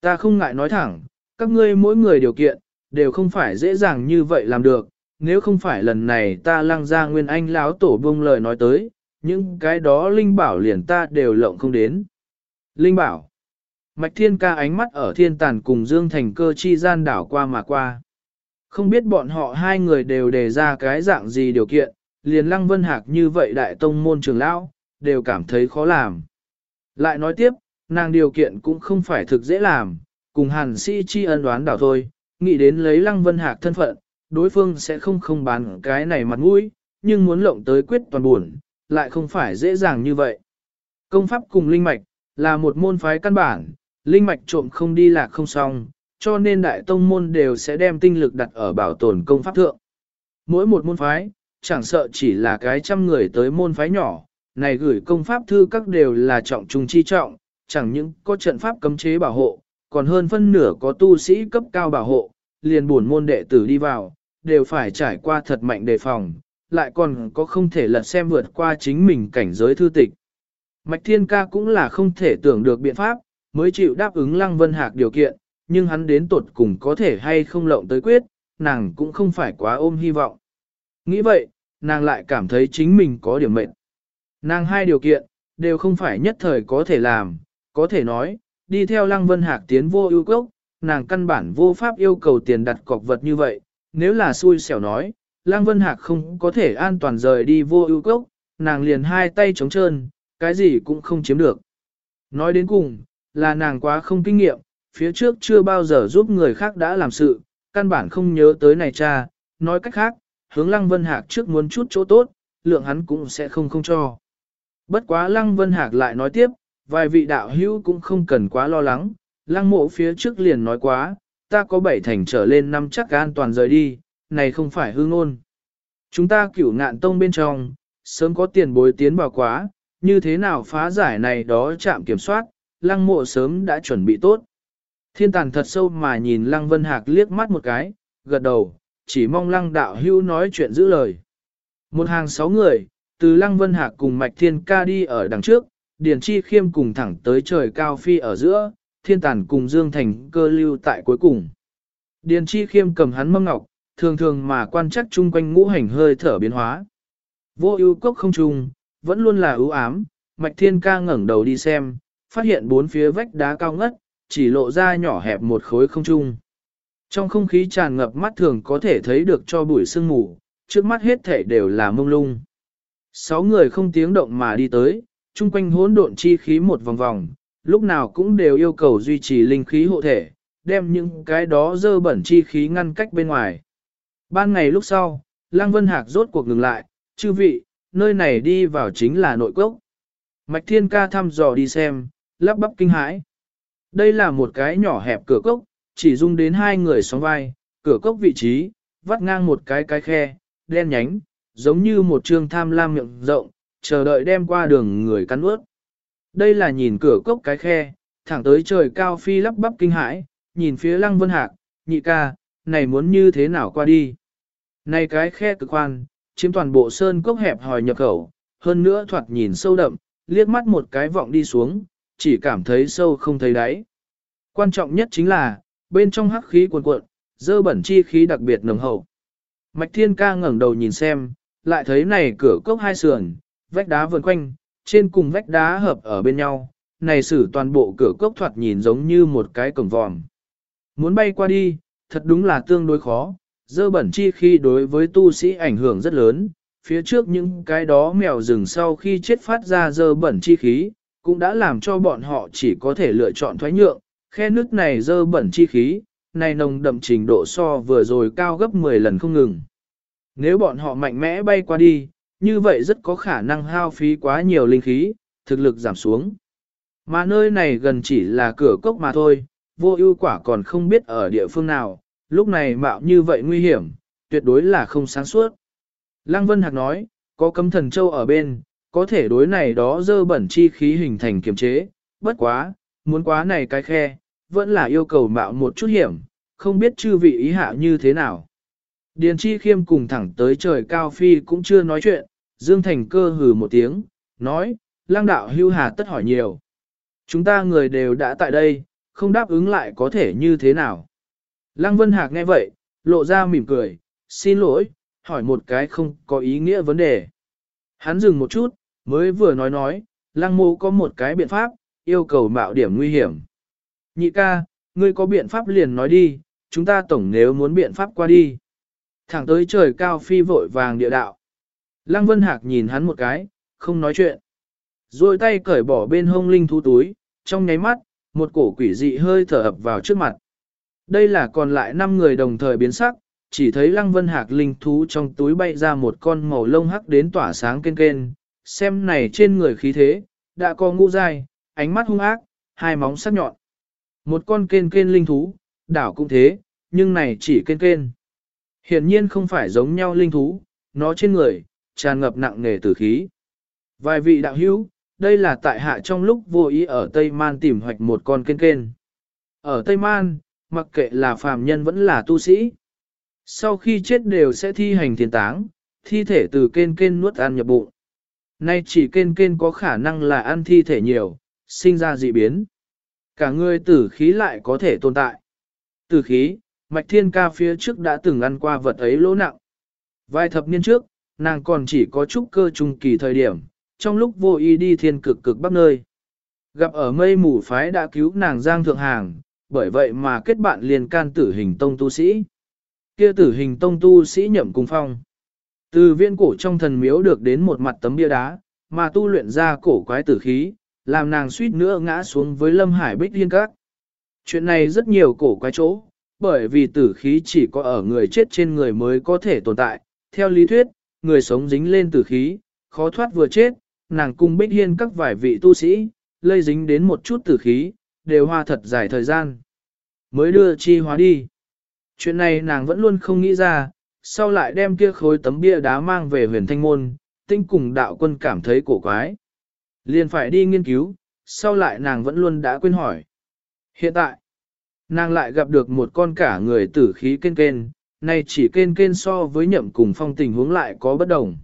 Ta không ngại nói thẳng, các ngươi mỗi người điều kiện, đều không phải dễ dàng như vậy làm được, nếu không phải lần này ta lăng ra nguyên anh láo tổ bông lời nói tới, những cái đó linh bảo liền ta đều lộng không đến. Linh bảo. Mạch thiên ca ánh mắt ở thiên tàn cùng Dương Thành cơ chi gian đảo qua mà qua. Không biết bọn họ hai người đều đề ra cái dạng gì điều kiện, liền lăng vân hạc như vậy đại tông môn trường lão, đều cảm thấy khó làm. Lại nói tiếp, nàng điều kiện cũng không phải thực dễ làm, cùng hàn sĩ chi ân đoán đảo thôi, nghĩ đến lấy lăng vân hạc thân phận, đối phương sẽ không không bán cái này mặt mũi, nhưng muốn lộng tới quyết toàn buồn, lại không phải dễ dàng như vậy. Công pháp cùng linh mạch, là một môn phái căn bản, linh mạch trộm không đi lạc không xong, cho nên đại tông môn đều sẽ đem tinh lực đặt ở bảo tồn công pháp thượng. Mỗi một môn phái, chẳng sợ chỉ là cái trăm người tới môn phái nhỏ, này gửi công pháp thư các đều là trọng trung chi trọng, chẳng những có trận pháp cấm chế bảo hộ, còn hơn phân nửa có tu sĩ cấp cao bảo hộ, liền buồn môn đệ tử đi vào, đều phải trải qua thật mạnh đề phòng, lại còn có không thể lật xem vượt qua chính mình cảnh giới thư tịch. Mạch Thiên Ca cũng là không thể tưởng được biện pháp, mới chịu đáp ứng Lăng Vân Hạc điều kiện, nhưng hắn đến tột cùng có thể hay không lộng tới quyết, nàng cũng không phải quá ôm hy vọng. Nghĩ vậy, nàng lại cảm thấy chính mình có điểm mệnh. Nàng hai điều kiện, đều không phải nhất thời có thể làm, có thể nói, đi theo Lăng Vân Hạc tiến vô ưu cốc, nàng căn bản vô pháp yêu cầu tiền đặt cọc vật như vậy, nếu là xui xẻo nói, Lăng Vân Hạc không có thể an toàn rời đi vô ưu cốc, nàng liền hai tay trống trơn, cái gì cũng không chiếm được. Nói đến cùng, là nàng quá không kinh nghiệm, phía trước chưa bao giờ giúp người khác đã làm sự, căn bản không nhớ tới này cha, nói cách khác, hướng Lăng Vân Hạc trước muốn chút chỗ tốt, lượng hắn cũng sẽ không không cho. Bất quá Lăng Vân Hạc lại nói tiếp, vài vị đạo hữu cũng không cần quá lo lắng, Lăng mộ phía trước liền nói quá, ta có bảy thành trở lên năm chắc an toàn rời đi, này không phải hư ngôn. Chúng ta cửu ngạn tông bên trong, sớm có tiền bối tiến vào quá, như thế nào phá giải này đó chạm kiểm soát, lăng mộ sớm đã chuẩn bị tốt. Thiên tàn thật sâu mà nhìn lăng vân hạc liếc mắt một cái, gật đầu, chỉ mong lăng đạo hữu nói chuyện giữ lời. Một hàng sáu người, từ lăng vân hạc cùng mạch thiên ca đi ở đằng trước, điền chi khiêm cùng thẳng tới trời cao phi ở giữa, thiên tàn cùng dương thành cơ lưu tại cuối cùng. Điền chi khiêm cầm hắn mâm ngọc, thường thường mà quan chắc chung quanh ngũ hành hơi thở biến hóa. Vô ưu cốc không trùng, vẫn luôn là ưu ám, mạch thiên ca ngẩng đầu đi xem, phát hiện bốn phía vách đá cao ngất, chỉ lộ ra nhỏ hẹp một khối không trung. Trong không khí tràn ngập mắt thường có thể thấy được cho bụi sương mù, trước mắt hết thể đều là mông lung. Sáu người không tiếng động mà đi tới, chung quanh hỗn độn chi khí một vòng vòng, lúc nào cũng đều yêu cầu duy trì linh khí hộ thể, đem những cái đó dơ bẩn chi khí ngăn cách bên ngoài. Ban ngày lúc sau, Lăng Vân Hạc rốt cuộc ngừng lại, chư vị, nơi này đi vào chính là nội quốc. Mạch Thiên Ca thăm dò đi xem, lắp bắp kinh hãi. Đây là một cái nhỏ hẹp cửa cốc, chỉ dung đến hai người sóng vai, cửa cốc vị trí, vắt ngang một cái cái khe, đen nhánh, giống như một trương tham lam miệng rộng, chờ đợi đem qua đường người cắn ướt. Đây là nhìn cửa cốc cái khe, thẳng tới trời cao phi lắp bắp kinh hãi, nhìn phía lăng vân hạc, nhị ca, này muốn như thế nào qua đi. Này cái khe cực khoan, chiếm toàn bộ sơn cốc hẹp hòi nhập khẩu, hơn nữa thoạt nhìn sâu đậm, liếc mắt một cái vọng đi xuống, chỉ cảm thấy sâu không thấy đáy. Quan trọng nhất chính là, bên trong hắc khí cuồn cuộn, dơ bẩn chi khí đặc biệt nồng hậu. Mạch Thiên Ca ngẩng đầu nhìn xem, lại thấy này cửa cốc hai sườn, vách đá vườn quanh, trên cùng vách đá hợp ở bên nhau, này xử toàn bộ cửa cốc thoạt nhìn giống như một cái cổng vòm. Muốn bay qua đi, thật đúng là tương đối khó, dơ bẩn chi khi đối với tu sĩ ảnh hưởng rất lớn, phía trước những cái đó mèo rừng sau khi chết phát ra dơ bẩn chi khí, cũng đã làm cho bọn họ chỉ có thể lựa chọn thoái nhượng, khe nước này dơ bẩn chi khí, này nồng đậm trình độ so vừa rồi cao gấp 10 lần không ngừng. Nếu bọn họ mạnh mẽ bay qua đi, như vậy rất có khả năng hao phí quá nhiều linh khí, thực lực giảm xuống. Mà nơi này gần chỉ là cửa cốc mà thôi, vô ưu quả còn không biết ở địa phương nào, lúc này mạo như vậy nguy hiểm, tuyệt đối là không sáng suốt. Lăng Vân Hạc nói, có cấm thần châu ở bên, có thể đối này đó dơ bẩn chi khí hình thành kiềm chế, bất quá, muốn quá này cái khe, vẫn là yêu cầu mạo một chút hiểm, không biết chư vị ý hạ như thế nào. Điền chi khiêm cùng thẳng tới trời cao phi cũng chưa nói chuyện, Dương Thành cơ hừ một tiếng, nói, lang đạo hưu hà tất hỏi nhiều. Chúng ta người đều đã tại đây, không đáp ứng lại có thể như thế nào. Lăng Vân Hạc nghe vậy, lộ ra mỉm cười, xin lỗi, hỏi một cái không có ý nghĩa vấn đề. Hắn dừng một chút, mới vừa nói nói, lăng mô có một cái biện pháp, yêu cầu mạo điểm nguy hiểm. Nhị ca, ngươi có biện pháp liền nói đi, chúng ta tổng nếu muốn biện pháp qua đi. Thẳng tới trời cao phi vội vàng địa đạo. Lăng Vân Hạc nhìn hắn một cái, không nói chuyện. Rồi tay cởi bỏ bên hông linh thú túi, trong nháy mắt, một cổ quỷ dị hơi thở ập vào trước mặt. Đây là còn lại 5 người đồng thời biến sắc, chỉ thấy Lăng Vân Hạc linh thú trong túi bay ra một con màu lông hắc đến tỏa sáng kên kên, xem này trên người khí thế, đã có ngũ dài, ánh mắt hung ác, hai móng sắc nhọn. Một con kên kên linh thú, đảo cũng thế, nhưng này chỉ kên kên. Hiển nhiên không phải giống nhau linh thú, nó trên người, tràn ngập nặng nề tử khí. Vài vị đạo hữu, đây là tại hạ trong lúc vô ý ở Tây Man tìm hoạch một con kên kên. Ở Tây Man, mặc kệ là phàm nhân vẫn là tu sĩ. Sau khi chết đều sẽ thi hành thiền táng, thi thể từ kên kên nuốt ăn nhập bụng. Nay chỉ kên kên có khả năng là ăn thi thể nhiều, sinh ra dị biến. Cả người tử khí lại có thể tồn tại. Tử khí, mạch thiên ca phía trước đã từng ăn qua vật ấy lỗ nặng. Vài thập niên trước, nàng còn chỉ có chút cơ trung kỳ thời điểm, trong lúc vô ý đi thiên cực cực bắc nơi. Gặp ở mây mù phái đã cứu nàng Giang Thượng Hàng, bởi vậy mà kết bạn liền can tử hình tông tu sĩ. Kia tử hình tông tu sĩ nhậm cung phong. Từ viên cổ trong thần miếu được đến một mặt tấm bia đá, mà tu luyện ra cổ quái tử khí, làm nàng suýt nữa ngã xuống với lâm hải bích liên các. Chuyện này rất nhiều cổ quái chỗ, bởi vì tử khí chỉ có ở người chết trên người mới có thể tồn tại. Theo lý thuyết, người sống dính lên tử khí, khó thoát vừa chết, nàng cùng bích hiên các vài vị tu sĩ, lây dính đến một chút tử khí, đều hoa thật dài thời gian. Mới đưa chi hóa đi. Chuyện này nàng vẫn luôn không nghĩ ra, sau lại đem kia khối tấm bia đá mang về huyền thanh môn, tinh cùng đạo quân cảm thấy cổ quái. Liền phải đi nghiên cứu, sau lại nàng vẫn luôn đã quên hỏi. Hiện tại, nàng lại gặp được một con cả người tử khí kên kên, này chỉ kên kên so với nhậm cùng phong tình huống lại có bất đồng.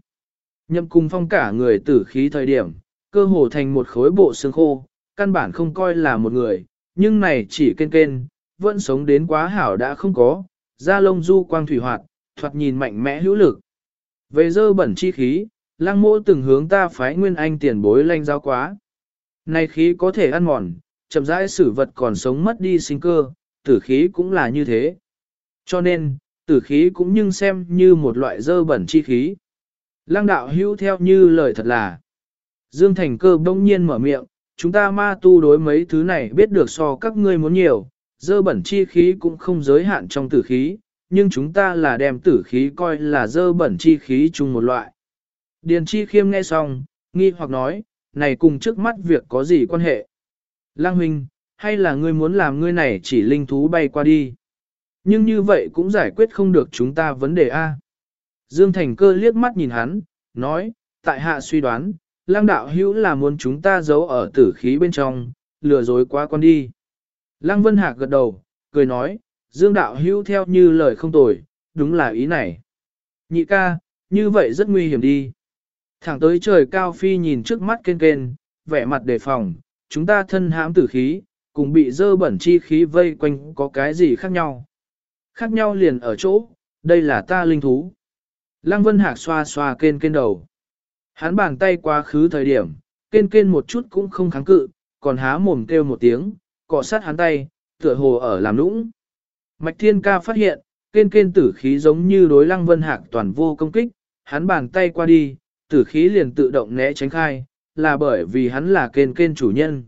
Nhậm cùng phong cả người tử khí thời điểm, cơ hồ thành một khối bộ xương khô, căn bản không coi là một người, nhưng này chỉ kên kên, vẫn sống đến quá hảo đã không có, da lông du quang thủy hoạt, thoạt nhìn mạnh mẽ hữu lực. Về dơ bẩn chi khí, lăng mô từng hướng ta phái nguyên anh tiền bối lanh giáo quá. Này khí có thể ăn mòn, chậm rãi sử vật còn sống mất đi sinh cơ, tử khí cũng là như thế. Cho nên, tử khí cũng nhưng xem như một loại dơ bẩn chi khí. Lăng đạo hữu theo như lời thật là. Dương Thành cơ bỗng nhiên mở miệng, chúng ta ma tu đối mấy thứ này biết được so các ngươi muốn nhiều, dơ bẩn chi khí cũng không giới hạn trong tử khí, nhưng chúng ta là đem tử khí coi là dơ bẩn chi khí chung một loại. Điền chi khiêm nghe xong, nghi hoặc nói, này cùng trước mắt việc có gì quan hệ? Lang huynh, hay là ngươi muốn làm ngươi này chỉ linh thú bay qua đi? Nhưng như vậy cũng giải quyết không được chúng ta vấn đề A. Dương Thành cơ liếc mắt nhìn hắn, nói, tại hạ suy đoán, lăng đạo hữu là muốn chúng ta giấu ở tử khí bên trong, lừa dối quá con đi. Lăng Vân Hạc gật đầu, cười nói, Dương đạo hữu theo như lời không tồi, đúng là ý này. Nhị ca, như vậy rất nguy hiểm đi. Thẳng tới trời cao phi nhìn trước mắt kên kên, vẻ mặt đề phòng, chúng ta thân hãm tử khí, cùng bị dơ bẩn chi khí vây quanh có cái gì khác nhau. Khác nhau liền ở chỗ, đây là ta linh thú. Lăng Vân Hạc xoa xoa kên kên đầu. Hắn bàn tay quá khứ thời điểm, kên kên một chút cũng không kháng cự, còn há mồm kêu một tiếng, cọ sát hắn tay, tựa hồ ở làm nũng. Mạch Thiên Ca phát hiện, kên kên tử khí giống như đối Lăng Vân Hạc toàn vô công kích, hắn bàn tay qua đi, tử khí liền tự động né tránh khai, là bởi vì hắn là kên kên chủ nhân.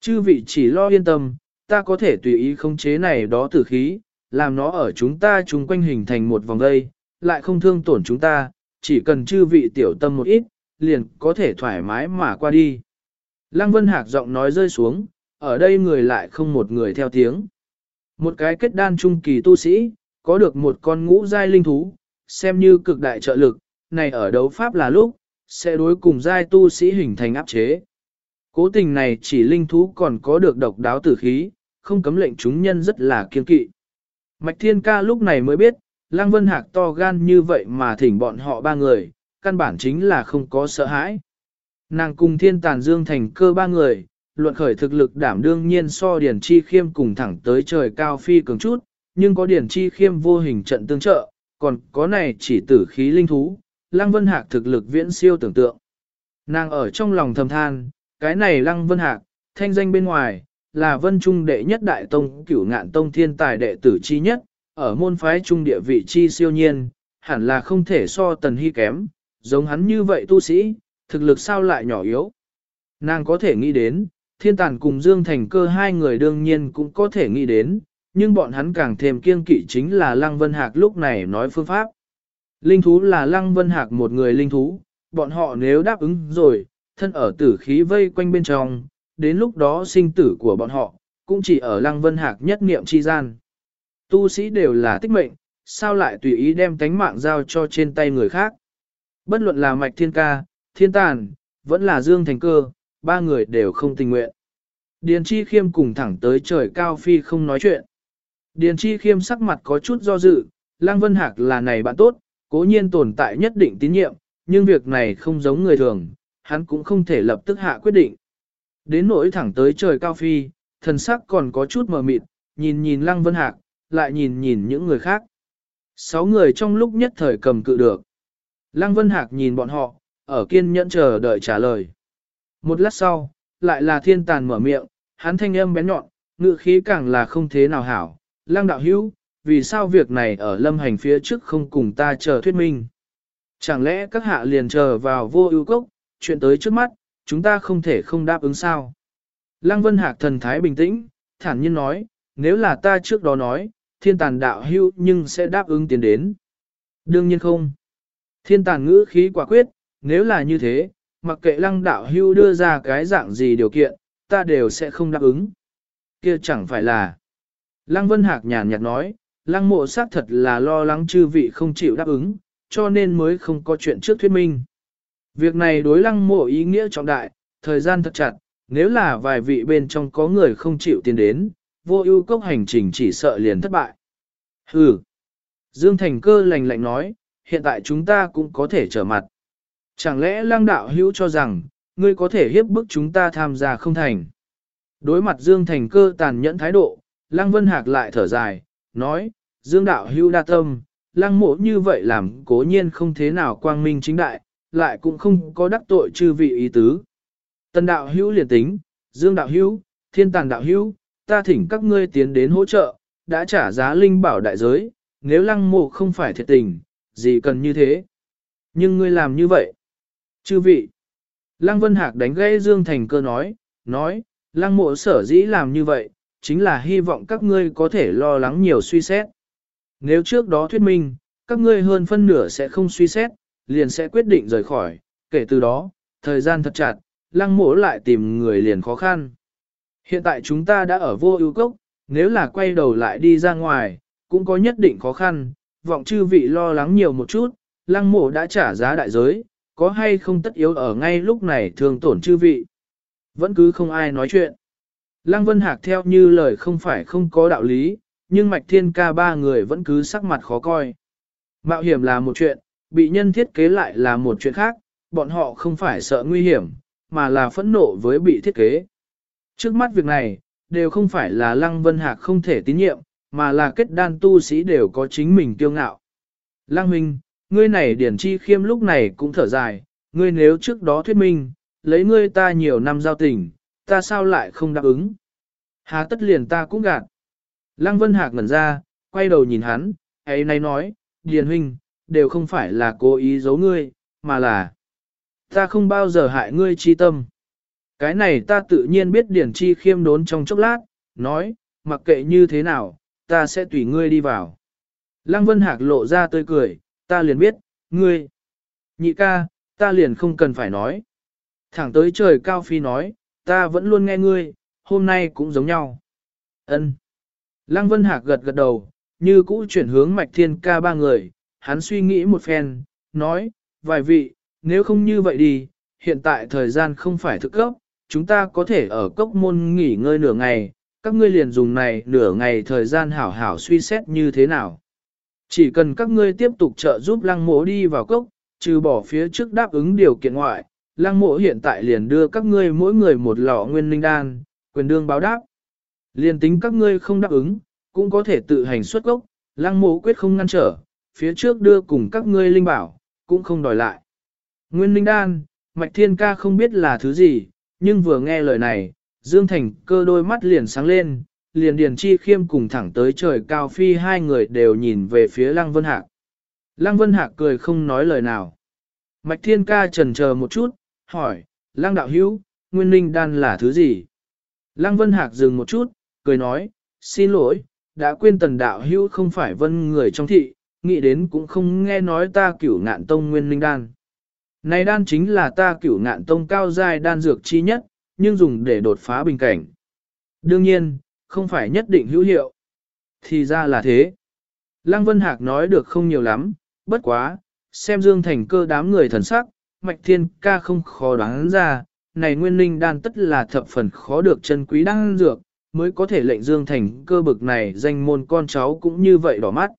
Chư vị chỉ lo yên tâm, ta có thể tùy ý khống chế này đó tử khí, làm nó ở chúng ta chung quanh hình thành một vòng dây, lại không thương tổn chúng ta, chỉ cần chư vị tiểu tâm một ít, liền có thể thoải mái mà qua đi. Lăng Vân Hạc giọng nói rơi xuống, ở đây người lại không một người theo tiếng. Một cái kết đan trung kỳ tu sĩ, có được một con ngũ giai linh thú, xem như cực đại trợ lực, này ở đấu pháp là lúc, sẽ đối cùng giai tu sĩ hình thành áp chế. Cố tình này chỉ linh thú còn có được độc đáo tử khí, không cấm lệnh chúng nhân rất là kiên kỵ. Mạch Thiên Ca lúc này mới biết, Lăng Vân Hạc to gan như vậy mà thỉnh bọn họ ba người, căn bản chính là không có sợ hãi. Nàng cùng Thiên Tàn Dương thành cơ ba người, luận khởi thực lực đảm đương nhiên so Điển Chi Khiêm cùng thẳng tới trời cao phi cường chút, nhưng có Điển Chi Khiêm vô hình trận tương trợ, còn có này chỉ tử khí linh thú, Lăng Vân Hạc thực lực viễn siêu tưởng tượng. Nàng ở trong lòng thầm than, cái này Lăng Vân Hạc, thanh danh bên ngoài, là vân trung đệ nhất đại tông cửu ngạn tông thiên tài đệ tử chi nhất, ở môn phái trung địa vị chi siêu nhiên, hẳn là không thể so tần hy kém, giống hắn như vậy tu sĩ, thực lực sao lại nhỏ yếu. Nàng có thể nghĩ đến, thiên tàn cùng Dương Thành cơ hai người đương nhiên cũng có thể nghĩ đến, nhưng bọn hắn càng thêm kiêng kỵ chính là Lăng Vân Hạc lúc này nói phương pháp. Linh thú là Lăng Vân Hạc một người linh thú, bọn họ nếu đáp ứng rồi, thân ở tử khí vây quanh bên trong, đến lúc đó sinh tử của bọn họ, cũng chỉ ở Lăng Vân Hạc nhất niệm chi gian. Tu sĩ đều là tích mệnh, sao lại tùy ý đem tánh mạng giao cho trên tay người khác. Bất luận là Mạch Thiên Ca, Thiên Tàn, vẫn là Dương Thành Cơ, ba người đều không tình nguyện. Điền Chi Khiêm cùng thẳng tới trời cao phi không nói chuyện. Điền Chi Khiêm sắc mặt có chút do dự, Lăng Vân Hạc là này bạn tốt, cố nhiên tồn tại nhất định tín nhiệm, nhưng việc này không giống người thường, hắn cũng không thể lập tức hạ quyết định. Đến nỗi thẳng tới trời cao phi, thần sắc còn có chút mờ mịt, nhìn nhìn Lăng Vân Hạc, lại nhìn nhìn những người khác. Sáu người trong lúc nhất thời cầm cự được. Lăng Vân Hạc nhìn bọn họ, ở kiên nhẫn chờ đợi trả lời. Một lát sau, lại là thiên tàn mở miệng, hắn thanh âm bén nhọn, ngự khí càng là không thế nào hảo. Lăng đạo hữu, vì sao việc này ở lâm hành phía trước không cùng ta chờ thuyết minh? Chẳng lẽ các hạ liền chờ vào vô ưu cốc, chuyện tới trước mắt, chúng ta không thể không đáp ứng sao? Lăng Vân Hạc thần thái bình tĩnh, thản nhiên nói, nếu là ta trước đó nói, thiên tàn đạo hưu nhưng sẽ đáp ứng tiến đến. Đương nhiên không. Thiên tàn ngữ khí quả quyết, nếu là như thế, mặc kệ lăng đạo hưu đưa ra cái dạng gì điều kiện, ta đều sẽ không đáp ứng. Kia chẳng phải là. Lăng Vân Hạc nhàn nhạt nói, lăng mộ xác thật là lo lắng chư vị không chịu đáp ứng, cho nên mới không có chuyện trước thuyết minh. Việc này đối lăng mộ ý nghĩa trọng đại, thời gian thật chặt, nếu là vài vị bên trong có người không chịu tiến đến, vô ưu cốc hành trình chỉ sợ liền thất bại. Hừ. Dương Thành cơ lành lạnh nói, hiện tại chúng ta cũng có thể trở mặt. Chẳng lẽ lăng đạo hữu cho rằng, ngươi có thể hiếp bức chúng ta tham gia không thành. Đối mặt Dương Thành cơ tàn nhẫn thái độ, lăng vân hạc lại thở dài, nói, Dương đạo hưu đa tâm, lăng mộ như vậy làm cố nhiên không thế nào quang minh chính đại, lại cũng không có đắc tội chư vị ý tứ. Tân đạo hưu liền tính, Dương đạo hưu, thiên tàng đạo hưu, ta thỉnh các ngươi tiến đến hỗ trợ, đã trả giá linh bảo đại giới, nếu lăng mộ không phải thiệt tình, gì cần như thế. Nhưng ngươi làm như vậy. Chư vị. Lăng Vân Hạc đánh gây Dương Thành cơ nói, nói, lăng mộ sở dĩ làm như vậy, chính là hy vọng các ngươi có thể lo lắng nhiều suy xét. Nếu trước đó thuyết minh, các ngươi hơn phân nửa sẽ không suy xét, liền sẽ quyết định rời khỏi, kể từ đó, thời gian thật chặt, lăng mộ lại tìm người liền khó khăn. Hiện tại chúng ta đã ở vô ưu cốc, nếu là quay đầu lại đi ra ngoài, cũng có nhất định khó khăn, vọng chư vị lo lắng nhiều một chút, lăng mộ đã trả giá đại giới, có hay không tất yếu ở ngay lúc này thường tổn chư vị. Vẫn cứ không ai nói chuyện. Lăng Vân Hạc theo như lời không phải không có đạo lý, nhưng Mạch Thiên ca ba người vẫn cứ sắc mặt khó coi. Mạo hiểm là một chuyện, bị nhân thiết kế lại là một chuyện khác, bọn họ không phải sợ nguy hiểm, mà là phẫn nộ với bị thiết kế. Trước mắt việc này, đều không phải là Lăng Vân Hạc không thể tín nhiệm, mà là kết đan tu sĩ đều có chính mình kiêu ngạo. Lăng Minh, ngươi này điển chi khiêm lúc này cũng thở dài, ngươi nếu trước đó thuyết minh, lấy ngươi ta nhiều năm giao tình, ta sao lại không đáp ứng? Hà tất liền ta cũng gạt. Lăng Vân Hạc ngẩn ra, quay đầu nhìn hắn, ấy nay nói, Điền Huynh, đều không phải là cố ý giấu ngươi, mà là ta không bao giờ hại ngươi chi tâm. Cái này ta tự nhiên biết Điền Chi khiêm đốn trong chốc lát, nói, mặc kệ như thế nào, ta sẽ tùy ngươi đi vào. Lăng Vân Hạc lộ ra tươi cười, ta liền biết, ngươi. Nhị ca, ta liền không cần phải nói. Thẳng tới trời cao phi nói, ta vẫn luôn nghe ngươi, hôm nay cũng giống nhau. Ân. Lăng Vân Hạc gật gật đầu, như cũ chuyển hướng mạch thiên ca ba người, hắn suy nghĩ một phen, nói, vài vị, nếu không như vậy đi, hiện tại thời gian không phải thực cấp, chúng ta có thể ở cốc môn nghỉ ngơi nửa ngày, các ngươi liền dùng này nửa ngày thời gian hảo hảo suy xét như thế nào. Chỉ cần các ngươi tiếp tục trợ giúp lăng mộ đi vào cốc, trừ bỏ phía trước đáp ứng điều kiện ngoại, lăng mộ hiện tại liền đưa các ngươi mỗi người một lọ nguyên linh đan, quyền đương báo đáp. Liền tính các ngươi không đáp ứng, cũng có thể tự hành xuất gốc, lăng mộ quyết không ngăn trở, phía trước đưa cùng các ngươi linh bảo, cũng không đòi lại. Nguyên linh đan, mạch thiên ca không biết là thứ gì, nhưng vừa nghe lời này, Dương Thành cơ đôi mắt liền sáng lên, liền Điền Chi Khiêm cùng thẳng tới trời cao phi hai người đều nhìn về phía Lăng Vân Hạc. Lăng Vân Hạc cười không nói lời nào. Mạch Thiên Ca trần chờ một chút, hỏi, Lăng Đạo Hữu, Nguyên Linh Đan là thứ gì? Lăng Vân Hạc dừng một chút, cười nói, xin lỗi, đã quên tần đạo hữu không phải vân người trong thị, nghĩ đến cũng không nghe nói ta cửu ngạn tông Nguyên Linh Đan. Này đan chính là ta cửu ngạn tông cao giai đan dược chi nhất, nhưng dùng để đột phá bình cảnh. Đương nhiên, không phải nhất định hữu hiệu. Thì ra là thế. Lăng Vân Hạc nói được không nhiều lắm, bất quá, xem Dương Thành cơ đám người thần sắc, Mạch Thiên ca không khó đoán ra, này nguyên linh đan tất là thập phần khó được chân quý đan dược, mới có thể lệnh Dương Thành cơ bực này danh môn con cháu cũng như vậy đỏ mắt.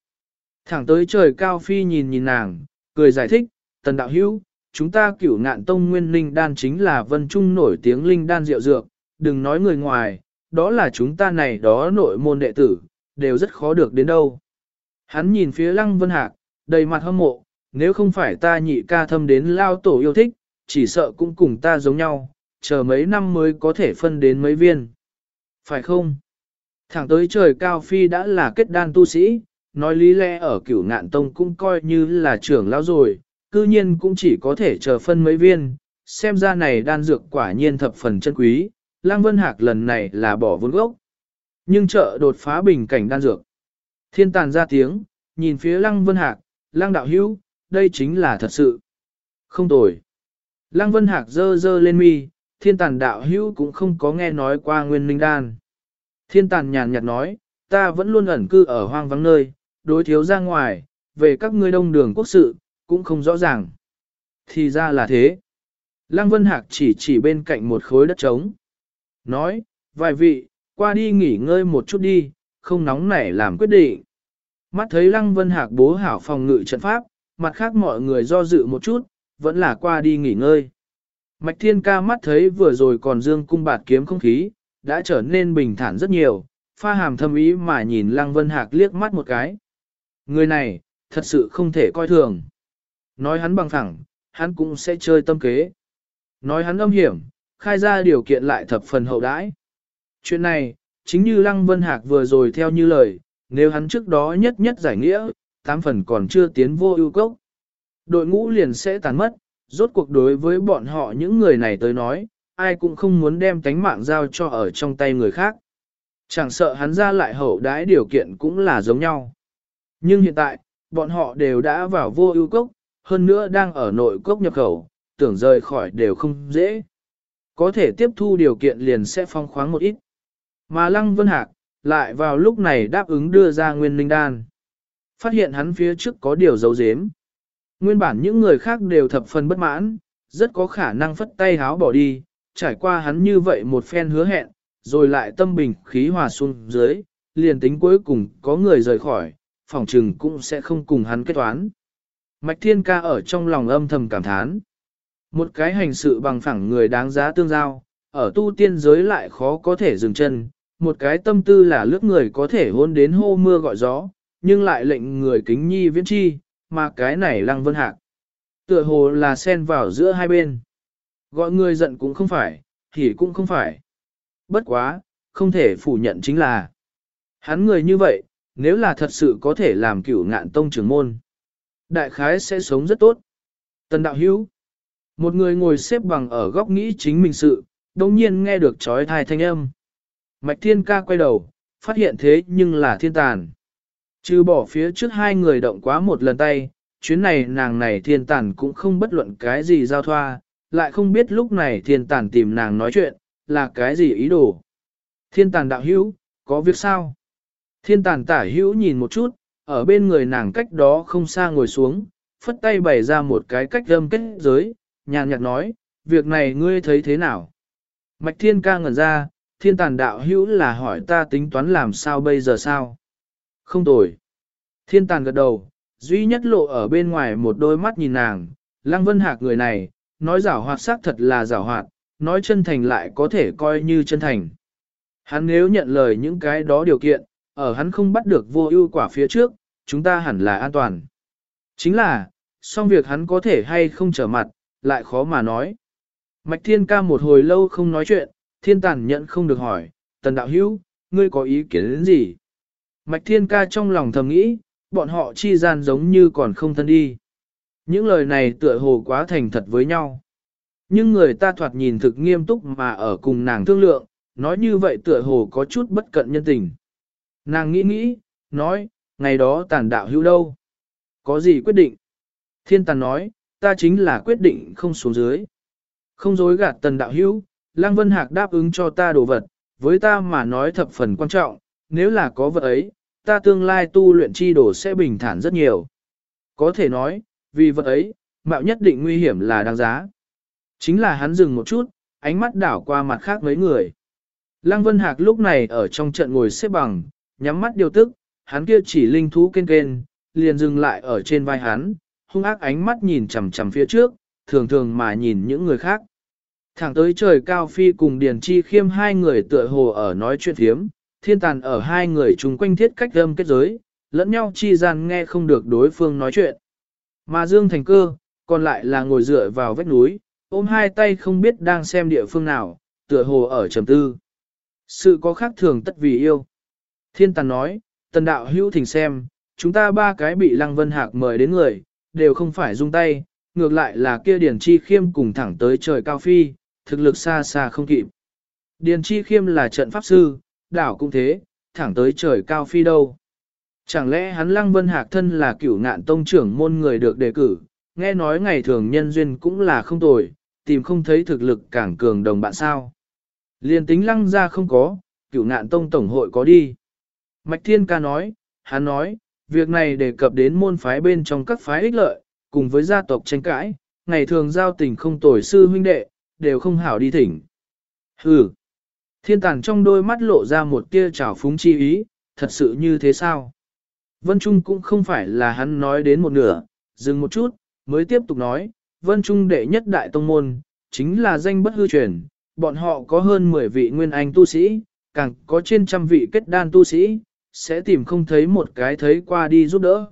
Thẳng tới trời cao phi nhìn nhìn nàng, cười giải thích, tần đạo hữu, chúng ta cửu ngạn tông nguyên linh đan chính là vân trung nổi tiếng linh đan diệu dược, đừng nói người ngoài, đó là chúng ta này đó nội môn đệ tử, đều rất khó được đến đâu. Hắn nhìn phía lăng vân hạc, đầy mặt hâm mộ, nếu không phải ta nhị ca thâm đến lao tổ yêu thích, chỉ sợ cũng cùng ta giống nhau, chờ mấy năm mới có thể phân đến mấy viên. Phải không? Thẳng tới trời cao phi đã là kết đan tu sĩ, nói lý lẽ ở cửu ngạn tông cũng coi như là trưởng lão rồi, cư nhiên cũng chỉ có thể chờ phân mấy viên, xem ra này đan dược quả nhiên thập phần chân quý, Lăng Vân Hạc lần này là bỏ vốn gốc. Nhưng chợ đột phá bình cảnh đan dược. Thiên tàn ra tiếng, nhìn phía Lăng Vân Hạc, Lăng đạo hữu, đây chính là thật sự. Không tồi. Lăng Vân Hạc dơ dơ lên mi, thiên tàn đạo hữu cũng không có nghe nói qua nguyên linh đan. Thiên tàn nhàn nhạt nói, ta vẫn luôn ẩn cư ở hoang vắng nơi, đối thiếu ra ngoài, về các ngươi đông đường quốc sự, cũng không rõ ràng. Thì ra là thế. Lăng Vân Hạc chỉ chỉ bên cạnh một khối đất trống. Nói, vài vị, qua đi nghỉ ngơi một chút đi, không nóng nảy làm quyết định. Mắt thấy Lăng Vân Hạc bố hảo phòng ngự trận pháp, mặt khác mọi người do dự một chút, vẫn là qua đi nghỉ ngơi. Mạch Thiên ca mắt thấy vừa rồi còn dương cung bạt kiếm không khí, đã trở nên bình thản rất nhiều, pha hàm thâm ý mà nhìn Lăng Vân Hạc liếc mắt một cái. Người này, thật sự không thể coi thường. Nói hắn bằng thẳng, hắn cũng sẽ chơi tâm kế. Nói hắn âm hiểm, khai ra điều kiện lại thập phần hậu đãi. Chuyện này, chính như Lăng Vân Hạc vừa rồi theo như lời, nếu hắn trước đó nhất nhất giải nghĩa, tám phần còn chưa tiến vô ưu cốc. Đội ngũ liền sẽ tàn mất, rốt cuộc đối với bọn họ những người này tới nói, ai cũng không muốn đem tánh mạng giao cho ở trong tay người khác. Chẳng sợ hắn ra lại hậu đãi điều kiện cũng là giống nhau. Nhưng hiện tại, bọn họ đều đã vào vô ưu cốc, hơn nữa đang ở nội cốc nhập khẩu, tưởng rời khỏi đều không dễ. Có thể tiếp thu điều kiện liền sẽ phong khoáng một ít. Mà Lăng Vân Hạc, lại vào lúc này đáp ứng đưa ra nguyên linh đan. Phát hiện hắn phía trước có điều giấu giếm. Nguyên bản những người khác đều thập phần bất mãn, rất có khả năng phất tay háo bỏ đi, trải qua hắn như vậy một phen hứa hẹn, rồi lại tâm bình khí hòa xuống dưới, liền tính cuối cùng có người rời khỏi, phòng trừng cũng sẽ không cùng hắn kết toán. Mạch Thiên Ca ở trong lòng âm thầm cảm thán. Một cái hành sự bằng phẳng người đáng giá tương giao, ở tu tiên giới lại khó có thể dừng chân, một cái tâm tư là lướt người có thể hôn đến hô mưa gọi gió, nhưng lại lệnh người kính nhi viễn chi, mà cái này lăng vân hạc. Tựa hồ là xen vào giữa hai bên. Gọi người giận cũng không phải, thì cũng không phải. Bất quá, không thể phủ nhận chính là hắn người như vậy, nếu là thật sự có thể làm cửu ngạn tông trưởng môn. Đại khái sẽ sống rất tốt. Tần đạo hữu. Một người ngồi xếp bằng ở góc nghĩ chính mình sự, đồng nhiên nghe được trói thai thanh âm. Mạch thiên ca quay đầu, phát hiện thế nhưng là thiên tàn. Trừ bỏ phía trước hai người động quá một lần tay, chuyến này nàng này thiên Tản cũng không bất luận cái gì giao thoa, lại không biết lúc này thiên Tản tìm nàng nói chuyện, là cái gì ý đồ. Thiên Tản đạo hữu, có việc sao? Thiên Tản tả hữu nhìn một chút, ở bên người nàng cách đó không xa ngồi xuống, phất tay bày ra một cái cách âm kết giới, nhàn nhạt nói, việc này ngươi thấy thế nào? Mạch thiên ca ngẩn ra, thiên Tản đạo hữu là hỏi ta tính toán làm sao bây giờ sao? Không tồi. Thiên tàn gật đầu, duy nhất lộ ở bên ngoài một đôi mắt nhìn nàng, lăng vân hạc người này, nói giảo hoạt xác thật là giảo hoạt, nói chân thành lại có thể coi như chân thành. Hắn nếu nhận lời những cái đó điều kiện, ở hắn không bắt được vô ưu quả phía trước, chúng ta hẳn là an toàn. Chính là, xong việc hắn có thể hay không trở mặt, lại khó mà nói. Mạch thiên ca một hồi lâu không nói chuyện, thiên tàn nhận không được hỏi, tần đạo hữu, ngươi có ý kiến đến gì? Mạch thiên ca trong lòng thầm nghĩ, bọn họ chi gian giống như còn không thân đi. Những lời này tựa hồ quá thành thật với nhau. Nhưng người ta thoạt nhìn thực nghiêm túc mà ở cùng nàng thương lượng, nói như vậy tựa hồ có chút bất cận nhân tình. Nàng nghĩ nghĩ, nói, ngày đó tàn đạo hữu đâu? Có gì quyết định? Thiên tàn nói, ta chính là quyết định không xuống dưới. Không dối gạt tần đạo hữu, Lăng Vân Hạc đáp ứng cho ta đồ vật, với ta mà nói thập phần quan trọng, nếu là có vật ấy, ta tương lai tu luyện chi đồ sẽ bình thản rất nhiều. Có thể nói, vì vật ấy, mạo nhất định nguy hiểm là đáng giá. Chính là hắn dừng một chút, ánh mắt đảo qua mặt khác mấy người. Lăng Vân Hạc lúc này ở trong trận ngồi xếp bằng, nhắm mắt điều tức, hắn kia chỉ linh thú kên kên, liền dừng lại ở trên vai hắn, hung ác ánh mắt nhìn chằm chằm phía trước, thường thường mà nhìn những người khác. Thẳng tới trời cao phi cùng Điền Chi khiêm hai người tựa hồ ở nói chuyện thiếm, thiên tàn ở hai người chung quanh thiết cách âm kết giới, lẫn nhau chi gian nghe không được đối phương nói chuyện. Mà Dương Thành Cơ, còn lại là ngồi dựa vào vách núi, ôm hai tay không biết đang xem địa phương nào, tựa hồ ở trầm tư. Sự có khác thường tất vì yêu. Thiên tàn nói, tần đạo hữu thỉnh xem, chúng ta ba cái bị Lăng Vân Hạc mời đến người, đều không phải dung tay, ngược lại là kia Điền Chi Khiêm cùng thẳng tới trời cao phi, thực lực xa xa không kịp. Điền Chi Khiêm là trận pháp sư, đảo cũng thế, thẳng tới trời cao phi đâu. Chẳng lẽ hắn Lăng Vân Hạc thân là cửu ngạn tông trưởng môn người được đề cử, nghe nói ngày thường nhân duyên cũng là không tồi, tìm không thấy thực lực càng cường đồng bạn sao. Liên tính Lăng ra không có, cửu ngạn tông tổng hội có đi. Mạch Thiên Ca nói, hắn nói, việc này đề cập đến môn phái bên trong các phái ích lợi, cùng với gia tộc tranh cãi, ngày thường giao tình không tồi sư huynh đệ, đều không hảo đi thỉnh. Hừ, thiên tàn trong đôi mắt lộ ra một tia trào phúng chi ý, thật sự như thế sao? Vân Trung cũng không phải là hắn nói đến một nửa, dừng một chút, mới tiếp tục nói, Vân Trung đệ nhất đại tông môn, chính là danh bất hư truyền, bọn họ có hơn 10 vị nguyên anh tu sĩ, càng có trên trăm vị kết đan tu sĩ, sẽ tìm không thấy một cái thấy qua đi giúp đỡ.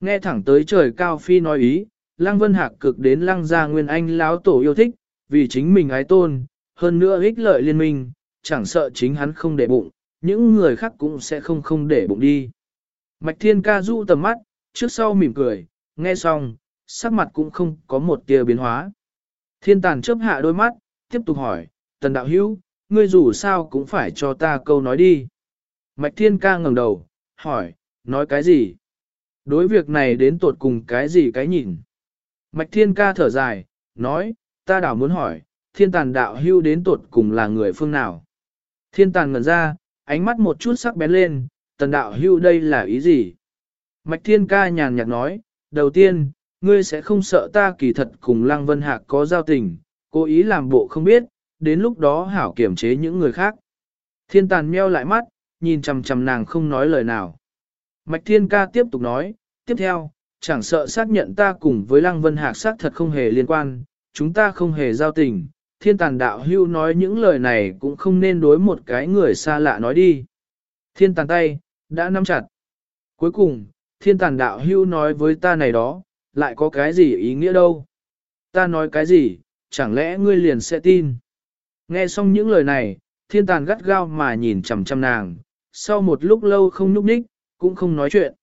Nghe thẳng tới trời cao phi nói ý, Lăng Vân Hạc cực đến Lăng gia Nguyên Anh láo tổ yêu thích, vì chính mình ái tôn, hơn nữa ích lợi liên minh, chẳng sợ chính hắn không để bụng, những người khác cũng sẽ không không để bụng đi. Mạch Thiên ca du tầm mắt, trước sau mỉm cười, nghe xong, sắc mặt cũng không có một tia biến hóa. Thiên tàn chớp hạ đôi mắt, tiếp tục hỏi, tần đạo hữu, ngươi dù sao cũng phải cho ta câu nói đi. Mạch Thiên ca ngẩng đầu, hỏi, nói cái gì? Đối việc này đến tột cùng cái gì cái nhìn? Mạch Thiên ca thở dài, nói, ta đảo muốn hỏi, thiên tàn đạo hưu đến tột cùng là người phương nào? Thiên tàn ngẩn ra, ánh mắt một chút sắc bén lên, tần đạo hưu đây là ý gì? Mạch Thiên ca nhàn nhạt nói, đầu tiên, ngươi sẽ không sợ ta kỳ thật cùng Lăng Vân Hạc có giao tình, cố ý làm bộ không biết, đến lúc đó hảo kiểm chế những người khác. Thiên tàn meo lại mắt, nhìn chằm chằm nàng không nói lời nào. Mạch Thiên Ca tiếp tục nói, tiếp theo, chẳng sợ xác nhận ta cùng với Lăng Vân Hạc xác thật không hề liên quan, chúng ta không hề giao tình. Thiên tàn đạo hưu nói những lời này cũng không nên đối một cái người xa lạ nói đi. Thiên tàn tay, đã nắm chặt. Cuối cùng, thiên tàn đạo hưu nói với ta này đó, lại có cái gì ý nghĩa đâu. Ta nói cái gì, chẳng lẽ ngươi liền sẽ tin. Nghe xong những lời này, thiên tàn gắt gao mà nhìn chằm chằm nàng, sau một lúc lâu không nhúc nhích, cũng không nói chuyện.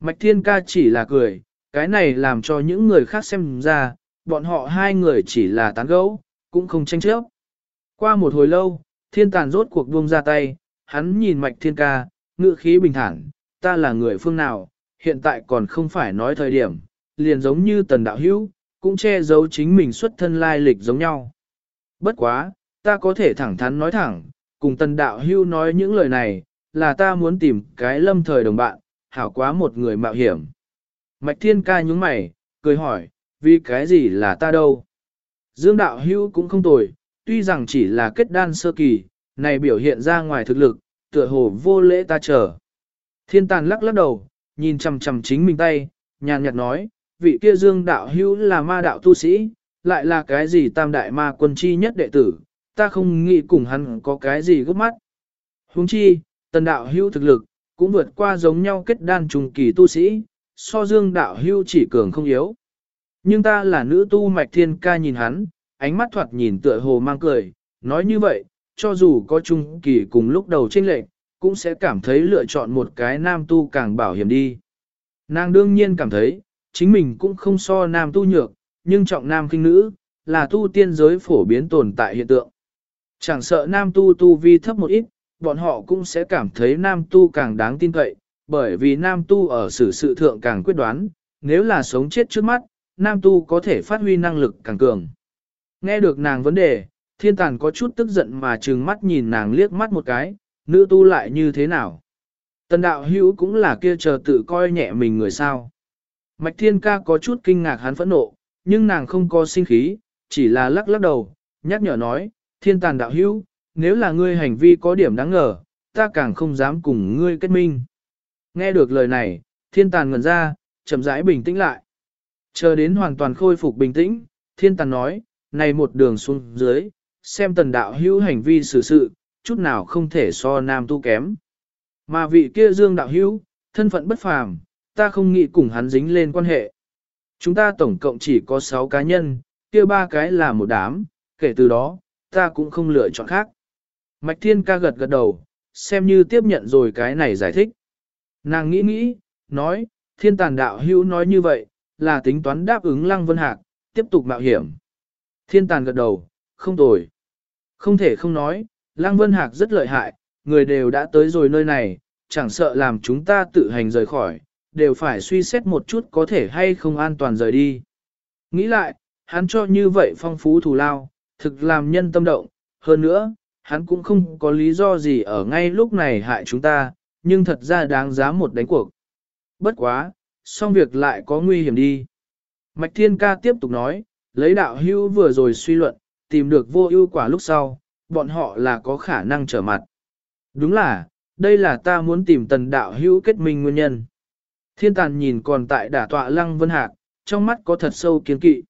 Mạch thiên ca chỉ là cười, cái này làm cho những người khác xem ra, bọn họ hai người chỉ là tán gẫu, cũng không tranh chấp. Qua một hồi lâu, thiên tàn rốt cuộc buông ra tay, hắn nhìn mạch thiên ca, ngự khí bình thản, ta là người phương nào, hiện tại còn không phải nói thời điểm, liền giống như tần đạo hữu, cũng che giấu chính mình xuất thân lai lịch giống nhau. Bất quá, ta có thể thẳng thắn nói thẳng, cùng tần đạo hữu nói những lời này, là ta muốn tìm cái lâm thời đồng bạn, hảo quá một người mạo hiểm. Mạch thiên ca nhúng mày, cười hỏi, vì cái gì là ta đâu? Dương đạo hưu cũng không tồi, tuy rằng chỉ là kết đan sơ kỳ, này biểu hiện ra ngoài thực lực, tựa hồ vô lễ ta chờ. Thiên tàn lắc lắc đầu, nhìn chằm chằm chính mình tay, nhàn nhạt nói, vị kia dương đạo hữu là ma đạo tu sĩ, lại là cái gì tam đại ma quân chi nhất đệ tử, ta không nghĩ cùng hắn có cái gì gấp mắt. Huống chi, tần đạo hữu thực lực, cũng vượt qua giống nhau kết đan trùng kỳ tu sĩ, so dương đạo hữu chỉ cường không yếu. Nhưng ta là nữ tu mạch thiên ca nhìn hắn, ánh mắt thoạt nhìn tựa hồ mang cười, nói như vậy, cho dù có trung kỳ cùng lúc đầu tranh lệch, cũng sẽ cảm thấy lựa chọn một cái nam tu càng bảo hiểm đi. Nàng đương nhiên cảm thấy, chính mình cũng không so nam tu nhược, nhưng trọng nam kinh nữ, là tu tiên giới phổ biến tồn tại hiện tượng. Chẳng sợ nam tu tu vi thấp một ít, bọn họ cũng sẽ cảm thấy nam tu càng đáng tin cậy, bởi vì nam tu ở xử sự thượng càng quyết đoán, nếu là sống chết trước mắt, nam tu có thể phát huy năng lực càng cường. Nghe được nàng vấn đề, thiên tàn có chút tức giận mà trừng mắt nhìn nàng liếc mắt một cái, nữ tu lại như thế nào? Tần đạo hữu cũng là kia chờ tự coi nhẹ mình người sao. Mạch thiên ca có chút kinh ngạc hắn phẫn nộ, nhưng nàng không có sinh khí, chỉ là lắc lắc đầu, nhắc nhở nói, thiên tàn đạo hữu, nếu là ngươi hành vi có điểm đáng ngờ, ta càng không dám cùng ngươi kết minh. Nghe được lời này, thiên tàn ngẩn ra, chậm rãi bình tĩnh lại. Chờ đến hoàn toàn khôi phục bình tĩnh, thiên tàn nói, này một đường xuống dưới, xem tần đạo hữu hành vi xử sự, chút nào không thể so nam tu kém. Mà vị kia dương đạo hữu, thân phận bất phàm, ta không nghĩ cùng hắn dính lên quan hệ. Chúng ta tổng cộng chỉ có 6 cá nhân, kia ba cái là một đám, kể từ đó, ta cũng không lựa chọn khác. Mạch Thiên ca gật gật đầu, xem như tiếp nhận rồi cái này giải thích. Nàng nghĩ nghĩ, nói, thiên tàn đạo hữu nói như vậy, là tính toán đáp ứng Lăng Vân Hạc, tiếp tục mạo hiểm. Thiên tàn gật đầu, không tồi. Không thể không nói, Lăng Vân Hạc rất lợi hại, người đều đã tới rồi nơi này, chẳng sợ làm chúng ta tự hành rời khỏi, đều phải suy xét một chút có thể hay không an toàn rời đi. Nghĩ lại, hắn cho như vậy phong phú thù lao, thực làm nhân tâm động, hơn nữa, hắn cũng không có lý do gì ở ngay lúc này hại chúng ta, nhưng thật ra đáng giá một đánh cuộc. Bất quá, xong việc lại có nguy hiểm đi. Mạch Thiên Ca tiếp tục nói, lấy đạo hưu vừa rồi suy luận, tìm được vô ưu quả lúc sau, bọn họ là có khả năng trở mặt. Đúng là, đây là ta muốn tìm tần đạo hữu kết minh nguyên nhân. Thiên tàn nhìn còn tại đả tọa lăng vân hạc, trong mắt có thật sâu kiến kỵ.